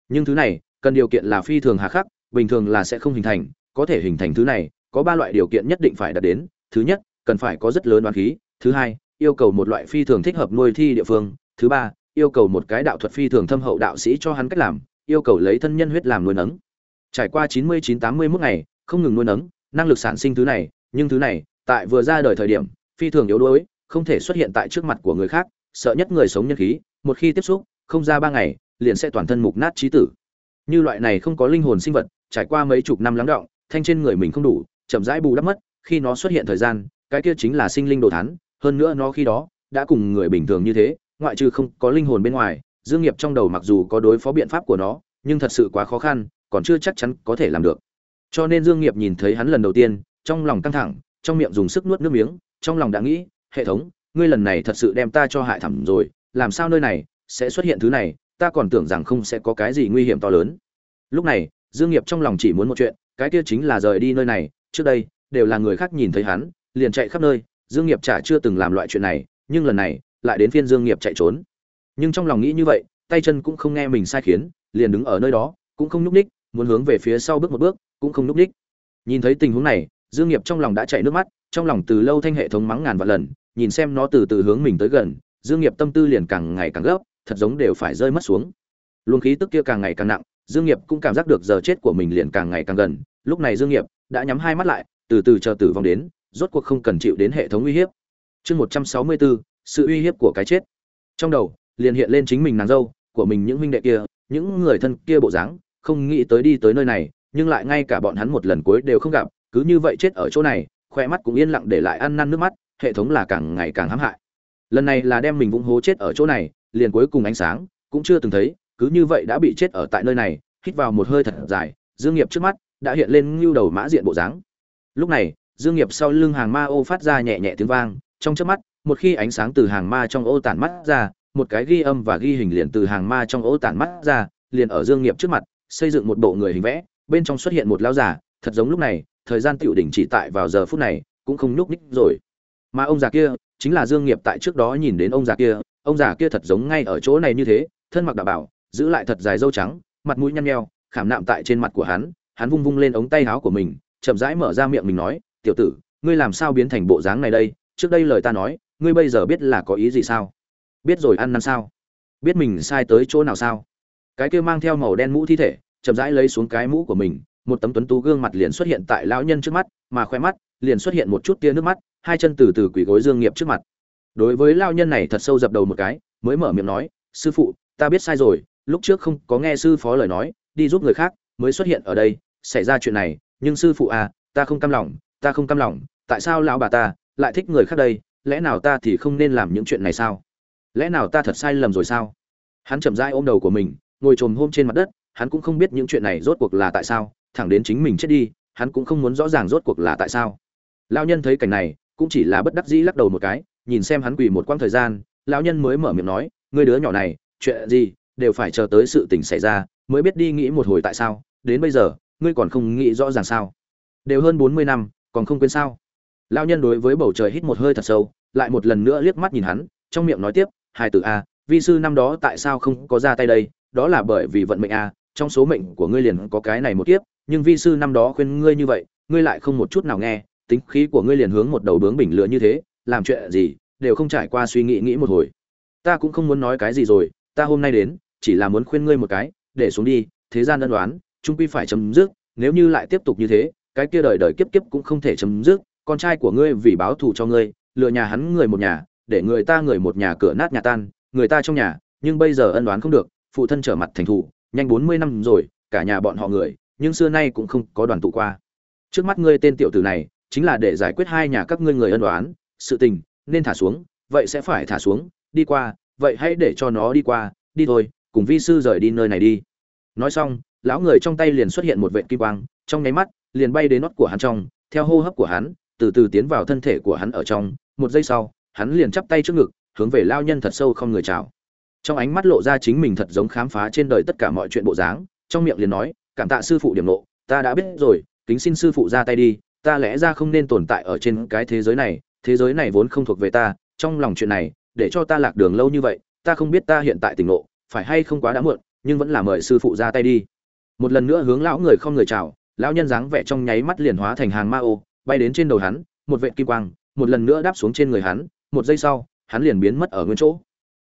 Nhưng thứ này cần điều kiện là phi thường hà khắc, bình thường là sẽ không hình thành, có thể hình thành thứ này, có ba loại điều kiện nhất định phải đạt đến. Thứ nhất, cần phải có rất lớn đoán khí. Thứ hai, yêu cầu một loại phi thường thích hợp nuôi thi địa phương. Thứ ba, yêu cầu một cái đạo thuật phi thường thâm hậu đạo sĩ cho hắn cách làm, yêu cầu lấy thân nhân huyết làm nuôi nấng. Trải qua chín mươi chín tám mươi mốt ngày, không ngừng nuôi nấng, năng lực sản sinh thứ này, nhưng thứ này, tại vừa ra đời thời điểm, phi thường yếu đuối, không thể xuất hiện tại trước mặt của người khác, sợ nhất người sống nhân khí, một khi tiếp xúc, không ra ba ngày, liền sẽ toàn thân mục nát trí tử như loại này không có linh hồn sinh vật, trải qua mấy chục năm lắng động thanh trên người mình không đủ, chậm rãi bù đắp mất, khi nó xuất hiện thời gian, cái kia chính là sinh linh đồ thán, hơn nữa nó khi đó đã cùng người bình thường như thế, ngoại trừ không có linh hồn bên ngoài, dương nghiệp trong đầu mặc dù có đối phó biện pháp của nó, nhưng thật sự quá khó khăn, còn chưa chắc chắn có thể làm được. Cho nên dương nghiệp nhìn thấy hắn lần đầu tiên, trong lòng căng thẳng, trong miệng dùng sức nuốt nước miếng, trong lòng đã nghĩ, hệ thống, ngươi lần này thật sự đem ta cho hại thẳm rồi, làm sao nơi này sẽ xuất hiện thứ này ta còn tưởng rằng không sẽ có cái gì nguy hiểm to lớn. Lúc này, dương nghiệp trong lòng chỉ muốn một chuyện, cái kia chính là rời đi nơi này, trước đây, đều là người khác nhìn thấy hắn, liền chạy khắp nơi, dương nghiệp chả chưa từng làm loại chuyện này, nhưng lần này, lại đến phiên dương nghiệp chạy trốn. Nhưng trong lòng nghĩ như vậy, tay chân cũng không nghe mình sai khiến, liền đứng ở nơi đó, cũng không nhúc ních, muốn hướng về phía sau bước một bước, cũng không nhúc ních. Nhìn thấy tình huống này, dương nghiệp trong lòng đã chảy nước mắt, trong lòng từ lâu thanh hệ thống mắng ngàn vạn lần, nhìn xem nó từ từ hướng mình tới gần, dương nghiệp tâm tư liền càng ngày càng gấp thật giống đều phải rơi mất xuống. Luồng khí tức kia càng ngày càng nặng dương nghiệp cũng cảm giác được giờ chết của mình liền càng ngày càng gần. Lúc này dương nghiệp đã nhắm hai mắt lại từ từ chờ tử vong đến rốt cuộc không cần chịu đến hệ thống uy hiếp. Chương 164, sự uy hiếp của cái chết. Trong đầu liền hiện lên chính mình nàng dâu của mình những huynh đệ kia những người thân kia bộ dáng không nghĩ tới đi tới nơi này nhưng lại ngay cả bọn hắn một lần cuối đều không gặp cứ như vậy chết ở chỗ này khoe mắt cũng yên lặng để lại ăn năn nước mắt hệ thống là càng ngày càng hãm hại. Lần này là đem mình vung hố chết ở chỗ này liền cuối cùng ánh sáng cũng chưa từng thấy, cứ như vậy đã bị chết ở tại nơi này, hít vào một hơi thật dài, dương nghiệp trước mắt đã hiện lên như đầu mã diện bộ dáng. Lúc này, dương nghiệp sau lưng hàng ma ô phát ra nhẹ nhẹ tiếng vang, trong chớp mắt, một khi ánh sáng từ hàng ma trong ô tản mắt ra, một cái ghi âm và ghi hình liền từ hàng ma trong ô tản mắt ra, liền ở dương nghiệp trước mặt, xây dựng một bộ người hình vẽ, bên trong xuất hiện một lão giả thật giống lúc này, thời gian tiểu đỉnh chỉ tại vào giờ phút này, cũng không nhúc nhích rồi. Mà ông già kia, chính là dương nghiệp tại trước đó nhìn đến ông già kia ông già kia thật giống ngay ở chỗ này như thế, thân mặc đạo bảo, giữ lại thật dài râu trắng, mặt mũi nhăn nheo, khảm nạm tại trên mặt của hắn hắn vung vung lên ống tay áo của mình, chậm rãi mở ra miệng mình nói, tiểu tử, ngươi làm sao biến thành bộ dáng này đây? Trước đây lời ta nói, ngươi bây giờ biết là có ý gì sao? Biết rồi ăn năn sao? Biết mình sai tới chỗ nào sao? Cái kia mang theo màu đen mũ thi thể, chậm rãi lấy xuống cái mũ của mình, một tấm tuấn tú gương mặt liền xuất hiện tại lão nhân trước mắt, mà khoe mắt liền xuất hiện một chút tia nước mắt, hai chân từ từ quỳ gối dương nghiệp trước mặt đối với lao nhân này thật sâu dập đầu một cái, mới mở miệng nói, sư phụ, ta biết sai rồi, lúc trước không có nghe sư phó lời nói, đi giúp người khác mới xuất hiện ở đây, xảy ra chuyện này, nhưng sư phụ à ta không cam lòng, ta không cam lòng, tại sao lão bà ta lại thích người khác đây, lẽ nào ta thì không nên làm những chuyện này sao? Lẽ nào ta thật sai lầm rồi sao? Hắn chậm rãi ôm đầu của mình, ngồi trồm hôm trên mặt đất, hắn cũng không biết những chuyện này rốt cuộc là tại sao, thẳng đến chính mình chết đi, hắn cũng không muốn rõ ràng rốt cuộc là tại sao. Lao nhân thấy cảnh này, cũng chỉ là bất đắc dĩ lắc đầu một cái nhìn xem hắn quỳ một quãng thời gian, lão nhân mới mở miệng nói, ngươi đứa nhỏ này, chuyện gì, đều phải chờ tới sự tình xảy ra, mới biết đi nghĩ một hồi tại sao, đến bây giờ, ngươi còn không nghĩ rõ ràng sao? Đều hơn bốn mươi năm, còn không quên sao? Lão nhân đối với bầu trời hít một hơi thật sâu, lại một lần nữa liếc mắt nhìn hắn, trong miệng nói tiếp, hai từ a, vi sư năm đó tại sao không có ra tay đây? Đó là bởi vì vận mệnh a, trong số mệnh của ngươi liền có cái này một kiếp, nhưng vi sư năm đó khuyên ngươi như vậy, ngươi lại không một chút nào nghe, tính khí của ngươi liền hướng một đầu bướng bình lửa như thế làm chuyện gì, đều không trải qua suy nghĩ nghĩ một hồi. Ta cũng không muốn nói cái gì rồi, ta hôm nay đến, chỉ là muốn khuyên ngươi một cái, để xuống đi, thế gian ân đoán trung quy phải chấm dứt, nếu như lại tiếp tục như thế, cái kia đời đời kiếp kiếp cũng không thể chấm dứt, con trai của ngươi vì báo thù cho ngươi, lừa nhà hắn người một nhà, để người ta người một nhà cửa nát nhà tan, người ta trong nhà, nhưng bây giờ ân đoán không được, phụ thân trở mặt thành thủ nhanh bốn mươi năm rồi, cả nhà bọn họ người, nhưng xưa nay cũng không có đoàn tụ qua. Trước mắt ngươi tên tiểu tử này, chính là để giải quyết hai nhà các ngươi người ân đoán sự tình, nên thả xuống, vậy sẽ phải thả xuống, đi qua, vậy hãy để cho nó đi qua, đi thôi, cùng vi sư rời đi nơi này đi. Nói xong, lão người trong tay liền xuất hiện một vệt kim quang, trong nháy mắt, liền bay đến nót của hắn trong, theo hô hấp của hắn, từ từ tiến vào thân thể của hắn ở trong, một giây sau, hắn liền chắp tay trước ngực, hướng về lao nhân thật sâu không người chào. Trong ánh mắt lộ ra chính mình thật giống khám phá trên đời tất cả mọi chuyện bộ dáng, trong miệng liền nói, cảm tạ sư phụ điểm nộ ta đã biết rồi, kính xin sư phụ ra tay đi, ta lẽ ra không nên tồn tại ở trên cái thế giới này thế giới này vốn không thuộc về ta, trong lòng chuyện này, để cho ta lạc đường lâu như vậy, ta không biết ta hiện tại tỉnh ngộ, phải hay không quá đã muộn, nhưng vẫn là mời sư phụ ra tay đi. Một lần nữa hướng lão người không người chào, lão nhân dáng vẻ trong nháy mắt liền hóa thành hàng ma ô, bay đến trên đầu hắn, một vệ kim quang, một lần nữa đáp xuống trên người hắn, một giây sau, hắn liền biến mất ở nguyên chỗ.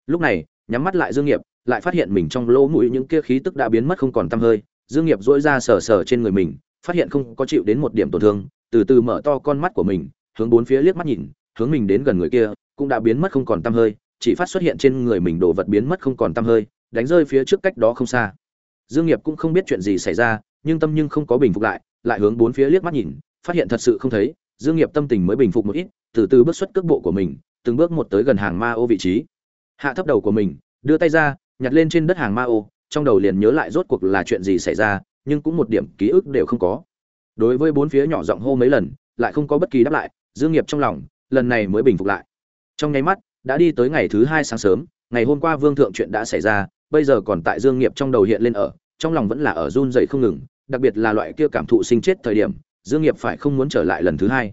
Lúc này, nhắm mắt lại dương nghiệp, lại phát hiện mình trong lỗ mũi những kia khí tức đã biến mất không còn tăm hơi. Dương nghiệp duỗi ra sờ sờ trên người mình, phát hiện không có chịu đến một điểm tổn thương, từ từ mở to con mắt của mình hướng bốn phía liếc mắt nhìn, hướng mình đến gần người kia, cũng đã biến mất không còn tăm hơi, chỉ phát xuất hiện trên người mình đồ vật biến mất không còn tăm hơi, đánh rơi phía trước cách đó không xa. Dương nghiệp cũng không biết chuyện gì xảy ra, nhưng tâm nhưng không có bình phục lại lại hướng bốn phía liếc mắt nhìn, phát hiện thật sự không thấy, dương nghiệp tâm tình mới bình phục một ít, từ từ bước xuất cước bộ của mình, từng bước một tới gần hàng ma ô vị trí. Hạ thấp đầu của mình, đưa tay ra, nhặt lên trên đất hàng ma ô, trong đầu liền nhớ lại rốt cuộc là chuyện gì xảy ra, nhưng cũng một điểm ký ức đều không có. Đối với bốn phía nhỏ giọng hô mấy lần, lại không có bất kỳ đáp lại dương nghiệp trong lòng, lần này mới bình phục lại. Trong nháy mắt, đã đi tới ngày thứ hai sáng sớm, ngày hôm qua vương thượng chuyện đã xảy ra, bây giờ còn tại dương nghiệp trong đầu hiện lên ở, trong lòng vẫn là ở run rẩy không ngừng, đặc biệt là loại kia cảm thụ sinh chết thời điểm, dương nghiệp phải không muốn trở lại lần thứ hai.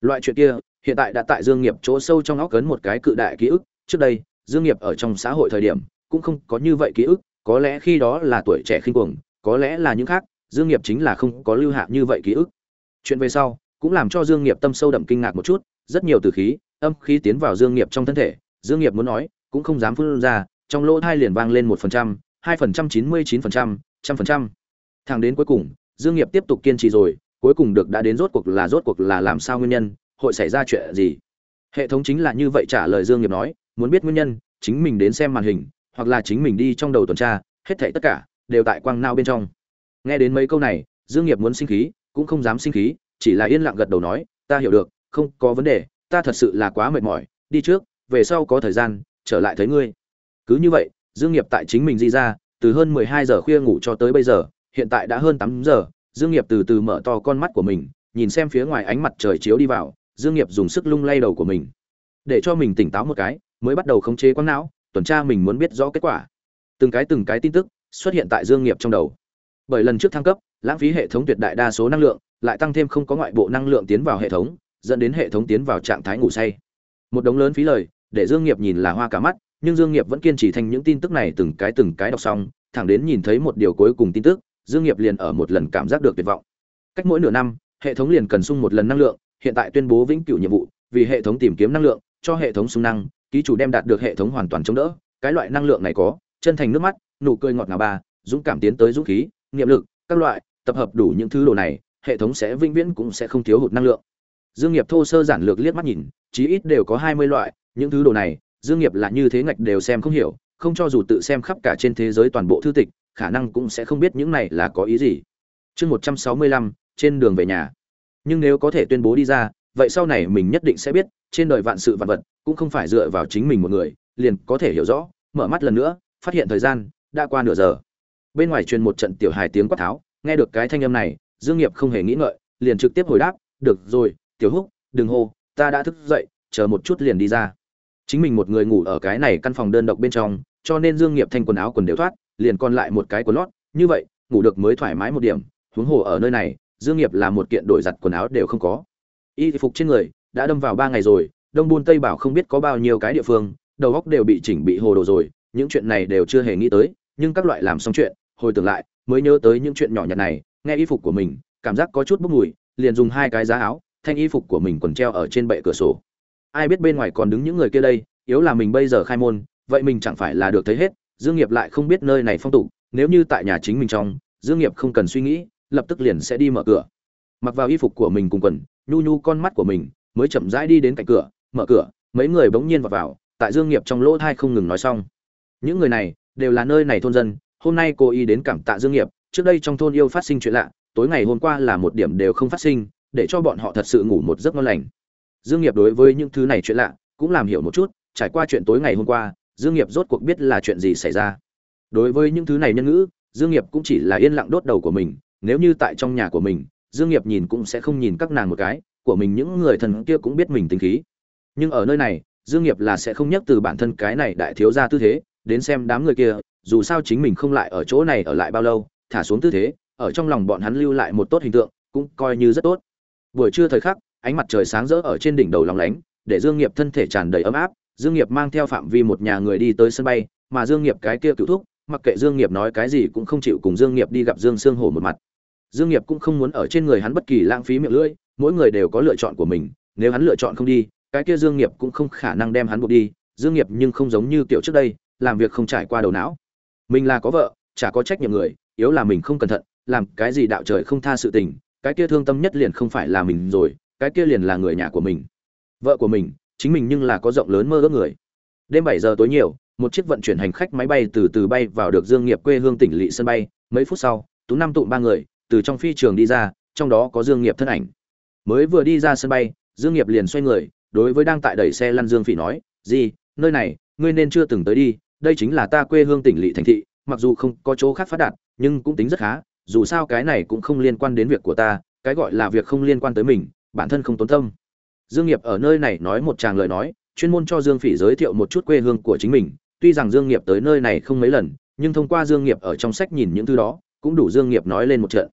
Loại chuyện kia, hiện tại đã tại dương nghiệp chỗ sâu trong óc cấn một cái cự đại ký ức, trước đây, dương nghiệp ở trong xã hội thời điểm, cũng không có như vậy ký ức, có lẽ khi đó là tuổi trẻ khinh cuồng, có lẽ là những khác, dương nghiệp chính là không có lưu hạ như vậy ký ức. Chuyện về sau cũng làm cho dương nghiệp tâm sâu đậm kinh ngạc một chút, rất nhiều từ khí, âm khí tiến vào dương nghiệp trong thân thể, dương nghiệp muốn nói, cũng không dám phun ra, trong lỗ tai liền vang lên một phần trăm, hai phần trăm, chín mươi chín phần trăm trăm phần trăm. Thẳng đến cuối cùng, dương nghiệp tiếp tục kiên trì rồi, cuối cùng được đã đến rốt cuộc là rốt cuộc là làm sao nguyên nhân, hội xảy ra chuyện gì? Hệ thống chính là như vậy trả lời dương nghiệp nói, muốn biết nguyên nhân, chính mình đến xem màn hình, hoặc là chính mình đi trong đầu tuần tra, hết thảy tất cả, đều tại quang nao bên trong. Nghe đến mấy câu này, dương nghiệp muốn sinh khí, cũng không dám sinh khí chỉ là yên lặng gật đầu nói, ta hiểu được, không có vấn đề, ta thật sự là quá mệt mỏi, đi trước, về sau có thời gian, trở lại thấy ngươi. Cứ như vậy, dương nghiệp tại chính mình di ra, từ hơn 12 giờ khuya ngủ cho tới bây giờ, hiện tại đã hơn 8 giờ, dương nghiệp từ từ mở to con mắt của mình, nhìn xem phía ngoài ánh mặt trời chiếu đi vào, dương nghiệp dùng sức lung lay đầu của mình. Để cho mình tỉnh táo một cái, mới bắt đầu khống chế quang não, tuần tra mình muốn biết rõ kết quả. Từng cái từng cái tin tức xuất hiện tại dương nghiệp trong đầu. Bởi lần trước thăng cấp lãng phí hệ thống tuyệt đại đa số năng lượng, lại tăng thêm không có ngoại bộ năng lượng tiến vào hệ thống, dẫn đến hệ thống tiến vào trạng thái ngủ say. Một đống lớn phí lời, để dương nghiệp nhìn là hoa cả mắt, nhưng dương nghiệp vẫn kiên trì thành những tin tức này từng cái từng cái đọc xong, thẳng đến nhìn thấy một điều cuối cùng tin tức, dương nghiệp liền ở một lần cảm giác được tuyệt vọng. Cách mỗi nửa năm, hệ thống liền cần sung một lần năng lượng, hiện tại tuyên bố vĩnh cửu nhiệm vụ, vì hệ thống tìm kiếm năng lượng, cho hệ thống sung năng, ký chủ đem đạt được hệ thống hoàn toàn chống đỡ, cái loại năng lượng này có, chân thành nước mắt, nụ cười ngọt ngào ba, dũng cảm tiến tới dũng khí, niệm lực, các loại tập hợp đủ những thứ đồ này, hệ thống sẽ vĩnh viễn cũng sẽ không thiếu hụt năng lượng. Dương nghiệp thô sơ giản lược liếc mắt nhìn, chí ít đều có hai mươi loại, những thứ đồ này, dương nghiệp là như thế ngạch đều xem không hiểu, không cho dù tự xem khắp cả trên thế giới toàn bộ thư tịch, khả năng cũng sẽ không biết những này là có ý gì. Chương một trăm sáu mươi lăm, trên đường về nhà. Nhưng nếu có thể tuyên bố đi ra, vậy sau này mình nhất định sẽ biết, trên đời vạn sự vạn vật, cũng không phải dựa vào chính mình một người, liền có thể hiểu rõ, mở mắt lần nữa, phát hiện thời gian, đã qua nửa giờ. Bên ngoài truyền một trận tiểu hài tiếng quát tháo nghe được cái thanh âm này, dương nghiệp không hề nghĩ ngợi, liền trực tiếp hồi đáp, được rồi, tiểu húc, đừng hô, ta đã thức dậy, chờ một chút liền đi ra. Chính mình một người ngủ ở cái này căn phòng đơn độc bên trong, cho nên dương nghiệp thanh quần áo quần đều thoát, liền còn lại một cái quần lót. Như vậy, ngủ được mới thoải mái một điểm, huống hồ ở nơi này, dương nghiệp là một kiện đổi giặt quần áo đều không có. Y phục trên người, đã đâm vào ba ngày rồi, đông buôn tây bảo không biết có bao nhiêu cái địa phương, đầu óc đều bị chỉnh bị hồ đồ rồi, những chuyện này đều chưa hề nghĩ tới, nhưng các loại làm xong chuyện, hồi tưởng lại mới nhớ tới những chuyện nhỏ nhặt này, nghe y phục của mình, cảm giác có chút bốc mùi, liền dùng hai cái giá áo, thanh y phục của mình quần treo ở trên bệ cửa sổ. Ai biết bên ngoài còn đứng những người kia đây, yếu là mình bây giờ khai môn, vậy mình chẳng phải là được thấy hết, dương nghiệp lại không biết nơi này phong tục, nếu như tại nhà chính mình trong, dương nghiệp không cần suy nghĩ, lập tức liền sẽ đi mở cửa. Mặc vào y phục của mình cùng quần, nhu nhu con mắt của mình mới chậm rãi đi đến cạnh cửa, mở cửa, mấy người bỗng nhiên vào vào, tại dương nghiệp trong lỗ thai không ngừng nói xong. Những người này đều là nơi này thôn dân hôm nay cô y đến cảm tạ dương nghiệp, trước đây trong thôn yêu phát sinh chuyện lạ, tối ngày hôm qua là một điểm đều không phát sinh, để cho bọn họ thật sự ngủ một giấc ngon lành. Dương nghiệp đối với những thứ này chuyện lạ, cũng làm hiểu một chút, trải qua chuyện tối ngày hôm qua, dương nghiệp rốt cuộc biết là chuyện gì xảy ra. Đối với những thứ này nhân ngữ, dương nghiệp cũng chỉ là yên lặng đốt đầu của mình, nếu như tại trong nhà của mình, dương nghiệp nhìn cũng sẽ không nhìn các nàng một cái, của mình những người thần kia cũng biết mình tính khí. Nhưng ở nơi này, dương nghiệp là sẽ không nhắc từ bản thân cái này đại thiếu gia tư thế, đến xem đám người kia dù sao chính mình không lại ở chỗ này ở lại bao lâu, thả xuống tư thế, ở trong lòng bọn hắn lưu lại một tốt hình tượng, cũng coi như rất tốt. Buổi trưa thời khắc, ánh mặt trời sáng rỡ ở trên đỉnh đầu lòng lánh, để dương nghiệp thân thể tràn đầy ấm áp. Dương nghiệp mang theo phạm vi một nhà người đi tới sân bay, mà dương nghiệp cái kia cựu thúc, mặc kệ dương nghiệp nói cái gì cũng không chịu cùng dương nghiệp đi gặp dương sương hổ một mặt. Dương nghiệp cũng không muốn ở trên người hắn bất kỳ lãng phí miệng lưỡi, mỗi người đều có lựa chọn của mình, nếu hắn lựa chọn không đi, cái kia dương nghiệp cũng không khả năng đem hắn buộc đi. Dương nghiệp nhưng không giống như kiểu trước đây, làm việc không trải qua đầu não mình là có vợ, chả có trách nhiệm người, yếu là mình không cẩn thận, làm cái gì đạo trời không tha sự tình, cái kia thương tâm nhất liền không phải là mình rồi, cái kia liền là người nhà của mình. Vợ của mình, chính mình nhưng là có rộng lớn mơ ước người. Đêm bảy giờ tối nhiều, một chiếc vận chuyển hành khách máy bay từ từ bay vào được dương nghiệp quê hương tỉnh lỵ sân bay, mấy phút sau, tú năm tụm ba người, từ trong phi trường đi ra, trong đó có dương nghiệp thân ảnh. Mới vừa đi ra sân bay, dương nghiệp liền xoay người, đối với đang tại đẩy xe lăn dương phỉ nói gì nơi này, ngươi nên chưa từng tới đi đây chính là ta quê hương tỉnh lỵ thành thị, mặc dù không có chỗ khác phát đạt, nhưng cũng tính rất khá, dù sao cái này cũng không liên quan đến việc của ta, cái gọi là việc không liên quan tới mình, bản thân không tốn tâm. Dương nghiệp ở nơi này nói một tràng lời nói, chuyên môn cho dương phỉ giới thiệu một chút quê hương của chính mình. Tuy rằng dương nghiệp tới nơi này không mấy lần, nhưng thông qua dương nghiệp ở trong sách nhìn những thứ đó, cũng đủ dương nghiệp nói lên một trận.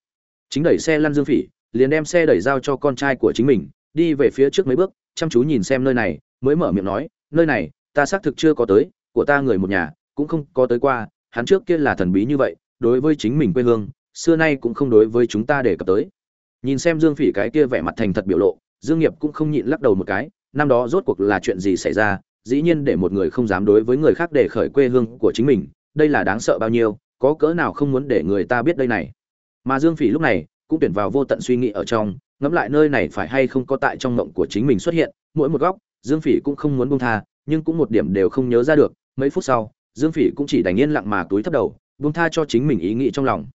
Chính đẩy xe lăn dương phỉ, liền đem xe đẩy giao cho con trai của chính mình, đi về phía trước mấy bước, chăm chú nhìn xem nơi này, mới mở miệng nói, nơi này, ta xác thực chưa có tới của ta người một nhà, cũng không có tới qua, hắn trước kia là thần bí như vậy, đối với chính mình quê hương, xưa nay cũng không đối với chúng ta để cập tới. Nhìn xem dương phỉ cái kia vẻ mặt thành thật biểu lộ, dương nghiệp cũng không nhịn lắc đầu một cái, năm đó rốt cuộc là chuyện gì xảy ra, dĩ nhiên để một người không dám đối với người khác để khởi quê hương của chính mình, đây là đáng sợ bao nhiêu, có cỡ nào không muốn để người ta biết đây này. Mà dương phỉ lúc này, cũng tuyển vào vô tận suy nghĩ ở trong, ngẫm lại nơi này phải hay không có tại trong mộng của chính mình xuất hiện, mỗi một góc, dương phỉ cũng không muốn buông tha, nhưng cũng một điểm đều không nhớ ra được mấy phút sau, dương phỉ cũng chỉ đành yên lặng mà túi thấp đầu, buông tha cho chính mình ý nghĩ trong lòng.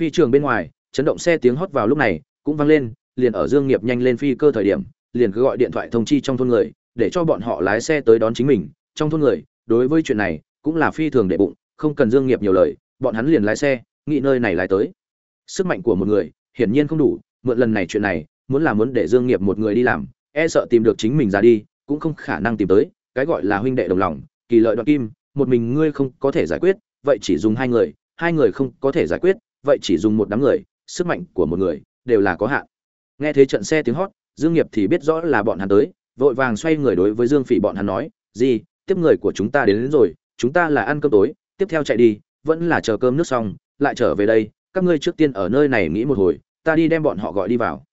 Phi trường bên ngoài, chấn động xe tiếng hót vào lúc này cũng vang lên, liền ở dương nghiệp nhanh lên phi cơ thời điểm, liền cứ gọi điện thoại thông chi trong thôn người, để cho bọn họ lái xe tới đón chính mình. Trong thôn người, đối với chuyện này cũng là phi thường để bụng, không cần dương nghiệp nhiều lời, bọn hắn liền lái xe, nghĩ nơi này lái tới. Sức mạnh của một người, hiển nhiên không đủ, mượn lần này chuyện này, muốn là muốn để dương nghiệp một người đi làm e sợ tìm được chính mình ra đi, cũng không khả năng tìm tới, cái gọi là huynh đệ đồng lòng kỳ lợi đoạn kim một mình ngươi không có thể giải quyết vậy chỉ dùng hai người hai người không có thể giải quyết vậy chỉ dùng một đám người sức mạnh của một người đều là có hạn. Nghe thấy trận xe tiếng hót dương nghiệp thì biết rõ là bọn hắn tới vội vàng xoay người đối với dương phỉ bọn hắn nói gì tiếp người của chúng ta đến, đến rồi chúng ta là ăn cơm tối tiếp theo chạy đi vẫn là chờ cơm nước xong lại trở về đây các ngươi trước tiên ở nơi này nghĩ một hồi ta đi đem bọn họ gọi đi vào.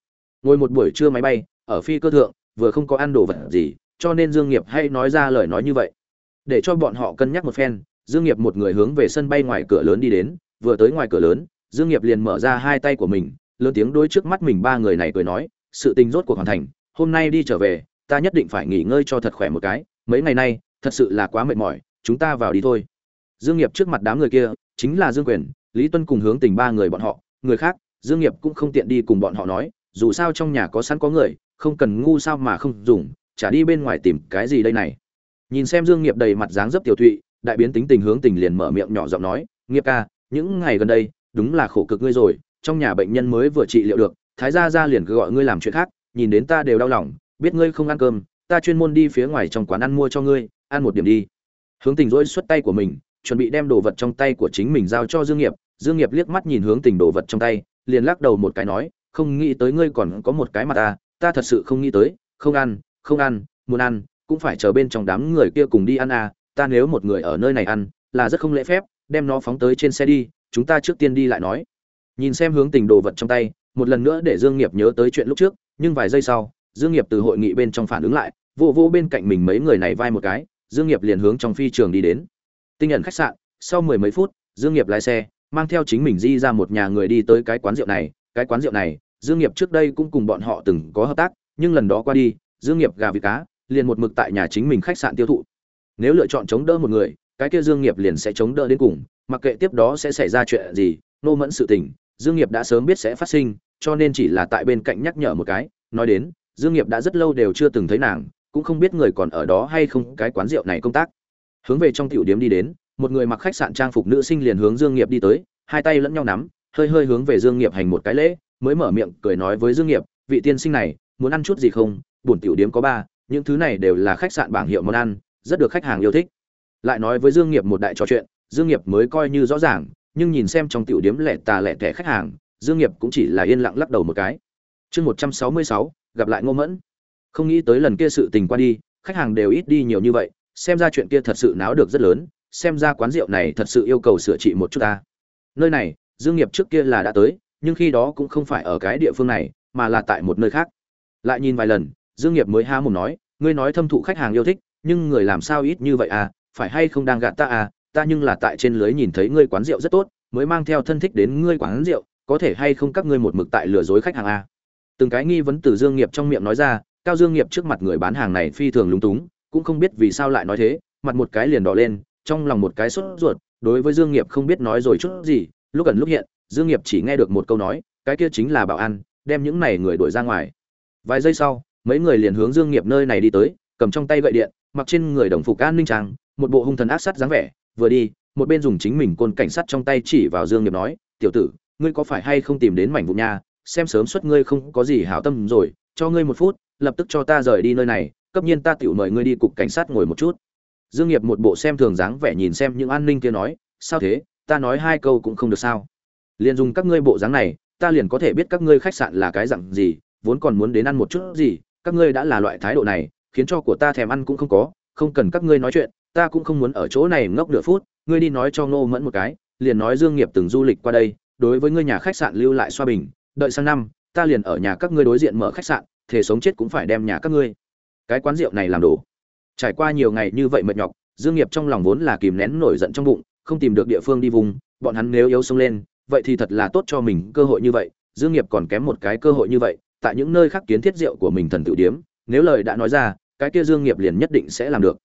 Ngồi một buổi trưa máy bay ở phi cơ thượng vừa không có ăn đồ vật gì cho nên dương nghiệp hay nói ra lời nói như vậy để cho bọn họ cân nhắc một phen, dương nghiệp một người hướng về sân bay ngoài cửa lớn đi đến, vừa tới ngoài cửa lớn, dương nghiệp liền mở ra hai tay của mình, lớn tiếng đối trước mắt mình ba người này cười nói, sự tình rốt cuộc hoàn thành, hôm nay đi trở về, ta nhất định phải nghỉ ngơi cho thật khỏe một cái, mấy ngày nay, thật sự là quá mệt mỏi, chúng ta vào đi thôi. Dương nghiệp trước mặt đám người kia, chính là dương quyền, lý tuân cùng hướng tình ba người bọn họ, người khác, dương nghiệp cũng không tiện đi cùng bọn họ nói, dù sao trong nhà có sẵn có người, không cần ngu sao mà không dùng trả đi bên ngoài tìm cái gì đây này nhìn xem dương nghiệp đầy mặt dáng dấp tiểu thụy, đại biến tính tình hướng tình liền mở miệng nhỏ giọng nói, nghiệp ca, những ngày gần đây, đúng là khổ cực ngươi rồi, trong nhà bệnh nhân mới vừa trị liệu được, thái gia gia liền cứ gọi ngươi làm chuyện khác, nhìn đến ta đều đau lòng, biết ngươi không ăn cơm, ta chuyên môn đi phía ngoài trong quán ăn mua cho ngươi, ăn một điểm đi. Hướng tình dỗi xuất tay của mình, chuẩn bị đem đồ vật trong tay của chính mình giao cho dương nghiệp dương nghiệp liếc mắt nhìn hướng tình đồ vật trong tay, liền lắc đầu một cái nói, không nghĩ tới ngươi còn có một cái mặt ta ta thật sự không nghĩ tới, không ăn không ăn, muốn ăn cũng phải chờ bên trong đám người kia cùng đi ăn à ta nếu một người ở nơi này ăn, là rất không lễ phép, đem nó phóng tới trên xe đi, chúng ta trước tiên đi lại nói. Nhìn xem hướng tình đồ vật trong tay, một lần nữa để dương nghiệp nhớ tới chuyện lúc trước, nhưng vài giây sau, dương nghiệp từ hội nghị bên trong phản ứng lại, vô vô bên cạnh mình mấy người này vai một cái, dương nghiệp liền hướng trong phi trường đi đến. Tinh nhận khách sạn, sau mười mấy phút, dương nghiệp lái xe, mang theo chính mình di ra một nhà người đi tới cái quán rượu này. Cái quán rượu này, dương nghiệp trước đây cũng cùng bọn họ từng có hợp tác, nhưng lần đó qua đi, dương nghiệp gà vịt cá liền một mực tại nhà chính mình khách sạn tiêu thụ. Nếu lựa chọn chống đỡ một người, cái kia dương nghiệp liền sẽ chống đỡ đến cùng, mặc kệ tiếp đó sẽ xảy ra chuyện gì, nô mẫn sự tình, dương nghiệp đã sớm biết sẽ phát sinh, cho nên chỉ là tại bên cạnh nhắc nhở một cái, nói đến, dương nghiệp đã rất lâu đều chưa từng thấy nàng, cũng không biết người còn ở đó hay không, cái quán rượu này công tác. Hướng về trong tiểu điếm đi đến, một người mặc khách sạn trang phục nữ sinh liền hướng dương nghiệp đi tới, hai tay lẫn nhau nắm, hơi hơi hướng về dương nghiệp hành một cái lễ, mới mở miệng cười nói với dương nghiệp, vị tiên sinh này, muốn ăn chút gì không? Buồn tiểu điếm có ba những thứ này đều là khách sạn bảng hiệu món ăn, rất được khách hàng yêu thích. Lại nói với dương nghiệp một đại trò chuyện, dương nghiệp mới coi như rõ ràng, nhưng nhìn xem trong tiểu điếm lẻ tà lẻ tẻ khách hàng, dương nghiệp cũng chỉ là yên lặng lắc đầu một cái. Chương một trăm sáu mươi sáu, gặp lại ngô mẫn. Không nghĩ tới lần kia sự tình qua đi, khách hàng đều ít đi nhiều như vậy, xem ra chuyện kia thật sự náo được rất lớn, xem ra quán rượu này thật sự yêu cầu sửa trị một chút ta. Nơi này, dương nghiệp trước kia là đã tới, nhưng khi đó cũng không phải ở cái địa phương này, mà là tại một nơi khác. Lại nhìn vài lần dương nghiệp mới há mồm nói, ngươi nói thâm thụ khách hàng yêu thích, nhưng người làm sao ít như vậy à? Phải hay không đang gạt ta à? Ta nhưng là tại trên lưới nhìn thấy ngươi quán rượu rất tốt, mới mang theo thân thích đến ngươi quán rượu, có thể hay không các ngươi một mực tại lừa dối khách hàng à? Từng cái nghi vấn từ dương nghiệp trong miệng nói ra, cao dương nghiệp trước mặt người bán hàng này phi thường lúng túng, cũng không biết vì sao lại nói thế, mặt một cái liền đỏ lên, trong lòng một cái sốt ruột, đối với dương nghiệp không biết nói rồi chút gì, lúc gần lúc hiện, dương nghiệp chỉ nghe được một câu nói, cái kia chính là bảo an, đem những này người đuổi ra ngoài. Vài giây sau mấy người liền hướng dương nghiệp nơi này đi tới, cầm trong tay gậy điện, mặc trên người đồng phục an ninh trang, một bộ hung thần ác sát dáng vẻ, vừa đi, một bên dùng chính mình côn cảnh sát trong tay chỉ vào dương nghiệp nói, tiểu tử, ngươi có phải hay không tìm đến mảnh vụn nha xem sớm suất ngươi không có gì hảo tâm rồi, cho ngươi một phút, lập tức cho ta rời đi nơi này, cấp nhiên ta tiểu mời ngươi đi cục cảnh sát ngồi một chút. Dương nghiệp một bộ xem thường dáng vẻ nhìn xem những an ninh kia nói, sao thế? Ta nói hai câu cũng không được sao. Liền dùng các ngươi bộ dáng này, ta liền có thể biết các ngươi khách sạn là cái dạng gì, vốn còn muốn đến ăn một chút gì các ngươi đã là loại thái độ này, khiến cho của ta thèm ăn cũng không có, không cần các ngươi nói chuyện, ta cũng không muốn ở chỗ này ngốc nửa phút, ngươi đi nói cho ngô mẫn một cái, liền nói dương nghiệp từng du lịch qua đây, đối với ngươi nhà khách sạn lưu lại xoa bình, đợi sang năm, ta liền ở nhà các ngươi đối diện mở khách sạn, thể sống chết cũng phải đem nhà các ngươi. Cái quán rượu này làm đủ trải qua nhiều ngày như vậy mệt nhọc, dương nghiệp trong lòng vốn là kìm nén nổi giận trong bụng, không tìm được địa phương đi vùng, bọn hắn nếu yếu sông lên, vậy thì thật là tốt cho mình cơ hội như vậy, dương nghiệp còn kém một cái cơ hội như vậy tại những nơi khác kiến thiết rượu của mình thần tự điếm, nếu lời đã nói ra, cái kia dương nghiệp liền nhất định sẽ làm được.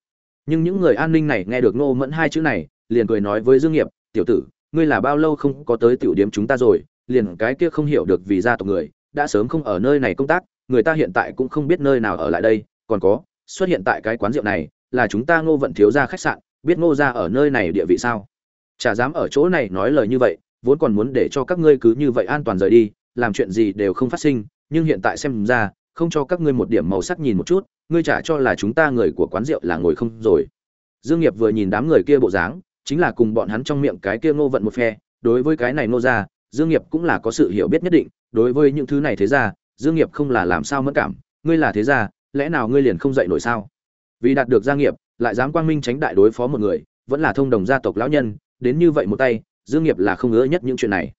Nhưng những người an ninh này nghe được nô mẫn hai chữ này, liền cười nói với dương nghiệp, tiểu tử, ngươi là bao lâu không có tới tiểu điếm chúng ta rồi, liền cái kia không hiểu được vì gia tộc người, đã sớm không ở nơi này công tác, người ta hiện tại cũng không biết nơi nào ở lại đây, còn có, xuất hiện tại cái quán rượu này, là chúng ta ngô vận thiếu gia khách sạn, biết ngô gia ở nơi này địa vị sao? Chả dám ở chỗ này nói lời như vậy, vốn còn muốn để cho các ngươi cứ như vậy an toàn rời đi, làm chuyện gì đều không phát sinh nhưng hiện tại xem ra, không cho các ngươi một điểm màu sắc nhìn một chút, ngươi trả cho là chúng ta người của quán rượu là ngồi không rồi. Dương nghiệp vừa nhìn đám người kia bộ dáng, chính là cùng bọn hắn trong miệng cái kia ngô vận một phe, đối với cái này ngô gia dương nghiệp cũng là có sự hiểu biết nhất định, đối với những thứ này thế ra, dương nghiệp không là làm sao mẫn cảm, ngươi là thế gia lẽ nào ngươi liền không dậy nổi sao? Vì đạt được gia nghiệp, lại dám quang minh tránh đại đối phó một người, vẫn là thông đồng gia tộc lão nhân, đến như vậy một tay, dương nghiệp là không ngứa nhất những chuyện này.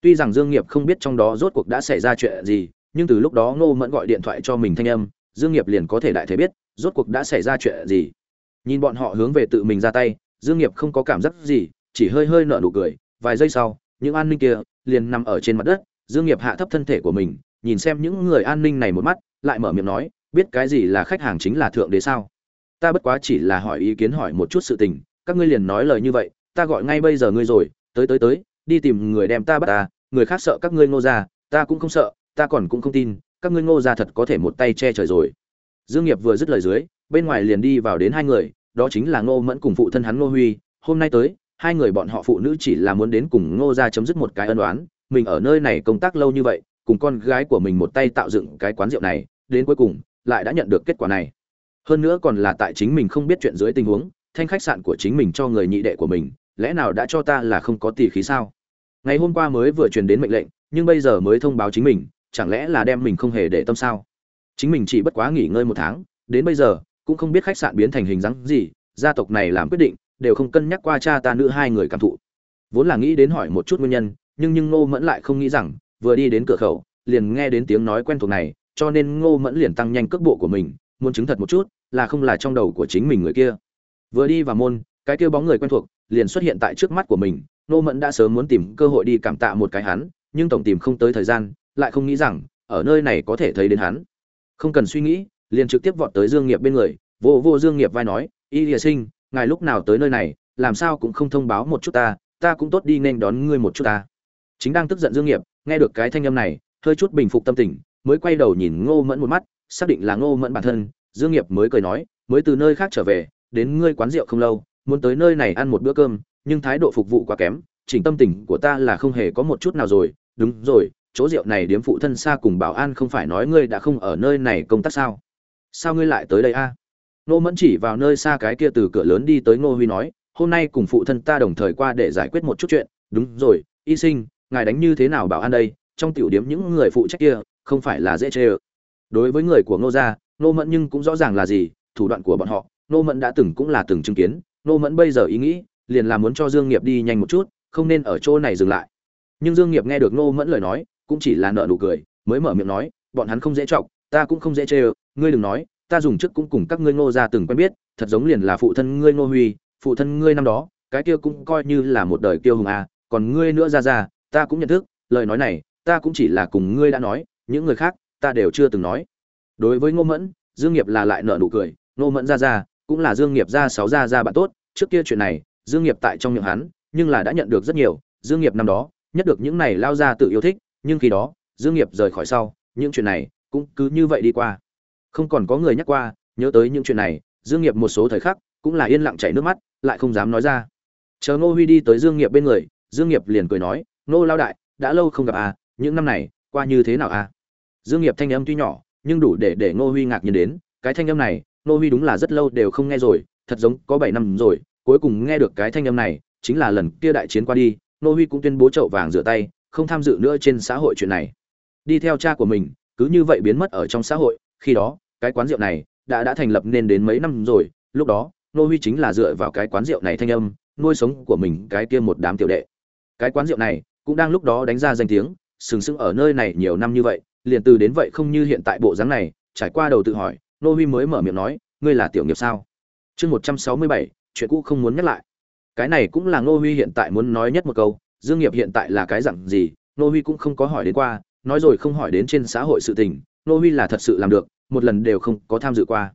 Tuy rằng dương nghiệp không biết trong đó rốt cuộc đã xảy ra chuyện gì nhưng từ lúc đó ngô mẫn gọi điện thoại cho mình thanh âm, dương nghiệp liền có thể đại thể biết, rốt cuộc đã xảy ra chuyện gì. Nhìn bọn họ hướng về tự mình ra tay, dương nghiệp không có cảm giác gì, chỉ hơi hơi nở nụ cười. Vài giây sau, những an ninh kia liền nằm ở trên mặt đất. Dương nghiệp hạ thấp thân thể của mình, nhìn xem những người an ninh này một mắt, lại mở miệng nói, biết cái gì là khách hàng chính là thượng đế sao? Ta bất quá chỉ là hỏi ý kiến hỏi một chút sự tình, các ngươi liền nói lời như vậy, ta gọi ngay bây giờ ngươi rồi, tới tới tới, đi tìm người đem ta bắt ta, người khác sợ các ngươi ngô ra ta cũng không sợ ta còn cũng không tin, các ngươi ngô ra thật có thể một tay che trời rồi. Dương nghiệp vừa dứt lời dưới, bên ngoài liền đi vào đến hai người, đó chính là ngô mẫn cùng phụ thân hắn ngô huy. Hôm nay tới, hai người bọn họ phụ nữ chỉ là muốn đến cùng ngô ra chấm dứt một cái ân oán, mình ở nơi này công tác lâu như vậy, cùng con gái của mình một tay tạo dựng cái quán rượu này, đến cuối cùng, lại đã nhận được kết quả này. Hơn nữa còn là tại chính mình không biết chuyện dưới tình huống, thanh khách sạn của chính mình cho người nhị đệ của mình, lẽ nào đã cho ta là không có tỷ khí sao? Ngày hôm qua mới vừa truyền đến mệnh lệnh, nhưng bây giờ mới thông báo chính mình chẳng lẽ là đem mình không hề để tâm sao? Chính mình chỉ bất quá nghỉ ngơi một tháng, đến bây giờ, cũng không biết khách sạn biến thành hình dáng gì, gia tộc này làm quyết định, đều không cân nhắc qua cha ta nữ hai người cảm thụ. Vốn là nghĩ đến hỏi một chút nguyên nhân, nhưng nhưng ngô mẫn lại không nghĩ rằng, vừa đi đến cửa khẩu, liền nghe đến tiếng nói quen thuộc này, cho nên ngô mẫn liền tăng nhanh cước bộ của mình, muốn chứng thật một chút, là không là trong đầu của chính mình người kia. Vừa đi vào môn, cái kia bóng người quen thuộc, liền xuất hiện tại trước mắt của mình, ngô mẫn đã sớm muốn tìm cơ hội đi cảm tạ một cái hắn, nhưng tổng tìm không tới thời gian lại không nghĩ rằng, ở nơi này có thể thấy đến hắn. Không cần suy nghĩ, liền trực tiếp vọt tới dương nghiệp bên người, vô vô dương nghiệp vai nói, y lìa sinh, ngài lúc nào tới nơi này, làm sao cũng không thông báo một chút ta ta cũng tốt đi nên đón ngươi một chút ta. Chính đang tức giận dương nghiệp, nghe được cái thanh âm này, hơi chút bình phục tâm tình, mới quay đầu nhìn ngô mẫn một mắt, xác định là ngô mẫn bản thân, dương nghiệp mới cười nói, mới từ nơi khác trở về, đến ngươi quán rượu không lâu, muốn tới nơi này ăn một bữa cơm, nhưng thái độ phục vụ quá kém, chỉnh tâm tình của ta là không hề có một chút nào rồi. Đúng rồi chỗ rượu này điếm phụ thân xa cùng bảo an không phải nói ngươi đã không ở nơi này công tác sao? Sao ngươi lại tới đây a? Nô mẫn chỉ vào nơi xa cái kia từ cửa lớn đi tới ngô huy nói, hôm nay cùng phụ thân ta đồng thời qua để giải quyết một chút chuyện. Đúng rồi, y sinh, ngài đánh như thế nào bảo an đây? Trong tiểu điếm những người phụ trách kia, không phải là dễ chê ơ. Đối với người của ngô gia nô mẫn nhưng cũng rõ ràng là gì, thủ đoạn của bọn họ nô mẫn đã từng cũng là từng chứng kiến. Nô mẫn bây giờ ý nghĩ, liền là muốn cho dương nghiệp đi nhanh một chút, không nên ở chỗ này dừng lại. Nhưng dương nghiệp nghe được nô mẫn lời nói cũng chỉ là nợ nụ cười, mới mở miệng nói, bọn hắn không dễ trọng ta cũng không dễ chê ơ, ngươi đừng nói, ta dùng trước cũng cùng các ngươi ngô gia từng quen biết, thật giống liền là phụ thân ngươi ngô huy, phụ thân ngươi năm đó, cái kia cũng coi như là một đời kiêu hùng à còn ngươi nữa ra ra, ta cũng nhận thức, lời nói này, ta cũng chỉ là cùng ngươi đã nói, những người khác, ta đều chưa từng nói. Đối với ngô mẫn, dương nghiệp là lại nợ nụ cười, ngô mẫn ra ra, cũng là dương nghiệp ra sáu ra ra bạn tốt, trước kia chuyện này, dương nghiệp tại trong miệng hắn, nhưng là đã nhận được rất nhiều, dương nghiệp năm đó, nhất được những này lao ra tự yêu thích nhưng khi đó, dương nghiệp rời khỏi sau, những chuyện này cũng cứ như vậy đi qua. Không còn có người nhắc qua, nhớ tới những chuyện này, dương nghiệp một số thời khắc cũng là yên lặng chảy nước mắt, lại không dám nói ra. Chờ ngô huy đi tới dương nghiệp bên người, dương nghiệp liền cười nói, ngô lao đại, đã lâu không gặp à những năm này, qua như thế nào à? Dương nghiệp thanh âm tuy nhỏ, nhưng đủ để để ngô huy ngạc nhiên đến. Cái thanh âm này, ngô huy đúng là rất lâu đều không nghe rồi, thật giống có bảy năm rồi, cuối cùng nghe được cái thanh âm này, chính là lần kia đại chiến qua đi, ngô huy cũng tuyên bố chậu vàng rửa tay không tham dự nữa trên xã hội chuyện này. Đi theo cha của mình, cứ như vậy biến mất ở trong xã hội, khi đó, cái quán rượu này đã đã thành lập nên đến mấy năm rồi, lúc đó nô huy chính là dựa vào cái quán rượu này thanh âm, nuôi sống của mình cái kia một đám tiểu đệ. Cái quán rượu này cũng đang lúc đó đánh ra danh tiếng, sừng sững ở nơi này nhiều năm như vậy, liền từ đến vậy không như hiện tại bộ dáng này, trải qua đầu tự hỏi nô huy mới mở miệng nói, ngươi là tiểu nghiệp sao? Chương một trăm sáu mươi bảy, chuyện cũ không muốn nhắc lại. Cái này cũng là nô huy hiện tại muốn nói nhất một câu dương nghiệp hiện tại là cái dạng gì, nô huy cũng không có hỏi đến qua, nói rồi không hỏi đến trên xã hội sự tình, nô huy là thật sự làm được, một lần đều không có tham dự qua.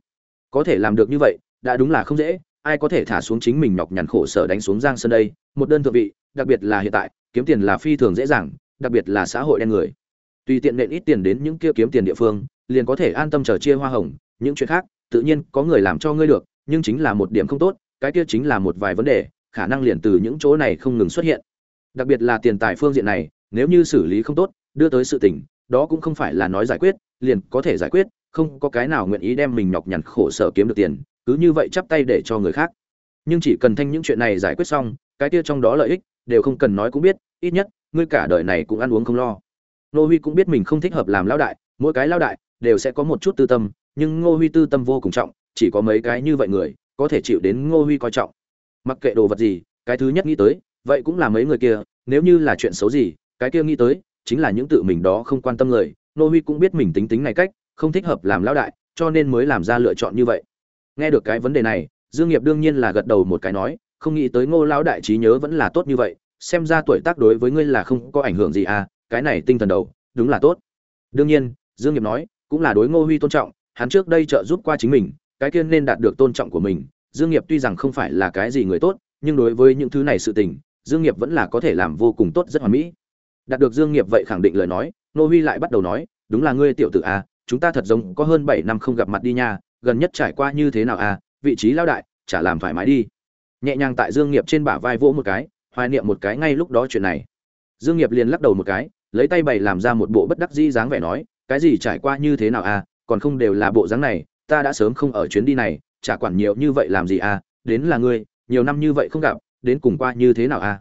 Có thể làm được như vậy, đã đúng là không dễ, ai có thể thả xuống chính mình nhọc nhằn khổ sở đánh xuống giang sơn đây, một đơn thượng vị, đặc biệt là hiện tại, kiếm tiền là phi thường dễ dàng, đặc biệt là xã hội đen người. Tùy tiện nện ít tiền đến những kia kiếm tiền địa phương, liền có thể an tâm chờ chia hoa hồng, những chuyện khác, tự nhiên có người làm cho ngươi được, nhưng chính là một điểm không tốt, cái kia chính là một vài vấn đề, khả năng liền từ những chỗ này không ngừng xuất hiện đặc biệt là tiền tài phương diện này, nếu như xử lý không tốt, đưa tới sự tình, đó cũng không phải là nói giải quyết, liền có thể giải quyết, không có cái nào nguyện ý đem mình nhọc nhằn khổ sở kiếm được tiền, cứ như vậy chắp tay để cho người khác. Nhưng chỉ cần thanh những chuyện này giải quyết xong, cái kia trong đó lợi ích, đều không cần nói cũng biết, ít nhất, ngươi cả đời này cũng ăn uống không lo. Nô huy cũng biết mình không thích hợp làm lão đại, mỗi cái lão đại, đều sẽ có một chút tư tâm, nhưng ngô huy tư tâm vô cùng trọng, chỉ có mấy cái như vậy người, có thể chịu đến ngô huy coi trọng. Mặc kệ đồ vật gì, cái thứ nhất nghĩ tới vậy cũng là mấy người kia, nếu như là chuyện xấu gì, cái kia nghĩ tới, chính là những tự mình đó không quan tâm người ngô huy cũng biết mình tính tính này cách, không thích hợp làm lão đại, cho nên mới làm ra lựa chọn như vậy. Nghe được cái vấn đề này, dương nghiệp đương nhiên là gật đầu một cái nói, không nghĩ tới ngô lão đại trí nhớ vẫn là tốt như vậy, xem ra tuổi tác đối với ngươi là không có ảnh hưởng gì à cái này tinh thần đầu, đúng là tốt. Đương nhiên, dương nghiệp nói, cũng là đối ngô huy tôn trọng, hắn trước đây trợ giúp qua chính mình, cái kia nên đạt được tôn trọng của mình, dương nghiệp tuy rằng không phải là cái gì người tốt, nhưng đối với những thứ này sự tình dương nghiệp vẫn là có thể làm vô cùng tốt, rất hoàn mỹ. Đạt được dương nghiệp vậy khẳng định lời nói, Nô huy lại bắt đầu nói, đúng là ngươi tiểu tử à chúng ta thật giống có hơn 7 năm không gặp mặt đi nha, gần nhất trải qua như thế nào à vị trí lão đại, chả làm thoải mái đi. Nhẹ nhàng tại dương nghiệp trên bả vai vỗ một cái, hoài niệm một cái ngay lúc đó chuyện này. Dương nghiệp liền lắc đầu một cái, lấy tay bày làm ra một bộ bất đắc dĩ dáng vẻ nói, cái gì trải qua như thế nào à còn không đều là bộ dáng này, ta đã sớm không ở chuyến đi này, chả quản nhiều như vậy làm gì à đến là ngươi, nhiều năm như vậy không gặp đến cùng qua như thế nào à?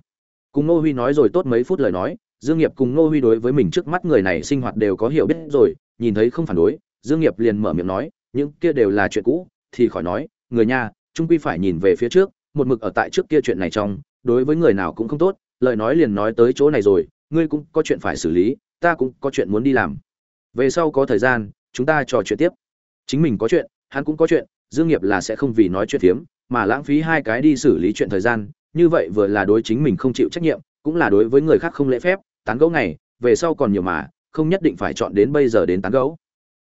Cùng nô huy nói rồi tốt mấy phút lời nói, dương nghiệp cùng nô huy đối với mình trước mắt người này sinh hoạt đều có hiểu biết rồi, nhìn thấy không phản đối, dương nghiệp liền mở miệng nói, những kia đều là chuyện cũ. Thì khỏi nói, người nha trung quy phải nhìn về phía trước, một mực ở tại trước kia chuyện này trong, đối với người nào cũng không tốt, lời nói liền nói tới chỗ này rồi, ngươi cũng có chuyện phải xử lý, ta cũng có chuyện muốn đi làm. Về sau có thời gian, chúng ta trò chuyện tiếp. Chính mình có chuyện, hắn cũng có chuyện, dương nghiệp là sẽ không vì nói chuyện thiếm mà lãng phí hai cái đi xử lý chuyện thời gian như vậy vừa là đối chính mình không chịu trách nhiệm, cũng là đối với người khác không lễ phép, tán gẫu này về sau còn nhiều mà, không nhất định phải chọn đến bây giờ đến tán gẫu.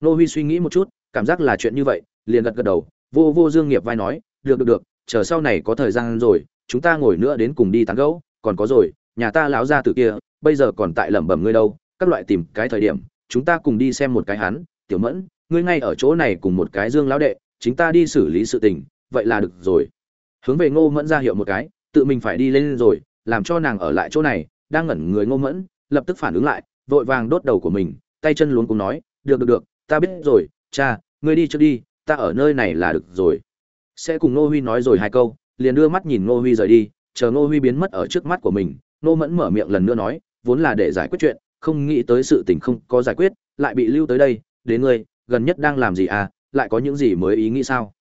Nô huy suy nghĩ một chút, cảm giác là chuyện như vậy, liền gật gật đầu, vô vô dương nghiệp vai nói, được được được, chờ sau này có thời gian rồi, chúng ta ngồi nữa đến cùng đi tán gẫu, còn có rồi, nhà ta lão gia từ kia, bây giờ còn tại lẩm bẩm ngươi đâu, các loại tìm cái thời điểm, chúng ta cùng đi xem một cái hắn, tiểu mẫn, ngươi ngay ở chỗ này cùng một cái dương lão đệ, chính ta đi xử lý sự tình, vậy là được rồi. Hướng về ngô mẫn ra hiệu một cái tự mình phải đi lên rồi, làm cho nàng ở lại chỗ này, đang ngẩn người ngô mẫn, lập tức phản ứng lại, vội vàng đốt đầu của mình, tay chân luống cùng nói, được được được, ta biết rồi, cha, ngươi đi trước đi, ta ở nơi này là được rồi. Sẽ cùng ngô huy nói rồi hai câu, liền đưa mắt nhìn ngô huy rời đi, chờ ngô huy biến mất ở trước mắt của mình, ngô mẫn mở miệng lần nữa nói, vốn là để giải quyết chuyện, không nghĩ tới sự tình không có giải quyết, lại bị lưu tới đây, đến ngươi, gần nhất đang làm gì à lại có những gì mới ý nghĩ sao?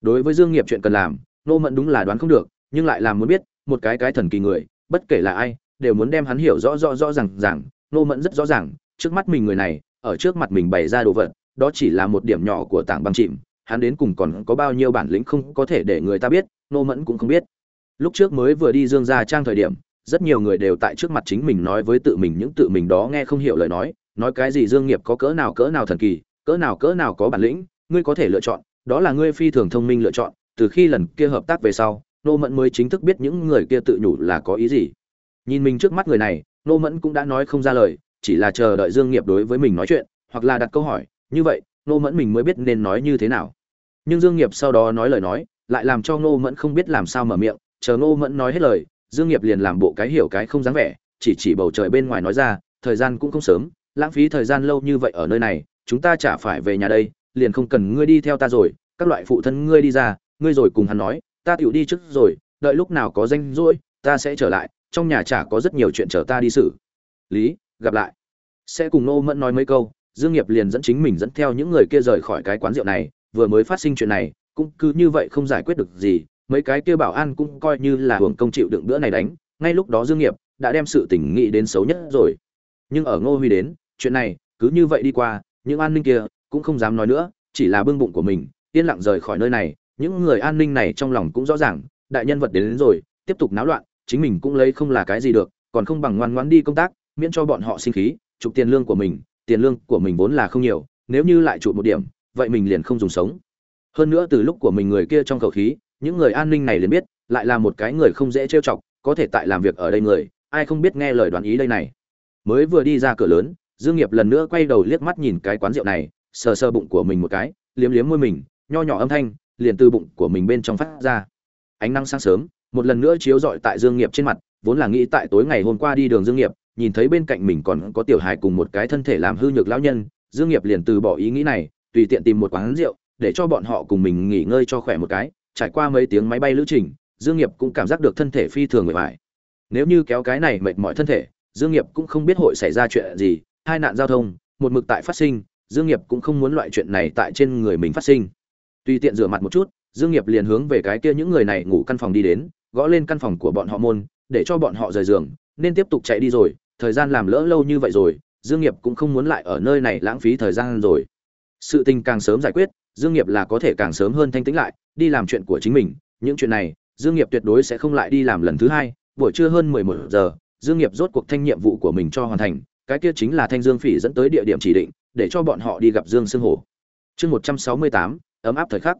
Đối với dương nghiệp chuyện cần làm, ngô mẫn đúng là đoán không được nhưng lại làm muốn biết, một cái cái thần kỳ người, bất kể là ai, đều muốn đem hắn hiểu rõ rõ rõ ràng ràng, nô mẫn rất rõ ràng, trước mắt mình người này, ở trước mặt mình bày ra đồ vật, đó chỉ là một điểm nhỏ của tảng băng chìm, hắn đến cùng còn có bao nhiêu bản lĩnh không có thể để người ta biết, nô mẫn cũng không biết. Lúc trước mới vừa đi dương gia trang thời điểm, rất nhiều người đều tại trước mặt chính mình nói với tự mình những tự mình đó nghe không hiểu lời nói nói cái gì dương nghiệp có cỡ nào cỡ nào thần kỳ, cỡ nào cỡ nào có bản lĩnh, ngươi có thể lựa chọn, đó là ngươi phi thường thông minh lựa chọn, từ khi lần kia hợp tác về sau nô mẫn mới chính thức biết những người kia tự nhủ là có ý gì. Nhìn mình trước mắt người này, nô mẫn cũng đã nói không ra lời, chỉ là chờ đợi dương nghiệp đối với mình nói chuyện, hoặc là đặt câu hỏi, như vậy, nô mẫn mình mới biết nên nói như thế nào. Nhưng dương nghiệp sau đó nói lời nói, lại làm cho Nô mẫn không biết làm sao mở miệng, chờ Nô mẫn nói hết lời, dương nghiệp liền làm bộ cái hiểu cái không dáng vẻ, chỉ chỉ bầu trời bên ngoài nói ra, thời gian cũng không sớm, lãng phí thời gian lâu như vậy ở nơi này, chúng ta chả phải về nhà đây, liền không cần ngươi đi theo ta rồi, các loại phụ thân ngươi đi ra, ngươi rồi cùng hắn nói ta tiểu đi trước rồi, đợi lúc nào có danh rỗi, ta sẽ trở lại, trong nhà chả có rất nhiều chuyện chờ ta đi xử. Lý, gặp lại. Sẽ cùng nô mẫn nói mấy câu, dương nghiệp liền dẫn chính mình dẫn theo những người kia rời khỏi cái quán rượu này, vừa mới phát sinh chuyện này, cũng cứ như vậy không giải quyết được gì, mấy cái kia bảo an cũng coi như là hưởng công chịu đựng bữa này đánh, ngay lúc đó dương nghiệp đã đem sự tình nghĩ đến xấu nhất rồi. Nhưng ở ngô huy đến, chuyện này cứ như vậy đi qua, những an ninh kia cũng không dám nói nữa, chỉ là bưng bụng của mình, yên lặng rời khỏi nơi này những người an ninh này trong lòng cũng rõ ràng đại nhân vật đến, đến rồi tiếp tục náo loạn chính mình cũng lấy không là cái gì được còn không bằng ngoan ngoãn đi công tác miễn cho bọn họ sinh khí chụp tiền lương của mình tiền lương của mình vốn là không nhiều nếu như lại chụp một điểm vậy mình liền không dùng sống. Hơn nữa từ lúc của mình người kia trong khẩu khí những người an ninh này liền biết lại là một cái người không dễ trêu chọc có thể tại làm việc ở đây người ai không biết nghe lời đoán ý đây này. Mới vừa đi ra cửa lớn dương nghiệp lần nữa quay đầu liếc mắt nhìn cái quán rượu này sờ sờ bụng của mình một cái liếm liếm môi mình nho nhỏ âm thanh liền từ bụng của mình bên trong phát ra. Ánh nắng sáng sớm, một lần nữa chiếu rọi tại dương nghiệp trên mặt, vốn là nghĩ tại tối ngày hôm qua đi đường dương nghiệp, nhìn thấy bên cạnh mình còn có tiểu hài cùng một cái thân thể làm hư nhược lão nhân, dương nghiệp liền từ bỏ ý nghĩ này, tùy tiện tìm một quán rượu, để cho bọn họ cùng mình nghỉ ngơi cho khỏe một cái. Trải qua mấy tiếng máy bay lữ trình, dương nghiệp cũng cảm giác được thân thể phi thường mệt mỏi. Nếu như kéo cái này mệt mỏi thân thể, dương nghiệp cũng không biết hội xảy ra chuyện gì, hai nạn giao thông, một mực tại phát sinh, dương nghiệp cũng không muốn loại chuyện này tại trên người mình phát sinh tùy tiện rửa mặt một chút dương nghiệp liền hướng về cái kia những người này ngủ căn phòng đi đến gõ lên căn phòng của bọn họ môn để cho bọn họ rời giường nên tiếp tục chạy đi rồi thời gian làm lỡ lâu như vậy rồi dương nghiệp cũng không muốn lại ở nơi này lãng phí thời gian rồi. Sự tình càng sớm giải quyết dương nghiệp là có thể càng sớm hơn thanh tĩnh lại đi làm chuyện của chính mình những chuyện này dương nghiệp tuyệt đối sẽ không lại đi làm lần thứ hai buổi trưa hơn 11 giờ dương nghiệp rốt cuộc thanh nhiệm vụ của mình cho hoàn thành cái kia chính là thanh dương phỉ dẫn tới địa điểm chỉ định để cho bọn họ đi gặp dương sương hổ. Chương 168, ấm áp thời khắc.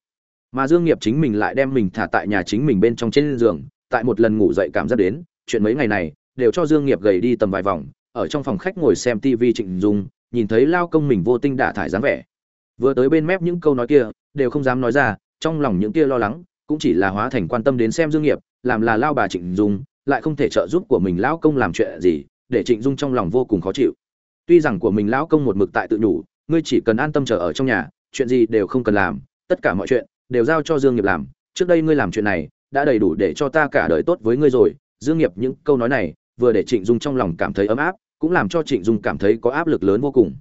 Mà dương nghiệp chính mình lại đem mình thả tại nhà chính mình bên trong trên giường, tại một lần ngủ dậy cảm giác đến, chuyện mấy ngày này đều cho dương nghiệp gầy đi tầm vài vòng, ở trong phòng khách ngồi xem tivi trịnh dung, nhìn thấy lao công mình vô tinh đả thải dáng vẻ. Vừa tới bên mép những câu nói kia, đều không dám nói ra, trong lòng những kia lo lắng, cũng chỉ là hóa thành quan tâm đến xem dương nghiệp, làm là lao bà trịnh dung, lại không thể trợ giúp của mình lão công làm chuyện gì, để trịnh dung trong lòng vô cùng khó chịu. Tuy rằng của mình lão công một mực tại tự nhủ, ngươi chỉ cần an tâm chờ ở trong nhà, chuyện gì đều không cần làm tất cả mọi chuyện, đều giao cho dương nghiệp làm. Trước đây ngươi làm chuyện này, đã đầy đủ để cho ta cả đời tốt với ngươi rồi. Dương nghiệp, những câu nói này vừa để trịnh dung trong lòng cảm thấy ấm áp, cũng làm cho trịnh dung cảm thấy có áp lực lớn vô cùng.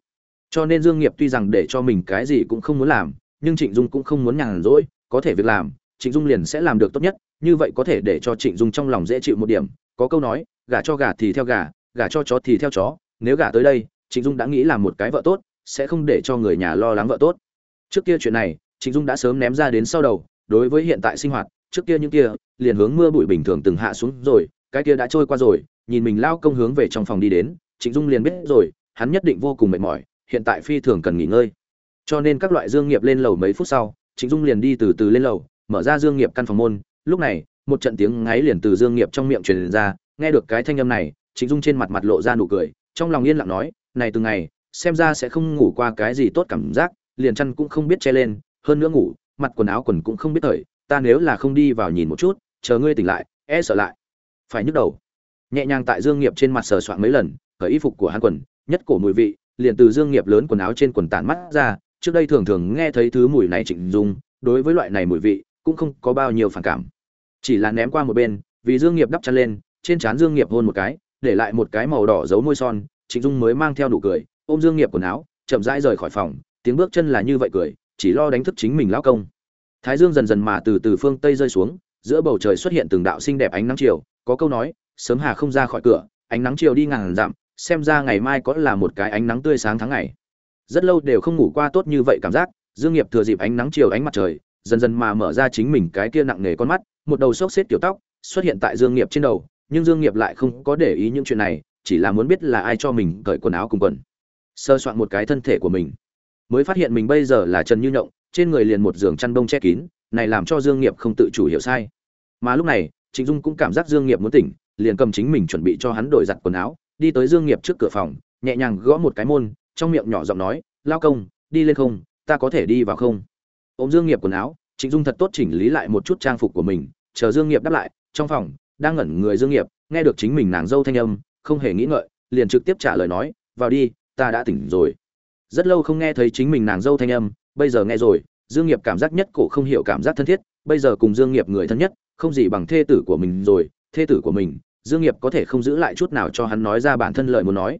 Cho nên dương nghiệp tuy rằng để cho mình cái gì cũng không muốn làm, nhưng trịnh dung cũng không muốn nhàn rỗi, có thể việc làm, trịnh dung liền sẽ làm được tốt nhất. Như vậy có thể để cho trịnh dung trong lòng dễ chịu một điểm. Có câu nói, gả cho gà thì theo gà, gả cho chó thì theo chó. Nếu gả tới đây, trịnh dung đã nghĩ là một cái vợ tốt, sẽ không để cho người nhà lo lắng vợ tốt. Trước kia chuyện này trịnh dung đã sớm ném ra đến sau đầu, đối với hiện tại sinh hoạt, trước kia những kia, liền hướng mưa bụi bình thường từng hạ xuống rồi, cái kia đã trôi qua rồi, nhìn mình lao công hướng về trong phòng đi đến, trịnh dung liền biết rồi, hắn nhất định vô cùng mệt mỏi, hiện tại phi thường cần nghỉ ngơi. Cho nên các loại dương nghiệp lên lầu mấy phút sau, trịnh dung liền đi từ từ lên lầu, mở ra dương nghiệp căn phòng môn. Lúc này, một trận tiếng ngáy liền từ dương nghiệp trong miệng truyền ra, nghe được cái thanh âm này, trịnh dung trên mặt mặt lộ ra nụ cười, trong lòng yên lặng nói, này từng ngày, xem ra sẽ không ngủ qua cái gì tốt cảm giác, liền chăn cũng không biết che lên hơn nữa ngủ, mặt quần áo quần cũng không biết thời, ta nếu là không đi vào nhìn một chút, chờ ngươi tỉnh lại e sợ lại. Phải nhức đầu. Nhẹ nhàng tại dương nghiệp trên mặt sờ soạn mấy lần, cởi y phục của hắn quần, nhất cổ mùi vị, liền từ dương nghiệp lớn quần áo trên quần tản mắt ra, trước đây thường thường nghe thấy thứ mùi này trịnh dung, đối với loại này mùi vị, cũng không có bao nhiêu phản cảm. Chỉ là ném qua một bên, vì dương nghiệp đắp chăn lên, trên trán dương nghiệp hôn một cái, để lại một cái màu đỏ dấu môi son, trịnh dung mới mang theo nụ cười, ôm dương nghiệp quần áo, chậm rãi rời khỏi phòng, tiếng bước chân là như vậy cười chỉ lo đánh thức chính mình lão công. Thái dương dần dần mà từ từ phương tây rơi xuống, giữa bầu trời xuất hiện từng đạo xinh đẹp ánh nắng chiều, có câu nói, sớm hà không ra khỏi cửa, ánh nắng chiều đi ngàn dặm, xem ra ngày mai có là một cái ánh nắng tươi sáng tháng ngày. Rất lâu đều không ngủ qua tốt như vậy cảm giác, dương nghiệp thừa dịp ánh nắng chiều ánh mặt trời, dần dần mà mở ra chính mình cái kia nặng nề con mắt, một đầu xốc xếp tiểu tóc xuất hiện tại dương nghiệp trên đầu, nhưng dương nghiệp lại không có để ý những chuyện này, chỉ là muốn biết là ai cho mình cởi quần áo cùng quần. Sơ soạn một cái thân thể của mình mới phát hiện mình bây giờ là trần như nhộng, trên người liền một giường chăn bông che kín, này làm cho dương nghiệp không tự chủ hiểu sai. Mà lúc này, trịnh dung cũng cảm giác dương nghiệp muốn tỉnh, liền cầm chính mình chuẩn bị cho hắn đổi giặt quần áo, đi tới dương nghiệp trước cửa phòng, nhẹ nhàng gõ một cái môn, trong miệng nhỏ giọng nói, lao công, đi lên không, ta có thể đi vào không? Ôm dương nghiệp quần áo, trịnh dung thật tốt chỉnh lý lại một chút trang phục của mình, chờ dương nghiệp đáp lại, trong phòng, đang ngẩn người dương nghiệp, nghe được chính mình nàng dâu thanh âm, không hề nghĩ ngợi, liền trực tiếp trả lời nói, vào đi, ta đã tỉnh rồi rất lâu không nghe thấy chính mình nàng dâu thanh âm, bây giờ nghe rồi, dương nghiệp cảm giác nhất cổ không hiểu cảm giác thân thiết, bây giờ cùng dương nghiệp người thân nhất, không gì bằng thê tử của mình rồi, thê tử của mình, dương nghiệp có thể không giữ lại chút nào cho hắn nói ra bản thân lời muốn nói.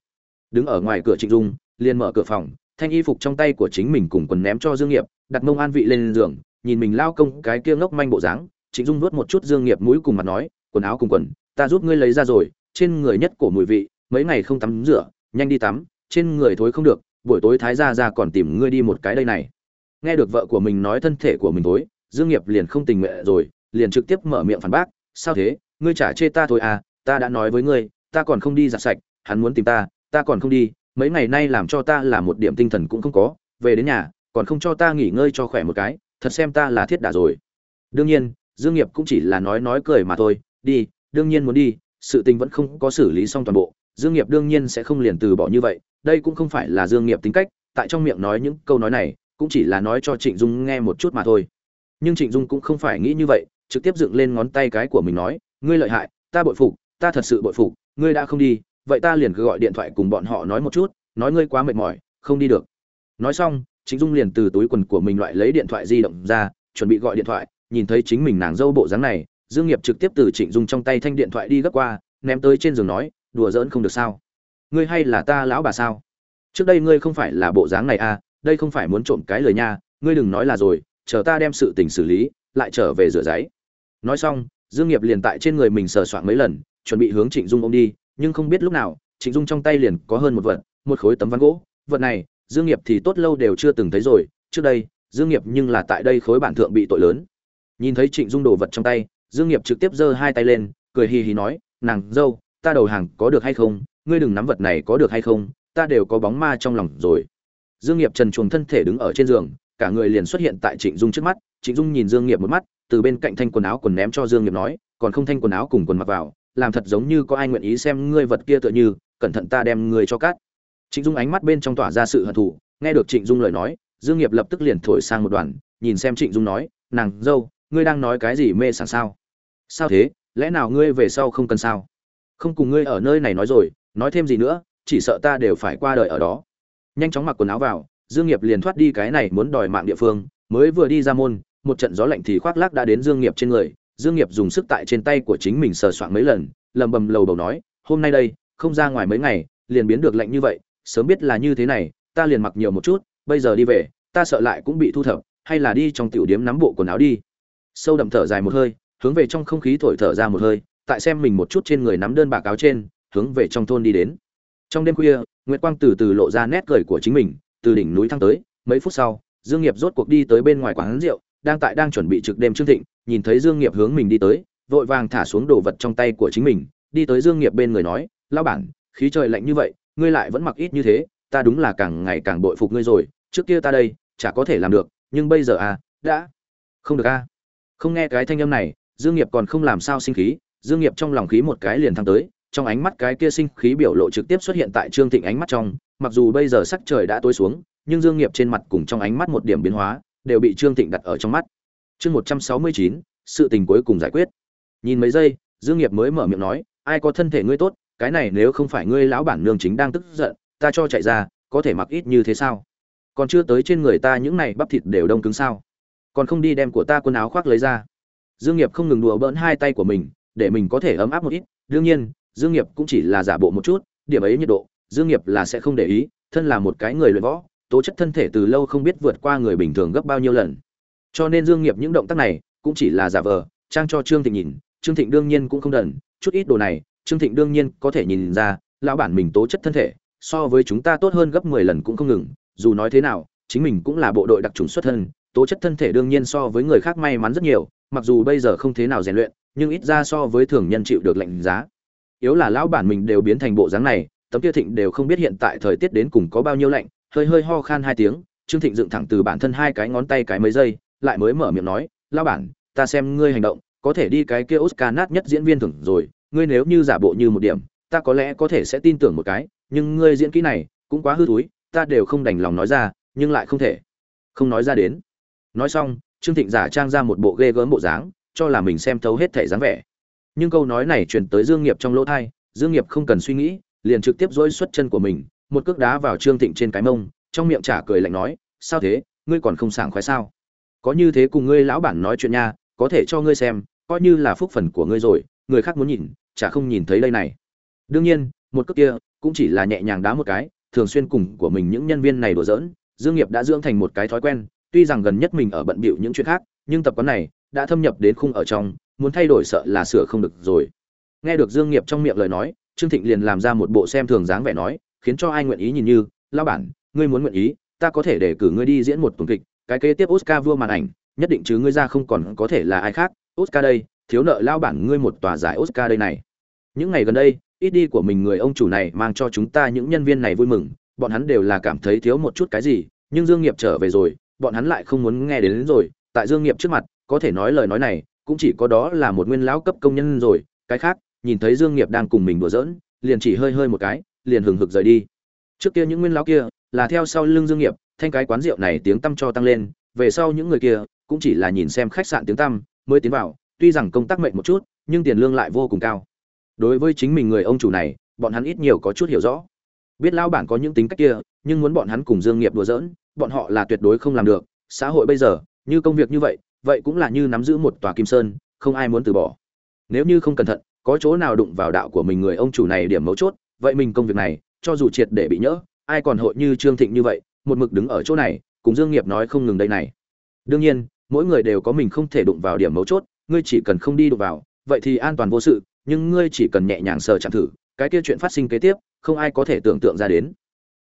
Đứng ở ngoài cửa trịnh dung, liền mở cửa phòng, thanh y phục trong tay của chính mình cùng quần ném cho dương nghiệp, đặt mông an vị lên giường, nhìn mình lao công cái kia ngốc manh bộ dáng. Trịnh dung nuốt một chút dương nghiệp mũi cùng mặt nói, quần áo cùng quần, ta giúp ngươi lấy ra rồi, trên người nhất cổ mùi vị, mấy ngày không tắm rửa, nhanh đi tắm, trên người thối không được buổi tối thái gia ra còn tìm ngươi đi một cái đây này. Nghe được vợ của mình nói thân thể của mình tối, dương nghiệp liền không tình nguyện rồi liền trực tiếp mở miệng phản bác sao thế? Ngươi trả chê ta thôi à ta đã nói với ngươi ta còn không đi giặt sạch hắn muốn tìm ta ta còn không đi mấy ngày nay làm cho ta là một điểm tinh thần cũng không có về đến nhà còn không cho ta nghỉ ngơi cho khỏe một cái thật xem ta là thiết đả rồi. Đương nhiên dương nghiệp cũng chỉ là nói nói cười mà thôi đi đương nhiên muốn đi sự tình vẫn không có xử lý xong toàn bộ dương nghiệp đương nhiên sẽ không liền từ bỏ như vậy, đây cũng không phải là dương nghiệp tính cách, tại trong miệng nói những câu nói này, cũng chỉ là nói cho trịnh dung nghe một chút mà thôi. Nhưng trịnh dung cũng không phải nghĩ như vậy, trực tiếp dựng lên ngón tay cái của mình nói, ngươi lợi hại, ta bội phục, ta thật sự bội phục, ngươi đã không đi, vậy ta liền cứ gọi điện thoại cùng bọn họ nói một chút, nói ngươi quá mệt mỏi, không đi được. Nói xong, trịnh dung liền từ túi quần của mình loại lấy điện thoại di động ra, chuẩn bị gọi điện thoại, nhìn thấy chính mình nàng dâu bộ dáng này, dương nghiệp trực tiếp từ trịnh dung trong tay thanh điện thoại đi gấp qua, ném tới trên giường nói đùa giỡn không được sao? Ngươi hay là ta lão bà sao? Trước đây ngươi không phải là bộ dáng này à đây không phải muốn trộm cái lời nha, ngươi đừng nói là rồi, chờ ta đem sự tình xử lý, lại trở về rửa giấy. Nói xong, dương nghiệp liền tại trên người mình sờ soạng mấy lần, chuẩn bị hướng trịnh dung ôm đi, nhưng không biết lúc nào, trịnh dung trong tay liền có hơn một vật, một khối tấm ván gỗ. Vật này, dương nghiệp thì tốt lâu đều chưa từng thấy rồi, trước đây, dương nghiệp nhưng là tại đây khối bản thượng bị tội lớn. Nhìn thấy trịnh dung đồ vật trong tay, dương nghiệp trực tiếp giơ hai tay lên, cười hì hì nói, nàng dâu ta đầu hàng có được hay không? Ngươi đừng nắm vật này có được hay không? Ta đều có bóng ma trong lòng rồi. Dương nghiệp trần chuồng thân thể đứng ở trên giường, cả người liền xuất hiện tại trịnh dung trước mắt. Trịnh dung nhìn dương nghiệp một mắt, từ bên cạnh thanh quần áo quần ném cho dương nghiệp nói, còn không thanh quần áo cùng quần mặc vào, làm thật giống như có ai nguyện ý xem ngươi vật kia tựa như, cẩn thận ta đem ngươi cho cát trịnh dung ánh mắt bên trong tỏa ra sự hận thù, nghe được trịnh dung lời nói, dương nghiệp lập tức liền thổi sang một đoàn, nhìn xem trịnh dung nói, nàng dâu, ngươi đang nói cái gì mê sảng sao? Sao thế? Lẽ nào ngươi về sau không cần sao? Không cùng ngươi ở nơi này nói rồi, nói thêm gì nữa, chỉ sợ ta đều phải qua đời ở đó. Nhanh chóng mặc quần áo vào, dương nghiệp liền thoát đi cái này muốn đòi mạng địa phương, mới vừa đi ra môn, một trận gió lạnh thì khoác lác đã đến dương nghiệp trên người, dương nghiệp dùng sức tại trên tay của chính mình sờ soạng mấy lần, lầm bầm lầu đầu nói, hôm nay đây, không ra ngoài mấy ngày, liền biến được lạnh như vậy, sớm biết là như thế này, ta liền mặc nhiều một chút, bây giờ đi về, ta sợ lại cũng bị thu thập, hay là đi trong tiểu điếm nắm bộ quần áo đi. Sâu đậm thở dài một hơi, hướng về trong không khí thổi thở ra một hơi tại xem mình một chút trên người nắm đơn bạc áo trên, hướng về trong thôn đi đến trong đêm khuya, nguyệt quang từ từ lộ ra nét cười của chính mình, từ đỉnh núi thăng tới, mấy phút sau, dương nghiệp rốt cuộc đi tới bên ngoài quán rượu, đang tại đang chuẩn bị trực đêm trương thịnh, nhìn thấy dương nghiệp hướng mình đi tới, vội vàng thả xuống đồ vật trong tay của chính mình, đi tới dương nghiệp bên người nói, lão bản, khí trời lạnh như vậy, ngươi lại vẫn mặc ít như thế, ta đúng là càng ngày càng bội phục ngươi rồi, trước kia ta đây, chả có thể làm được, nhưng bây giờ à đã không được a à. không nghe cái thanh âm này, dương nghiệp còn không làm sao sinh khí dương nghiệp trong lòng khí một cái liền thăng tới, trong ánh mắt cái kia sinh khí biểu lộ trực tiếp xuất hiện tại trương thịnh ánh mắt trong, mặc dù bây giờ sắc trời đã tối xuống, nhưng dương nghiệp trên mặt cùng trong ánh mắt một điểm biến hóa, đều bị trương thịnh đặt ở trong mắt. Chương một trăm sáu mươi chín, sự tình cuối cùng giải quyết. Nhìn mấy giây, dương nghiệp mới mở miệng nói, ai có thân thể ngươi tốt, cái này nếu không phải ngươi lão bản nương chính đang tức giận, ta cho chạy ra, có thể mặc ít như thế sao? Còn chưa tới trên người ta những này bắp thịt đều đông cứng sao? Còn không đi đem của ta quần áo khoác lấy ra. Dương nghiệp không ngừng đùa bỡn hai tay của mình để mình có thể ấm áp một ít. Đương nhiên, dương nghiệp cũng chỉ là giả bộ một chút, điểm ấy nhiệt độ, dương nghiệp là sẽ không để ý, thân là một cái người luyện võ, tố chất thân thể từ lâu không biết vượt qua người bình thường gấp bao nhiêu lần. Cho nên dương nghiệp những động tác này cũng chỉ là giả vờ, trang cho trương thịnh nhìn, trương thịnh đương nhiên cũng không đần, chút ít đồ này, trương thịnh đương nhiên có thể nhìn ra, lão bản mình tố chất thân thể, so với chúng ta tốt hơn gấp 10 lần cũng không ngừng, dù nói thế nào, chính mình cũng là bộ đội đặc trùng xuất thân, tố chất thân thể đương nhiên so với người khác may mắn rất nhiều, mặc dù bây giờ không thế nào rèn luyện nhưng ít ra so với thường nhân chịu được lệnh giá. Yếu là lão bản mình đều biến thành bộ dáng này, tấm kia thịnh đều không biết hiện tại thời tiết đến cùng có bao nhiêu lạnh, hơi hơi ho khan hai tiếng, trương thịnh dựng thẳng từ bản thân hai cái ngón tay cái mấy giây, lại mới mở miệng nói, lão bản, ta xem ngươi hành động, có thể đi cái kia oscar nát nhất diễn viên thưởng rồi, ngươi nếu như giả bộ như một điểm, ta có lẽ có thể sẽ tin tưởng một cái, nhưng ngươi diễn kỹ này, cũng quá hư túi ta đều không đành lòng nói ra, nhưng lại không thể. Không nói ra đến. Nói xong, trương thịnh giả trang ra một bộ ghê gớm bộ dáng cho là mình xem thấu hết thể dáng vẻ. Nhưng câu nói này truyền tới dương nghiệp trong lỗ thai dương nghiệp không cần suy nghĩ, liền trực tiếp dỗi xuất chân của mình, một cước đá vào trương thịnh trên cái mông, trong miệng trả cười lạnh nói, sao thế, ngươi còn không sảng khoái sao? Có như thế cùng ngươi lão bản nói chuyện nha, có thể cho ngươi xem, coi như là phúc phần của ngươi rồi, người khác muốn nhìn, chả không nhìn thấy đây này. Đương nhiên, một cước kia cũng chỉ là nhẹ nhàng đá một cái, thường xuyên cùng của mình những nhân viên này đùa giỡn, dương nghiệp đã dưỡng thành một cái thói quen, tuy rằng gần nhất mình ở bận bịu những chuyện khác, nhưng tập quán này đã thâm nhập đến khung ở trong muốn thay đổi sợ là sửa không được rồi. Nghe được dương nghiệp trong miệng lời nói trương thịnh liền làm ra một bộ xem thường dáng vẻ nói khiến cho ai nguyện ý nhìn như lão bản ngươi muốn nguyện ý ta có thể để cử ngươi đi diễn một tuần kịch cái kế tiếp oscar vua màn ảnh nhất định chứ ngươi ra không còn có thể là ai khác oscar đây thiếu nợ lão bản ngươi một tòa giải oscar đây này. Những ngày gần đây ít đi của mình người ông chủ này mang cho chúng ta những nhân viên này vui mừng bọn hắn đều là cảm thấy thiếu một chút cái gì nhưng dương nghiệp trở về rồi bọn hắn lại không muốn nghe đến, đến rồi tại dương nghiệp trước mặt có thể nói lời nói này cũng chỉ có đó là một nguyên lão cấp công nhân rồi, cái khác, nhìn thấy dương nghiệp đang cùng mình đùa giỡn, liền chỉ hơi hơi một cái, liền hừng hực rời đi. Trước kia những nguyên lão kia là theo sau lưng dương nghiệp, thanh cái quán rượu này tiếng tăm cho tăng lên, về sau những người kia cũng chỉ là nhìn xem khách sạn tiếng tăm, mới tiến vào, tuy rằng công tác mệnh một chút, nhưng tiền lương lại vô cùng cao. Đối với chính mình người ông chủ này, bọn hắn ít nhiều có chút hiểu rõ. Biết lão bản có những tính cách kia, nhưng muốn bọn hắn cùng dương nghiệp đùa giỡn, bọn họ là tuyệt đối không làm được. Xã hội bây giờ, như công việc như vậy vậy cũng là như nắm giữ một tòa kim sơn, không ai muốn từ bỏ. Nếu như không cẩn thận, có chỗ nào đụng vào đạo của mình người ông chủ này điểm mấu chốt, vậy mình công việc này, cho dù triệt để bị nhỡ, ai còn hội như trương thịnh như vậy, một mực đứng ở chỗ này, cùng dương nghiệp nói không ngừng đây này. Đương nhiên, mỗi người đều có mình không thể đụng vào điểm mấu chốt, ngươi chỉ cần không đi đụng vào, vậy thì an toàn vô sự, nhưng ngươi chỉ cần nhẹ nhàng sờ chạm thử, cái kia chuyện phát sinh kế tiếp, không ai có thể tưởng tượng ra đến.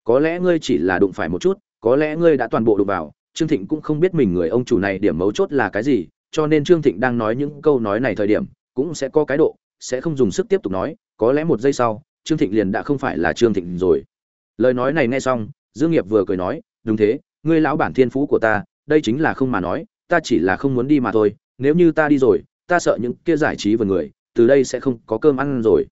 Có lẽ ngươi chỉ là đụng phải một chút, có lẽ ngươi đã toàn bộ đụng vào trương thịnh cũng không biết mình người ông chủ này điểm mấu chốt là cái gì, cho nên trương thịnh đang nói những câu nói này thời điểm, cũng sẽ có cái độ, sẽ không dùng sức tiếp tục nói, có lẽ một giây sau, trương thịnh liền đã không phải là trương thịnh rồi. Lời nói này nghe xong, dương nghiệp vừa cười nói, đúng thế, ngươi lão bản thiên phú của ta, đây chính là không mà nói, ta chỉ là không muốn đi mà thôi, nếu như ta đi rồi, ta sợ những kia giải trí vườn người, từ đây sẽ không có cơm ăn rồi.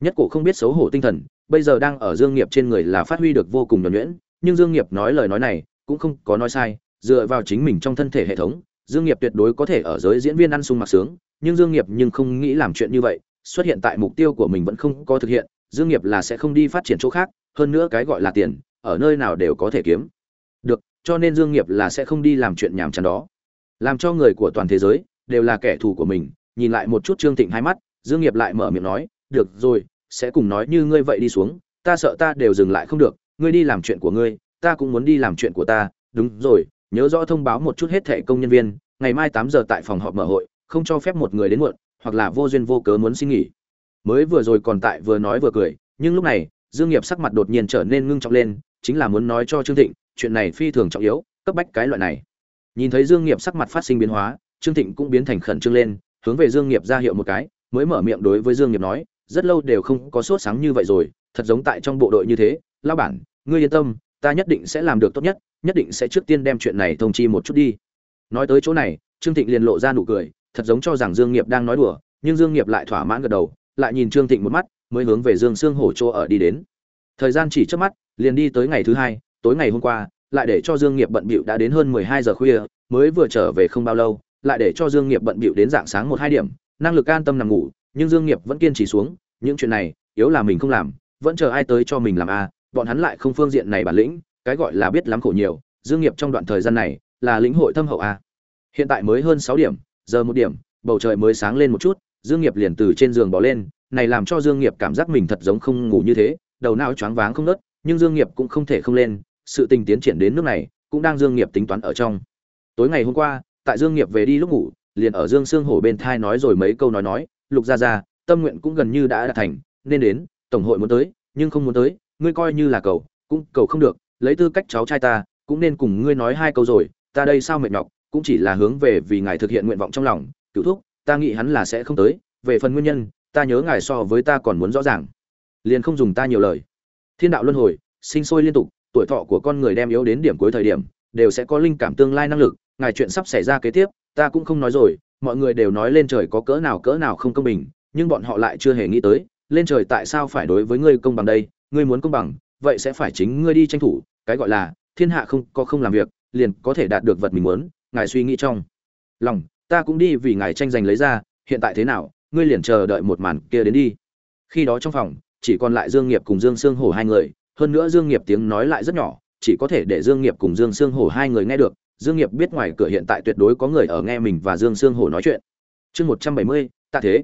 Nhất cổ không biết xấu hổ tinh thần, bây giờ đang ở dương nghiệp trên người là phát huy được vô cùng nhuần nhuyễn, nhưng dương nghiệp nói lời nói này, cũng không có nói sai dựa vào chính mình trong thân thể hệ thống, dương nghiệp tuyệt đối có thể ở giới diễn viên ăn sung mặc sướng, nhưng dương nghiệp nhưng không nghĩ làm chuyện như vậy, xuất hiện tại mục tiêu của mình vẫn không có thực hiện, dương nghiệp là sẽ không đi phát triển chỗ khác, hơn nữa cái gọi là tiền, ở nơi nào đều có thể kiếm. Được, cho nên dương nghiệp là sẽ không đi làm chuyện nhảm chán đó. Làm cho người của toàn thế giới, đều là kẻ thù của mình, nhìn lại một chút trương thịnh hai mắt, dương nghiệp lại mở miệng nói, được rồi, sẽ cùng nói như ngươi vậy đi xuống, ta sợ ta đều dừng lại không được, ngươi đi làm chuyện của ngươi, ta cũng muốn đi làm chuyện của ta, đúng rồi nhớ rõ thông báo một chút hết thẻ công nhân viên, ngày mai tám giờ tại phòng họp mở hội, không cho phép một người đến muộn, hoặc là vô duyên vô cớ muốn xin nghỉ. Mới vừa rồi còn tại vừa nói vừa cười, nhưng lúc này, dương nghiệp sắc mặt đột nhiên trở nên ngưng trọng lên, chính là muốn nói cho trương thịnh, chuyện này phi thường trọng yếu, cấp bách cái loại này. Nhìn thấy dương nghiệp sắc mặt phát sinh biến hóa, trương thịnh cũng biến thành khẩn trương lên, hướng về dương nghiệp ra hiệu một cái, mới mở miệng đối với dương nghiệp nói, rất lâu đều không có sốt sáng như vậy rồi, thật giống tại trong bộ đội như thế. Lão bản, ngươi yên tâm, ta nhất định sẽ làm được tốt nhất nhất định sẽ trước tiên đem chuyện này thông chi một chút đi. Nói tới chỗ này, trương thịnh liền lộ ra nụ cười, thật giống cho rằng dương nghiệp đang nói đùa, nhưng dương nghiệp lại thỏa mãn gật đầu, lại nhìn trương thịnh một mắt, mới hướng về dương sương hổ chỗ ở đi đến. Thời gian chỉ trước mắt, liền đi tới ngày thứ hai, tối ngày hôm qua, lại để cho dương nghiệp bận bịu đã đến hơn 12 giờ khuya, mới vừa trở về không bao lâu, lại để cho dương nghiệp bận bịu đến dạng sáng một hai điểm, năng lực an tâm nằm ngủ, nhưng dương nghiệp vẫn kiên trì xuống, những chuyện này, yếu là mình không làm, vẫn chờ ai tới cho mình làm a bọn hắn lại không phương diện này bản lĩnh cái gọi là biết lắm khổ nhiều, dương nghiệp trong đoạn thời gian này là lĩnh hội thâm hậu a. Hiện tại mới hơn 6 điểm, giờ một điểm, bầu trời mới sáng lên một chút, dương nghiệp liền từ trên giường bỏ lên, này làm cho dương nghiệp cảm giác mình thật giống không ngủ như thế, đầu não choáng váng không nớt nhưng dương nghiệp cũng không thể không lên, sự tình tiến triển đến nước này, cũng đang dương nghiệp tính toán ở trong. Tối ngày hôm qua, tại dương nghiệp về đi lúc ngủ, liền ở dương sương hổ bên thai nói rồi mấy câu nói nói, lục gia gia, tâm nguyện cũng gần như đã đạt thành, nên đến, tổng hội muốn tới, nhưng không muốn tới, ngươi coi như là cầu, cũng cầu không được lấy tư cách cháu trai ta, cũng nên cùng ngươi nói hai câu rồi, ta đây sao mệt nhọc, cũng chỉ là hướng về vì ngài thực hiện nguyện vọng trong lòng, cựu thúc, ta nghĩ hắn là sẽ không tới, về phần nguyên nhân, ta nhớ ngài so với ta còn muốn rõ ràng. Liền không dùng ta nhiều lời. Thiên đạo luân hồi, sinh sôi liên tục, tuổi thọ của con người đem yếu đến điểm cuối thời điểm, đều sẽ có linh cảm tương lai năng lực, ngài chuyện sắp xảy ra kế tiếp, ta cũng không nói rồi, mọi người đều nói lên trời có cỡ nào cỡ nào không công bình, nhưng bọn họ lại chưa hề nghĩ tới, lên trời tại sao phải đối với ngươi công bằng đây, ngươi muốn công bằng vậy sẽ phải chính ngươi đi tranh thủ, cái gọi là, thiên hạ không có không làm việc, liền có thể đạt được vật mình muốn, ngài suy nghĩ trong lòng, ta cũng đi vì ngài tranh giành lấy ra, hiện tại thế nào, ngươi liền chờ đợi một màn kia đến đi. Khi đó trong phòng, chỉ còn lại dương nghiệp cùng dương sương hổ hai người, hơn nữa dương nghiệp tiếng nói lại rất nhỏ, chỉ có thể để dương nghiệp cùng dương sương hổ hai người nghe được, dương nghiệp biết ngoài cửa hiện tại tuyệt đối có người ở nghe mình và dương sương hổ nói chuyện. Chương một trăm bảy mươi ta thế.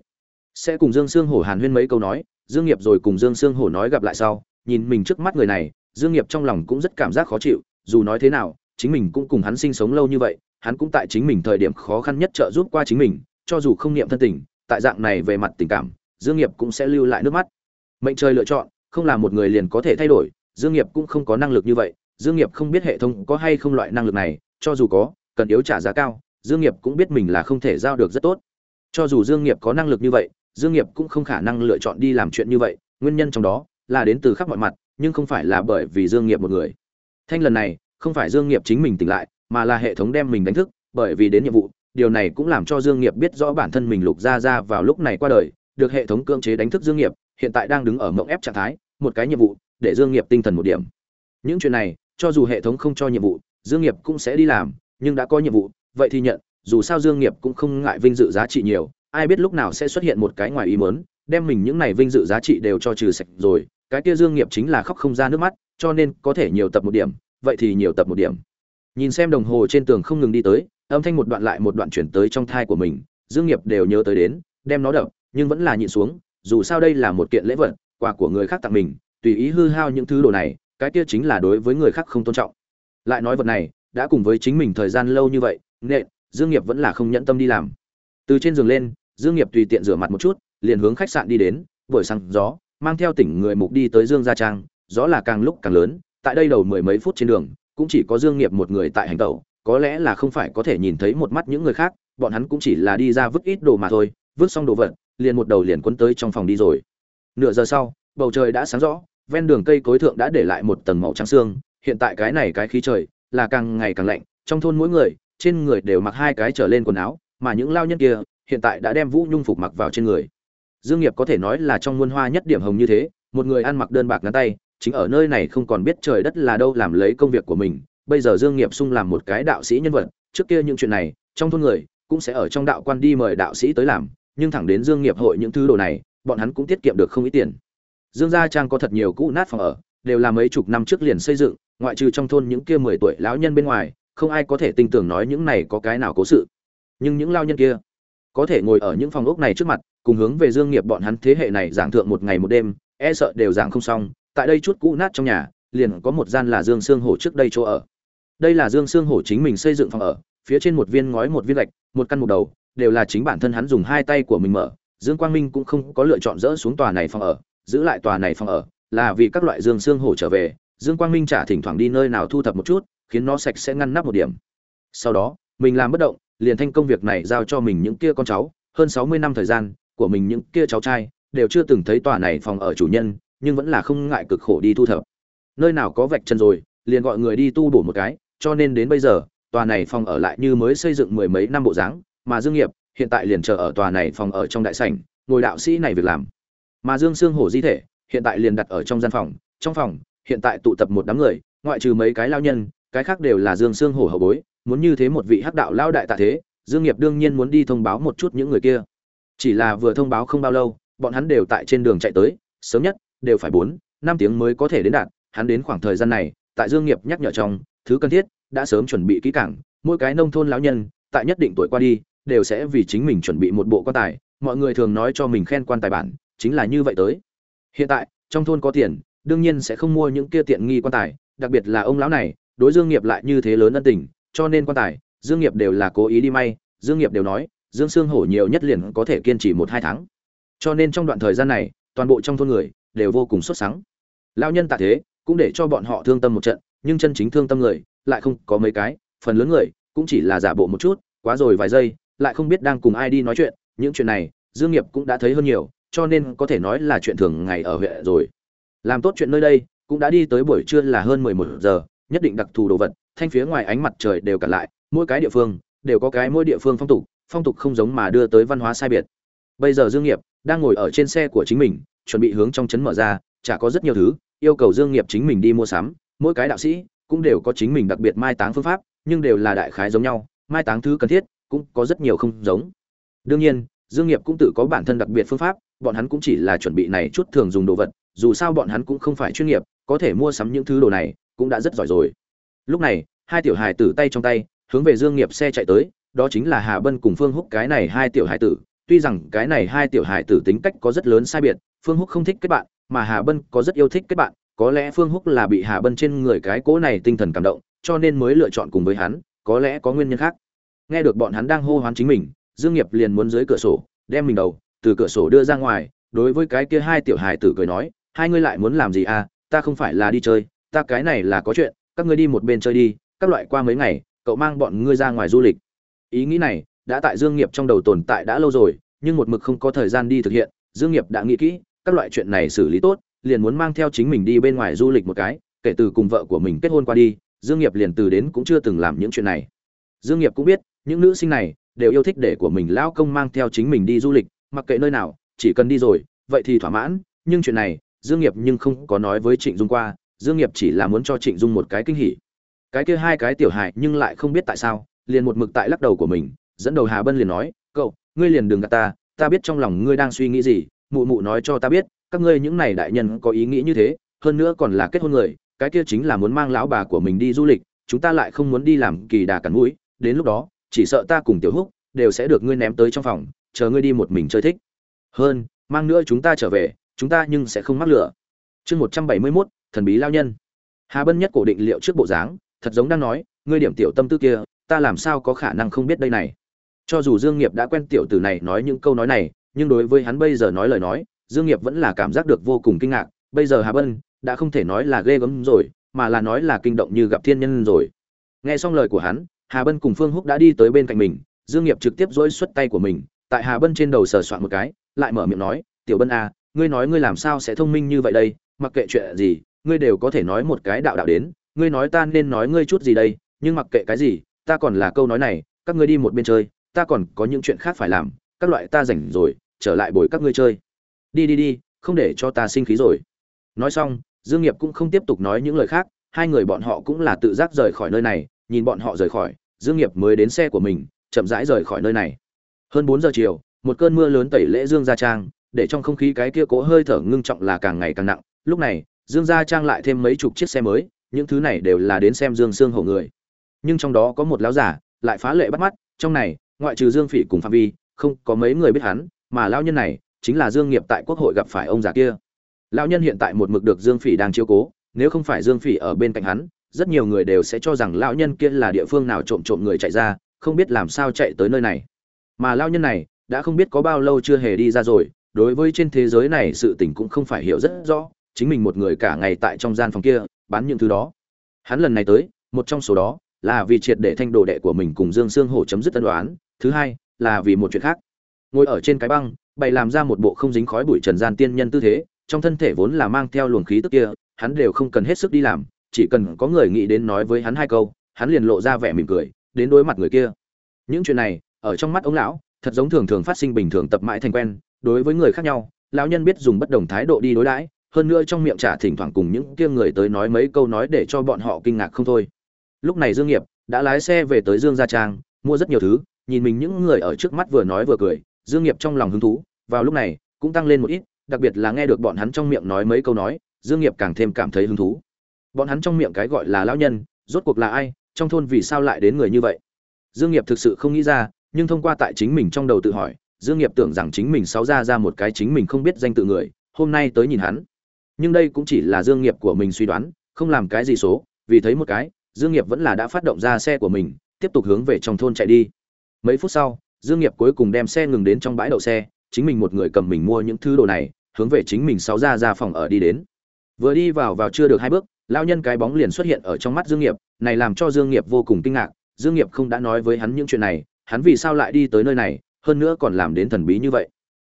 Sẽ cùng dương sương hổ hàn huyên mấy câu nói, dương nghiệp rồi cùng dương sương hổ nói gặp lại sau nhìn mình trước mắt người này, dương nghiệp trong lòng cũng rất cảm giác khó chịu, dù nói thế nào, chính mình cũng cùng hắn sinh sống lâu như vậy, hắn cũng tại chính mình thời điểm khó khăn nhất trợ giúp qua chính mình, cho dù không niệm thân tình, tại dạng này về mặt tình cảm, dương nghiệp cũng sẽ lưu lại nước mắt. Mệnh trời lựa chọn, không là một người liền có thể thay đổi, dương nghiệp cũng không có năng lực như vậy, dương nghiệp không biết hệ thống có hay không loại năng lực này, cho dù có, cần yếu trả giá cao, dương nghiệp cũng biết mình là không thể giao được rất tốt. Cho dù dương nghiệp có năng lực như vậy, dương nghiệp cũng không khả năng lựa chọn đi làm chuyện như vậy, nguyên nhân trong đó là đến từ khắp mọi mặt, nhưng không phải là bởi vì dương nghiệp một người. Thanh lần này, không phải dương nghiệp chính mình tỉnh lại, mà là hệ thống đem mình đánh thức, bởi vì đến nhiệm vụ, điều này cũng làm cho dương nghiệp biết rõ bản thân mình lục ra ra vào lúc này qua đời, được hệ thống cưỡng chế đánh thức dương nghiệp, hiện tại đang đứng ở mộng ép trạng thái, một cái nhiệm vụ, để dương nghiệp tinh thần một điểm. Những chuyện này, cho dù hệ thống không cho nhiệm vụ, dương nghiệp cũng sẽ đi làm, nhưng đã có nhiệm vụ, vậy thì nhận, dù sao dương nghiệp cũng không ngại vinh dự giá trị nhiều, ai biết lúc nào sẽ xuất hiện một cái ngoài ý muốn đem mình những này vinh dự giá trị đều cho trừ sạch rồi, cái kia dương nghiệp chính là khóc không ra nước mắt, cho nên có thể nhiều tập một điểm, vậy thì nhiều tập một điểm. Nhìn xem đồng hồ trên tường không ngừng đi tới, âm thanh một đoạn lại một đoạn chuyển tới trong thai của mình, dương nghiệp đều nhớ tới đến, đem nó đập, nhưng vẫn là nhịn xuống, dù sao đây là một kiện lễ vật, quà của người khác tặng mình, tùy ý hư hao những thứ đồ này, cái kia chính là đối với người khác không tôn trọng. Lại nói vật này, đã cùng với chính mình thời gian lâu như vậy, nện, dương nghiệp vẫn là không nhẫn tâm đi làm. Từ trên giường lên, dương nghiệp tùy tiện rửa mặt một chút liền hướng khách sạn đi đến, buổi sáng gió mang theo tỉnh người mục đi tới dương gia trang, gió là càng lúc càng lớn, tại đây đầu mười mấy phút trên đường, cũng chỉ có dương nghiệp một người tại hành tẩu, có lẽ là không phải có thể nhìn thấy một mắt những người khác, bọn hắn cũng chỉ là đi ra vứt ít đồ mà thôi, vứt xong đồ vật, liền một đầu liền quấn tới trong phòng đi rồi. Nửa giờ sau, bầu trời đã sáng rõ, ven đường cây cối thượng đã để lại một tầng màu trắng xương, hiện tại cái này cái khí trời là càng ngày càng lạnh, trong thôn mỗi người, trên người đều mặc hai cái trở lên quần áo, mà những lao nhân kia hiện tại đã đem vũ nhung phục mặc vào trên người dương nghiệp có thể nói là trong muôn hoa nhất điểm hồng như thế, một người ăn mặc đơn bạc ngắn tay, chính ở nơi này không còn biết trời đất là đâu làm lấy công việc của mình. Bây giờ dương nghiệp sung làm một cái đạo sĩ nhân vật, trước kia những chuyện này, trong thôn người, cũng sẽ ở trong đạo quan đi mời đạo sĩ tới làm, nhưng thẳng đến dương nghiệp hội những thứ đồ này, bọn hắn cũng tiết kiệm được không ít tiền. Dương gia trang có thật nhiều cũ nát phòng ở, đều là mấy chục năm trước liền xây dựng, ngoại trừ trong thôn những kia mười tuổi lão nhân bên ngoài, không ai có thể tin tưởng nói những này có cái nào cố sự. Nhưng những lao nhân kia có thể ngồi ở những phòng ốc này trước mặt, cùng hướng về dương nghiệp bọn hắn thế hệ này giảng thượng một ngày một đêm e sợ đều giảng không xong, tại đây chút cũ nát trong nhà, liền có một gian là dương xương hổ trước đây chỗ ở. Đây là dương xương hổ chính mình xây dựng phòng ở, phía trên một viên ngói một viên gạch, một căn một đầu, đều là chính bản thân hắn dùng hai tay của mình mở, dương quang minh cũng không có lựa chọn dỡ xuống tòa này phòng ở, giữ lại tòa này phòng ở, là vì các loại dương xương hổ trở về, dương quang minh trả thỉnh thoảng đi nơi nào thu thập một chút, khiến nó sạch sẽ ngăn nắp một điểm. Sau đó, mình làm bất động liền thanh công việc này giao cho mình những kia con cháu, hơn sáu mươi năm thời gian, của mình những kia cháu trai, đều chưa từng thấy tòa này phòng ở chủ nhân, nhưng vẫn là không ngại cực khổ đi thu thập. Nơi nào có vạch chân rồi, liền gọi người đi tu bổ một cái, cho nên đến bây giờ, tòa này phòng ở lại như mới xây dựng mười mấy năm bộ dáng, mà dương nghiệp, hiện tại liền chờ ở tòa này phòng ở trong đại sảnh, ngồi đạo sĩ này việc làm. Mà dương xương hổ di thể, hiện tại liền đặt ở trong gian phòng, trong phòng, hiện tại tụ tập một đám người, ngoại trừ mấy cái lao nhân, cái khác đều là dương xương hổ hậu bối muốn như thế một vị hắc đạo lao đại tạ thế, dương nghiệp đương nhiên muốn đi thông báo một chút những người kia. Chỉ là vừa thông báo không bao lâu, bọn hắn đều tại trên đường chạy tới, sớm nhất, đều phải bốn, năm tiếng mới có thể đến đạt. Hắn đến khoảng thời gian này, tại dương nghiệp nhắc nhở trong, thứ cần thiết, đã sớm chuẩn bị kỹ càng, mỗi cái nông thôn lão nhân, tại nhất định tuổi qua đi, đều sẽ vì chính mình chuẩn bị một bộ quan tài. Mọi người thường nói cho mình khen quan tài bản, chính là như vậy tới. Hiện tại, trong thôn có tiền, đương nhiên sẽ không mua những kia tiện nghi quan tài, đặc biệt là ông lão này, đối dương nghiệp lại như thế lớn ân tình cho nên quan tài dương nghiệp đều là cố ý đi may dương nghiệp đều nói dương xương hổ nhiều nhất liền có thể kiên trì một hai tháng. Cho nên trong đoạn thời gian này toàn bộ trong thôn người đều vô cùng xuất sáng, lão nhân tạ thế cũng để cho bọn họ thương tâm một trận nhưng chân chính thương tâm người lại không có mấy cái phần lớn người cũng chỉ là giả bộ một chút quá rồi vài giây lại không biết đang cùng ai đi nói chuyện. Những chuyện này dương nghiệp cũng đã thấy hơn nhiều cho nên có thể nói là chuyện thường ngày ở huyện rồi. Làm tốt chuyện nơi đây cũng đã đi tới buổi trưa là hơn mười một giờ nhất định đặc thù đồ vật thanh phía ngoài ánh mặt trời đều cả lại, mỗi cái địa phương đều có cái mỗi địa phương phong tục phong tục không giống mà đưa tới văn hóa sai biệt. Bây giờ dương nghiệp đang ngồi ở trên xe của chính mình, chuẩn bị hướng trong trấn mở ra, chả có rất nhiều thứ, yêu cầu dương nghiệp chính mình đi mua sắm, mỗi cái đạo sĩ cũng đều có chính mình đặc biệt mai táng phương pháp, nhưng đều là đại khái giống nhau, mai táng thứ cần thiết cũng có rất nhiều không giống. Đương nhiên, dương nghiệp cũng tự có bản thân đặc biệt phương pháp, bọn hắn cũng chỉ là chuẩn bị này chút thường dùng đồ vật, dù sao bọn hắn cũng không phải chuyên nghiệp, có thể mua sắm những thứ đồ này cũng đã rất giỏi rồi lúc này, hai tiểu hài tử tay trong tay, hướng về dương nghiệp xe chạy tới, đó chính là hà bân cùng phương húc. Cái này hai tiểu hài tử, tuy rằng cái này hai tiểu hài tử tính cách có rất lớn sai biệt, phương húc không thích kết bạn, mà hà bân có rất yêu thích kết bạn, có lẽ phương húc là bị hà bân trên người cái cố này tinh thần cảm động, cho nên mới lựa chọn cùng với hắn, có lẽ có nguyên nhân khác. Nghe được bọn hắn đang hô hoán chính mình, dương nghiệp liền muốn dưới cửa sổ, đem mình đầu, từ cửa sổ đưa ra ngoài, đối với cái kia hai tiểu hài tử cười nói, hai ngươi lại muốn làm gì à? Ta không phải là đi chơi, ta cái này là có chuyện các ngươi đi một bên chơi đi, các loại qua mấy ngày, cậu mang bọn ngươi ra ngoài du lịch. Ý nghĩ này, đã tại dương nghiệp trong đầu tồn tại đã lâu rồi, nhưng một mực không có thời gian đi thực hiện, dương nghiệp đã nghĩ kỹ, các loại chuyện này xử lý tốt, liền muốn mang theo chính mình đi bên ngoài du lịch một cái, kể từ cùng vợ của mình kết hôn qua đi, dương nghiệp liền từ đến cũng chưa từng làm những chuyện này. Dương nghiệp cũng biết, những nữ sinh này đều yêu thích để của mình lão công mang theo chính mình đi du lịch, mặc kệ nơi nào, chỉ cần đi rồi, vậy thì thỏa mãn, nhưng chuyện này, dương nghiệp nhưng không có nói với trịnh dung qua dương nghiệp chỉ là muốn cho trịnh dung một cái kinh hỉ. Cái kia hai cái tiểu hài nhưng lại không biết tại sao, liền một mực tại lắc đầu của mình, dẫn đầu hà bân liền nói, cậu, ngươi liền đừng gạt ta ta biết trong lòng ngươi đang suy nghĩ gì, mụ mụ nói cho ta biết, các ngươi những này đại nhân có ý nghĩ như thế, hơn nữa còn là kết hôn người, cái kia chính là muốn mang lão bà của mình đi du lịch, chúng ta lại không muốn đi làm kỳ đà cắn mũi, đến lúc đó, chỉ sợ ta cùng tiểu húc đều sẽ được ngươi ném tới trong phòng, chờ ngươi đi một mình chơi thích. Hơn, mang nữa chúng ta trở về, chúng ta nhưng sẽ không mắc lửa. Chương một trăm bảy mươi mốt thần bí lao nhân. Hà bân nhất cổ định liệu trước bộ dáng, thật giống đang nói, ngươi điểm tiểu tâm tư kia, ta làm sao có khả năng không biết đây này? Cho dù dương nghiệp đã quen tiểu tử này nói những câu nói này, nhưng đối với hắn bây giờ nói lời nói, dương nghiệp vẫn là cảm giác được vô cùng kinh ngạc. Bây giờ hà bân đã không thể nói là ghê gớm rồi, mà là nói là kinh động như gặp thiên nhân rồi. Nghe xong lời của hắn, hà bân cùng phương húc đã đi tới bên cạnh mình. Dương nghiệp trực tiếp dỗi xuất tay của mình, tại hà bân trên đầu sờ soạn một cái, lại mở miệng nói, tiểu bân à ngươi nói ngươi làm sao sẽ thông minh như vậy đây? Mặc kệ chuyện gì ngươi đều có thể nói một cái đạo đạo đến, ngươi nói ta nên nói ngươi chút gì đây, nhưng mặc kệ cái gì, ta còn là câu nói này, các ngươi đi một bên chơi, ta còn có những chuyện khác phải làm, các loại ta rảnh rồi, trở lại bồi các ngươi chơi. Đi đi đi, không để cho ta sinh khí rồi. Nói xong, dương nghiệp cũng không tiếp tục nói những lời khác, hai người bọn họ cũng là tự giác rời khỏi nơi này, nhìn bọn họ rời khỏi, dương nghiệp mới đến xe của mình, chậm rãi rời khỏi nơi này. Hơn bốn giờ chiều, một cơn mưa lớn tẩy lễ dương gia trang, để trong không khí cái kia cố hơi thở ngưng trọng là càng ngày càng nặng. Lúc này dương gia trang lại thêm mấy chục chiếc xe mới, những thứ này đều là đến xem dương Sương hổ người. Nhưng trong đó có một lão giả lại phá lệ bắt mắt, trong này, ngoại trừ dương phỉ cùng phạm vi, không có mấy người biết hắn, mà lão nhân này chính là dương nghiệp tại quốc hội gặp phải ông già kia. Lão nhân hiện tại một mực được dương phỉ đang chiếu cố, nếu không phải dương phỉ ở bên cạnh hắn, rất nhiều người đều sẽ cho rằng lão nhân kia là địa phương nào trộm trộm người chạy ra, không biết làm sao chạy tới nơi này. Mà lão nhân này đã không biết có bao lâu chưa hề đi ra rồi, đối với trên thế giới này sự tình cũng không phải hiểu rất rõ chính mình một người cả ngày tại trong gian phòng kia, bán những thứ đó. Hắn lần này tới, một trong số đó là vì triệt để thanh đồ đệ của mình cùng dương sương hổ chấm dứt tân đoán thứ hai là vì một chuyện khác. Ngồi ở trên cái băng, bày làm ra một bộ không dính khói bụi trần gian tiên nhân tư thế, trong thân thể vốn là mang theo luồng khí tức kia, hắn đều không cần hết sức đi làm, chỉ cần có người nghĩ đến nói với hắn hai câu, hắn liền lộ ra vẻ mỉm cười, đến đối mặt người kia. Những chuyện này, ở trong mắt ông lão, thật giống thường thường phát sinh bình thường tập mãi thành quen, đối với người khác nhau, lão nhân biết dùng bất đồng thái độ đi đối đãi hơn nữa trong miệng trả thỉnh thoảng cùng những kia người tới nói mấy câu nói để cho bọn họ kinh ngạc không thôi. Lúc này dương nghiệp đã lái xe về tới dương gia trang, mua rất nhiều thứ, nhìn mình những người ở trước mắt vừa nói vừa cười, dương nghiệp trong lòng hứng thú, vào lúc này cũng tăng lên một ít, đặc biệt là nghe được bọn hắn trong miệng nói mấy câu nói, dương nghiệp càng thêm cảm thấy hứng thú. Bọn hắn trong miệng cái gọi là lão nhân, rốt cuộc là ai, trong thôn vì sao lại đến người như vậy? Dương nghiệp thực sự không nghĩ ra, nhưng thông qua tại chính mình trong đầu tự hỏi, dương nghiệp tưởng rằng chính mình sáu ra ra một cái chính mình không biết danh tự người, hôm nay tới nhìn hắn nhưng đây cũng chỉ là dương nghiệp của mình suy đoán, không làm cái gì số, vì thấy một cái, dương nghiệp vẫn là đã phát động ra xe của mình, tiếp tục hướng về trong thôn chạy đi. Mấy phút sau, dương nghiệp cuối cùng đem xe ngừng đến trong bãi đậu xe, chính mình một người cầm mình mua những thứ đồ này, hướng về chính mình sáu ra ra phòng ở đi đến. Vừa đi vào vào chưa được hai bước, lão nhân cái bóng liền xuất hiện ở trong mắt dương nghiệp, này làm cho dương nghiệp vô cùng kinh ngạc, dương nghiệp không đã nói với hắn những chuyện này, hắn vì sao lại đi tới nơi này, hơn nữa còn làm đến thần bí như vậy.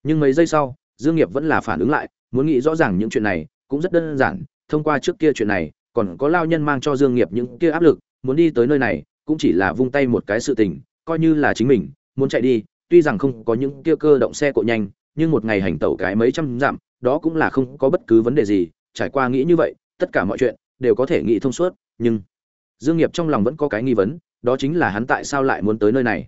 Nhưng mấy giây sau, dương nghiệp vẫn là phản ứng lại, muốn nghĩ rõ ràng những chuyện này cũng rất đơn giản, thông qua trước kia chuyện này, còn có lao nhân mang cho dương nghiệp những kia áp lực, muốn đi tới nơi này, cũng chỉ là vung tay một cái sự tình, coi như là chính mình, muốn chạy đi, tuy rằng không có những kia cơ động xe cộ nhanh, nhưng một ngày hành tẩu cái mấy trăm dặm, đó cũng là không có bất cứ vấn đề gì, trải qua nghĩ như vậy, tất cả mọi chuyện đều có thể nghĩ thông suốt, nhưng dương nghiệp trong lòng vẫn có cái nghi vấn, đó chính là hắn tại sao lại muốn tới nơi này.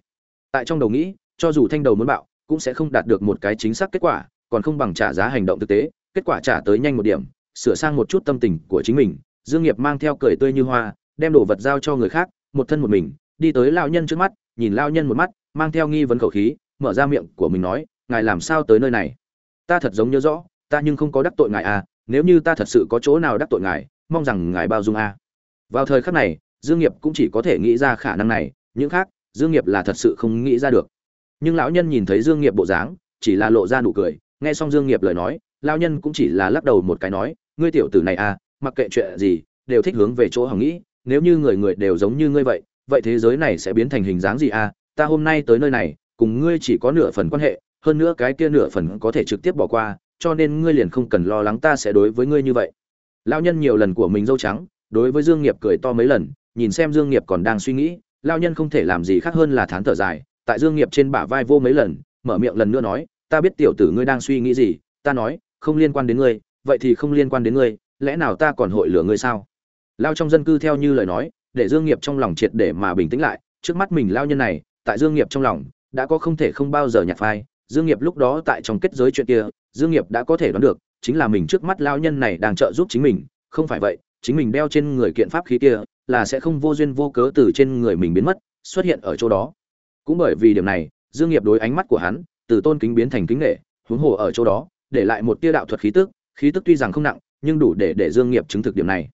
Tại trong đầu nghĩ, cho dù thanh đầu muốn bạo, cũng sẽ không đạt được một cái chính xác kết quả, còn không bằng trả giá hành động thực tế, kết quả trả tới nhanh một điểm sửa sang một chút tâm tình của chính mình, dương nghiệp mang theo cười tươi như hoa, đem đồ vật giao cho người khác, một thân một mình, đi tới lão nhân trước mắt, nhìn lão nhân một mắt, mang theo nghi vấn khẩu khí, mở ra miệng của mình nói, ngài làm sao tới nơi này? Ta thật giống nhớ rõ, ta nhưng không có đắc tội ngài à nếu như ta thật sự có chỗ nào đắc tội ngài, mong rằng ngài bao dung à. Vào thời khắc này, dương nghiệp cũng chỉ có thể nghĩ ra khả năng này, những khác, dương nghiệp là thật sự không nghĩ ra được. Nhưng lão nhân nhìn thấy dương nghiệp bộ dáng, chỉ là lộ ra nụ cười, nghe xong dương nghiệp lời nói, lão nhân cũng chỉ là lắc đầu một cái nói ngươi tiểu tử này à mặc kệ chuyện gì, đều thích hướng về chỗ hỏng nghĩ, nếu như người người đều giống như ngươi vậy vậy thế giới này sẽ biến thành hình dáng gì à? Ta hôm nay tới nơi này, cùng ngươi chỉ có nửa phần quan hệ, hơn nữa cái kia nửa phần có thể trực tiếp bỏ qua, cho nên ngươi liền không cần lo lắng ta sẽ đối với ngươi như vậy. Lão nhân nhiều lần của mình dâu trắng, đối với dương nghiệp cười to mấy lần, nhìn xem dương nghiệp còn đang suy nghĩ, lão nhân không thể làm gì khác hơn là thán thở dài, tại dương nghiệp trên bả vai vô mấy lần, mở miệng lần nữa nói, ta biết tiểu tử ngươi đang suy nghĩ gì, ta nói, không liên quan đến ngươi vậy thì không liên quan đến ngươi, lẽ nào ta còn hội lừa ngươi sao? Lao trong dân cư theo như lời nói, để dương nghiệp trong lòng triệt để mà bình tĩnh lại, trước mắt mình lao nhân này, tại dương nghiệp trong lòng, đã có không thể không bao giờ nhạt phai. Dương nghiệp lúc đó tại trong kết giới chuyện kia, dương nghiệp đã có thể đoán được, chính là mình trước mắt lao nhân này đang trợ giúp chính mình. Không phải vậy, chính mình đeo trên người kiện pháp khí kia, là sẽ không vô duyên vô cớ từ trên người mình biến mất, xuất hiện ở chỗ đó. Cũng bởi vì điểm này, dương nghiệp đối ánh mắt của hắn, từ tôn kính biến thành kính nể, huống hồ ở chỗ đó, để lại một tia đạo thuật khí tức khí tức tuy rằng không nặng, nhưng đủ để để dương nghiệp chứng thực điểm này.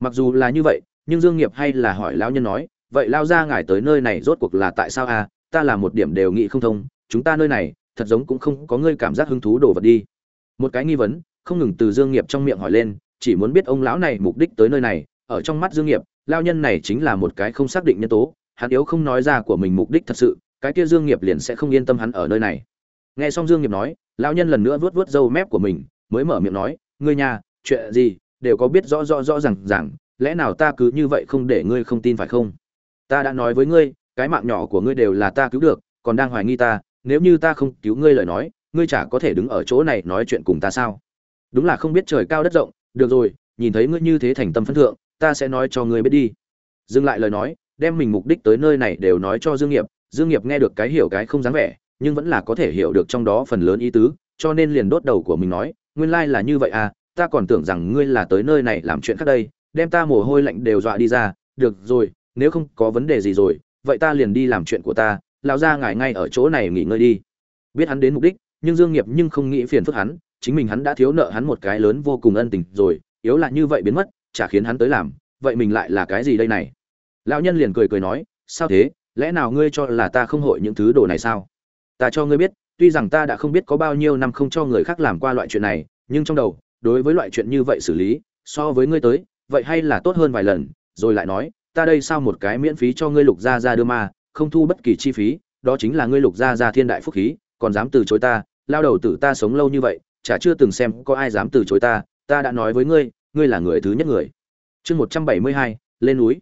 Mặc dù là như vậy, nhưng dương nghiệp hay là hỏi lão nhân nói, vậy lao ra ngài tới nơi này rốt cuộc là tại sao à? Ta là một điểm đều nghĩ không thông, chúng ta nơi này, thật giống cũng không có ngươi cảm giác hứng thú đồ vật đi. Một cái nghi vấn, không ngừng từ dương nghiệp trong miệng hỏi lên, chỉ muốn biết ông lão này mục đích tới nơi này, ở trong mắt dương nghiệp lao nhân này chính là một cái không xác định nhân tố, hắn yếu không nói ra của mình mục đích thật sự, cái kia dương nghiệp liền sẽ không yên tâm hắn ở nơi này. Nghe xong dương nghiệp nói, lão nhân lần nữa vuốt vuốt râu mép của mình mới mở miệng nói, ngươi nhà, chuyện gì, đều có biết rõ rõ rõ ràng ràng, lẽ nào ta cứ như vậy không để ngươi không tin phải không? Ta đã nói với ngươi, cái mạng nhỏ của ngươi đều là ta cứu được, còn đang hoài nghi ta, nếu như ta không cứu ngươi lời nói, ngươi chả có thể đứng ở chỗ này nói chuyện cùng ta sao? Đúng là không biết trời cao đất rộng, được rồi, nhìn thấy ngươi như thế thành tâm phân thượng, ta sẽ nói cho ngươi biết đi. Dừng lại lời nói, đem mình mục đích tới nơi này đều nói cho dương nghiệp dương nghiệp nghe được cái hiểu cái không dáng vẻ, nhưng vẫn là có thể hiểu được trong đó phần lớn ý tứ, cho nên liền đốt đầu của mình nói nguyên lai là như vậy à ta còn tưởng rằng ngươi là tới nơi này làm chuyện khác đây, đem ta mồ hôi lạnh đều dọa đi ra, được rồi, nếu không có vấn đề gì rồi, vậy ta liền đi làm chuyện của ta, lão gia ngài ngay ở chỗ này nghỉ ngơi đi. Biết hắn đến mục đích, nhưng dương nghiệp nhưng không nghĩ phiền phức hắn, chính mình hắn đã thiếu nợ hắn một cái lớn vô cùng ân tình rồi, yếu là như vậy biến mất, chả khiến hắn tới làm, vậy mình lại là cái gì đây này? Lão nhân liền cười cười nói, sao thế, lẽ nào ngươi cho là ta không hội những thứ đồ này sao? Ta cho ngươi biết tuy rằng ta đã không biết có bao nhiêu năm không cho người khác làm qua loại chuyện này, nhưng trong đầu, đối với loại chuyện như vậy xử lý, so với ngươi tới, vậy hay là tốt hơn vài lần, rồi lại nói, ta đây sao một cái miễn phí cho ngươi lục gia gia đưa ma, không thu bất kỳ chi phí, đó chính là ngươi lục gia gia thiên đại phúc khí, còn dám từ chối ta, lao đầu tử ta sống lâu như vậy, chả chưa từng xem có ai dám từ chối ta ta đã nói với ngươi ngươi là người thứ nhất người. Chương một trăm bảy mươi hai, lên núi.